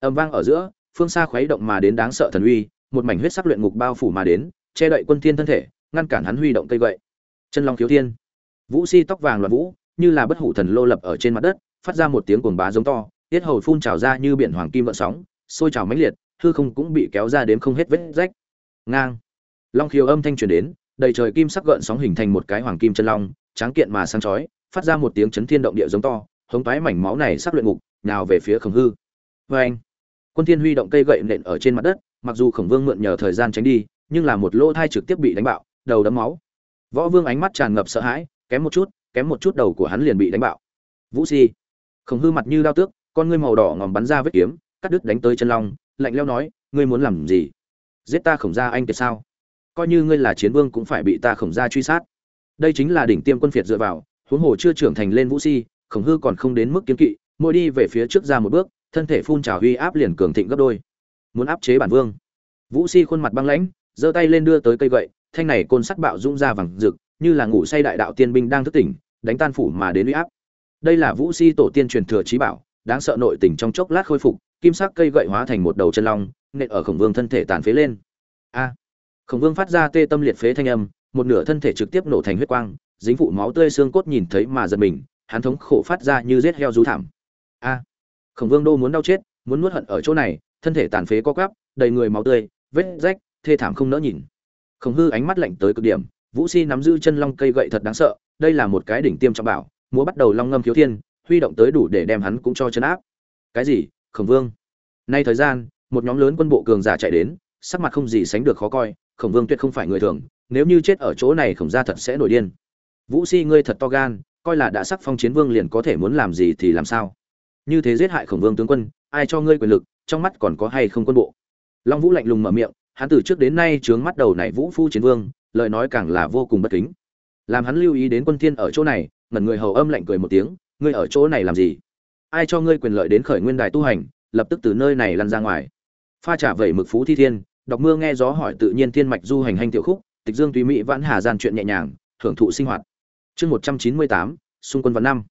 Âm vang ở giữa, phương xa khuấy động mà đến đáng sợ thần uy, một mảnh huyết sắc luyện ngục bao phủ mà đến, che đậy quân thiên thân thể, ngăn cản hắn huy động cây gậy. Chân long thiếu thiên! Vũ si tóc vàng loạn vũ, như là bất hủ thần lô lập ở trên mặt đất, phát ra một tiếng cuồng bá giống to, tiết hầu phun trào ra như biển hoàng kim vỡ sóng, sôi trào mãnh liệt, hư không cũng bị kéo ra đến không hết vết rách. Ngang. Long khiếu âm thanh truyền đến, đầy trời kim sắc gợn sóng hình thành một cái hoàng kim chân long, tráng kiện mà sáng chói, phát ra một tiếng chấn thiên động địa giống to, hống toái mảnh máu này sắc luyện ngục nào về phía khổng hư. Vê anh quân thiên huy động cây gậy nện ở trên mặt đất, mặc dù khổng vương mượn nhờ thời gian tránh đi, nhưng là một lỗ thai trực tiếp bị đánh bạo, đầu đấm máu. Võ vương ánh mắt tràn ngập sợ hãi kém một chút, kém một chút đầu của hắn liền bị đánh bạo. Vũ si khổng hư mặt như đao tước, con ngươi màu đỏ ngòm bắn ra vết kiếm, cắt đứt đánh tới chân long, lạnh lẽo nói, ngươi muốn làm gì? Giết ta khổng gia anh kiệt sao? Coi như ngươi là chiến vương cũng phải bị ta khổng gia truy sát. Đây chính là đỉnh tiêm quân phiệt dựa vào, huống hồ chưa trưởng thành lên vũ si khổng hư còn không đến mức kiến kỵ, mỗi đi về phía trước ra một bước, thân thể phun trào uy áp liền cường thịnh gấp đôi. Muốn áp chế bản vương. Vũ si khuôn mặt băng lãnh, giơ tay lên đưa tới cây gậy, thanh này côn sắt bạo rung ra vàng rực như là ngủ say đại đạo tiên binh đang thức tỉnh, đánh tan phủ mà đến uy áp. Đây là vũ si tổ tiên truyền thừa trí bảo, đáng sợ nội tình trong chốc lát khôi phục, kim sắc cây gậy hóa thành một đầu chân long, nện ở khổng vương thân thể tàn phế lên. A! Khổng vương phát ra tê tâm liệt phế thanh âm, một nửa thân thể trực tiếp nổ thành huyết quang, dính phụ máu tươi xương cốt nhìn thấy mà giật mình, hắn thống khổ phát ra như rết heo rú thảm. A! Khổng vương đô muốn đau chết, muốn nuốt hận ở chỗ này, thân thể tàn phế co quắp, đầy người máu tươi, vết rách, thê thảm không nỡ nhìn. Khổng hư ánh mắt lạnh tới cực điểm vũ si nắm giữ chân long cây gậy thật đáng sợ, đây là một cái đỉnh tiêm trọng bảo, múa bắt đầu long ngâm khiếu thiên, huy động tới đủ để đem hắn cũng cho chấn áp. Cái gì? Khổng vương. Nay thời gian, một nhóm lớn quân bộ cường giả chạy đến, sắc mặt không gì sánh được khó coi, khổng vương tuyệt không phải người thường, nếu như chết ở chỗ này khổng gia thật sẽ nổi điên. Vũ si ngươi thật to gan, coi là đã sắc phong chiến vương liền có thể muốn làm gì thì làm sao? Như thế giết hại khổng vương tướng quân, ai cho ngươi quyền lực, trong mắt còn có hay không quân bộ? Long vũ lạnh lùng mở miệng, hắn từ trước đến nay trướng mắt đầu này vũ phu chiến vương lời nói càng là vô cùng bất kính. Làm hắn lưu ý đến quân thiên ở chỗ này, ngẩn người hầu âm lạnh cười một tiếng, ngươi ở chỗ này làm gì? Ai cho ngươi quyền lợi đến khởi nguyên đài tu hành, lập tức từ nơi này lăn ra ngoài? Pha trả vẩy mực phú thi thiên, đọc mưa nghe gió hỏi tự nhiên thiên mạch du hành hành tiểu khúc, tịch dương tùy mỹ vãn hà gian chuyện nhẹ nhàng, hưởng thụ sinh hoạt. Chương một trăm chín mươi tám, xung quân văn năm.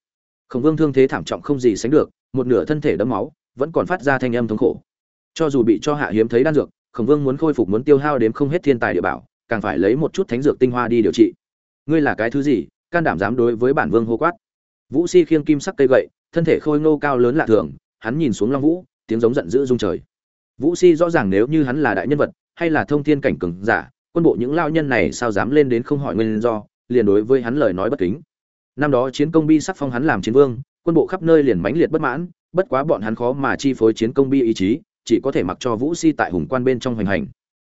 Khổng vương thương thế thảm trọng không gì sánh được, một nửa thân thể đẫm máu, vẫn còn phát ra thanh âm thống khổ. Cho dù bị cho hạ hiếm thấy đan dược, khổng vương muốn khôi phục muốn tiêu hao đếm không hết thiên tài địa bảo càng phải lấy một chút thánh dược tinh hoa đi điều trị. Ngươi là cái thứ gì? Can đảm dám đối với bản vương hô quát. Vũ si khiêng kim sắc cây gậy, thân thể khôi ngô cao lớn lạ thường, hắn nhìn xuống long vũ, tiếng giống giận dữ rung trời. Vũ si rõ ràng nếu như hắn là đại nhân vật, hay là thông thiên cảnh cường giả, quân bộ những lao nhân này sao dám lên đến không hỏi nguyên do, liền đối với hắn lời nói bất kính. Năm đó chiến công bi sắc phong hắn làm chiến vương, quân bộ khắp nơi liền mãnh liệt bất mãn, bất quá bọn hắn khó mà chi phối chiến công bi ý chí, chỉ có thể mặc cho vũ si tại hùng quan bên trong hoành hành.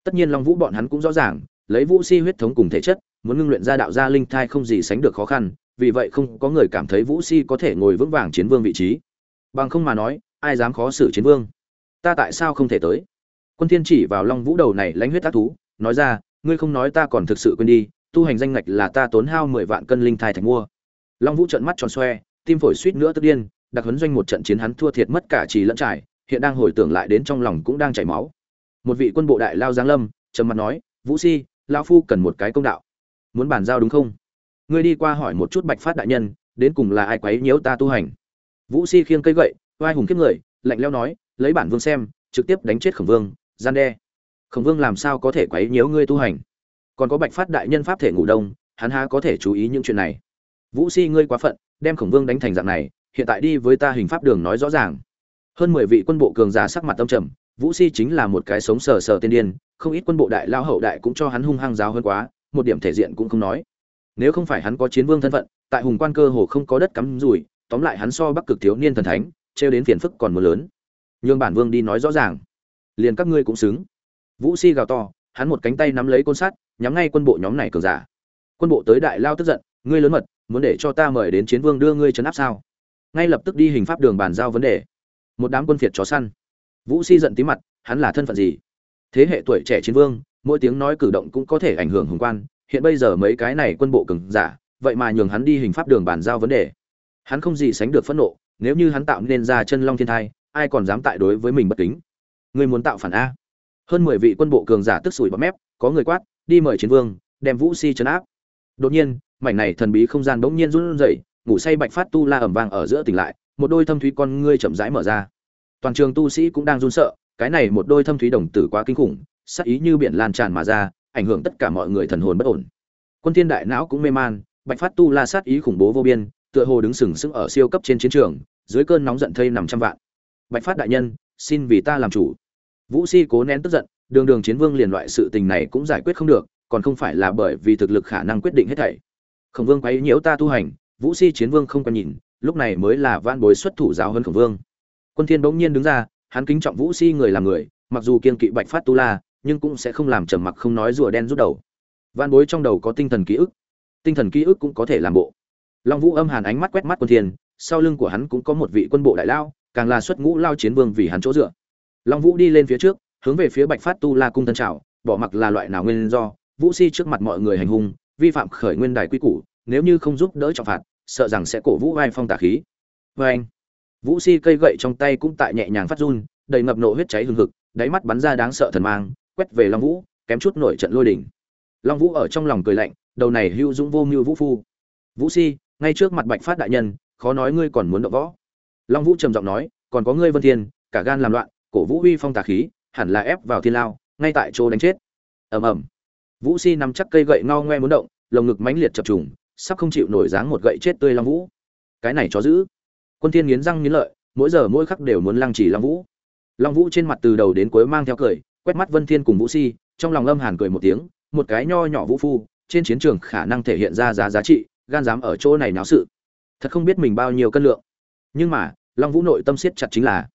Tất nhiên long vũ bọn hắn cũng rõ ràng lấy vũ si huyết thống cùng thể chất, muốn ngưng luyện ra đạo gia linh thai không gì sánh được khó khăn, vì vậy không có người cảm thấy vũ si có thể ngồi vững vàng chiến vương vị trí. Bằng không mà nói, ai dám khó xử chiến vương? Ta tại sao không thể tới? Quân thiên chỉ vào long vũ đầu này lãnh huyết tác thú, nói ra, ngươi không nói ta còn thực sự quên đi, tu hành danh ngạch là ta tốn hao mười vạn cân linh thai thành mua. Long vũ trợn mắt tròn xoe, tim phổi suýt nữa tức điên, đặc huấn doanh một trận chiến hắn thua thiệt mất cả trì lẫn trải, hiện đang hồi tưởng lại đến trong lòng cũng đang chảy máu. Một vị quân bộ đại lao giáng lâm, trầm mặt nói, vũ si lão phu cần một cái công đạo. Muốn bàn giao đúng không? Ngươi đi qua hỏi một chút bạch phát đại nhân, đến cùng là ai quấy nhiễu ta tu hành? Vũ si khiêng cây gậy, oai hùng kiếp người, lạnh leo nói, lấy bản vương xem, trực tiếp đánh chết khổng vương, gian đe. Khổng vương làm sao có thể quấy nhiễu ngươi tu hành? Còn có bạch phát đại nhân pháp thể ngủ đông, hắn há có thể chú ý những chuyện này? Vũ si, ngươi quá phận, đem khổng vương đánh thành dạng này, hiện tại đi với ta hình pháp đường nói rõ ràng. Hơn mười vị quân bộ cường giả sắc mặt tâm trầm vũ si chính là một cái sống sờ sờ tiên điên, không ít quân bộ đại lao hậu đại cũng cho hắn hung hăng giáo hơn quá, một điểm thể diện cũng không nói. Nếu không phải hắn có chiến vương thân phận, tại hùng quan cơ hồ không có đất cắm rủi, tóm lại hắn so bắc cực thiếu niên thần thánh, trêu đến phiền phức còn mưa lớn. Nhường bản vương đi nói rõ ràng. Liền các ngươi cũng xứng. Vũ si gào to, hắn một cánh tay nắm lấy côn sắt, nhắm ngay quân bộ nhóm này cường giả. Quân bộ tới đại lao tức giận, ngươi lớn mật, muốn để cho ta mời đến chiến vương đưa ngươi trấn áp sao? Ngay lập tức đi hình pháp đường bàn giao vấn đề. Một đám quân phiệt chó săn vũ si giận tí mặt, hắn là thân phận gì? Thế hệ tuổi trẻ chiến vương, mỗi tiếng nói cử động cũng có thể ảnh hưởng hùng quan, hiện bây giờ mấy cái này quân bộ cường giả, vậy mà nhường hắn đi hình pháp đường bàn giao vấn đề. Hắn không gì sánh được phẫn nộ, nếu như hắn tạo nên ra chân long thiên thai, ai còn dám tại đối với mình bất kính? Người muốn tạo phản a? Hơn mười vị quân bộ cường giả tức sủi bọt mép, có người quát, đi mời chiến vương, đem vũ si chấn áp. Đột nhiên, mảnh này thần bí không gian bỗng nhiên run rẩy, ngủ say bạch phát tu la ẩm vang ở giữa tỉnh lại, một đôi thâm thúy con ngươi chậm rãi mở ra toàn trường tu sĩ cũng đang run sợ, cái này một đôi thâm thúy đồng tử quá kinh khủng sắc ý như biển lan tràn mà ra, ảnh hưởng tất cả mọi người thần hồn bất ổn. Quân thiên đại não cũng mê man, bạch phát tu la sát ý khủng bố vô biên, tựa hồ đứng sừng sững ở siêu cấp trên chiến trường, dưới cơn nóng giận thây nằm trăm vạn. Bạch phát đại nhân, xin vì ta làm chủ. Vũ si cố nén tức giận, đường đường chiến vương liền loại sự tình này cũng giải quyết không được, còn không phải là bởi vì thực lực khả năng quyết định hết thảy. Khổng vương quấy nhiễu ta tu hành, vũ si chiến vương không còn nhìn, lúc này mới là van bối xuất thủ giáo hơn khổng vương quân thiên bỗng nhiên đứng ra, hắn kính trọng vũ si người làm người, mặc dù kiên kỵ bạch phát tu la, nhưng cũng sẽ không làm trầm mặc không nói rùa đen rút đầu. Van bối trong đầu có tinh thần ký ức, tinh thần ký ức cũng có thể làm bộ. Long vũ âm hàn ánh mắt quét mắt quân thiên, sau lưng của hắn cũng có một vị quân bộ đại lao, càng là xuất ngũ lao chiến vương vì hắn chỗ dựa. Long vũ đi lên phía trước, hướng về phía bạch phát tu la cung thân trào bỏ mặc là loại nào nguyên do, vũ si trước mặt mọi người hành hung, vi phạm khởi nguyên đài quy củ, nếu như không giúp đỡ trọng phạt, sợ rằng sẽ cổ vũ vai phong tà khí. Vê anh vũ si cây gậy trong tay cũng tại nhẹ nhàng phát run, đầy ngập nộ huyết cháy hừng hực, đáy mắt bắn ra đáng sợ thần mang, quét về long vũ, kém chút nổi trận lôi đỉnh. Long vũ ở trong lòng cười lạnh, đầu này hưu dũng vô mưu vũ phu. Vũ si ngay trước mặt bạch phát đại nhân, khó nói ngươi còn muốn đọ võ. Long vũ trầm giọng nói, còn có ngươi vân thiên, cả gan làm loạn, cổ vũ uy phong tà khí, hẳn là ép vào thiên lao, ngay tại chỗ đánh chết. Ầm ầm. Vũ si nắm chắc cây gậy ngao ngoe muốn động, lồng ngực mãnh liệt chập trùng, sắp không chịu nổi dáng một gậy chết tươi long vũ. Cái này chó giữ quân thiên nghiến răng nghiến lợi, mỗi giờ mỗi khắc đều muốn lăng trì long vũ. Long vũ trên mặt từ đầu đến cuối mang theo cười, quét mắt vân thiên cùng vũ si, trong lòng âm hàn cười một tiếng, một cái nho nhỏ vũ phu, trên chiến trường khả năng thể hiện ra giá giá trị, gan dám ở chỗ này náo sự. Thật không biết mình bao nhiêu cân lượng. Nhưng mà, long vũ nội tâm siết chặt chính là,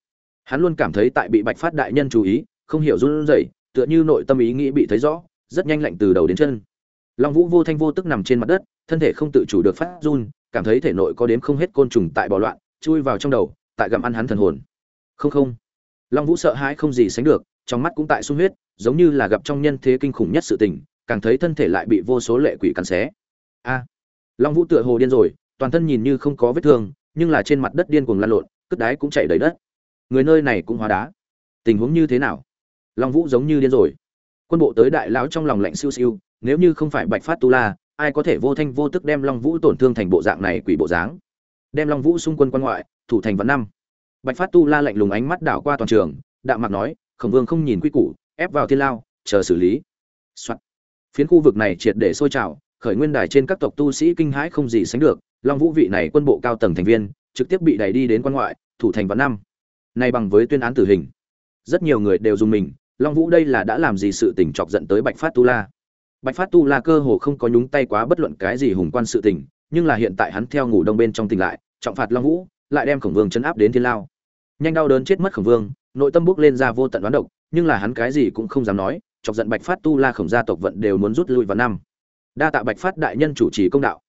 hắn luôn cảm thấy tại bị bạch phát đại nhân chú ý, không hiểu run rẩy, tựa như nội tâm ý nghĩ bị thấy rõ, rất nhanh lạnh từ đầu đến chân. Long vũ vô thanh vô tức nằm trên mặt đất, thân thể không tự chủ được phát run, cảm thấy thể nội có đếm không hết côn trùng tại bò loạn chui vào trong đầu, tại gặm ăn hắn thần hồn. Không không. Long vũ sợ hãi không gì sánh được, trong mắt cũng tại sung huyết, giống như là gặp trong nhân thế kinh khủng nhất sự tình, càng thấy thân thể lại bị vô số lệ quỷ cắn xé. A. Long vũ tựa hồ điên rồi, toàn thân nhìn như không có vết thương, nhưng là trên mặt đất điên cuồng lan lộn, cất đái cũng chảy đầy đất. Người nơi này cũng hóa đá. Tình huống như thế nào? Long vũ giống như điên rồi. Quân bộ tới đại lão trong lòng lạnh siêu siêu, nếu như không phải bạch phát tu la, ai có thể vô thanh vô tức đem long vũ tổn thương thành bộ dạng này quỷ bộ dáng? Đem long vũ xung quân quan ngoại, thủ thành vạn năm. Bạch phát tu la lạnh lùng ánh mắt đảo qua toàn trường, đạm mạc nói, khổng vương không nhìn quy củ, ép vào thiên lao, chờ xử lý、Soạn. phiến khu vực này triệt để sôi trào, khởi nguyên đài trên các tộc tu sĩ kinh hãi không gì sánh được, long vũ vị này quân bộ cao tầng thành viên, trực tiếp bị đẩy đi đến quan ngoại, thủ thành vạn năm. Nay bằng với tuyên án tử hình. Rất nhiều người đều dùng mình, long vũ đây là đã làm gì sự tình chọc giận tới bạch phát tu la. Bạch phát tu la cơ hồ không có nhúng tay quá bất luận cái gì hùng quan sự tình nhưng là hiện tại hắn theo ngủ đông bên trong tỉnh lại, trọng phạt long vũ, lại đem khổng vương chấn áp đến thiên lao. Nhanh đau đớn chết mất khổng vương, nội tâm bước lên ra vô tận đoán độc, nhưng là hắn cái gì cũng không dám nói, chọc giận bạch phát tu la khổng gia tộc vận đều muốn rút lui vào năm. Đa tạ bạch phát đại nhân chủ trì công đạo.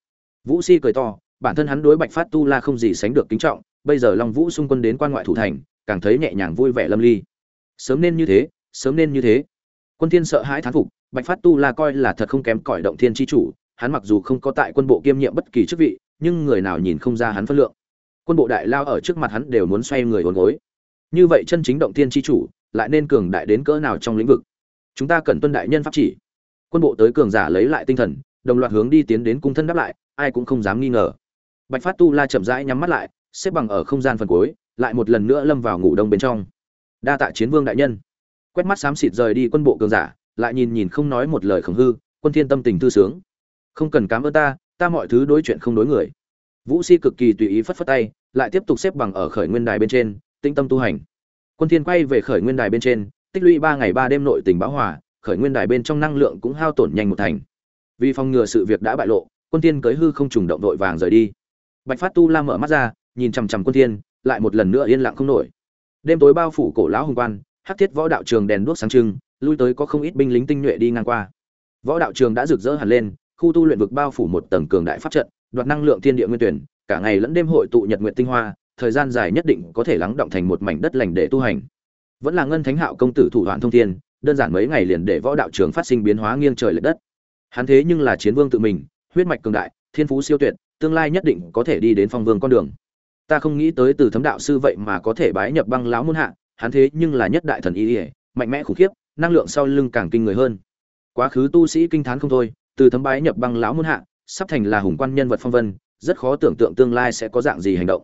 Vũ si cười to, bản thân hắn đối bạch phát tu la không gì sánh được kính trọng, bây giờ long vũ xung quân đến quan ngoại thủ thành, càng thấy nhẹ nhàng vui vẻ lâm ly. Sớm nên như thế, sớm nên như thế. Quân thiên sợ hãi thán phục, bạch phát tu la coi là thật không kém cỏi động thiên chi chủ hắn mặc dù không có tại quân bộ kiêm nhiệm bất kỳ chức vị, nhưng người nào nhìn không ra hắn phân lượng. Quân bộ đại lao ở trước mặt hắn đều muốn xoay người uốn gối. Như vậy chân chính động thiên chi chủ, lại nên cường đại đến cỡ nào trong lĩnh vực? Chúng ta cần tuân đại nhân pháp chỉ. Quân bộ tới cường giả lấy lại tinh thần, đồng loạt hướng đi tiến đến cung thân đáp lại, ai cũng không dám nghi ngờ. Bạch phát tu la chậm rãi nhắm mắt lại, xếp bằng ở không gian phần cuối, lại một lần nữa lâm vào ngủ đông bên trong. Đa tạ chiến vương đại nhân. Quét mắt xám xịt rời đi quân bộ cường giả, lại nhìn nhìn không nói một lời khổng hư, quân thiên tâm tình thư sướng không cần cám ơn ta ta mọi thứ đối chuyện không đối người. Vũ si cực kỳ tùy ý phất phất tay, lại tiếp tục xếp bằng ở khởi nguyên đài bên trên tinh tâm tu hành. Quân thiên quay về khởi nguyên đài bên trên, tích lũy ba ngày ba đêm nội tình bão hòa, khởi nguyên đài bên trong năng lượng cũng hao tổn nhanh một thành. Vì phòng ngừa sự việc đã bại lộ, quân thiên cưới hư không trùng động đội vàng rời đi. Bạch phát tu la mở mắt ra, nhìn chằm chằm quân thiên, lại một lần nữa yên lặng không nổi. Đêm tối bao phủ cổ lão hùng quan, hắc thiết võ đạo trường đèn đuốc sáng trưng, lui tới có không ít binh lính tinh nhuệ đi ngang qua. Võ đạo trường đã rực rỡ hẳn lên khu tu luyện vực bao phủ một tầng cường đại pháp trận, đoạt năng lượng thiên địa nguyên tuyển, cả ngày lẫn đêm hội tụ nhật nguyện tinh hoa, thời gian dài nhất định có thể lắng động thành một mảnh đất lành để tu hành. Vẫn là ngân thánh hạo công tử thủ đoạn thông thiên, đơn giản mấy ngày liền để võ đạo trường phát sinh biến hóa nghiêng trời lệch đất. Hắn thế nhưng là chiến vương tự mình, huyết mạch cường đại, thiên phú siêu tuyệt, tương lai nhất định có thể đi đến phong vương con đường. Ta không nghĩ tới từ thấm đạo sư vậy mà có thể bái nhập băng lão môn hạ, hắn thế nhưng là nhất đại thần y mạnh mẽ khủng khiếp, năng lượng sau lưng càng kinh người hơn. Quá khứ tu sĩ kinh thán không thôi từ thấm bái nhập băng lão môn hạ, sắp thành là hùng quan nhân vật phong vân, rất khó tưởng tượng tương lai sẽ có dạng gì hành động.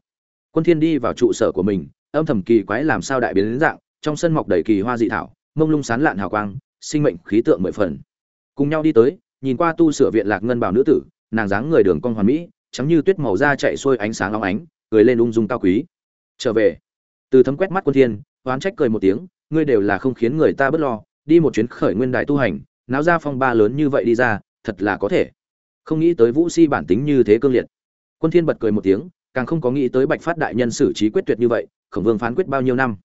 Quân thiên đi vào trụ sở của mình, âm thầm kỳ quái làm sao đại biến đến dạng, trong sân mọc đầy kỳ hoa dị thảo, mông lung sán lạn hào quang, sinh mệnh khí tượng mười phần. Cùng nhau đi tới, nhìn qua tu sửa viện lạc ngân bảo nữ tử, nàng dáng người đường cong hoàn mỹ, trắng như tuyết màu da chạy xuôi ánh sáng long ánh, cười lên ung dung cao quý. Trở về. Từ thấm quét mắt quân thiên, oán trách cười một tiếng, ngươi đều là không khiến người ta bất lo, đi một chuyến khởi nguyên đại tu hành, náo ra phong ba lớn như vậy đi ra thật là có thể. Không nghĩ tới vũ si bản tính như thế cương liệt. Quân thiên bật cười một tiếng, càng không có nghĩ tới bạch phát đại nhân xử trí quyết tuyệt như vậy, khổng vương phán quyết bao nhiêu năm?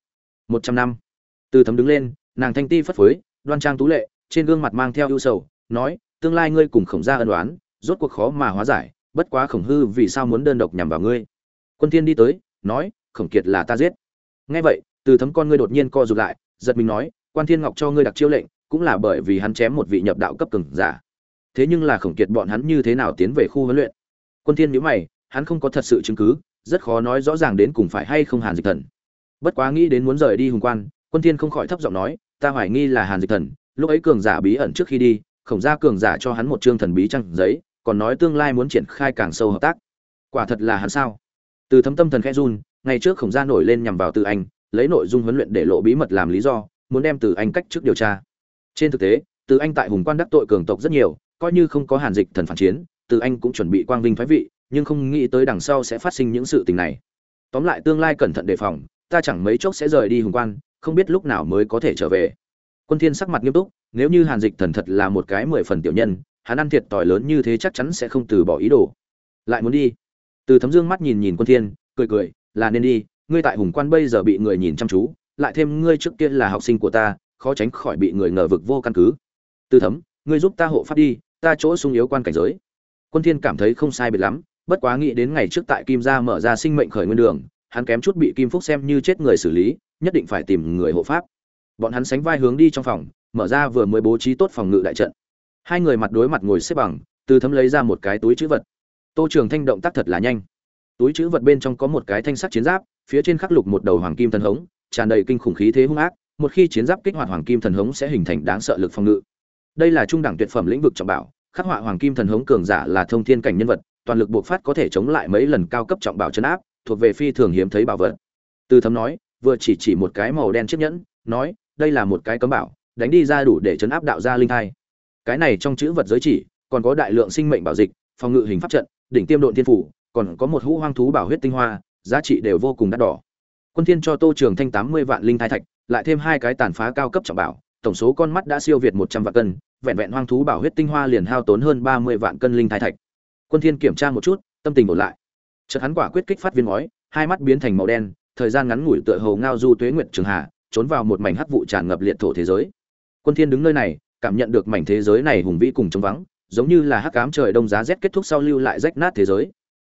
Một trăm năm. Từ thấm đứng lên, nàng thanh ti phất phới, đoan trang tú lệ, trên gương mặt mang theo ưu sầu, nói, tương lai ngươi cùng khổng gia ân đoán rốt cuộc khó mà hóa giải, bất quá khổng hư vì sao muốn đơn độc nhằm vào ngươi? Quân thiên đi tới, nói, khổng kiệt là ta giết. Nghe vậy, từ thấm con ngươi đột nhiên co rụt lại, giật mình nói, quan thiên ngọc cho ngươi đặc chiêu lệnh, cũng là bởi vì hắn chém một vị nhập đạo cấp cường giả thế nhưng là khổng kiệt bọn hắn như thế nào tiến về khu huấn luyện? Quân thiên nhíu mày, hắn không có thật sự chứng cứ, rất khó nói rõ ràng đến cùng phải hay không hàn dịch thần. Bất quá nghĩ đến muốn rời đi hùng quan, quân thiên không khỏi thấp giọng nói, ta hoài nghi là hàn dịch thần, lúc ấy cường giả bí ẩn trước khi đi, khổng gia cường giả cho hắn một trương thần bí trang giấy, còn nói tương lai muốn triển khai càng sâu hợp tác. Quả thật là hắn sao? Từ thâm tâm thần khẽ run, ngày trước khổng gia nổi lên nhằm vào từ anh, lấy nội dung huấn luyện để lộ bí mật làm lý do, muốn đem từ anh cách trước điều tra. Trên thực tế, từ anh tại hùng quan đắc tội cường tộc rất nhiều coi như không có hàn dịch thần phản chiến, từ anh cũng chuẩn bị quang vinh thoái vị, nhưng không nghĩ tới đằng sau sẽ phát sinh những sự tình này. Tóm lại tương lai cẩn thận đề phòng, ta chẳng mấy chốc sẽ rời đi hùng quan, không biết lúc nào mới có thể trở về. Quân thiên sắc mặt nghiêm túc, nếu như hàn dịch thần thật là một cái mười phần tiểu nhân, hắn ăn thiệt tỏi lớn như thế chắc chắn sẽ không từ bỏ ý đồ. Lại muốn đi. Từ thấm dương mắt nhìn nhìn quân thiên, cười cười, là nên đi, ngươi tại hùng quan bây giờ bị người nhìn chăm chú, lại thêm ngươi trước kia là học sinh của ta, khó tránh khỏi bị người ngờ vực vô căn cứ. Từ thấm, ngươi giúp ta hộ pháp đi ta chỗ sung yếu quan cảnh giới. Quân thiên cảm thấy không sai biệt lắm, bất quá nghĩ đến ngày trước tại kim gia mở ra sinh mệnh khởi nguyên đường, hắn kém chút bị kim phúc xem như chết người xử lý, nhất định phải tìm người hộ pháp. Bọn hắn sánh vai hướng đi trong phòng, mở ra vừa mới bố trí tốt phòng ngự đại trận. Hai người mặt đối mặt ngồi xếp bằng, từ thấm lấy ra một cái túi chữ vật. Tô trường thanh động tác thật là nhanh. Túi chữ vật bên trong có một cái thanh sắc chiến giáp, phía trên khắc lục một đầu hoàng kim thần hống, tràn đầy kinh khủng khí thế hung ác, một khi chiến giáp kích hoạt hoàng kim thần hống sẽ hình thành đáng sợ lực phòng ngự đây là trung đẳng tuyệt phẩm lĩnh vực trọng bảo, khắc họa hoàng kim thần hống cường giả là thông thiên cảnh nhân vật, toàn lực buộc phát có thể chống lại mấy lần cao cấp trọng bảo chấn áp, thuộc về phi thường hiếm thấy bảo vật. Từ thấm nói, vừa chỉ chỉ một cái màu đen chiếc nhẫn, nói, đây là một cái cấm bảo, đánh đi ra đủ để chấn áp đạo gia linh thai. Cái này trong chữ vật giới chỉ, còn có đại lượng sinh mệnh bảo dịch, phòng ngự hình pháp trận, đỉnh tiêm độn thiên phủ, còn có một hũ hoang thú bảo huyết tinh hoa, giá trị đều vô cùng đắt đỏ. Quân thiên cho tô trường thanh tám mươi vạn linh thai thạch, lại thêm hai cái tàn phá cao cấp trọng bảo tổng số con mắt đã siêu việt một trăm vạn cân, vẹn vẹn hoang thú bảo huyết tinh hoa liền hao tốn hơn ba mươi vạn cân linh thai thạch. Quân thiên kiểm tra một chút, tâm tình ổn lại. Chợt hắn quả quyết kích phát viên ngói, hai mắt biến thành màu đen, thời gian ngắn ngủi tựa hồ ngao du tuế nguyệt trường hà, trốn vào một mảnh hắc vụ tràn ngập liệt thổ thế giới. Quân thiên đứng nơi này, cảm nhận được mảnh thế giới này hùng vĩ cùng trống vắng, giống như là hắc ám trời đông giá rét kết thúc sau lưu lại rách nát thế giới.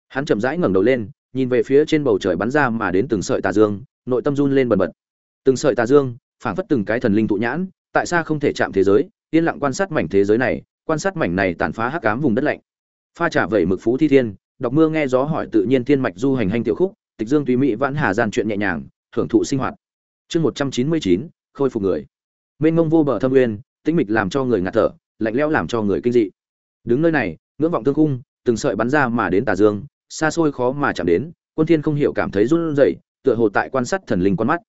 Hắn chậm rãi ngẩng đầu lên, nhìn về phía trên bầu trời bắn ra mà đến từng sợi tà dương, nội tâm run lên bần bật. Từng sợi tà dương, phảng phất từng cái thần linh tụ nhãn tại sao không thể chạm thế giới, yên lặng quan sát mảnh thế giới này, quan sát mảnh này tàn phá hắc ám vùng đất lạnh. Pha trả vẩy mực phú thi thiên, đọc mưa nghe gió hỏi tự nhiên thiên mạch du hành hành tiểu khúc, tịch dương tùy mỹ vãn hà gian chuyện nhẹ nhàng, hưởng thụ sinh hoạt. Chương một trăm chín mươi chín, khôi phục người. Mênh mông vô bờ thâm uyên, tĩnh mịch làm cho người ngạt thở, lạnh lẽo làm cho người kinh dị. Đứng nơi này, ngưỡng vọng thương khung, từng sợi bắn ra mà đến tà dương, xa xôi khó mà chạm đến, quân thiên không hiểu cảm thấy run rẩy, tựa hồ tại quan sát thần linh con mắt.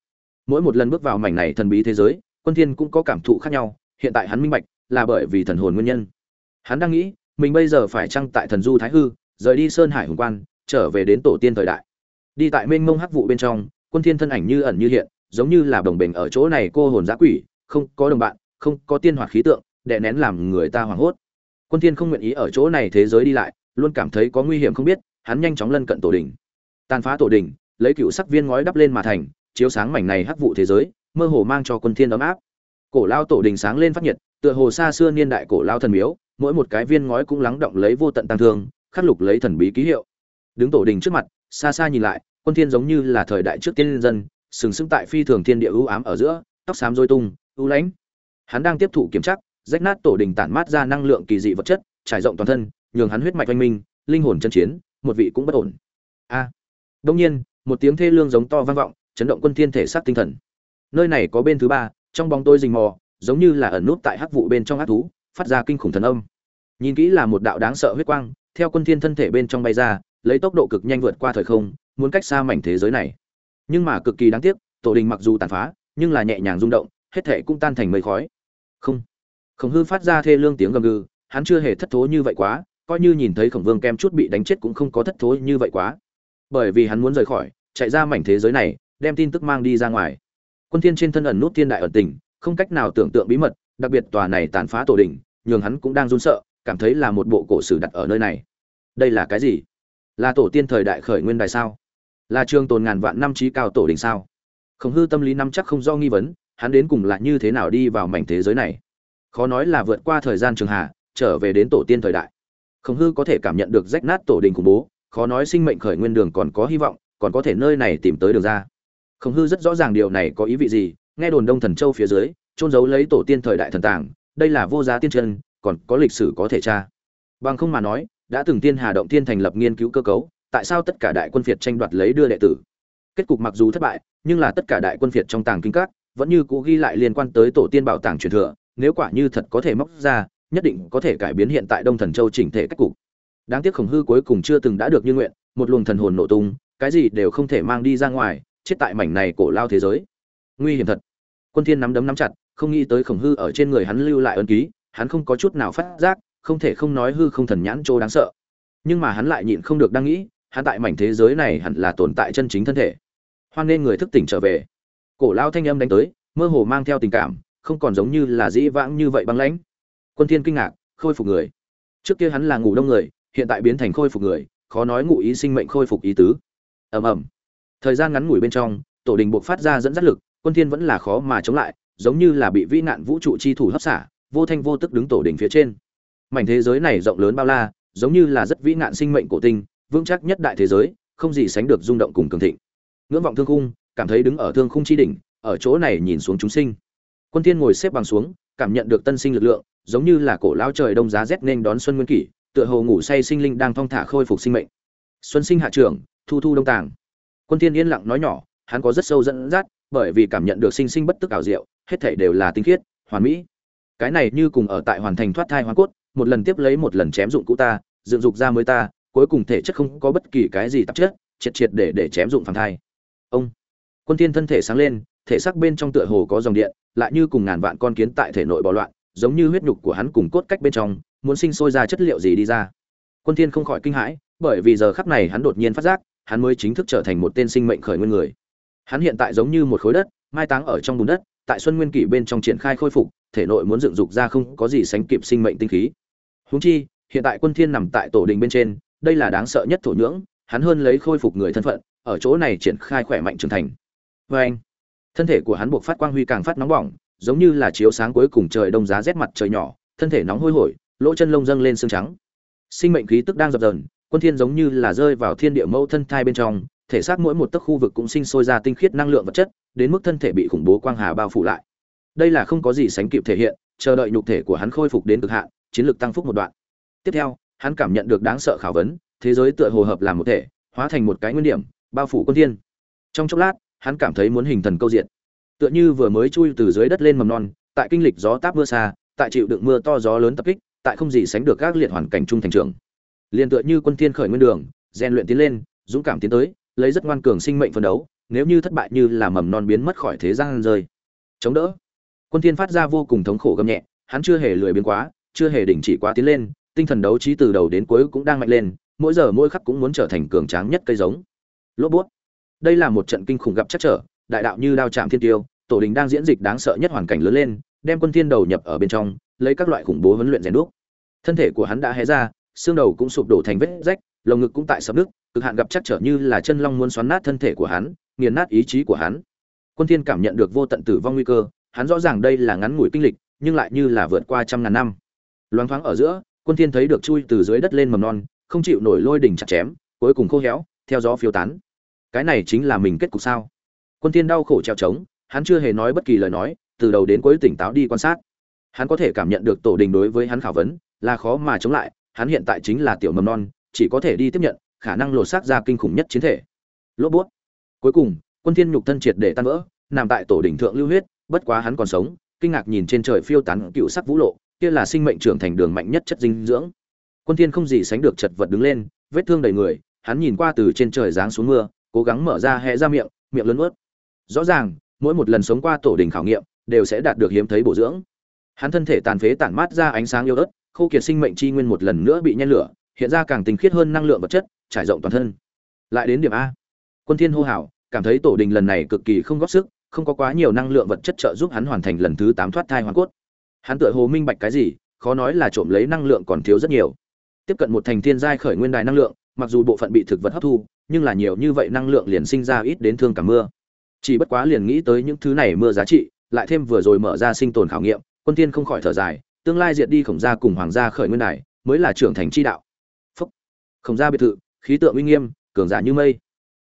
Mỗi một lần bước vào mảnh này thần bí thế giới quân thiên cũng có cảm thụ khác nhau, hiện tại hắn minh bạch, là bởi vì thần hồn nguyên nhân. Hắn đang nghĩ, mình bây giờ phải trăng tại thần du thái hư, rời đi sơn hải hùng quan, trở về đến tổ tiên thời đại. Đi tại mênh mông hắc vụ bên trong, quân thiên thân ảnh như ẩn như hiện, giống như là đồng bình ở chỗ này cô hồn giã quỷ, không có đồng bạn, không có tiên hoạt khí tượng, đè nén làm người ta hoảng hốt. Quân thiên không nguyện ý ở chỗ này thế giới đi lại, luôn cảm thấy có nguy hiểm không biết, hắn nhanh chóng lân cận tổ đỉnh. Tàn phá tổ đỉnh, lấy cựu sắc viên ngói đắp lên mà thành, chiếu sáng mảnh này hắc vụ thế giới mơ hồ mang cho quân thiên ấm áp. Cổ lao tổ đình sáng lên phát nhiệt, tựa hồ xa xưa niên đại cổ lao thần miếu, mỗi một cái viên ngói cũng lắng động lấy vô tận tăng thương, khắc lục lấy thần bí ký hiệu. Đứng tổ đình trước mặt, xa xa nhìn lại, quân thiên giống như là thời đại trước tiên dân, sừng sững tại phi thường thiên địa ưu ám ở giữa, tóc xám rối tung, ưu lãnh. Hắn đang tiếp thụ kiểm tra, rách nát tổ đình tản mát ra năng lượng kỳ dị vật chất, trải rộng toàn thân, nhường hắn huyết mạch oanh minh, linh hồn chân chiến, một vị cũng bất ổn. A. À. đông nhiên, một tiếng thê lương giống to vang vọng, chấn động quân thiên thể xác tinh thần nơi này có bên thứ ba, trong bóng tôi rình mò, giống như là ẩn nút tại hắc vụ bên trong ác thú, phát ra kinh khủng thần âm. Nhìn kỹ là một đạo đáng sợ huyết quang, theo quân thiên thân thể bên trong bay ra, lấy tốc độ cực nhanh vượt qua thời không, muốn cách xa mảnh thế giới này. Nhưng mà cực kỳ đáng tiếc, tổ đình mặc dù tàn phá, nhưng là nhẹ nhàng rung động, hết thể cũng tan thành mây khói. Không. Khổng hư phát ra thê lương tiếng gầm gừ, hắn chưa hề thất thố như vậy quá, coi như nhìn thấy khổng vương kem chút bị đánh chết cũng không có thất thố như vậy quá. Bởi vì hắn muốn rời khỏi, chạy ra mảnh thế giới này, đem tin tức mang đi ra ngoài quân thiên trên thân ẩn nút thiên đại ẩn tình, không cách nào tưởng tượng bí mật, đặc biệt tòa này tàn phá tổ đình nhường hắn cũng đang run sợ, cảm thấy là một bộ cổ sử đặt ở nơi này. Đây là cái gì? Là tổ tiên thời đại khởi nguyên đài sao? Là trường tồn ngàn vạn năm trí cao tổ đình sao? Không hư tâm lý năm chắc không do nghi vấn, hắn đến cùng là như thế nào đi vào mảnh thế giới này? Khó nói là vượt qua thời gian trường hạ, trở về đến tổ tiên thời đại. Không hư có thể cảm nhận được rách nát tổ đình khủng bố, khó nói sinh mệnh khởi nguyên đường còn có hy vọng, còn có thể nơi này tìm tới đường ra khổng hư rất rõ ràng điều này có ý vị gì, nghe đồn đông thần châu phía dưới trôn giấu lấy tổ tiên thời đại thần tàng, đây là vô giá tiên chân, còn có lịch sử có thể tra. Bằng không mà nói, đã từng tiên hà động tiên thành lập nghiên cứu cơ cấu, tại sao tất cả đại quân phiệt tranh đoạt lấy đưa đệ tử? Kết cục mặc dù thất bại, nhưng là tất cả đại quân phiệt trong tàng kinh các, vẫn như cũ ghi lại liên quan tới tổ tiên bảo tàng truyền thừa, nếu quả như thật có thể móc ra, nhất định có thể cải biến hiện tại đông thần châu chỉnh thể cách cục. Đáng tiếc khổng hư cuối cùng chưa từng đã được như nguyện, một luồng thần hồn nổ tung, cái gì đều không thể mang đi ra ngoài chết tại mảnh này cổ lao thế giới. Nguy hiểm thật. Quân thiên nắm đấm nắm chặt, không nghĩ tới khổng hư ở trên người hắn lưu lại ân ký, hắn không có chút nào phát giác, không thể không nói hư không thần nhãn chỗ đáng sợ. Nhưng mà hắn lại nhịn không được đang nghĩ, hắn tại mảnh thế giới này hẳn là tồn tại chân chính thân thể. Hoan nên người thức tỉnh trở về. Cổ lao thanh âm đánh tới, mơ hồ mang theo tình cảm, không còn giống như là dĩ vãng như vậy băng lãnh. Quân thiên kinh ngạc, khôi phục người. Trước kia hắn là ngủ đông người, hiện tại biến thành khôi phục người, khó nói ngụ ý sinh mệnh khôi phục ý tứ. Ầm ầm thời gian ngắn ngủi bên trong, tổ đình buộc phát ra dẫn dắt lực, quân thiên vẫn là khó mà chống lại, giống như là bị vĩ nạn vũ trụ chi thủ hấp xả, vô thanh vô tức đứng tổ đình phía trên. Mảnh thế giới này rộng lớn bao la, giống như là rất vĩ nạn sinh mệnh cổ tinh, vững chắc nhất đại thế giới, không gì sánh được rung động cùng cường thịnh. Ngưỡng vọng thương khung, cảm thấy đứng ở thương khung chi đỉnh, ở chỗ này nhìn xuống chúng sinh. Quân thiên ngồi xếp bằng xuống, cảm nhận được tân sinh lực lượng, giống như là cổ lao trời đông giá rét nên đón xuân nguyên kỷ, tựa hồ ngủ say sinh linh đang thong thả khôi phục sinh mệnh. Xuân sinh hạ trưởng, thu thu đông tàng quân thiên yên lặng nói nhỏ, hắn có rất sâu dẫn dắt, bởi vì cảm nhận được sinh sinh bất tức ảo diệu, hết thảy đều là tinh khiết, hoàn mỹ. Cái này như cùng ở tại hoàn thành thoát thai hoàn cốt, một lần tiếp lấy một lần chém dụng cũ ta, dựng dục ra mới ta, cuối cùng thể chất không có bất kỳ cái gì tạp chất, triệt triệt để để chém dụng phàm thai. Ông. Quân thiên thân thể sáng lên, thể xác bên trong tựa hồ có dòng điện, lại như cùng ngàn vạn con kiến tại thể nội bò loạn, giống như huyết nhục của hắn cùng cốt cách bên trong, muốn sinh sôi ra chất liệu gì đi ra. Quân thiên không khỏi kinh hãi, bởi vì giờ khắc này hắn đột nhiên phát giác hắn mới chính thức trở thành một tên sinh mệnh khởi nguyên người. Hắn hiện tại giống như một khối đất, mai táng ở trong bùn đất, tại xuân nguyên kỷ bên trong triển khai khôi phục, thể nội muốn dựng dục ra không có gì sánh kịp sinh mệnh tinh khí. Huống chi, hiện tại quân thiên nằm tại tổ đình bên trên, đây là đáng sợ nhất thổ nhưỡng, hắn hơn lấy khôi phục người thân phận, ở chỗ này triển khai khỏe mạnh trưởng thành. Với anh. Thân thể của hắn buộc phát quang huy càng phát nóng bỏng, giống như là chiếu sáng cuối cùng trời đông giá rét mặt trời nhỏ, thân thể nóng hôi hổi, lỗ chân lông dâng lên sương trắng. Sinh mệnh khí tức đang dập dờn quân thiên giống như là rơi vào thiên địa mẫu thân thai bên trong, thể xác mỗi một tấc khu vực cũng sinh sôi ra tinh khiết năng lượng vật chất, đến mức thân thể bị khủng bố quang hà bao phủ lại. Đây là không có gì sánh kịp thể hiện, chờ đợi nhục thể của hắn khôi phục đến cực hạn, chiến lược tăng phúc một đoạn. Tiếp theo, hắn cảm nhận được đáng sợ khảo vấn, thế giới tựa hồ hợp làm một thể, hóa thành một cái nguyên điểm, bao phủ quân thiên. Trong chốc lát, hắn cảm thấy muốn hình thần câu diện tựa như vừa mới chui từ dưới đất lên mầm non, tại kinh lịch gió táp mưa xa, tại chịu đựng mưa to gió lớn tập kích, tại không gì sánh được các liệt hoàn cảnh trung thành trường liền tựa như quân thiên khởi nguyên đường, rèn luyện tiến lên, dũng cảm tiến tới, lấy rất ngoan cường sinh mệnh phân đấu, nếu như thất bại như là mầm non biến mất khỏi thế gian rơi. Chống đỡ. Quân thiên phát ra vô cùng thống khổ gầm nhẹ, hắn chưa hề lười biến quá, chưa hề đình chỉ quá tiến lên, tinh thần đấu trí từ đầu đến cuối cũng đang mạnh lên, mỗi giờ mỗi khắc cũng muốn trở thành cường tráng nhất cây giống. Lốp bút. Đây là một trận kinh khủng gặp chắc trở, đại đạo như đao chạm thiên tiêu, tổ đình đang diễn dịch đáng sợ nhất hoàn cảnh lớn lên, đem quân thiên đầu nhập ở bên trong, lấy các loại khủng bố huấn luyện rèn đúc. Thân thể của hắn đã hé ra xương đầu cũng sụp đổ thành vết rách, lồng ngực cũng tại sập nước cực hạn gặp chắc trở như là chân long muốn xoắn nát thân thể của hắn, nghiền nát ý chí của hắn. Quân thiên cảm nhận được vô tận tử vong nguy cơ, hắn rõ ràng đây là ngắn ngủi kinh lịch, nhưng lại như là vượt qua trăm ngàn năm. Loáng thoáng ở giữa, quân thiên thấy được chui từ dưới đất lên mầm non, không chịu nổi lôi đỉnh chặt chém, cuối cùng khô héo, theo gió phiêu tán. Cái này chính là mình kết cục sao? Quân thiên đau khổ treo trống, hắn chưa hề nói bất kỳ lời nói, từ đầu đến cuối tỉnh táo đi quan sát. Hắn có thể cảm nhận được tổ đình đối với hắn khảo vấn, là khó mà chống lại hắn hiện tại chính là tiểu mầm non, chỉ có thể đi tiếp nhận, khả năng lột xác ra kinh khủng nhất chiến thể. Lốp bút. Cuối cùng, quân thiên nhục thân triệt để tan vỡ, nằm tại tổ đỉnh thượng lưu huyết, bất quá hắn còn sống, kinh ngạc nhìn trên trời phiêu tán cựu sắc vũ lộ, kia là sinh mệnh trưởng thành đường mạnh nhất chất dinh dưỡng. Quân thiên không gì sánh được chật vật đứng lên, vết thương đầy người, hắn nhìn qua từ trên trời giáng xuống mưa, cố gắng mở ra hé ra miệng miệng lớn ướt rõ ràng, mỗi một lần sống qua tổ đỉnh khảo nghiệm, đều sẽ đạt được hiếm thấy bổ dưỡng. Hắn thân thể tàn phế tản mát ra ánh sáng yếu ớt khô kiệt sinh mệnh chi nguyên một lần nữa bị nhen lửa, hiện ra càng tinh khiết hơn năng lượng vật chất, trải rộng toàn thân. Lại đến điểm a. Quân thiên hô hào, cảm thấy tổ đình lần này cực kỳ không góp sức, không có quá nhiều năng lượng vật chất trợ giúp hắn hoàn thành lần thứ tám thoát thai hoàn cốt. Hắn tựa hồ minh bạch cái gì, khó nói là trộm lấy năng lượng còn thiếu rất nhiều. Tiếp cận một thành thiên giai khởi nguyên đài năng lượng, mặc dù bộ phận bị thực vật hấp thu, nhưng là nhiều như vậy năng lượng liền sinh ra ít đến thương cả mưa. Chỉ bất quá liền nghĩ tới những thứ này mưa giá trị, lại thêm vừa rồi mở ra sinh tồn khảo nghiệm, quân tiên không khỏi thở dài tương lai diệt đi khổng gia cùng hoàng gia khởi nguyên đài, mới là trưởng thành chi đạo. Phúc. Khổng gia biệt thự, khí tượng uy nghiêm, cường giả như mây.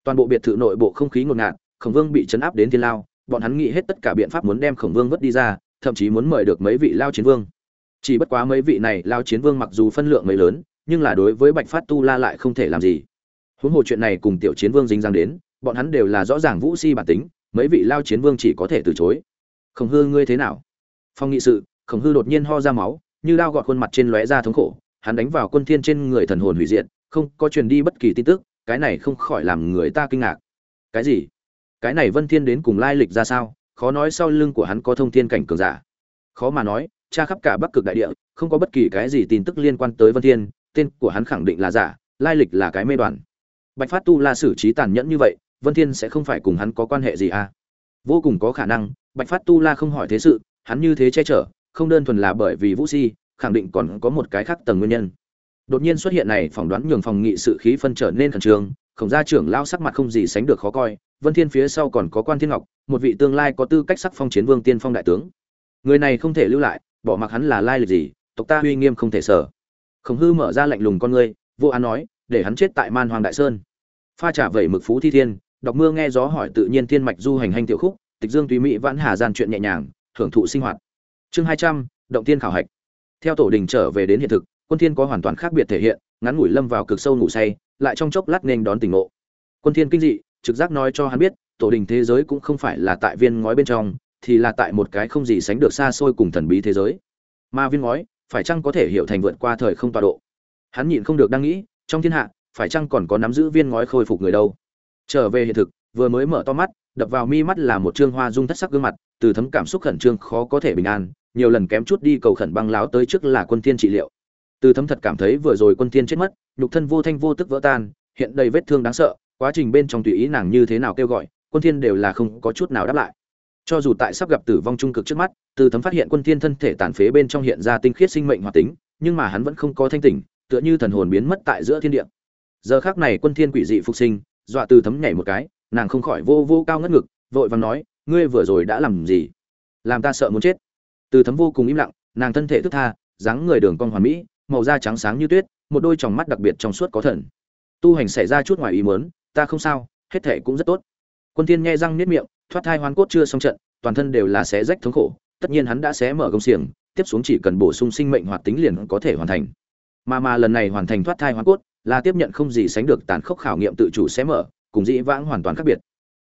Toàn bộ biệt thự nội bộ không khí ngột ngạt, khổng vương bị chấn áp đến thiên lao, bọn hắn nghĩ hết tất cả biện pháp muốn đem khổng vương vứt đi ra, thậm chí muốn mời được mấy vị lao chiến vương. Chỉ bất quá mấy vị này lao chiến vương mặc dù phân lượng mấy lớn, nhưng là đối với bạch phát tu la lại không thể làm gì. Huống hồ chuyện này cùng tiểu chiến vương dính dáng đến, bọn hắn đều là rõ ràng vũ si bản tính, mấy vị lao chiến vương chỉ có thể từ chối. Khổng hư ngươi thế nào? Phong nghị sự khổng hư đột nhiên ho ra máu, như đao gọt khuôn mặt trên lóe ra thống khổ, hắn đánh vào quân thiên trên người thần hồn hủy diệt, không có truyền đi bất kỳ tin tức, cái này không khỏi làm người ta kinh ngạc. Cái gì? Cái này vân thiên đến cùng lai lịch ra sao? Khó nói sau lưng của hắn có thông thiên cảnh cường giả. Khó mà nói, tra khắp cả bắc cực đại địa, không có bất kỳ cái gì tin tức liên quan tới vân thiên, tên của hắn khẳng định là giả, lai lịch là cái mê đoàn. Bạch phát tu la xử trí tàn nhẫn như vậy, vân thiên sẽ không phải cùng hắn có quan hệ gì à? Vô cùng có khả năng, bạch phát tu la không hỏi thế sự, hắn như thế che chở không đơn thuần là bởi vì vũ si, khẳng định còn có một cái khác tầng nguyên nhân. Đột nhiên xuất hiện này, phỏng đoán nhường phòng nghị sự khí phân trở nên khẩn trương, khổng gia trưởng lao sắc mặt không gì sánh được khó coi, vân thiên phía sau còn có quan thiên ngọc, một vị tương lai có tư cách sắc phong chiến vương tiên phong đại tướng. Người này không thể lưu lại, bỏ mặc hắn là lai lịch gì, tộc ta uy nghiêm không thể sở. Khổng hư mở ra lạnh lùng con ngươi, vô án nói, để hắn chết tại man hoàng đại sơn. Pha trả vẩy mực phú thi thiên, đọc mưa nghe gió hỏi tự nhiên thiên mạch du hành hành tiểu khúc, tịch dương tùy mỹ vãn hà gian chuyện nhẹ nhàng, thưởng thụ sinh hoạt chương hai trăm, động tiên khảo hạch. Theo tổ đình trở về đến hiện thực, quân thiên có hoàn toàn khác biệt thể hiện, ngắn ngủi lâm vào cực sâu ngủ say, lại trong chốc lát nên đón tỉnh ngộ. Quân thiên kinh dị, trực giác nói cho hắn biết, tổ đình thế giới cũng không phải là tại viên ngói bên trong, thì là tại một cái không gì sánh được xa xôi cùng thần bí thế giới. Mà viên ngói, phải chăng có thể hiểu thành vượt qua thời không tọa độ? Hắn nhịn không được đang nghĩ, trong thiên hạ, phải chăng còn có nắm giữ viên ngói khôi phục người đâu? Trở về hiện thực, vừa mới mở to mắt, đập vào mi mắt là một trương hoa dung thất sắc gương mặt, từ thấm cảm xúc khẩn trương khó có thể bình an nhiều lần kém chút đi cầu khẩn băng láo tới trước là quân thiên trị liệu. Từ thấm thật cảm thấy vừa rồi quân thiên chết mất, nhục thân vô thanh vô tức vỡ tan, hiện đầy vết thương đáng sợ, quá trình bên trong tùy ý nàng như thế nào kêu gọi, quân thiên đều là không có chút nào đáp lại. Cho dù tại sắp gặp tử vong trung cực trước mắt, từ thấm phát hiện quân thiên thân thể tàn phế bên trong hiện ra tinh khiết sinh mệnh hoạt tính, nhưng mà hắn vẫn không có thanh tỉnh, tựa như thần hồn biến mất tại giữa thiên địa. Giờ khắc này quân thiên quỷ dị phục sinh, dọa từ thấm nhảy một cái, nàng không khỏi vô vô cao ngất ngực, vội vàng nói, ngươi vừa rồi đã làm gì? Làm ta sợ muốn chết từ thấm vô cùng im lặng, nàng thân thể thức tha, dáng người đường cong hoàn mỹ, màu da trắng sáng như tuyết, một đôi tròng mắt đặc biệt trong suốt có thần. Tu hành xảy ra chút ngoài ý muốn, ta không sao, hết thể cũng rất tốt. Quân thiên nghe răng niết miệng, thoát thai hoán cốt chưa xong trận, toàn thân đều là xé rách thống khổ, tất nhiên hắn đã xé mở công xiềng, tiếp xuống chỉ cần bổ sung sinh mệnh hoạt tính liền có thể hoàn thành. Mà mà lần này hoàn thành thoát thai hoán cốt, là tiếp nhận không gì sánh được tàn khốc khảo nghiệm tự chủ xé mở, cùng dĩ vãng hoàn toàn khác biệt.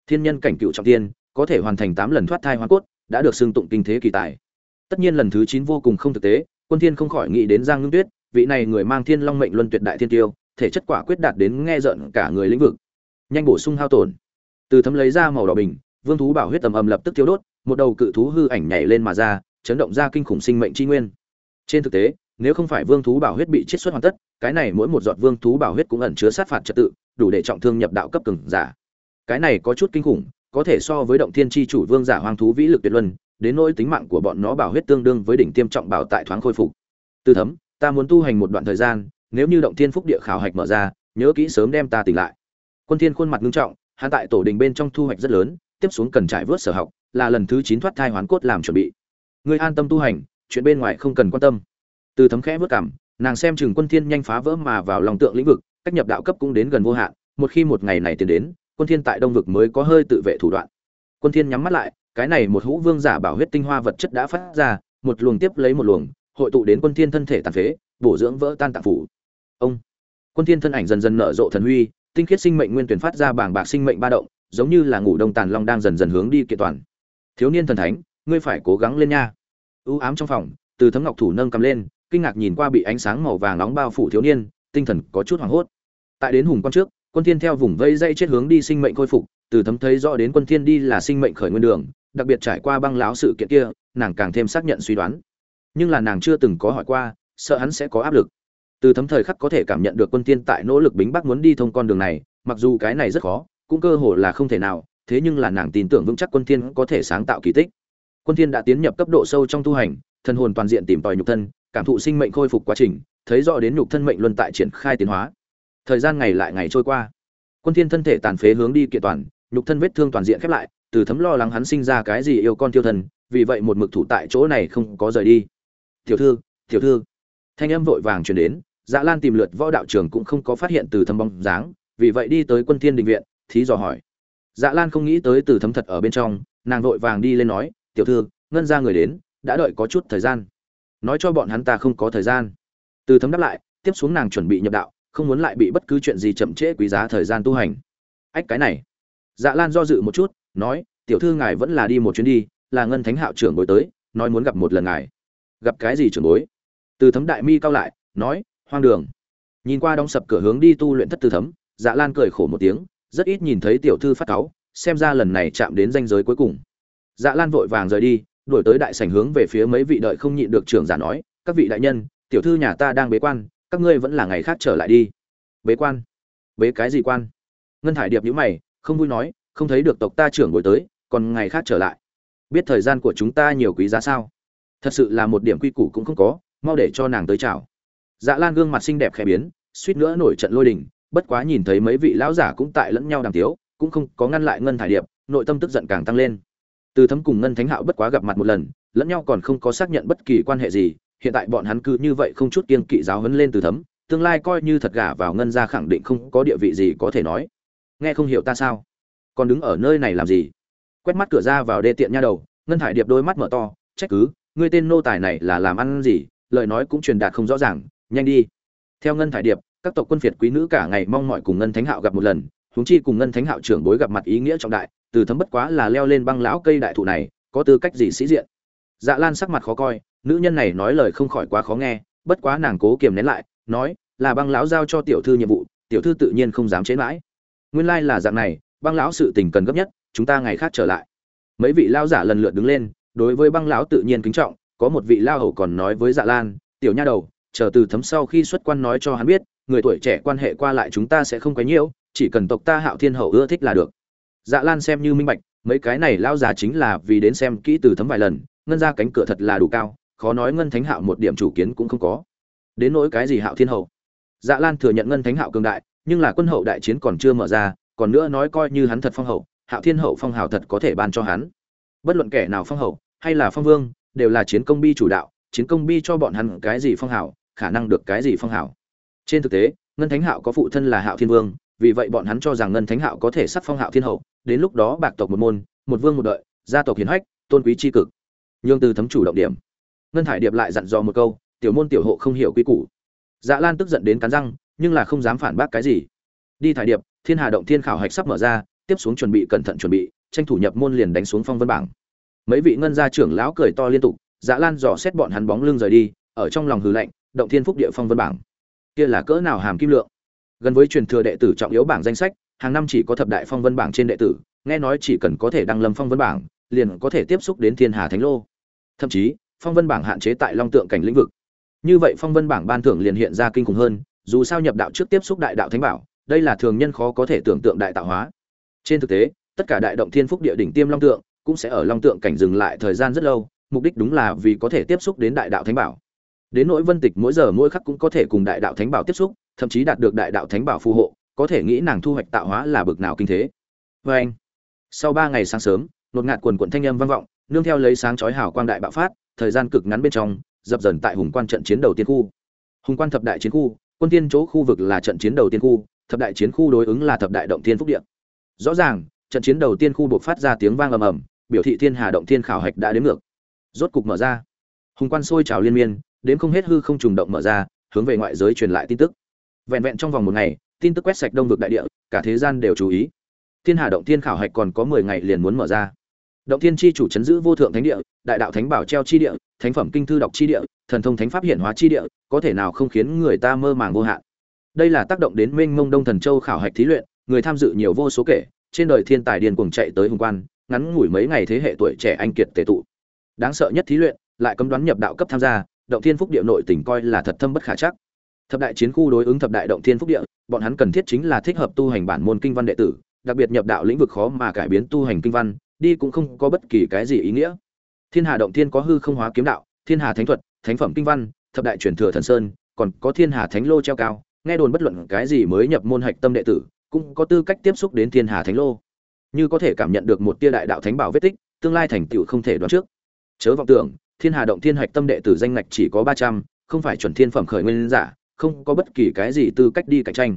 Thiên nhân cảnh cựu trọng tiên, có thể hoàn thành tám lần thoát thai hoán cốt, đã được xưng tụng kinh thế kỳ tài tất nhiên lần thứ chín vô cùng không thực tế, quân thiên không khỏi nghĩ đến giang ngưng tuyết, vị này người mang thiên long mệnh luân tuyệt đại thiên tiêu, thể chất quả quyết đạt đến nghe giận cả người lĩnh vực. Nhanh bổ sung hao tổn. Từ thấm lấy ra màu đỏ bình, vương thú bảo huyết tầm ầm lập tức tiêu đốt, một đầu cự thú hư ảnh nhảy lên mà ra, chấn động ra kinh khủng sinh mệnh chi nguyên. Trên thực tế, nếu không phải vương thú bảo huyết bị chiết xuất hoàn tất, cái này mỗi một giọt vương thú bảo huyết cũng ẩn chứa sát phạt trật tự, đủ để trọng thương nhập đạo cấp cường giả. Cái này có chút kinh khủng, có thể so với động thiên chi chủ vương giả hoang thú vĩ lực tuyệt luân đến nỗi tính mạng của bọn nó bảo huyết tương đương với đỉnh tiêm trọng bảo tại thoáng khôi phục. Từ thấm ta muốn tu hành một đoạn thời gian nếu như động thiên phúc địa khảo hạch mở ra nhớ kỹ sớm đem ta tỉnh lại. Quân thiên khuôn mặt nghiêm trọng hắn tại tổ đình bên trong thu hoạch rất lớn tiếp xuống cần trải vớt sở học là lần thứ chín thoát thai hoán cốt làm chuẩn bị. Ngươi an tâm tu hành chuyện bên ngoài không cần quan tâm. Từ thấm khẽ bước cằm, nàng xem chừng quân thiên nhanh phá vỡ mà vào lòng tượng lĩnh vực cách nhập đạo cấp cũng đến gần vô hạn một khi một ngày này tiến đến quân thiên tại đông vực mới có hơi tự vệ thủ đoạn. Quân thiên nhắm mắt lại cái này một hũ vương giả bảo huyết tinh hoa vật chất đã phát ra, một luồng tiếp lấy một luồng, hội tụ đến quân thiên thân thể tàn phế, bổ dưỡng vỡ tan tạng phủ. Ông, quân thiên thân ảnh dần dần nở rộ thần huy, tinh khiết sinh mệnh nguyên tuyển phát ra bảng bạc sinh mệnh ba động, giống như là ngủ đông tàn long đang dần dần hướng đi kiện toàn. Thiếu niên thần thánh, ngươi phải cố gắng lên nha. U ám trong phòng, từ thấm ngọc thủ nâng cầm lên, kinh ngạc nhìn qua bị ánh sáng màu vàng nóng bao phủ thiếu niên, tinh thần có chút hoảng hốt. Tại đến hùng quan trước, quân thiên theo vùng vây dây chết hướng đi sinh mệnh khôi phục, từ thấm thấy rõ đến quân thiên đi là sinh mệnh khởi nguyên đường đặc biệt trải qua băng láo sự kiện kia, nàng càng thêm xác nhận suy đoán. Nhưng là nàng chưa từng có hỏi qua, sợ hắn sẽ có áp lực. Từ thấm thời khắc có thể cảm nhận được quân thiên tại nỗ lực bính bắc muốn đi thông con đường này, mặc dù cái này rất khó, cũng cơ hồ là không thể nào, thế nhưng là nàng tin tưởng vững chắc quân thiên có thể sáng tạo kỳ tích. Quân thiên đã tiến nhập cấp độ sâu trong tu hành thân hồn toàn diện tìm tòi nhục thân, cảm thụ sinh mệnh khôi phục quá trình, thấy rõ đến nhục thân mệnh luân tại triển khai tiến hóa. Thời gian ngày lại ngày trôi qua. Quân thiên thân thể tàn phế hướng đi kiện toàn, nhục thân vết thương toàn diện khép lại từ thấm lo lắng hắn sinh ra cái gì yêu con tiêu thần, vì vậy một mực thủ tại chỗ này không có rời đi. Tiểu thư tiểu thư. Thanh âm vội vàng truyền đến dạ lan tìm lượt võ đạo trường cũng không có phát hiện từ thấm bóng dáng vì vậy đi tới quân thiên đình viện thí dò hỏi. Dạ lan không nghĩ tới từ thấm thật ở bên trong nàng vội vàng đi lên nói tiểu thư ngân ra người đến đã đợi có chút thời gian. Nói cho bọn hắn ta không có thời gian. Từ thấm đáp lại tiếp xuống nàng chuẩn bị nhập đạo không muốn lại bị bất cứ chuyện gì chậm trễ quý giá thời gian tu hành. Ách cái này dạ lan do dự một chút, nói, tiểu thư ngài vẫn là đi một chuyến đi, là ngân thánh hạo trưởng bối tới, nói muốn gặp một lần ngài. Gặp cái gì trưởng bối? Từ thấm đại mi cao lại, nói, hoang đường. Nhìn qua đóng sập cửa hướng đi tu luyện thất từ thấm dạ lan cười khổ một tiếng, rất ít nhìn thấy tiểu thư phát cáu, xem ra lần này chạm đến danh giới cuối cùng. Dạ lan vội vàng rời đi, đuổi tới đại sảnh hướng về phía mấy vị đợi không nhịn được trưởng giả nói, các vị đại nhân, tiểu thư nhà ta đang bế quan, các ngươi vẫn là ngày khác trở lại đi. Bế quan? Bế cái gì quan? Ngân thải điệp nhíu mày không vui nói, không thấy được tộc ta trưởng ngồi tới, còn ngày khác trở lại. Biết thời gian của chúng ta nhiều quý giá sao? Thật sự là một điểm quy củ cũng không có, mau để cho nàng tới chào. Dạ lan gương mặt xinh đẹp khẽ biến, suýt nữa nổi trận lôi đình, bất quá nhìn thấy mấy vị lão giả cũng tại lẫn nhau đàm tiếu, cũng không có ngăn lại ngân thải điệp, nội tâm tức giận càng tăng lên. Từ thấm cùng ngân thánh hạo bất quá gặp mặt một lần, lẫn nhau còn không có xác nhận bất kỳ quan hệ gì, hiện tại bọn hắn cứ như vậy không chút kiên kỵ giáo hấn lên từ thấm, tương lai coi như thật gả vào ngân gia khẳng định không có địa vị gì có thể nói nghe không hiểu ta sao? Còn đứng ở nơi này làm gì? Quét mắt cửa ra vào đê tiện nha đầu, ngân hải điệp đôi mắt mở to, trách cứ, ngươi tên nô tài này là làm ăn gì? Lời nói cũng truyền đạt không rõ ràng, nhanh đi. Theo ngân thải điệp, các tộc quân phiệt quý nữ cả ngày mong mọi cùng ngân thánh hạo gặp một lần, huống chi cùng ngân thánh hạo trưởng bối gặp mặt ý nghĩa trọng đại, từ thấm bất quá là leo lên băng lão cây đại thụ này, có tư cách gì sĩ diện? Dạ lan sắc mặt khó coi, nữ nhân này nói lời không khỏi quá khó nghe, bất quá nàng cố kiềm nén lại, nói, là băng lão giao cho tiểu thư nhiệm vụ, tiểu thư tự nhiên không dám chế mãi nguyên lai là dạng này, băng lão sự tình cần gấp nhất, chúng ta ngày khác trở lại. Mấy vị lao giả lần lượt đứng lên, đối với băng lão tự nhiên kính trọng, có một vị lao hầu còn nói với dạ lan, tiểu nha đầu, chờ từ thấm sau khi xuất quan nói cho hắn biết, người tuổi trẻ quan hệ qua lại chúng ta sẽ không quấy nhiễu chỉ cần tộc ta hạo thiên hậu ưa thích là được. Dạ lan xem như minh bạch, mấy cái này lao già chính là vì đến xem kỹ từ thấm vài lần, ngân ra cánh cửa thật là đủ cao, khó nói ngân thánh hạo một điểm chủ kiến cũng không có. Đến nỗi cái gì hạo thiên hậu? Dạ lan thừa nhận ngân thánh hạo cường đại nhưng là quân hậu đại chiến còn chưa mở ra, còn nữa nói coi như hắn thật phong hậu, hạo thiên hậu phong hào thật có thể ban cho hắn. Bất luận kẻ nào phong hậu, hay là phong vương, đều là chiến công bi chủ đạo, chiến công bi cho bọn hắn cái gì phong hào, khả năng được cái gì phong hào. Trên thực tế, ngân thánh hạo có phụ thân là hạo thiên vương, vì vậy bọn hắn cho rằng ngân thánh hạo có thể sắc phong hạo thiên hậu, đến lúc đó bạc tộc một môn, một vương một đợi, gia tộc hiền hách, tôn quý tri cực. Nhương từ thấm chủ động điểm. Ngân thải điệp lại dặn dò một câu, tiểu môn tiểu hộ không hiểu quy củ. Dạ lan tức giận đến cắn răng nhưng là không dám phản bác cái gì. Đi thải điệp, thiên hà động thiên khảo hạch sắp mở ra, tiếp xuống chuẩn bị cẩn thận chuẩn bị, tranh thủ nhập môn liền đánh xuống phong vân bảng. Mấy vị ngân gia trưởng lão cười to liên tục dạ lan dò xét bọn hắn bóng lưng rời đi, ở trong lòng hư lạnh, động thiên phúc địa phong vân bảng. Kia là cỡ nào hàm kim lượng? Gần với truyền thừa đệ tử trọng yếu bảng danh sách, hàng năm chỉ có thập đại phong vân bảng trên đệ tử, nghe nói chỉ cần có thể đăng lâm phong vân bảng, liền có thể tiếp xúc đến thiên hà thánh lô. Thậm chí, phong vân bảng hạn chế tại long tượng cảnh lĩnh vực. Như vậy phong vân bảng ban thưởng liền hiện ra kinh khủng hơn dù sao nhập đạo trước tiếp xúc đại đạo thánh bảo, đây là thường nhân khó có thể tưởng tượng đại tạo hóa. Trên thực tế, tất cả đại động thiên phúc địa đỉnh tiêm long tượng cũng sẽ ở long tượng cảnh dừng lại thời gian rất lâu, mục đích đúng là vì có thể tiếp xúc đến đại đạo thánh bảo. Đến nỗi vân tịch mỗi giờ mỗi khắc cũng có thể cùng đại đạo thánh bảo tiếp xúc, thậm chí đạt được đại đạo thánh bảo phù hộ, có thể nghĩ nàng thu hoạch tạo hóa là bực nào kinh thế. Vê anh, sau ba ngày sáng sớm nột ngạt quần quận thanh âm vang vọng, nương theo lấy sáng chói hào quang đại bạo phát, thời gian cực ngắn bên trong, dập dần tại hùng quan trận chiến đầu tiên khu. Hùng quan thập đại chiến khu quân tiên chỗ khu vực là trận chiến đầu tiên khu, thập đại chiến khu đối ứng là thập đại động thiên phúc điện rõ ràng, trận chiến đầu tiên khu buộc phát ra tiếng vang ầm ầm, biểu thị thiên hà động thiên khảo hạch đã đến ngược. Rốt cục mở ra. Hùng quan sôi trào liên miên, đến không hết hư không trùng động mở ra, hướng về ngoại giới truyền lại tin tức. Vẹn vẹn trong vòng một ngày, tin tức quét sạch đông vực đại địa, cả thế gian đều chú ý. Thiên hà động thiên khảo hạch còn có mười ngày liền muốn mở ra động thiên chi chủ chấn giữ vô thượng thánh địa, đại đạo thánh bảo treo chi địa, thánh phẩm kinh thư đọc chi địa, thần thông thánh pháp hiển hóa chi địa, có thể nào không khiến người ta mơ màng vô hạn? Đây là tác động đến minh mông đông thần châu khảo hạch thí luyện, người tham dự nhiều vô số kể, trên đời thiên tài điền cuồng chạy tới hùng quan, ngắn ngủi mấy ngày thế hệ tuổi trẻ anh kiệt tề tụ. Đáng sợ nhất thí luyện, lại cấm đoán nhập đạo cấp tham gia, động thiên phúc địa nội tỉnh coi là thật thâm bất khả chắc. Thập đại chiến khu đối ứng thập đại động thiên phúc địa, bọn hắn cần thiết chính là thích hợp tu hành bản môn kinh văn đệ tử, đặc biệt nhập đạo lĩnh vực khó mà cải biến tu hành kinh văn đi cũng không có bất kỳ cái gì ý nghĩa. Thiên hà động thiên có hư không hóa kiếm đạo, thiên hà thánh thuật, thánh phẩm kinh văn, thập đại truyền thừa thần sơn, còn có thiên hà thánh lô treo cao, nghe đồn bất luận cái gì mới nhập môn hạch tâm đệ tử, cũng có tư cách tiếp xúc đến thiên hà thánh lô. Như có thể cảm nhận được một tia đại đạo thánh bảo vết tích, tương lai thành tựu không thể đoán trước. Chớ vọng tưởng, thiên hà động thiên hạch tâm đệ tử danh ngạch chỉ có ba trăm, không phải chuẩn thiên phẩm khởi nguyên giả, không có bất kỳ cái gì tư cách đi cạnh tranh.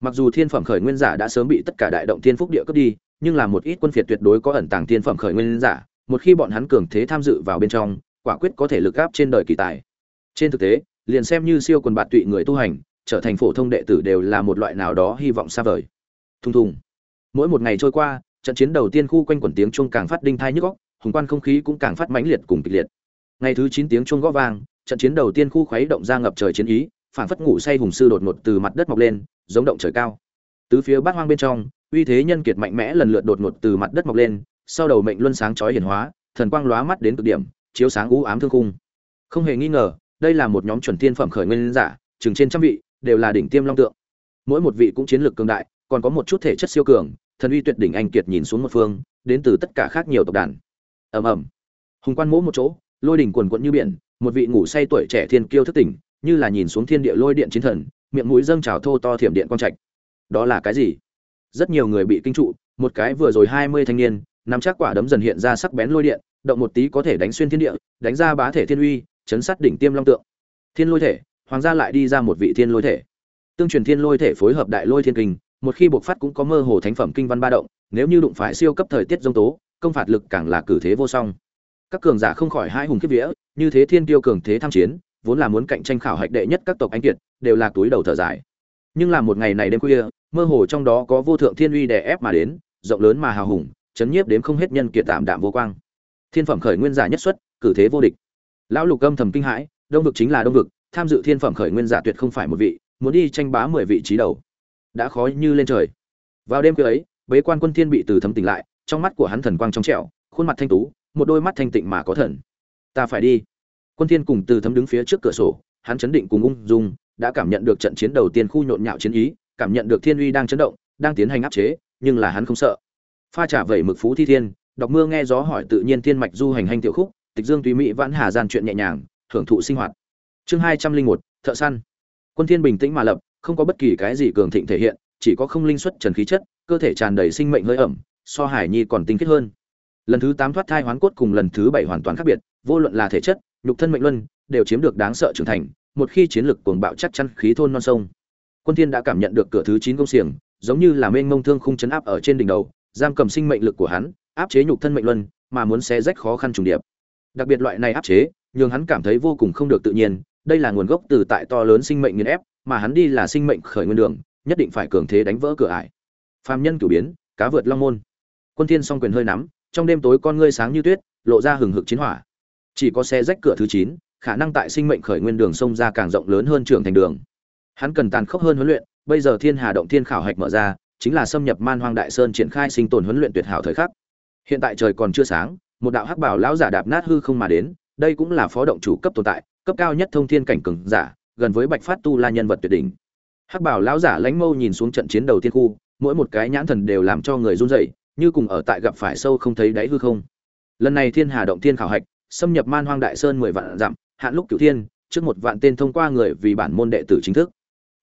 Mặc dù thiên phẩm khởi nguyên giả đã sớm bị tất cả đại động thiên phúc địa cướp đi nhưng là một ít quân phiệt tuyệt đối có ẩn tàng thiên phẩm khởi nguyên giả, một khi bọn hắn cường thế tham dự vào bên trong, quả quyết có thể lực gáp trên đời kỳ tài. Trên thực tế, liền xem như siêu quần bạt tụy người tu hành, trở thành phổ thông đệ tử đều là một loại nào đó hy vọng xa vời. Thùng thùng. Mỗi một ngày trôi qua, trận chiến đầu tiên khu quanh quần tiếng chuông càng phát đinh thai nhức góc hùng quan không khí cũng càng phát mãnh liệt cùng kịch liệt. Ngày thứ chín tiếng chuông gõ vang, trận chiến đầu tiên khu khuấy động ra ngập trời chiến ý phản phất ngủ say hùng sư đột ngột từ mặt đất mọc lên, giống động trời cao. Tứ phía bát hoang bên trong uy thế nhân kiệt mạnh mẽ lần lượt đột ngột từ mặt đất mọc lên, sau đầu mệnh luân sáng chói hiển hóa, thần quang lóa mắt đến cực điểm, chiếu sáng u ám thương khung. Không hề nghi ngờ, đây là một nhóm chuẩn tiên phẩm khởi nguyên giả, chừng trên trăm vị, đều là đỉnh tiêm long tượng. Mỗi một vị cũng chiến lược cường đại, còn có một chút thể chất siêu cường, thần uy tuyệt đỉnh anh kiệt nhìn xuống một phương, đến từ tất cả khác nhiều tộc đàn. Ầm ầm. Hùng quan mỗ một chỗ, lôi đỉnh quần quận như biển, một vị ngủ say tuổi trẻ thiên kiêu thức tỉnh, như là nhìn xuống thiên địa lôi điện chiến thần, miệng mũi dâng trào thô to thiểm điện quang trạch. Đó là cái gì? Rất nhiều người bị kinh trụ, một cái vừa rồi hai mươi thanh niên, nắm chắc quả đấm dần hiện ra sắc bén lôi điện, động một tí có thể đánh xuyên thiên địa, đánh ra bá thể thiên uy, chấn sát đỉnh tiêm long tượng. Thiên lôi thể, hoàng gia lại đi ra một vị thiên lôi thể. Tương truyền thiên lôi thể phối hợp đại lôi thiên kinh, một khi buộc phát cũng có mơ hồ thánh phẩm kinh văn ba động, nếu như đụng phải siêu cấp thời tiết dông tố, công phạt lực càng là cử thế vô song. Các cường giả không khỏi hai hùng kiếp vía, như thế thiên tiêu cường thế tham chiến, vốn là muốn cạnh tranh khảo hạch đệ nhất các tộc anh kiệt, đều là túi đầu thở dài nhưng là một ngày này đêm khuya, mơ hồ trong đó có vô thượng thiên uy đè ép mà đến, rộng lớn mà hào hùng, chấn nhiếp đến không hết nhân kiệt tạm đạm vô quang. Thiên phẩm khởi nguyên giả nhất xuất, cử thế vô địch. Lão lục âm thầm kinh hãi, đông vực chính là đông vực, tham dự thiên phẩm khởi nguyên giả tuyệt không phải một vị, muốn đi tranh bá mười vị trí đầu. Đã khó như lên trời. Vào đêm khuya ấy, bế quan quân thiên bị từ thấm tỉnh lại, trong mắt của hắn thần quang trong trẻo, khuôn mặt thanh tú, một đôi mắt thanh tịnh mà có thần. Ta phải đi. Quân thiên cùng từ thấm đứng phía trước cửa sổ, hắn chấn định cùng ung dung đã cảm nhận được trận chiến đầu tiên khu nhộn nhạo chiến ý, cảm nhận được thiên uy đang chấn động, đang tiến hành áp chế, nhưng là hắn không sợ. Pha trả vẩy mực phú thi thiên, đọc mưa nghe gió hỏi tự nhiên thiên mạch du hành hành tiểu khúc, tịch dương tùy mỹ vãn hà gian chuyện nhẹ nhàng thưởng thụ sinh hoạt. Chương hai trăm linh một, thợ săn. Quân thiên bình tĩnh mà lập, không có bất kỳ cái gì cường thịnh thể hiện, chỉ có không linh xuất trần khí chất, cơ thể tràn đầy sinh mệnh hơi ẩm, so hải nhi còn tinh khiết hơn. Lần thứ tám thoát thai hoán cốt cùng lần thứ bảy hoàn toàn khác biệt, vô luận là thể chất, nhục thân mệnh luân, đều chiếm được đáng sợ trưởng thành một khi chiến lực cuồng bạo chắc chắn khí thôn non sông. Quân thiên đã cảm nhận được cửa thứ chín công xiềng giống như là mênh mông thương khung chấn áp ở trên đỉnh đầu giam cầm sinh mệnh lực của hắn áp chế nhục thân mệnh luân mà muốn xé rách khó khăn trùng điệp. Đặc biệt loại này áp chế nhường hắn cảm thấy vô cùng không được tự nhiên đây là nguồn gốc từ tại to lớn sinh mệnh nghiền ép mà hắn đi là sinh mệnh khởi nguyên đường nhất định phải cường thế đánh vỡ cửa ải. Phàm nhân cửu biến cá vượt long môn. Quân thiên song quyền hơi nắm trong đêm tối con ngươi sáng như tuyết lộ ra hừng hực chiến hỏa. Chỉ có xe rách cửa thứ 9, khả năng tại sinh mệnh khởi nguyên đường sông ra càng rộng lớn hơn trưởng thành đường. Hắn cần tàn khốc hơn huấn luyện, bây giờ thiên hà động thiên khảo hạch mở ra, chính là xâm nhập man hoang đại sơn triển khai sinh tồn huấn luyện tuyệt hảo thời khắc. Hiện tại trời còn chưa sáng, một đạo hắc bảo lão giả đạp nát hư không mà đến, đây cũng là phó động chủ cấp tồn tại, cấp cao nhất thông thiên cảnh cường giả, gần với bạch phát tu la nhân vật tuyệt đỉnh. Hắc bảo lão giả lãnh mâu nhìn xuống trận chiến đầu tiên khu, mỗi một cái nhãn thần đều làm cho người run rẩy, như cùng ở tại gặp phải sâu không thấy đáy hư không. Lần này thiên hà động thiên khảo hạch, xâm nhập man hoang đại sơn mười vạn dặm hạn lúc cửu thiên, trước một vạn tên thông qua người vì bản môn đệ tử chính thức.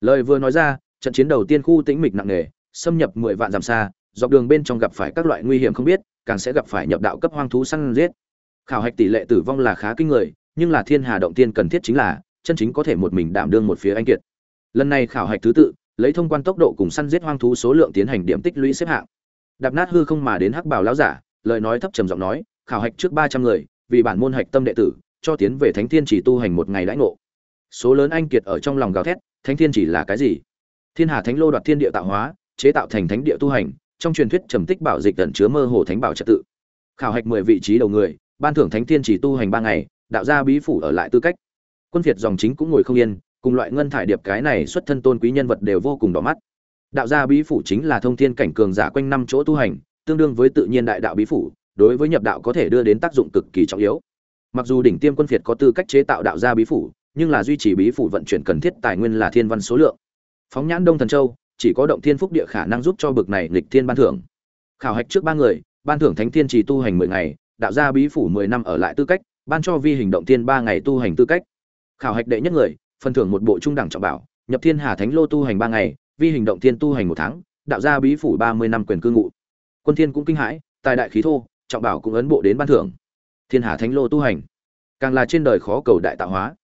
Lời vừa nói ra, trận chiến đầu tiên khu tĩnh mịch nặng nề, xâm nhập mười vạn dặm xa, dọc đường bên trong gặp phải các loại nguy hiểm không biết, càng sẽ gặp phải nhập đạo cấp hoang thú săn giết. Khảo hạch tỷ lệ tử vong là khá kinh người, nhưng là thiên hà động tiên cần thiết chính là, chân chính có thể một mình đảm đương một phía anh kiệt. Lần này khảo hạch thứ tự, lấy thông quan tốc độ cùng săn giết hoang thú số lượng tiến hành điểm tích lũy xếp hạng. Đạp nát hư không mà đến hắc bảo lão giả, lời nói thấp trầm giọng nói, khảo hạch trước ba trăm người, vì bản môn hạch tâm đệ tử cho tiến về thánh thiên chỉ tu hành một ngày đãi ngộ. Số lớn anh kiệt ở trong lòng gào thét, thánh thiên chỉ là cái gì? Thiên hà thánh lô đoạt thiên địa tạo hóa, chế tạo thành thánh địa tu hành, trong truyền thuyết trầm tích bảo dịch tận chứa mơ hồ thánh bảo trật tự. Khảo hạch mười vị trí đầu người, ban thưởng thánh thiên chỉ tu hành ba ngày, đạo gia bí phủ ở lại tư cách. Quân việt dòng chính cũng ngồi không yên, cùng loại ngân thải điệp cái này xuất thân tôn quý nhân vật đều vô cùng đỏ mắt. Đạo gia bí phủ chính là thông thiên cảnh cường giả quanh năm chỗ tu hành, tương đương với tự nhiên đại đạo bí phủ, đối với nhập đạo có thể đưa đến tác dụng cực kỳ trọng yếu mặc dù đỉnh tiêm quân phiệt có tư cách chế tạo đạo gia bí phủ, nhưng là duy trì bí phủ vận chuyển cần thiết tài nguyên là thiên văn số lượng. Phóng nhãn đông thần châu, chỉ có động thiên phúc địa khả năng giúp cho bực này lịch thiên ban thưởng. Khảo hạch trước ba người, ban thưởng thánh thiên trì tu hành mười ngày, đạo gia bí phủ mười năm ở lại tư cách, ban cho vi hình động thiên ba ngày tu hành tư cách. Khảo hạch đệ nhất người, phần thưởng một bộ trung đẳng trọng bảo, nhập thiên hà thánh lô tu hành ba ngày, vi hình động thiên tu hành một tháng, đạo gia bí phủ ba mươi năm quyền cư ngụ. Quân thiên cũng kinh hãi, tài đại khí thô, trọng bảo cũng ấn bộ đến ban thưởng thiên hà thánh lô tu hành. Càng là trên đời khó cầu đại tạo hóa.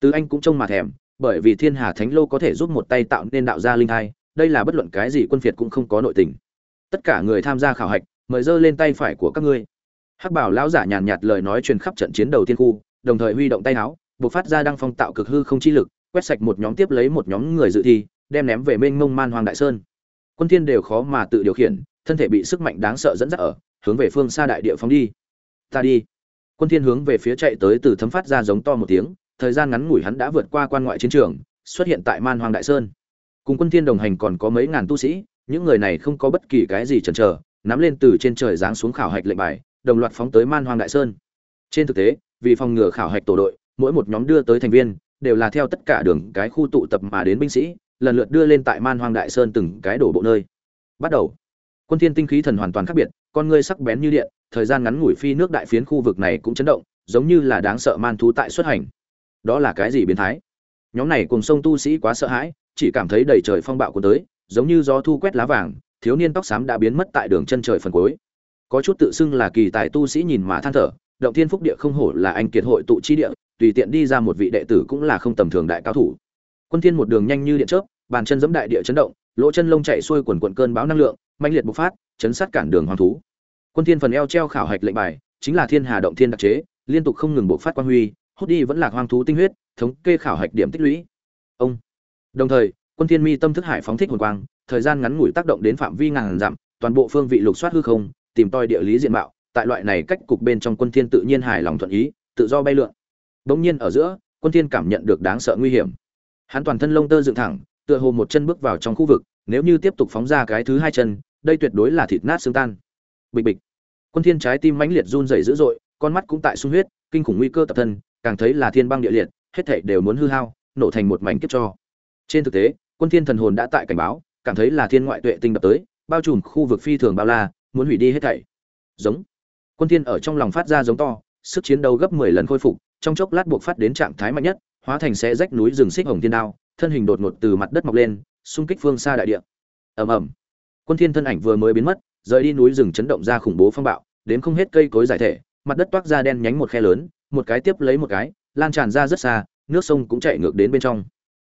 Tứ anh cũng trông mà thèm, bởi vì thiên hà thánh lô có thể giúp một tay tạo nên đạo gia linh thai, đây là bất luận cái gì quân phiệt cũng không có nội tình. Tất cả người tham gia khảo hạch, mời giơ lên tay phải của các ngươi. Hắc bảo lão giả nhàn nhạt lời nói truyền khắp trận chiến đầu tiên khu, đồng thời huy động tay áo buộc phát ra đăng phong tạo cực hư không chi lực, quét sạch một nhóm tiếp lấy một nhóm người dự thi, đem ném về mênh mông man hoàng đại sơn. Quân thiên đều khó mà tự điều khiển, thân thể bị sức mạnh đáng sợ dẫn dắt ở, hướng về phương xa đại địa phóng đi. Ta đi quân thiên hướng về phía chạy tới từ thấm phát ra giống to một tiếng, thời gian ngắn ngủi hắn đã vượt qua quan ngoại chiến trường, xuất hiện tại man hoàng đại sơn. Cùng quân thiên đồng hành còn có mấy ngàn tu sĩ, những người này không có bất kỳ cái gì chần chờ, nắm lên từ trên trời giáng xuống khảo hạch lệnh bài, đồng loạt phóng tới man hoàng đại sơn. Trên thực tế, vì phòng ngừa khảo hạch tổ đội, mỗi một nhóm đưa tới thành viên, đều là theo tất cả đường, cái khu tụ tập mà đến binh sĩ, lần lượt đưa lên tại man hoang đại sơn từng cái đổ bộ nơi. Bắt đầu, quân thiên tinh khí thần hoàn toàn khác biệt, con ngươi sắc bén như điện thời gian ngắn ngủi phi nước đại phiến khu vực này cũng chấn động, giống như là đáng sợ man thú tại xuất hành. Đó là cái gì biến thái? Nhóm này cùng sông tu sĩ quá sợ hãi, chỉ cảm thấy đầy trời phong bạo cuốn tới, giống như gió thu quét lá vàng, thiếu niên tóc xám đã biến mất tại đường chân trời phần cuối. Có chút tự xưng là kỳ tài tu sĩ nhìn mà than thở, động thiên phúc địa không hổ là anh kiệt hội tụ chi địa, tùy tiện đi ra một vị đệ tử cũng là không tầm thường đại cao thủ. Quân thiên một đường nhanh như điện chớp, bàn chân giẫm đại địa chấn động, lỗ chân lông chạy xuôi quần quần cơn bão năng lượng, mãnh liệt bộc phát, chấn sát cản đường hoàng thú quân thiên phần eo treo khảo hạch lệnh bài, chính là thiên hà động thiên đặc chế, liên tục không ngừng bộc phát quang huy, hút đi vẫn là hoang thú tinh huyết, thống kê khảo hạch điểm tích lũy. Ông. Đồng thời, quân thiên mi tâm thức hải phóng thích hồn quang, thời gian ngắn ngủi tác động đến phạm vi ngàn dặm, toàn bộ phương vị lục soát hư không, tìm tòi địa lý diện mạo, tại loại này cách cục bên trong quân thiên tự nhiên hài lòng thuận ý, tự do bay lượn. Bỗng nhiên ở giữa, quân thiên cảm nhận được đáng sợ nguy hiểm. Hắn toàn thân lông tơ dựng thẳng, tựa hồ một chân bước vào trong khu vực, nếu như tiếp tục phóng ra cái thứ hai chân, đây tuyệt đối là thịt nát xương tan bịch bịch. Quân thiên trái tim mãnh liệt run rẩy dữ dội, con mắt cũng tại sung huyết, kinh khủng nguy cơ tập thân, càng thấy là thiên băng địa liệt, hết thảy đều muốn hư hao, nổ thành một mảnh kiếp cho. Trên thực tế, quân thiên thần hồn đã tại cảnh báo, cảm thấy là thiên ngoại tuệ tinh đập tới, bao trùm khu vực phi thường bao la, muốn hủy đi hết thảy. Giống. Quân thiên ở trong lòng phát ra giống to, sức chiến đấu gấp 10 lần khôi phục, trong chốc lát buộc phát đến trạng thái mạnh nhất, hóa thành xé rách núi rừng xích hồng thiên đao, thân hình đột ngột từ mặt đất mọc lên, xung kích phương xa đại địa. Ầm ầm. Quân thiên thân ảnh vừa mới biến mất rời đi núi rừng chấn động ra khủng bố phong bạo, đến không hết cây cối giải thể, mặt đất toát ra đen nhánh một khe lớn, một cái tiếp lấy một cái, lan tràn ra rất xa, nước sông cũng chảy ngược đến bên trong.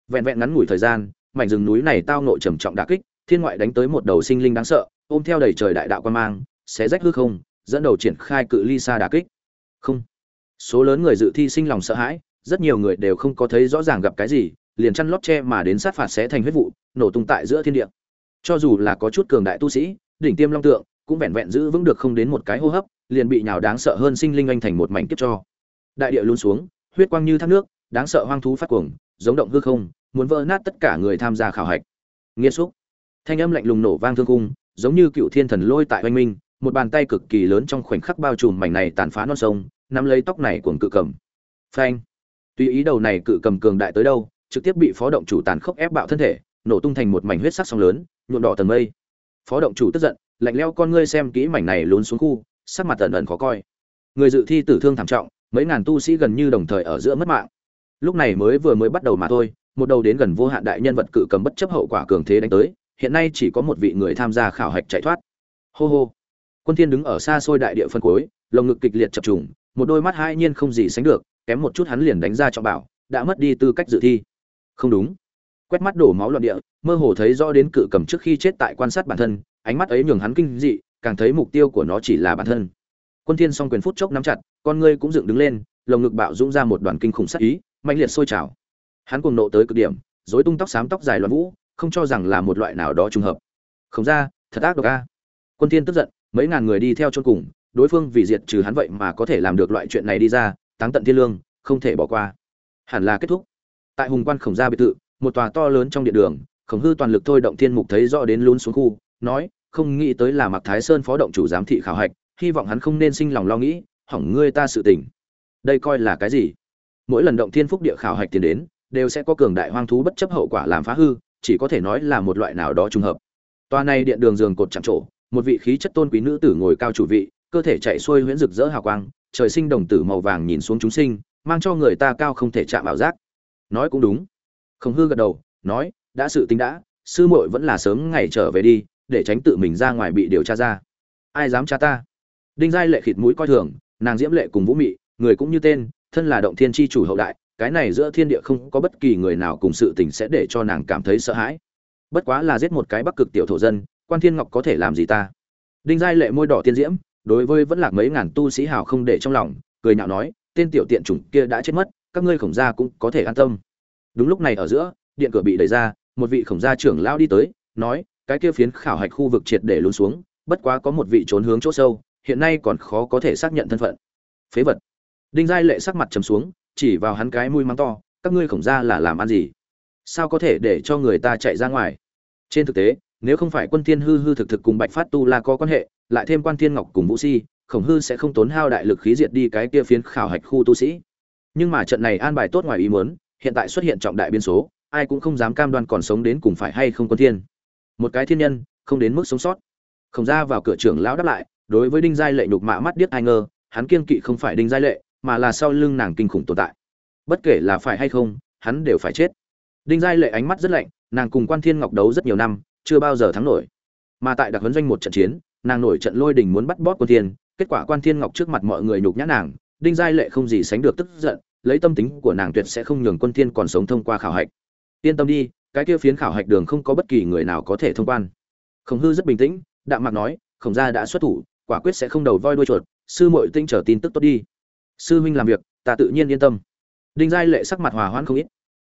Vẹn vẹn ngắn ngủi thời gian, mảnh rừng núi này tao nội trầm trọng đả kích, thiên ngoại đánh tới một đầu sinh linh đáng sợ, ôm theo đầy trời đại đạo quan mang, xé rách hư không, dẫn đầu triển khai cự ly xa đả kích. Không. Số lớn người dự thi sinh lòng sợ hãi, rất nhiều người đều không có thấy rõ ràng gặp cái gì, liền chăn lót che mà đến sát phạt sẽ thành huyết vụ, nổ tung tại giữa thiên địa. Cho dù là có chút cường đại tu sĩ đỉnh tiêm long tượng, cũng vẹn vẹn giữ vững được không đến một cái hô hấp, liền bị nhào đáng sợ hơn sinh linh anh thành một mảnh kiếp cho. Đại địa luôn xuống, huyết quang như thác nước, đáng sợ hoang thú phát cuồng, giống động hư không, muốn vỡ nát tất cả người tham gia khảo hạch. Nghiêm xúc. Thanh âm lạnh lùng nổ vang thương cung giống như cựu thiên thần lôi tại oanh minh, một bàn tay cực kỳ lớn trong khoảnh khắc bao trùm mảnh này tàn phá non sông, nắm lấy tóc này cuồng cự cầm. Phanh. Tùy ý đầu này cự cầm cường đại tới đâu, trực tiếp bị phó động chủ tàn khốc ép bạo thân thể, nổ tung thành một mảnh huyết sắc sóng lớn, nhuộm đỏ tầng mây phó động chủ tức giận, lạnh leo con ngươi xem kỹ mảnh này lún xuống khu, sắc mặt tần ẩn khó coi. Người dự thi tử thương thảm trọng, mấy ngàn tu sĩ gần như đồng thời ở giữa mất mạng. Lúc này mới vừa mới bắt đầu mà thôi, một đầu đến gần vô hạn đại nhân vật cự cầm bất chấp hậu quả cường thế đánh tới, hiện nay chỉ có một vị người tham gia khảo hạch chạy thoát. Hô hô. Quân thiên đứng ở xa xôi đại địa phân cuối, lồng ngực kịch liệt chập trùng, một đôi mắt hai nhiên không gì sánh được, kém một chút hắn liền đánh ra trọng bảo, đã mất đi tư cách dự thi. Không đúng quét mắt đổ máu loạn địa, mơ hồ thấy rõ đến cự cầm trước khi chết tại quan sát bản thân, ánh mắt ấy nhường hắn kinh dị, càng thấy mục tiêu của nó chỉ là bản thân. Quân thiên song quyền phút chốc nắm chặt, con ngươi cũng dựng đứng lên, lồng ngực bạo dũng ra một đoàn kinh khủng sát ý mạnh liệt sôi trào. Hắn cuồng nộ tới cực điểm, rối tung tóc xám tóc dài loạn vũ, không cho rằng là một loại nào đó trùng hợp. Không ra, thật ác độc a. Quân thiên tức giận, mấy ngàn người đi theo chôn cùng, đối phương vì diệt trừ hắn vậy mà có thể làm được loại chuyện này đi ra, táng tận thiên lương, không thể bỏ qua. Hẳn là kết thúc. Tại hùng quan khổng gia biệt thự một tòa to lớn trong điện đường, khổng hư toàn lực thôi động thiên mục thấy rõ đến lún xuống khu, nói, không nghĩ tới là mạc thái sơn phó động chủ giám thị khảo hạch, hy vọng hắn không nên sinh lòng lo nghĩ, hỏng ngươi ta sự tình. Đây coi là cái gì? Mỗi lần động thiên phúc địa khảo hạch tiến đến, đều sẽ có cường đại hoang thú bất chấp hậu quả làm phá hư, chỉ có thể nói là một loại nào đó trùng hợp. Tòa này điện đường giường cột chạm trổ, một vị khí chất tôn quý nữ tử ngồi cao chủ vị, cơ thể chạy xuôi huyễn rực rỡ hào quang, trời sinh đồng tử màu vàng nhìn xuống chúng sinh, mang cho người ta cao không thể chạm ảo giác. Nói cũng đúng khổng hư gật đầu, nói, đã sự tính đã, sư muội vẫn là sớm ngày trở về đi, để tránh tự mình ra ngoài bị điều tra ra. Ai dám tra ta? Đinh giai lệ khịt mũi coi thường, nàng diễm lệ cùng vũ mị, người cũng như tên, thân là động thiên chi chủ hậu đại, cái này giữa thiên địa không có bất kỳ người nào cùng sự tình sẽ để cho nàng cảm thấy sợ hãi. Bất quá là giết một cái bắc cực tiểu thổ dân, quan thiên ngọc có thể làm gì ta? Đinh giai lệ môi đỏ tiên diễm, đối với vẫn lạc mấy ngàn tu sĩ hào không để trong lòng, cười nhạo nói, tên tiểu tiện chủng kia đã chết mất, các ngươi khổng gia cũng có thể an tâm đúng lúc này ở giữa, điện cửa bị đẩy ra, một vị khổng gia trưởng lao đi tới, nói, cái kia phiến khảo hạch khu vực triệt để lún xuống, bất quá có một vị trốn hướng chỗ sâu, hiện nay còn khó có thể xác nhận thân phận. Phế vật. Đinh giai lệ sắc mặt trầm xuống, chỉ vào hắn cái mũi mắng to, các ngươi khổng gia là làm ăn gì? Sao có thể để cho người ta chạy ra ngoài? Trên thực tế, nếu không phải quân thiên hư hư thực thực cùng bạch phát tu la có quan hệ, lại thêm quan thiên ngọc cùng vũ si, khổng hư sẽ không tốn hao đại lực khí diệt đi cái kia phiến khảo hạch khu tu sĩ. Nhưng mà trận này an bài tốt ngoài ý muốn hiện tại xuất hiện trọng đại biên số, ai cũng không dám cam đoan còn sống đến cùng phải hay không quân thiên. Một cái thiên nhân, không đến mức sống sót. Khổng ra vào cửa trưởng lão đáp lại, đối với đinh giai lệ nhục mạ mắt điếc ai ngờ, hắn kiên kỵ không phải đinh giai lệ, mà là sau lưng nàng kinh khủng tồn tại. Bất kể là phải hay không, hắn đều phải chết. Đinh giai lệ ánh mắt rất lạnh, nàng cùng quan thiên ngọc đấu rất nhiều năm, chưa bao giờ thắng nổi. Mà tại đặc huấn doanh một trận chiến, nàng nổi trận lôi đình muốn bắt bóp quan thiên, kết quả quan thiên ngọc trước mặt mọi người nhục nhã nàng, đinh giai lệ không gì sánh được tức giận lấy tâm tính của nàng tuyệt sẽ không nhường quân thiên còn sống thông qua khảo hạch. Yên tâm đi, cái kia phiến khảo hạch đường không có bất kỳ người nào có thể thông quan. Khổng hư rất bình tĩnh, đạm mạc nói, khổng gia đã xuất thủ, quả quyết sẽ không đầu voi đuôi chuột, sư muội tinh trở tin tức tốt đi. Sư huynh làm việc, ta tự nhiên yên tâm. Đinh giai lệ sắc mặt hòa hoãn không ít.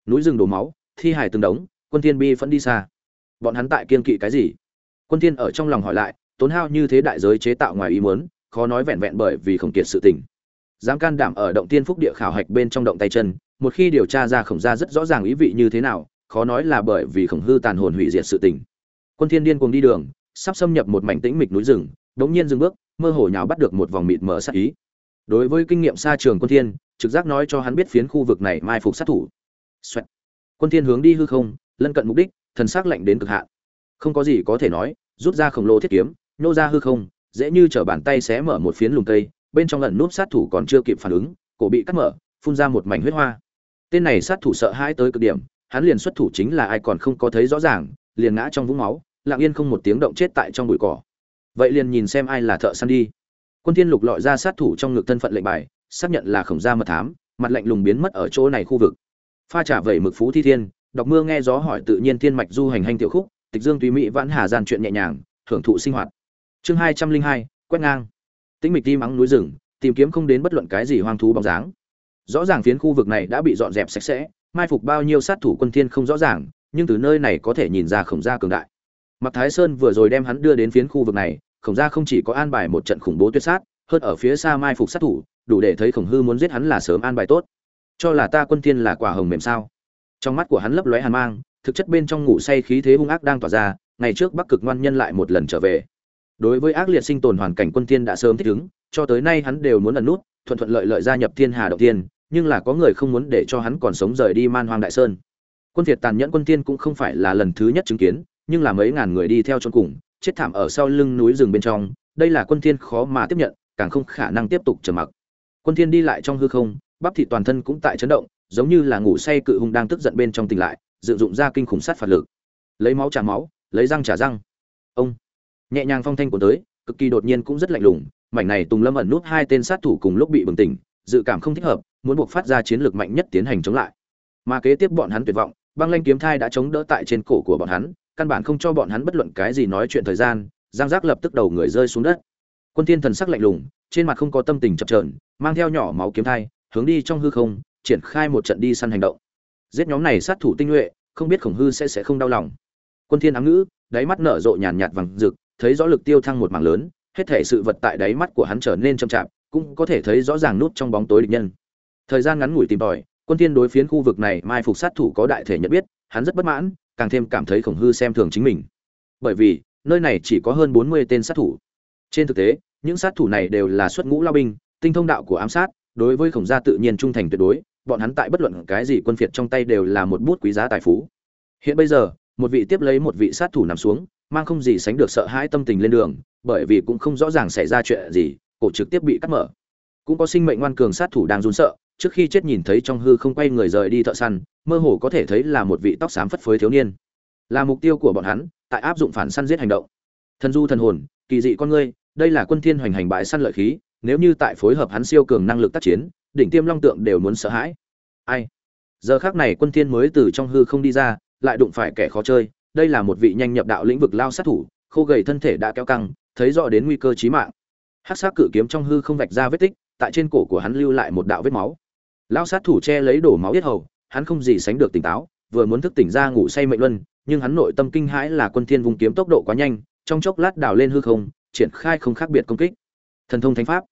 Núi rừng đổ máu, thi hải từng đống, quân thiên bi vẫn đi xa. Bọn hắn tại kiên kỵ cái gì? Quân thiên ở trong lòng hỏi lại, tốn hao như thế đại giới chế tạo ngoài ý muốn, khó nói vẹn vẹn bởi vì khổng kiệt sự tình dám can đảm ở động tiên phúc địa khảo hạch bên trong động tay chân, một khi điều tra ra khổng gia rất rõ ràng ý vị như thế nào, khó nói là bởi vì khổng hư tàn hồn hủy diệt sự tình. Quân thiên điên cuồng đi đường, sắp xâm nhập một mảnh tĩnh mịch núi rừng, đống nhiên dừng bước, mơ hồ nhào bắt được một vòng mịt mờ sát ý. Đối với kinh nghiệm xa trường quân thiên, trực giác nói cho hắn biết phiến khu vực này mai phục sát thủ. Xoẹt. quân thiên hướng đi hư không, lân cận mục đích, thần sắc lạnh đến cực hạn. Không có gì có thể nói, rút ra khổng lồ thiết kiếm, nô ra hư không, dễ như trở bàn tay xé mở một phiến lùm cây bên trong lần núp sát thủ còn chưa kịp phản ứng, cổ bị cắt mở, phun ra một mảnh huyết hoa. Tên này sát thủ sợ hãi tới cực điểm, hắn liền xuất thủ chính là ai còn không có thấy rõ ràng, liền ngã trong vũng máu, lặng yên không một tiếng động chết tại trong bụi cỏ. Vậy liền nhìn xem ai là thợ săn đi. Quân thiên lục lọi ra sát thủ trong ngực thân phận lệnh bài, xác nhận là khổng gia mật thám, mặt lạnh lùng biến mất ở chỗ này khu vực. Pha trả vẩy mực phú thi thiên, đọc mưa nghe gió hỏi tự nhiên thiên mạch du hành hành tiểu khúc, tịch dương tùy mỹ vãn hà gian chuyện nhẹ nhàng thưởng thụ sinh hoạt. Chương hai trăm linh hai, quét ngang tĩnh mịch đi mắng núi rừng, tìm kiếm không đến bất luận cái gì hoang thú bóng dáng. Rõ ràng phiến khu vực này đã bị dọn dẹp sạch sẽ, mai phục bao nhiêu sát thủ quân thiên không rõ ràng, nhưng từ nơi này có thể nhìn ra khổng gia cường đại. Mặc thái sơn vừa rồi đem hắn đưa đến phiến khu vực này, khổng gia không chỉ có an bài một trận khủng bố tuyệt sát, hơn ở phía xa mai phục sát thủ, đủ để thấy khổng hư muốn giết hắn là sớm an bài tốt. Cho là ta quân thiên là quả hồng mềm sao? Trong mắt của hắn lấp lóe hàn mang, thực chất bên trong ngủ say khí thế hung ác đang tỏa ra, ngày trước bắc cực ngoan nhân lại một lần trở về đối với ác liệt sinh tồn hoàn cảnh quân thiên đã sớm thích ứng, cho tới nay hắn đều muốn ẩn nút, thuận thuận lợi lợi gia nhập thiên hà động thiên, nhưng là có người không muốn để cho hắn còn sống rời đi man hoang đại sơn. Quân việt tàn nhẫn quân thiên cũng không phải là lần thứ nhất chứng kiến, nhưng là mấy ngàn người đi theo chôn cùng, chết thảm ở sau lưng núi rừng bên trong, đây là quân thiên khó mà tiếp nhận, càng không khả năng tiếp tục trầm mặc. Quân thiên đi lại trong hư không, bắp thịt toàn thân cũng tại chấn động, giống như là ngủ say cự hung đang tức giận bên trong tỉnh lại, dựng dụng ra kinh khủng sát phạt lực. Lấy máu trả máu, lấy răng trả răng. Ông! Nhẹ nhàng phong thanh của tới, cực kỳ đột nhiên cũng rất lạnh lùng, mảnh này tùng lâm ẩn nút hai tên sát thủ cùng lúc bị bừng tỉnh, dự cảm không thích hợp, muốn buộc phát ra chiến lược mạnh nhất tiến hành chống lại. Mà kế tiếp bọn hắn tuyệt vọng, băng lanh kiếm thai đã chống đỡ tại trên cổ của bọn hắn, căn bản không cho bọn hắn bất luận cái gì nói chuyện thời gian, giang giác lập tức đầu người rơi xuống đất. Quân thiên thần sắc lạnh lùng, trên mặt không có tâm tình chập chờn, mang theo nhỏ máu kiếm thai, hướng đi trong hư không, triển khai một trận đi săn hành động. Giết nhóm này sát thủ tinh nhuệ, không biết khổng hư sẽ sẽ không đau lòng. Quân thiên ám ngữ, đáy mắt nở rộ nhàn nhạt vàng rực thấy rõ lực tiêu thăng một mảng lớn, hết thể sự vật tại đáy mắt của hắn trở nên chậm chạp, cũng có thể thấy rõ ràng nút trong bóng tối địch nhân. Thời gian ngắn ngủi tìm tòi, quân thiên đối phiến khu vực này mai phục sát thủ có đại thể nhận biết, hắn rất bất mãn, càng thêm cảm thấy khổng hư xem thường chính mình. Bởi vì, nơi này chỉ có hơn 40 tên sát thủ. Trên thực tế, những sát thủ này đều là xuất ngũ lao binh, tinh thông đạo của ám sát, đối với khổng gia tự nhiên trung thành tuyệt đối, bọn hắn tại bất luận cái gì quân phiệt trong tay đều là một bút quý giá tài phú. Hiện bây giờ, một vị tiếp lấy một vị sát thủ nằm xuống mang không gì sánh được sợ hãi tâm tình lên đường, bởi vì cũng không rõ ràng xảy ra chuyện gì, cổ trực tiếp bị cắt mở. Cũng có sinh mệnh ngoan cường sát thủ đang run sợ, trước khi chết nhìn thấy trong hư không quay người rời đi thợ săn, mơ hồ có thể thấy là một vị tóc xám phất phới thiếu niên. Là mục tiêu của bọn hắn, tại áp dụng phản săn giết hành động. Thần du thần hồn, kỳ dị con ngươi, đây là quân thiên hoành hành bại săn lợi khí, nếu như tại phối hợp hắn siêu cường năng lực tác chiến, đỉnh tiêm long tượng đều muốn sợ hãi. Ai? Giờ khắc này quân thiên mới từ trong hư không đi ra, lại đụng phải kẻ khó chơi đây là một vị nhanh nhập đạo lĩnh vực lao sát thủ, khô gầy thân thể đã kéo căng, thấy rõ đến nguy cơ chí mạng. Hắc sát cự kiếm trong hư không vạch ra vết tích, tại trên cổ của hắn lưu lại một đạo vết máu. Lao sát thủ che lấy đổ máu yết hầu, hắn không gì sánh được tỉnh táo, vừa muốn thức tỉnh ra ngủ say mệnh luân, nhưng hắn nội tâm kinh hãi là quân thiên vùng kiếm tốc độ quá nhanh, trong chốc lát đào lên hư không, triển khai không khác biệt công kích. Thần thông thánh pháp.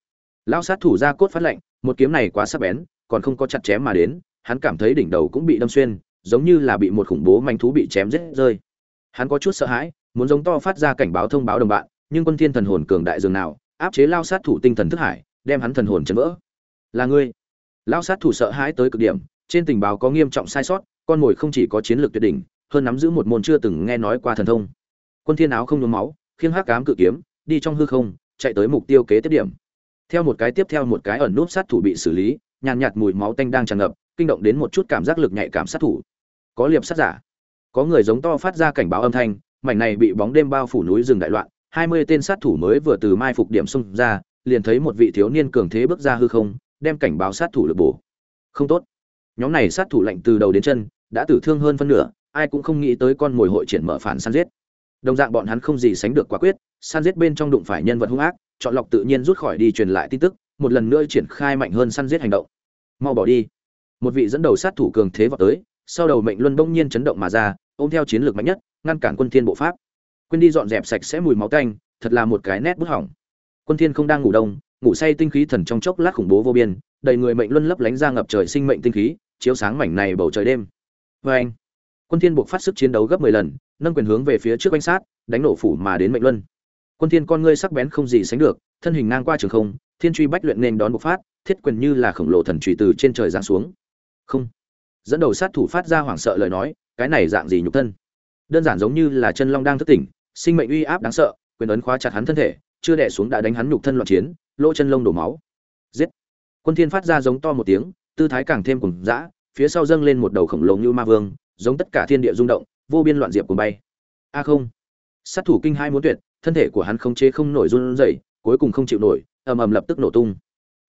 Lao sát thủ ra cốt phát lệnh, một kiếm này quá sắc bén, còn không có chặt chém mà đến, hắn cảm thấy đỉnh đầu cũng bị đâm xuyên, giống như là bị một khủng bố manh thú bị chém rết rơi hắn có chút sợ hãi, muốn giống to phát ra cảnh báo thông báo đồng bạn, nhưng quân thiên thần hồn cường đại dường nào, áp chế lao sát thủ tinh thần thức hải, đem hắn thần hồn chấn vỡ. Là ngươi. Lao sát thủ sợ hãi tới cực điểm, trên tình báo có nghiêm trọng sai sót, con mồi không chỉ có chiến lược tuyệt đỉnh, hơn nắm giữ một môn chưa từng nghe nói qua thần thông. Quân thiên áo không nhuốm máu, khiêng hắc ám cự kiếm, đi trong hư không, chạy tới mục tiêu kế tiếp điểm. Theo một cái tiếp theo một cái ẩn núp sát thủ bị xử lý, nhàn nhạt mùi máu tanh đang tràn ngập, kinh động đến một chút cảm giác lực nhạy cảm sát thủ. Có liệp sát giả có người giống to phát ra cảnh báo âm thanh, mảnh này bị bóng đêm bao phủ núi rừng đại loạn, hai mươi tên sát thủ mới vừa từ mai phục điểm xung ra, liền thấy một vị thiếu niên cường thế bước ra hư không, đem cảnh báo sát thủ lực bổ. Không tốt. Nhóm này sát thủ lạnh từ đầu đến chân, đã tử thương hơn phân nửa, ai cũng không nghĩ tới con mồi hội triển mở phản săn giết. Đồng dạng bọn hắn không gì sánh được quả quyết, săn giết bên trong đụng phải nhân vật hung ác, chọn lọc tự nhiên rút khỏi đi truyền lại tin tức, một lần nữa triển khai mạnh hơn săn giết hành động. Mau bỏ đi. Một vị dẫn đầu sát thủ cường thế vào tới, sau đầu mệnh luân bỗng nhiên chấn động mà ra ôm theo chiến lược mạnh nhất, ngăn cản quân thiên bộ pháp. Quân đi dọn dẹp sạch sẽ mùi máu tanh, thật là một cái nét bút hỏng. Quân thiên không đang ngủ đông, ngủ say tinh khí thần trong chốc lát khủng bố vô biên, đầy người mệnh luân lấp lánh ra ngập trời sinh mệnh tinh khí, chiếu sáng mảnh này bầu trời đêm. Với anh, quân thiên buộc phát sức chiến đấu gấp 10 lần, nâng quyền hướng về phía trước quanh sát, đánh nổ phủ mà đến mệnh luân. Quân thiên con ngươi sắc bén không gì sánh được, thân hình ngang qua trường không, thiên truy bách luyện nên đón bộc phát, thiết quyền như là khổng lồ thần trụ từ trên trời giáng xuống. Không dẫn đầu sát thủ phát ra hoảng sợ lời nói, cái này dạng gì nhục thân? Đơn giản giống như là chân long đang thức tỉnh, sinh mệnh uy áp đáng sợ, quyền ấn khóa chặt hắn thân thể, chưa đè xuống đã đánh hắn nhục thân loạn chiến, lỗ chân lông đổ máu. Giết! Quân thiên phát ra giống to một tiếng, tư thái càng thêm cùng dã, phía sau dâng lên một đầu khổng lồ như ma vương, giống tất cả thiên địa rung động, vô biên loạn diệp cùng bay. A không! Sát thủ kinh hai muốn tuyệt, thân thể của hắn không chế không nổi run rẩy, cuối cùng không chịu nổi, ầm ầm lập tức nổ tung.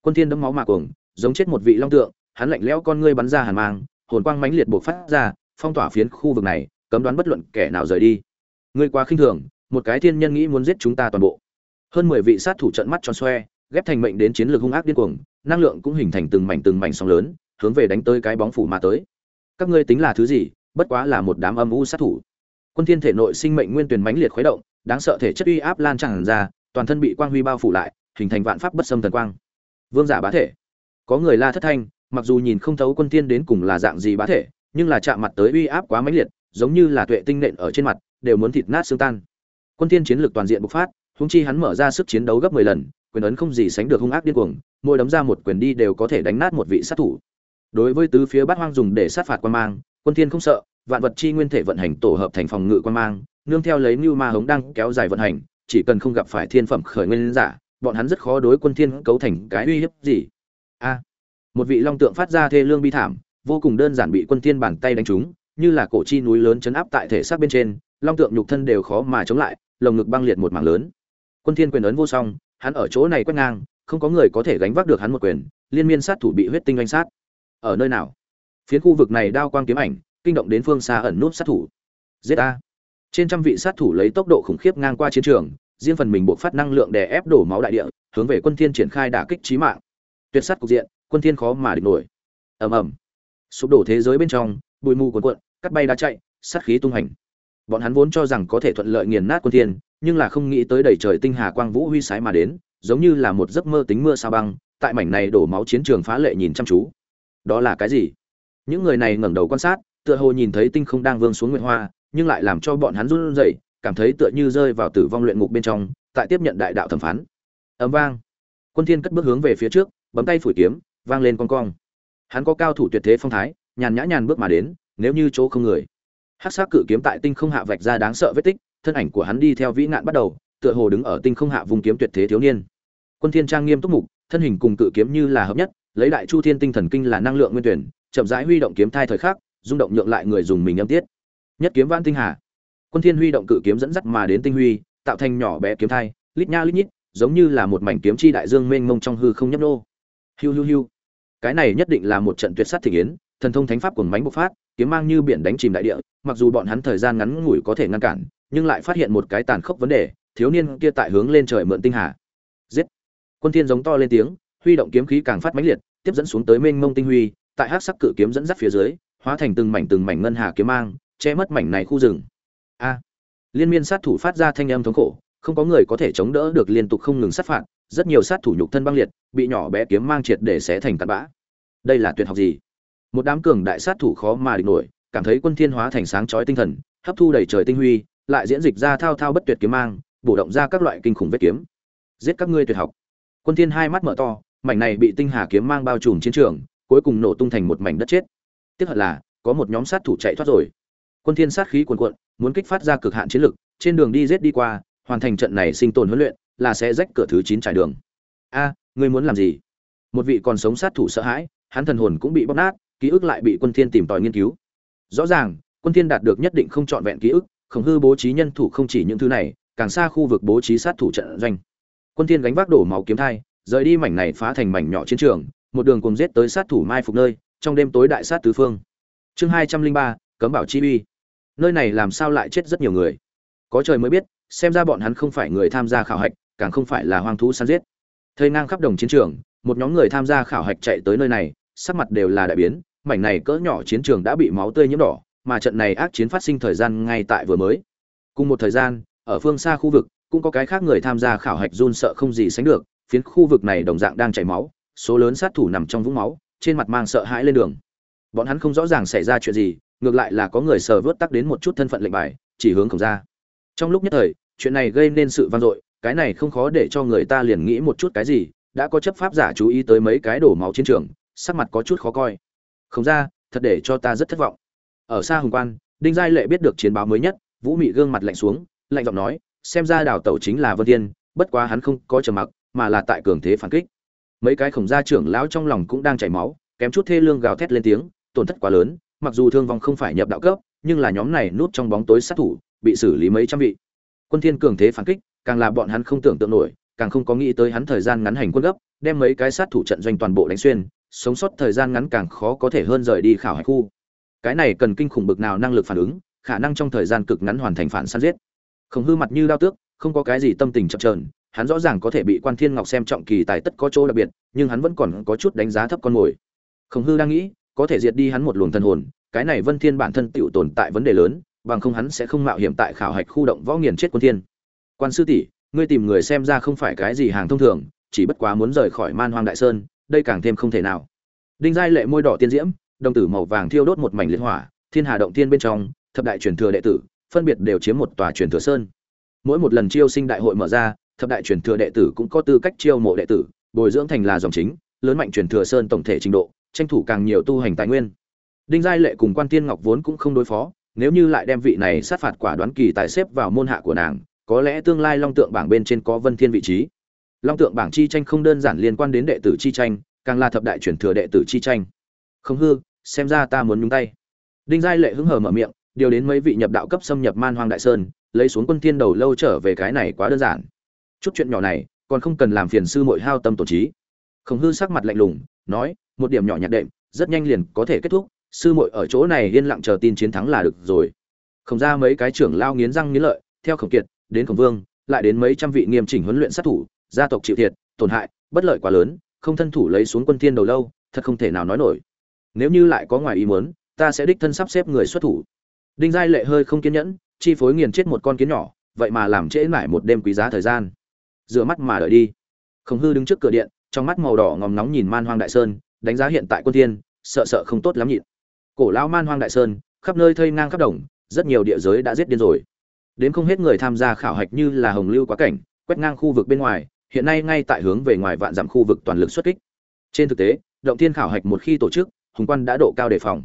Quân thiên đấm máu mà cuồng, giống chết một vị long tượng, hắn lạnh lẽo con ngươi bắn ra hàn mang hồn quang mãnh liệt bộc phát ra, phong tỏa phiến khu vực này, cấm đoán bất luận kẻ nào rời đi. Ngươi quá khinh thường, một cái thiên nhân nghĩ muốn giết chúng ta toàn bộ. Hơn mười vị sát thủ trận mắt tròn xoe, ghép thành mệnh đến chiến lược hung ác điên cuồng, năng lượng cũng hình thành từng mảnh từng mảnh sóng lớn, hướng về đánh tới cái bóng phủ mà tới. Các ngươi tính là thứ gì, bất quá là một đám âm u sát thủ. Quân thiên thể nội sinh mệnh nguyên tuyển mãnh liệt khuấy động, đáng sợ thể chất uy áp lan tràn ra, toàn thân bị quang huy bao phủ lại, hình thành vạn pháp bất xâm thần quang. Vương giả bá thể. Có người la thất thanh mặc dù nhìn không thấu quân thiên đến cùng là dạng gì bá thể, nhưng là chạm mặt tới uy áp quá mãnh liệt, giống như là tuệ tinh nện ở trên mặt, đều muốn thịt nát xương tan. Quân thiên chiến lược toàn diện bộc phát hung chi hắn mở ra sức chiến đấu gấp 10 lần, quyền ấn không gì sánh được hung ác điên cuồng, mỗi đấm ra một quyền đi đều có thể đánh nát một vị sát thủ. Đối với tứ phía bát hoang dùng để sát phạt quan mang, quân thiên không sợ, vạn vật chi nguyên thể vận hành tổ hợp thành phòng ngự quan mang, nương theo lấy lưu ma hống đang kéo dài vận hành, chỉ cần không gặp phải thiên phẩm khởi nguyên giả, bọn hắn rất khó đối quân thiên cấu thành cái uy hiếp gì. A một vị long tượng phát ra thê lương bi thảm, vô cùng đơn giản bị quân thiên bàn tay đánh trúng, như là cổ chi núi lớn chấn áp tại thể xác bên trên, long tượng nhục thân đều khó mà chống lại, lồng ngực băng liệt một mảng lớn. Quân thiên quyền ấn vô song, hắn ở chỗ này quét ngang, không có người có thể gánh vác được hắn một quyền, liên miên sát thủ bị huyết tinh oanh sát. Ở nơi nào? Phiến khu vực này đao quang kiếm ảnh, kinh động đến phương xa ẩn nút sát thủ. Giết a trên trăm vị sát thủ lấy tốc độ khủng khiếp ngang qua chiến trường, riêng phần mình buộc phát năng lượng để ép đổ máu đại địa, hướng về quân thiên triển khai đả kích chí mạng. Tuyệt sát cục diện quân thiên khó mà địch nổi. Ầm ầm. Sụp đổ thế giới bên trong, bụi mù cuồn cuộn, cắt bay đá chạy, sát khí tung hành. Bọn hắn vốn cho rằng có thể thuận lợi nghiền nát quân thiên, nhưng là không nghĩ tới đầy trời tinh hà quang vũ huy sái mà đến, giống như là một giấc mơ tính mưa sao băng, tại mảnh này đổ máu chiến trường phá lệ nhìn chăm chú. Đó là cái gì? Những người này ngẩng đầu quan sát, tựa hồ nhìn thấy tinh không đang vương xuống nguyệt hoa, nhưng lại làm cho bọn hắn run rẩy, cảm thấy tựa như rơi vào tử vong luyện ngục bên trong, tại tiếp nhận đại đạo thẩm phán. Ầm vang. Quân thiên cất bước hướng về phía trước, bấm tay phủi kiếm vang lên con cong. Hắn có cao thủ tuyệt thế phong thái, nhàn nhã nhàn bước mà đến, nếu như chỗ không người. Hắc sắc cự kiếm tại tinh không hạ vạch ra đáng sợ vết tích, thân ảnh của hắn đi theo vĩ nạn bắt đầu, tựa hồ đứng ở tinh không hạ vùng kiếm tuyệt thế thiếu niên. Quân thiên trang nghiêm túc mục, thân hình cùng cự kiếm như là hợp nhất, lấy đại chu thiên tinh thần kinh là năng lượng nguyên tuyển, chậm rãi huy động kiếm thai thời khắc, rung động nhượng lại người dùng mình âm tiết. Nhất kiếm vãn tinh hà. Quân thiên huy động cự kiếm dẫn dắt mà đến tinh huy, tạo thành nhỏ bé kiếm thai, lít nha lít nhít, giống như là một mảnh kiếm chi đại dương mênh mông trong hư không nhấp nô. Hiu hiu hiu cái này nhất định là một trận tuyệt sát thị yến, thần thông thánh pháp cuồng mánh bộc phát, kiếm mang như biển đánh chìm đại địa, mặc dù bọn hắn thời gian ngắn ngủi có thể ngăn cản, nhưng lại phát hiện một cái tàn khốc vấn đề, thiếu niên kia tại hướng lên trời mượn tinh hà. Giết! Quân thiên giống to lên tiếng, huy động kiếm khí càng phát mãnh liệt, tiếp dẫn xuống tới mênh mông tinh huy, tại hắc sắc cự kiếm dẫn dắt phía dưới, hóa thành từng mảnh từng mảnh ngân hà kiếm mang, che mất mảnh này khu rừng. A! Liên miên sát thủ phát ra thanh âm thống khổ, không có người có thể chống đỡ được liên tục không ngừng sát phạt, rất nhiều sát thủ nhục thân băng liệt, bị nhỏ bé kiếm mang triệt để xé thành tạt bã đây là tuyệt học gì? Một đám cường đại sát thủ khó mà địch nổi, cảm thấy quân thiên hóa thành sáng chói tinh thần, hấp thu đầy trời tinh huy, lại diễn dịch ra thao thao bất tuyệt kiếm mang, bổ động ra các loại kinh khủng vết kiếm. Giết các ngươi tuyệt học. Quân thiên hai mắt mở to, mảnh này bị tinh hà kiếm mang bao trùm chiến trường, cuối cùng nổ tung thành một mảnh đất chết. Tiếc hận là, có một nhóm sát thủ chạy thoát rồi. Quân thiên sát khí cuồn cuộn, muốn kích phát ra cực hạn chiến lực, trên đường đi giết đi qua, hoàn thành trận này sinh tồn huấn luyện, là sẽ rách cửa thứ 9 trải đường. A, ngươi muốn làm gì? Một vị còn sống sát thủ sợ hãi hắn thần hồn cũng bị bóp nát, ký ức lại bị quân thiên tìm tòi nghiên cứu. Rõ ràng, quân thiên đạt được nhất định không chọn vẹn ký ức, khổng hư bố trí nhân thủ không chỉ những thứ này, càng xa khu vực bố trí sát thủ trận doanh. Quân thiên gánh vác đổ máu kiếm thai, rời đi mảnh này phá thành mảnh nhỏ chiến trường, một đường cùng giết tới sát thủ mai phục nơi, trong đêm tối đại sát tứ phương. Chương hai trăm linh ba, cấm bảo chi uy. Nơi này làm sao lại chết rất nhiều người? Có trời mới biết, xem ra bọn hắn không phải người tham gia khảo hạch, càng không phải là hoang thú săn giết thời ngang khắp đồng chiến trường, một nhóm người tham gia khảo hạch chạy tới nơi này, sắc mặt đều là đại biến, mảnh này cỡ nhỏ chiến trường đã bị máu tươi nhiễm đỏ, mà trận này ác chiến phát sinh thời gian ngay tại vừa mới. Cùng một thời gian, ở phương xa khu vực, cũng có cái khác người tham gia khảo hạch run sợ không gì sánh được, phiến khu vực này đồng dạng đang chảy máu, số lớn sát thủ nằm trong vũng máu, trên mặt mang sợ hãi lên đường. Bọn hắn không rõ ràng xảy ra chuyện gì, ngược lại là có người sờ vớt tắc đến một chút thân phận lệnh bài, chỉ hướng khổng ra. Trong lúc nhất thời, chuyện này gây nên sự vang dội cái này không khó để cho người ta liền nghĩ một chút cái gì, đã có chấp pháp giả chú ý tới mấy cái đổ máu chiến trường, sắc mặt có chút khó coi. Không ra, thật để cho ta rất thất vọng. Ở xa hùng quan, đinh giai lệ biết được chiến báo mới nhất, vũ mị gương mặt lạnh xuống, lạnh giọng nói, xem ra đào tẩu chính là vân thiên, bất quá hắn không có trầm mặc, mà là tại cường thế phản kích. Mấy cái khổng gia trưởng lão trong lòng cũng đang chảy máu, kém chút thê lương gào thét lên tiếng, tổn thất quá lớn, mặc dù thương vong không phải nhập đạo cấp, nhưng là nhóm này núp trong bóng tối sát thủ, bị xử lý mấy trăm vị. Quân thiên cường thế phản kích càng là bọn hắn không tưởng tượng nổi càng không có nghĩ tới hắn thời gian ngắn hành quân gấp đem mấy cái sát thủ trận doanh toàn bộ đánh xuyên sống sót thời gian ngắn càng khó có thể hơn rời đi khảo hạch khu. Cái này cần kinh khủng bực nào năng lực phản ứng khả năng trong thời gian cực ngắn hoàn thành phản săn giết. Không hư mặt như đao tước không có cái gì tâm tình chậm chờn, hắn rõ ràng có thể bị quan thiên ngọc xem trọng kỳ tài tất có chỗ đặc biệt nhưng hắn vẫn còn có chút đánh giá thấp con mồi. Không hư đang nghĩ có thể diệt đi hắn một luồng thần hồn cái này vân thiên bản thân tựu tồn tại vấn đề lớn bằng không hắn sẽ không mạo hiểm tại khảo hạch khu động võ nghiền chết quân thiên quan sư tỷ, ngươi tìm người xem ra không phải cái gì hàng thông thường, chỉ bất quá muốn rời khỏi man hoang đại sơn, đây càng thêm không thể nào. Đinh giai lệ môi đỏ tiên diễm, đồng tử màu vàng thiêu đốt một mảnh liệt hỏa, thiên hà động thiên bên trong, thập đại truyền thừa đệ tử, phân biệt đều chiếm một tòa truyền thừa sơn. Mỗi một lần chiêu sinh đại hội mở ra, thập đại truyền thừa đệ tử cũng có tư cách chiêu mộ đệ tử, bồi dưỡng thành là dòng chính, lớn mạnh truyền thừa sơn tổng thể trình độ, tranh thủ càng nhiều tu hành tài nguyên. Đinh giai lệ cùng quan tiên ngọc vốn cũng không đối phó, nếu như lại đem vị này sát phạt quả đoán kỳ tài xếp vào môn hạ của nàng có lẽ tương lai long tượng bảng bên trên có vân thiên vị trí. Long tượng bảng chi tranh không đơn giản liên quan đến đệ tử chi tranh, càng là thập đại truyền thừa đệ tử chi tranh. Không hư, xem ra ta muốn nhúng tay. Đinh giai lệ hứng hờ mở miệng, điều đến mấy vị nhập đạo cấp xâm nhập man hoang đại sơn, lấy xuống quân thiên đầu lâu trở về cái này quá đơn giản. Chút chuyện nhỏ này, còn không cần làm phiền sư muội hao tâm tổn trí. Khổng hư sắc mặt lạnh lùng, nói, một điểm nhỏ nhặt đệm, rất nhanh liền có thể kết thúc, sư muội ở chỗ này yên lặng chờ tin chiến thắng là được rồi. Không ra mấy cái trưởng lao nghiến răng nghiến lợi, theo khổng kiệt đến khổng vương, lại đến mấy trăm vị nghiêm chỉnh huấn luyện sát thủ, gia tộc chịu thiệt, tổn hại, bất lợi quá lớn, không thân thủ lấy xuống quân thiên đầu lâu, thật không thể nào nói nổi. Nếu như lại có ngoài ý muốn, ta sẽ đích thân sắp xếp người xuất thủ. Đinh giai lệ hơi không kiên nhẫn, chi phối nghiền chết một con kiến nhỏ, vậy mà làm trễ mãi một đêm quý giá thời gian. Rửa mắt mà đợi đi. Khổng hư đứng trước cửa điện, trong mắt màu đỏ ngòm nóng nhìn man hoang đại sơn, đánh giá hiện tại quân thiên, sợ sợ không tốt lắm nhịn. Cổ lão man hoang đại sơn, khắp nơi thây ngang khắp đồng, rất nhiều địa giới đã giết điên rồi đến không hết người tham gia khảo hạch như là hồng lưu quá cảnh, quét ngang khu vực bên ngoài, hiện nay ngay tại hướng về ngoài vạn dặm khu vực toàn lực xuất kích. Trên thực tế, động thiên khảo hạch một khi tổ chức, hùng quan đã độ cao đề phòng.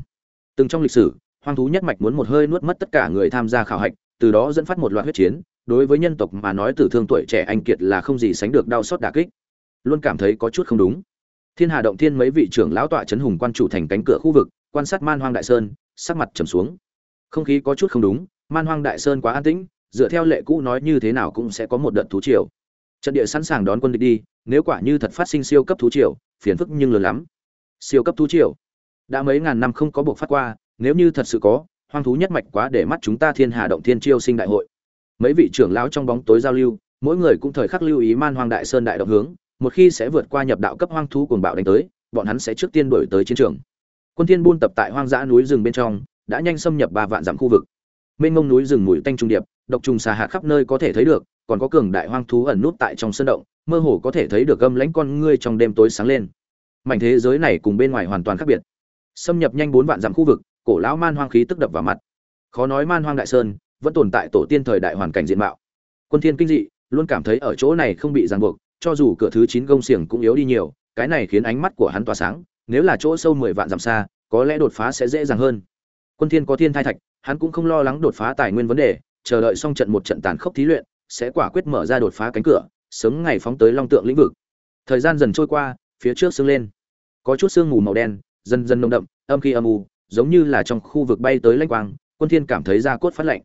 Từng trong lịch sử, hoang thú nhất mạch muốn một hơi nuốt mất tất cả người tham gia khảo hạch, từ đó dẫn phát một loạt huyết chiến, đối với nhân tộc mà nói tử thương tuổi trẻ anh kiệt là không gì sánh được đau xót đả kích. Luôn cảm thấy có chút không đúng. Thiên hà động thiên mấy vị trưởng lão tọa trấn hùng quan chủ thành cánh cửa khu vực, quan sát man hoang đại sơn, sắc mặt trầm xuống. Không khí có chút không đúng man hoang đại sơn quá an tĩnh, dựa theo lệ cũ nói như thế nào cũng sẽ có một đợt thú triều. Trận địa sẵn sàng đón quân địch đi, nếu quả như thật phát sinh siêu cấp thú triều, phiền phức nhưng lớn lắm. Siêu cấp thú triều. Đã mấy ngàn năm không có buộc phát qua, nếu như thật sự có, hoang thú nhất mạch quá để mắt chúng ta thiên hà động thiên chiêu sinh đại hội. Mấy vị trưởng lão trong bóng tối giao lưu, mỗi người cũng thời khắc lưu ý man hoang đại sơn đại động hướng, một khi sẽ vượt qua nhập đạo cấp hoang thú cuồng bạo đánh tới, bọn hắn sẽ trước tiên đổi tới chiến trường. Quân thiên buôn tập tại hoang dã núi rừng bên trong, đã nhanh xâm nhập ba vạn dặm khu vực mênh mông núi rừng mùi tanh trung điệp, độc trùng xà hạt khắp nơi có thể thấy được, còn có cường đại hoang thú ẩn nút tại trong sân động, mơ hồ có thể thấy được gâm lãnh con ngươi trong đêm tối sáng lên. Mảnh thế giới này cùng bên ngoài hoàn toàn khác biệt. Xâm nhập nhanh bốn vạn dặm khu vực, cổ lão man hoang khí tức đập vào mặt. Khó nói man hoang đại sơn, vẫn tồn tại tổ tiên thời đại hoàn cảnh diện mạo. Quân thiên kinh dị, luôn cảm thấy ở chỗ này không bị ràng buộc, cho dù cửa thứ chín gông xiềng cũng yếu đi nhiều, cái này khiến ánh mắt của hắn tỏa sáng, nếu là chỗ sâu mười vạn dặm xa, có lẽ đột phá sẽ dễ dàng hơn. Quân thiên có thiên thai thạch hắn cũng không lo lắng đột phá tài nguyên vấn đề, chờ đợi xong trận một trận tàn khốc thí luyện, sẽ quả quyết mở ra đột phá cánh cửa, sớm ngày phóng tới long tượng lĩnh vực. Thời gian dần trôi qua, phía trước sương lên. Có chút sương mù màu đen, dần dần nồng đậm, âm khi âm u, giống như là trong khu vực bay tới lãnh quang, quân thiên cảm thấy da cốt phát lạnh.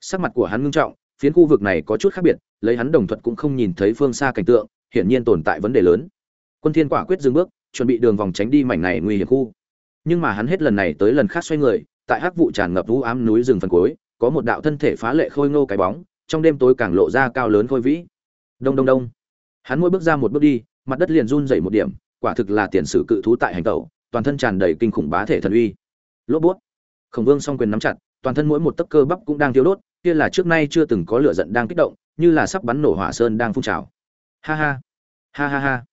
Sắc mặt của hắn ngưng trọng, phiến khu vực này có chút khác biệt, lấy hắn đồng thuận cũng không nhìn thấy phương xa cảnh tượng, hiển nhiên tồn tại vấn đề lớn. Quân thiên quả quyết dừng bước, chuẩn bị đường vòng tránh đi mảnh này nguy hiểm khu. Nhưng mà hắn hết lần này tới lần khác xoay người tại hắc vụ tràn ngập vũ ám núi rừng phần cuối, có một đạo thân thể phá lệ khôi ngô cái bóng, trong đêm tối càng lộ ra cao lớn khôi vĩ. Đông đông đông. Hắn mỗi bước ra một bước đi, mặt đất liền run rẩy một điểm, quả thực là tiền sử cự thú tại hành tẩu, toàn thân tràn đầy kinh khủng bá thể thần uy. Lốp buốt. khổng vương song quyền nắm chặt, toàn thân mỗi một tấc cơ bắp cũng đang thiếu đốt, kia là trước nay chưa từng có lửa giận đang kích động, như là sắp bắn nổ hỏa sơn đang phun trào. Ha ha. Ha ha ha.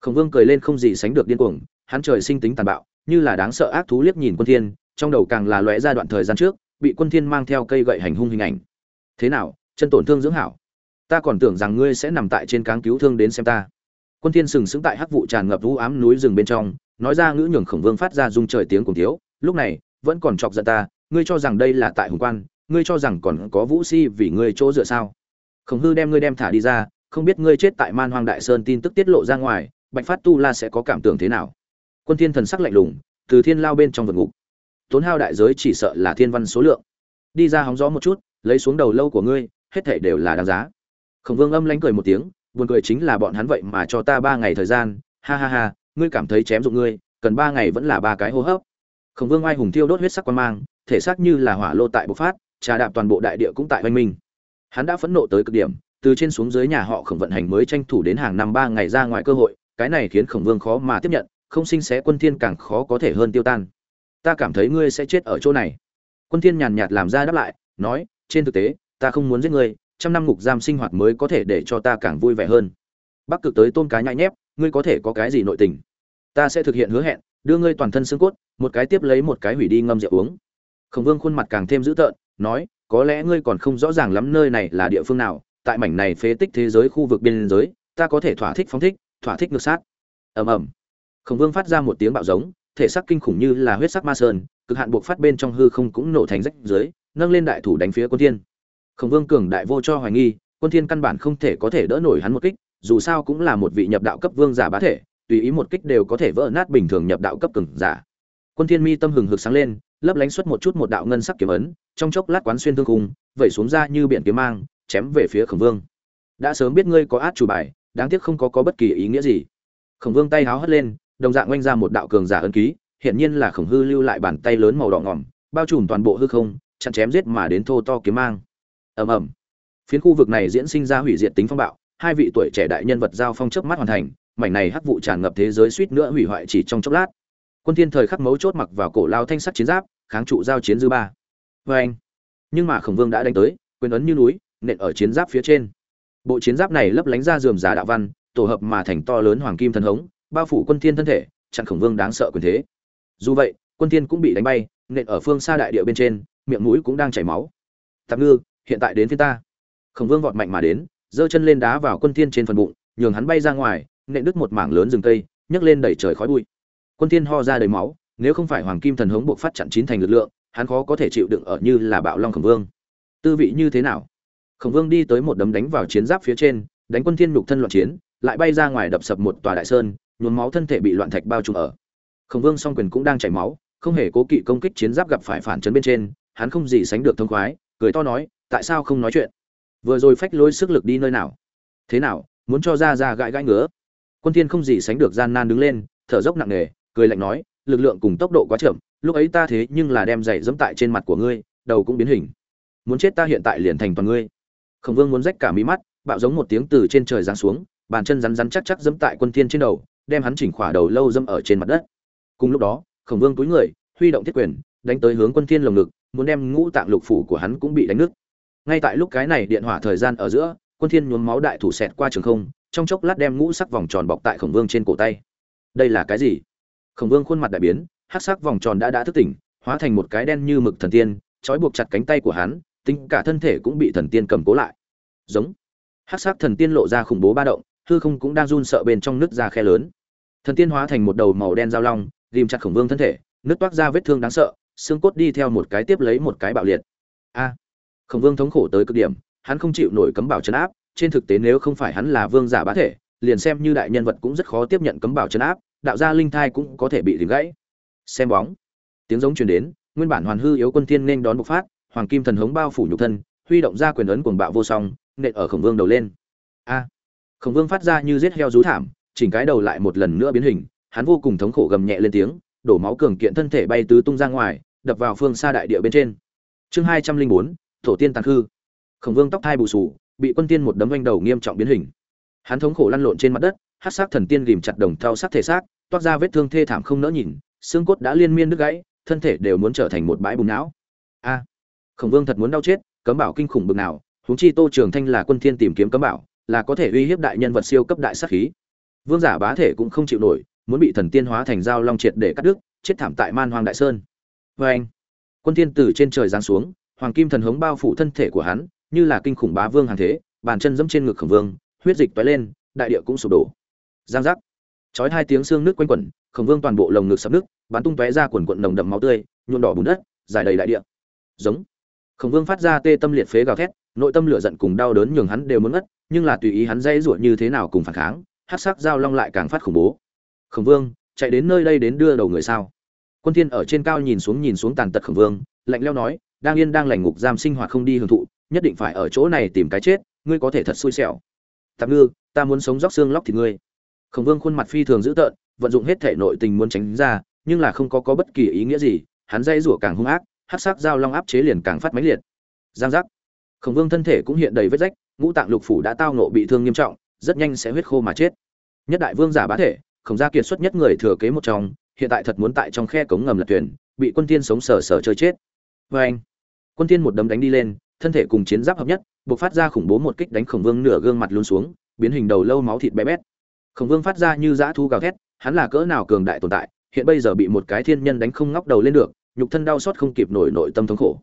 Khổng vương cười lên không gì sánh được điên cuồng, hắn trời sinh tính tàn bạo, như là đáng sợ ác thú liếc nhìn quân thiên trong đầu càng là lóe ra đoạn thời gian trước, bị quân thiên mang theo cây gậy hành hung hình ảnh. Thế nào, chân tổn thương dưỡng hảo? Ta còn tưởng rằng ngươi sẽ nằm tại trên cáng cứu thương đến xem ta. Quân thiên sừng sững tại hắc vụ tràn ngập vũ ám núi rừng bên trong, nói ra ngữ nhường khổng vương phát ra rung trời tiếng cùng thiếu, lúc này, vẫn còn chọc giận ta, ngươi cho rằng đây là tại hùng quan, ngươi cho rằng còn có vũ si vì ngươi chỗ dựa sao? Khổng hư đem ngươi đem thả đi ra, không biết ngươi chết tại man hoang đại sơn tin tức tiết lộ ra ngoài, bạch phát tu la sẽ có cảm tưởng thế nào? Quân thiên thần sắc lạnh lùng, từ thiên lao bên trong vượt ngục tốn hao đại giới chỉ sợ là thiên văn số lượng. Đi ra hóng gió một chút, lấy xuống đầu lâu của ngươi, hết thảy đều là đáng giá. Khổng vương âm lãnh cười một tiếng, buồn cười chính là bọn hắn vậy mà cho ta ba ngày thời gian. Ha ha ha, ngươi cảm thấy chém dụng ngươi, cần ba ngày vẫn là ba cái hô hấp. Khổng vương ai hùng thiêu đốt huyết sắc quan mang, thể xác như là hỏa lô tại bộc phát, trà đạp toàn bộ đại địa cũng tại oanh minh hắn đã phẫn nộ tới cực điểm, từ trên xuống dưới nhà họ khổng vận hành mới tranh thủ đến hàng năm ba ngày ra ngoài cơ hội, cái này khiến khổng vương khó mà tiếp nhận, không sinh xé quân thiên càng khó có thể hơn tiêu tan ta cảm thấy ngươi sẽ chết ở chỗ này. Quân thiên nhàn nhạt làm ra đáp lại, nói, trên thực tế, ta không muốn giết ngươi, trăm năm ngục giam sinh hoạt mới có thể để cho ta càng vui vẻ hơn. Bắc cực tới tôn cá nhãi nhép, ngươi có thể có cái gì nội tình? Ta sẽ thực hiện hứa hẹn, đưa ngươi toàn thân xương cốt, một cái tiếp lấy một cái hủy đi ngâm rượu uống. Khổng vương khuôn mặt càng thêm dữ tợn, nói, có lẽ ngươi còn không rõ ràng lắm nơi này là địa phương nào, tại mảnh này phế tích thế giới khu vực biên giới, ta có thể thỏa thích phóng thích, thỏa thích ngược sát. Ầm ầm. Khổng vương phát ra một tiếng bạo giống thể xác kinh khủng như là huyết sắc ma sơn, cực hạn buộc phát bên trong hư không cũng nổ thành rách dưới, nâng lên đại thủ đánh phía quân thiên. Khổng vương cường đại vô cho hoài nghi, quân thiên căn bản không thể có thể đỡ nổi hắn một kích, dù sao cũng là một vị nhập đạo cấp vương giả bá thể, tùy ý một kích đều có thể vỡ nát bình thường nhập đạo cấp cường giả. Quân thiên mi tâm hừng hực sáng lên, lấp lánh xuất một chút một đạo ngân sắc kiếm ấn, trong chốc lát quán xuyên thương khung, vẩy xuống ra như biển kiếm mang, chém về phía khổng vương. Đã sớm biết ngươi có át chủ bài, đáng tiếc không có có bất kỳ ý nghĩa gì. Khổng vương tay háo hất lên đồng dạng oanh ra một đạo cường giả ân ký hiện nhiên là khổng hư lưu lại bàn tay lớn màu đỏ ngỏm, bao trùm toàn bộ hư không, chặn chém giết mà đến thô to kiếm mang. Ầm ầm. Phiến khu vực này diễn sinh ra hủy diệt tính phong bạo, hai vị tuổi trẻ đại nhân vật giao phong chớp mắt hoàn thành, mảnh này hắc vụ tràn ngập thế giới suýt nữa hủy hoại chỉ trong chốc lát. Quân thiên thời khắc mấu chốt mặc vào cổ lao thanh sắt chiến giáp, kháng trụ giao chiến dư ba. Với anh nhưng mà khổng vương đã đánh tới, quyền ấn như núi, nện ở chiến giáp phía trên. Bộ chiến giáp này lấp lánh ra rườm rà đạo văn, tổ hợp mà thành to lớn hoàng kim thần hống bao phủ quân thiên thân thể chặn khổng vương đáng sợ quyền thế. Dù vậy, quân thiên cũng bị đánh bay, nện ở phương xa đại địa bên trên, miệng mũi cũng đang chảy máu. Tạm ngư, hiện tại đến phía ta. Khổng vương vọt mạnh mà đến, giơ chân lên đá vào quân thiên trên phần bụng, nhường hắn bay ra ngoài, nện đứt một mảng lớn rừng cây, nhấc lên đẩy trời khói bụi. Quân thiên ho ra đầy máu, nếu không phải hoàng kim thần hống buộc phát chặn chín thành lực lượng, hắn khó có thể chịu đựng ở như là bạo long khổng vương. Tư vị như thế nào? Khổng vương đi tới một đấm đánh vào chiến giáp phía trên, đánh quân thiên nhục thân loạn chiến, lại bay ra ngoài đập sập một tòa đại sơn nhuốm máu thân thể bị loạn thạch bao trùm ở. Khổng vương song quyền cũng đang chảy máu, không hề cố kỵ công kích chiến giáp gặp phải phản chấn bên trên, hắn không gì sánh được thông khoái, cười to nói, tại sao không nói chuyện? Vừa rồi phách lôi sức lực đi nơi nào? Thế nào, muốn cho ra ra gãi gãi ngứa? Quân thiên không gì sánh được gian nan đứng lên, thở dốc nặng nề, cười lạnh nói, lực lượng cùng tốc độ quá chậm, lúc ấy ta thế nhưng là đem giày dẫm tại trên mặt của ngươi, đầu cũng biến hình. Muốn chết ta hiện tại liền thành toàn ngươi. Khổng vương muốn rách cả mí mắt, bạo giống một tiếng từ trên trời giáng xuống, bàn chân rắn rắn chắc chắc dẫm tại quân thiên trên đầu đem hắn chỉnh khỏa đầu lâu dâm ở trên mặt đất. Cùng lúc đó, khổng vương túi người, huy động thiết quyền, đánh tới hướng quân thiên lồng ngực, muốn đem ngũ tạng lục phủ của hắn cũng bị đánh nứt. Ngay tại lúc cái này điện hỏa thời gian ở giữa, quân thiên nhuốm máu đại thủ xẹt qua trường không, trong chốc lát đem ngũ sắc vòng tròn bọc tại khổng vương trên cổ tay. Đây là cái gì? Khổng vương khuôn mặt đại biến, hắc sắc vòng tròn đã đã thức tỉnh, hóa thành một cái đen như mực thần tiên, trói buộc chặt cánh tay của hắn, tính cả thân thể cũng bị thần tiên cầm cố lại. Giống. Hắc sắc thần tiên lộ ra khủng bố ba động, hư không cũng đang run sợ bên trong nước ra khe lớn thần tiên hóa thành một đầu màu đen dao long ghìm chặt khổng vương thân thể nước toát ra vết thương đáng sợ, xương cốt đi theo một cái tiếp lấy một cái bạo liệt. A! Khổng vương thống khổ tới cực điểm, hắn không chịu nổi cấm bảo chấn áp, trên thực tế nếu không phải hắn là vương giả bá thể, liền xem như đại nhân vật cũng rất khó tiếp nhận cấm bảo chấn áp, đạo gia linh thai cũng có thể bị đỉnh gãy. Xem bóng. Tiếng giống truyền đến, nguyên bản hoàn hư yếu quân thiên nên đón bộc phát, hoàng kim thần hống bao phủ nhục thân, huy động ra quyền ấn cuồng bạo vô song, nện ở khổng vương đầu lên. A! Khổng vương phát ra như giết heo rú thảm chỉnh cái đầu lại một lần nữa biến hình, hắn vô cùng thống khổ gầm nhẹ lên tiếng, đổ máu cường kiện thân thể bay tứ tung ra ngoài, đập vào phương xa đại địa bên trên. Chương hai trăm linh bốn tổ tiên tàn khư. Khổng vương tóc thai bù sù, bị quân tiên một đấm vanh đầu nghiêm trọng biến hình. Hắn thống khổ lăn lộn trên mặt đất hát sắc thần tiên ghìm chặt đồng thau sắc thể xác, toát ra vết thương thê thảm không nỡ nhìn, xương cốt đã liên miên đứt gãy, thân thể đều muốn trở thành một bãi bùn não. A! Khổng vương thật muốn đau chết, cấm bảo kinh khủng bực nào, huống chi tô trường thanh là quân thiên tìm kiếm cấm bảo, là có thể uy hiếp đại nhân vật siêu cấp đại sát khí vương giả bá thể cũng không chịu nổi, muốn bị thần tiên hóa thành dao long triệt để cắt đứt, chết thảm tại man hoàng đại sơn. Vê anh, quân thiên từ trên trời giáng xuống, hoàng kim thần hống bao phủ thân thể của hắn, như là kinh khủng bá vương hàng thế, bàn chân dẫm trên ngực khổng vương, huyết dịch tóe lên, đại địa cũng sụp đổ. Giang giác. Chói hai tiếng xương nước quanh quẩn, khổng vương toàn bộ lồng ngực sập nước, bắn tung tóe ra quần quận nồng đậm máu tươi, nhuộm đỏ bùn đất, dài đầy đại địa. Giống. Khổng vương phát ra tê tâm liệt phế gào thét, nội tâm lửa giận cùng đau đớn nhường hắn đều muốn ngất, nhưng là tùy ý hắn dây ruột như thế nào cùng phản kháng hát sắc giao long lại càng phát khủng bố. Khổng vương, chạy đến nơi đây đến đưa đầu người sao? Quân thiên ở trên cao nhìn xuống nhìn xuống tàn tật khổng vương, lạnh lẽo nói, đang yên đang lành ngục giam sinh hoạt không đi hưởng thụ, nhất định phải ở chỗ này tìm cái chết, ngươi có thể thật xui xẻo. Tạm ngư, ta muốn sống róc xương lóc thì ngươi. Khổng vương khuôn mặt phi thường dữ tợn, vận dụng hết thể nội tình muốn tránh ra, nhưng là không có có bất kỳ ý nghĩa gì, hắn dây rủa càng hung ác hắc sắc dao long áp chế liền càng phát mãnh liệt. Giang giác. Khổng vương thân thể cũng hiện đầy vết rách, ngũ tạng lục phủ đã tao nộ bị thương nghiêm trọng rất nhanh sẽ huyết khô mà chết. Nhất đại vương giả bá thể, khổng gia kiệt xuất nhất người thừa kế một trong, hiện tại thật muốn tại trong khe cống ngầm lật thuyền, bị quân tiên sống sờ sờ chơi chết. Vê anh, quân tiên một đấm đánh đi lên, thân thể cùng chiến giáp hợp nhất, buộc phát ra khủng bố một kích đánh khổng vương nửa gương mặt luôn xuống, biến hình đầu lâu máu thịt bé bét. Khổng vương phát ra như dã thu gào thét, hắn là cỡ nào cường đại tồn tại, hiện bây giờ bị một cái thiên nhân đánh không ngóc đầu lên được, nhục thân đau xót không kịp nổi nội tâm thống khổ.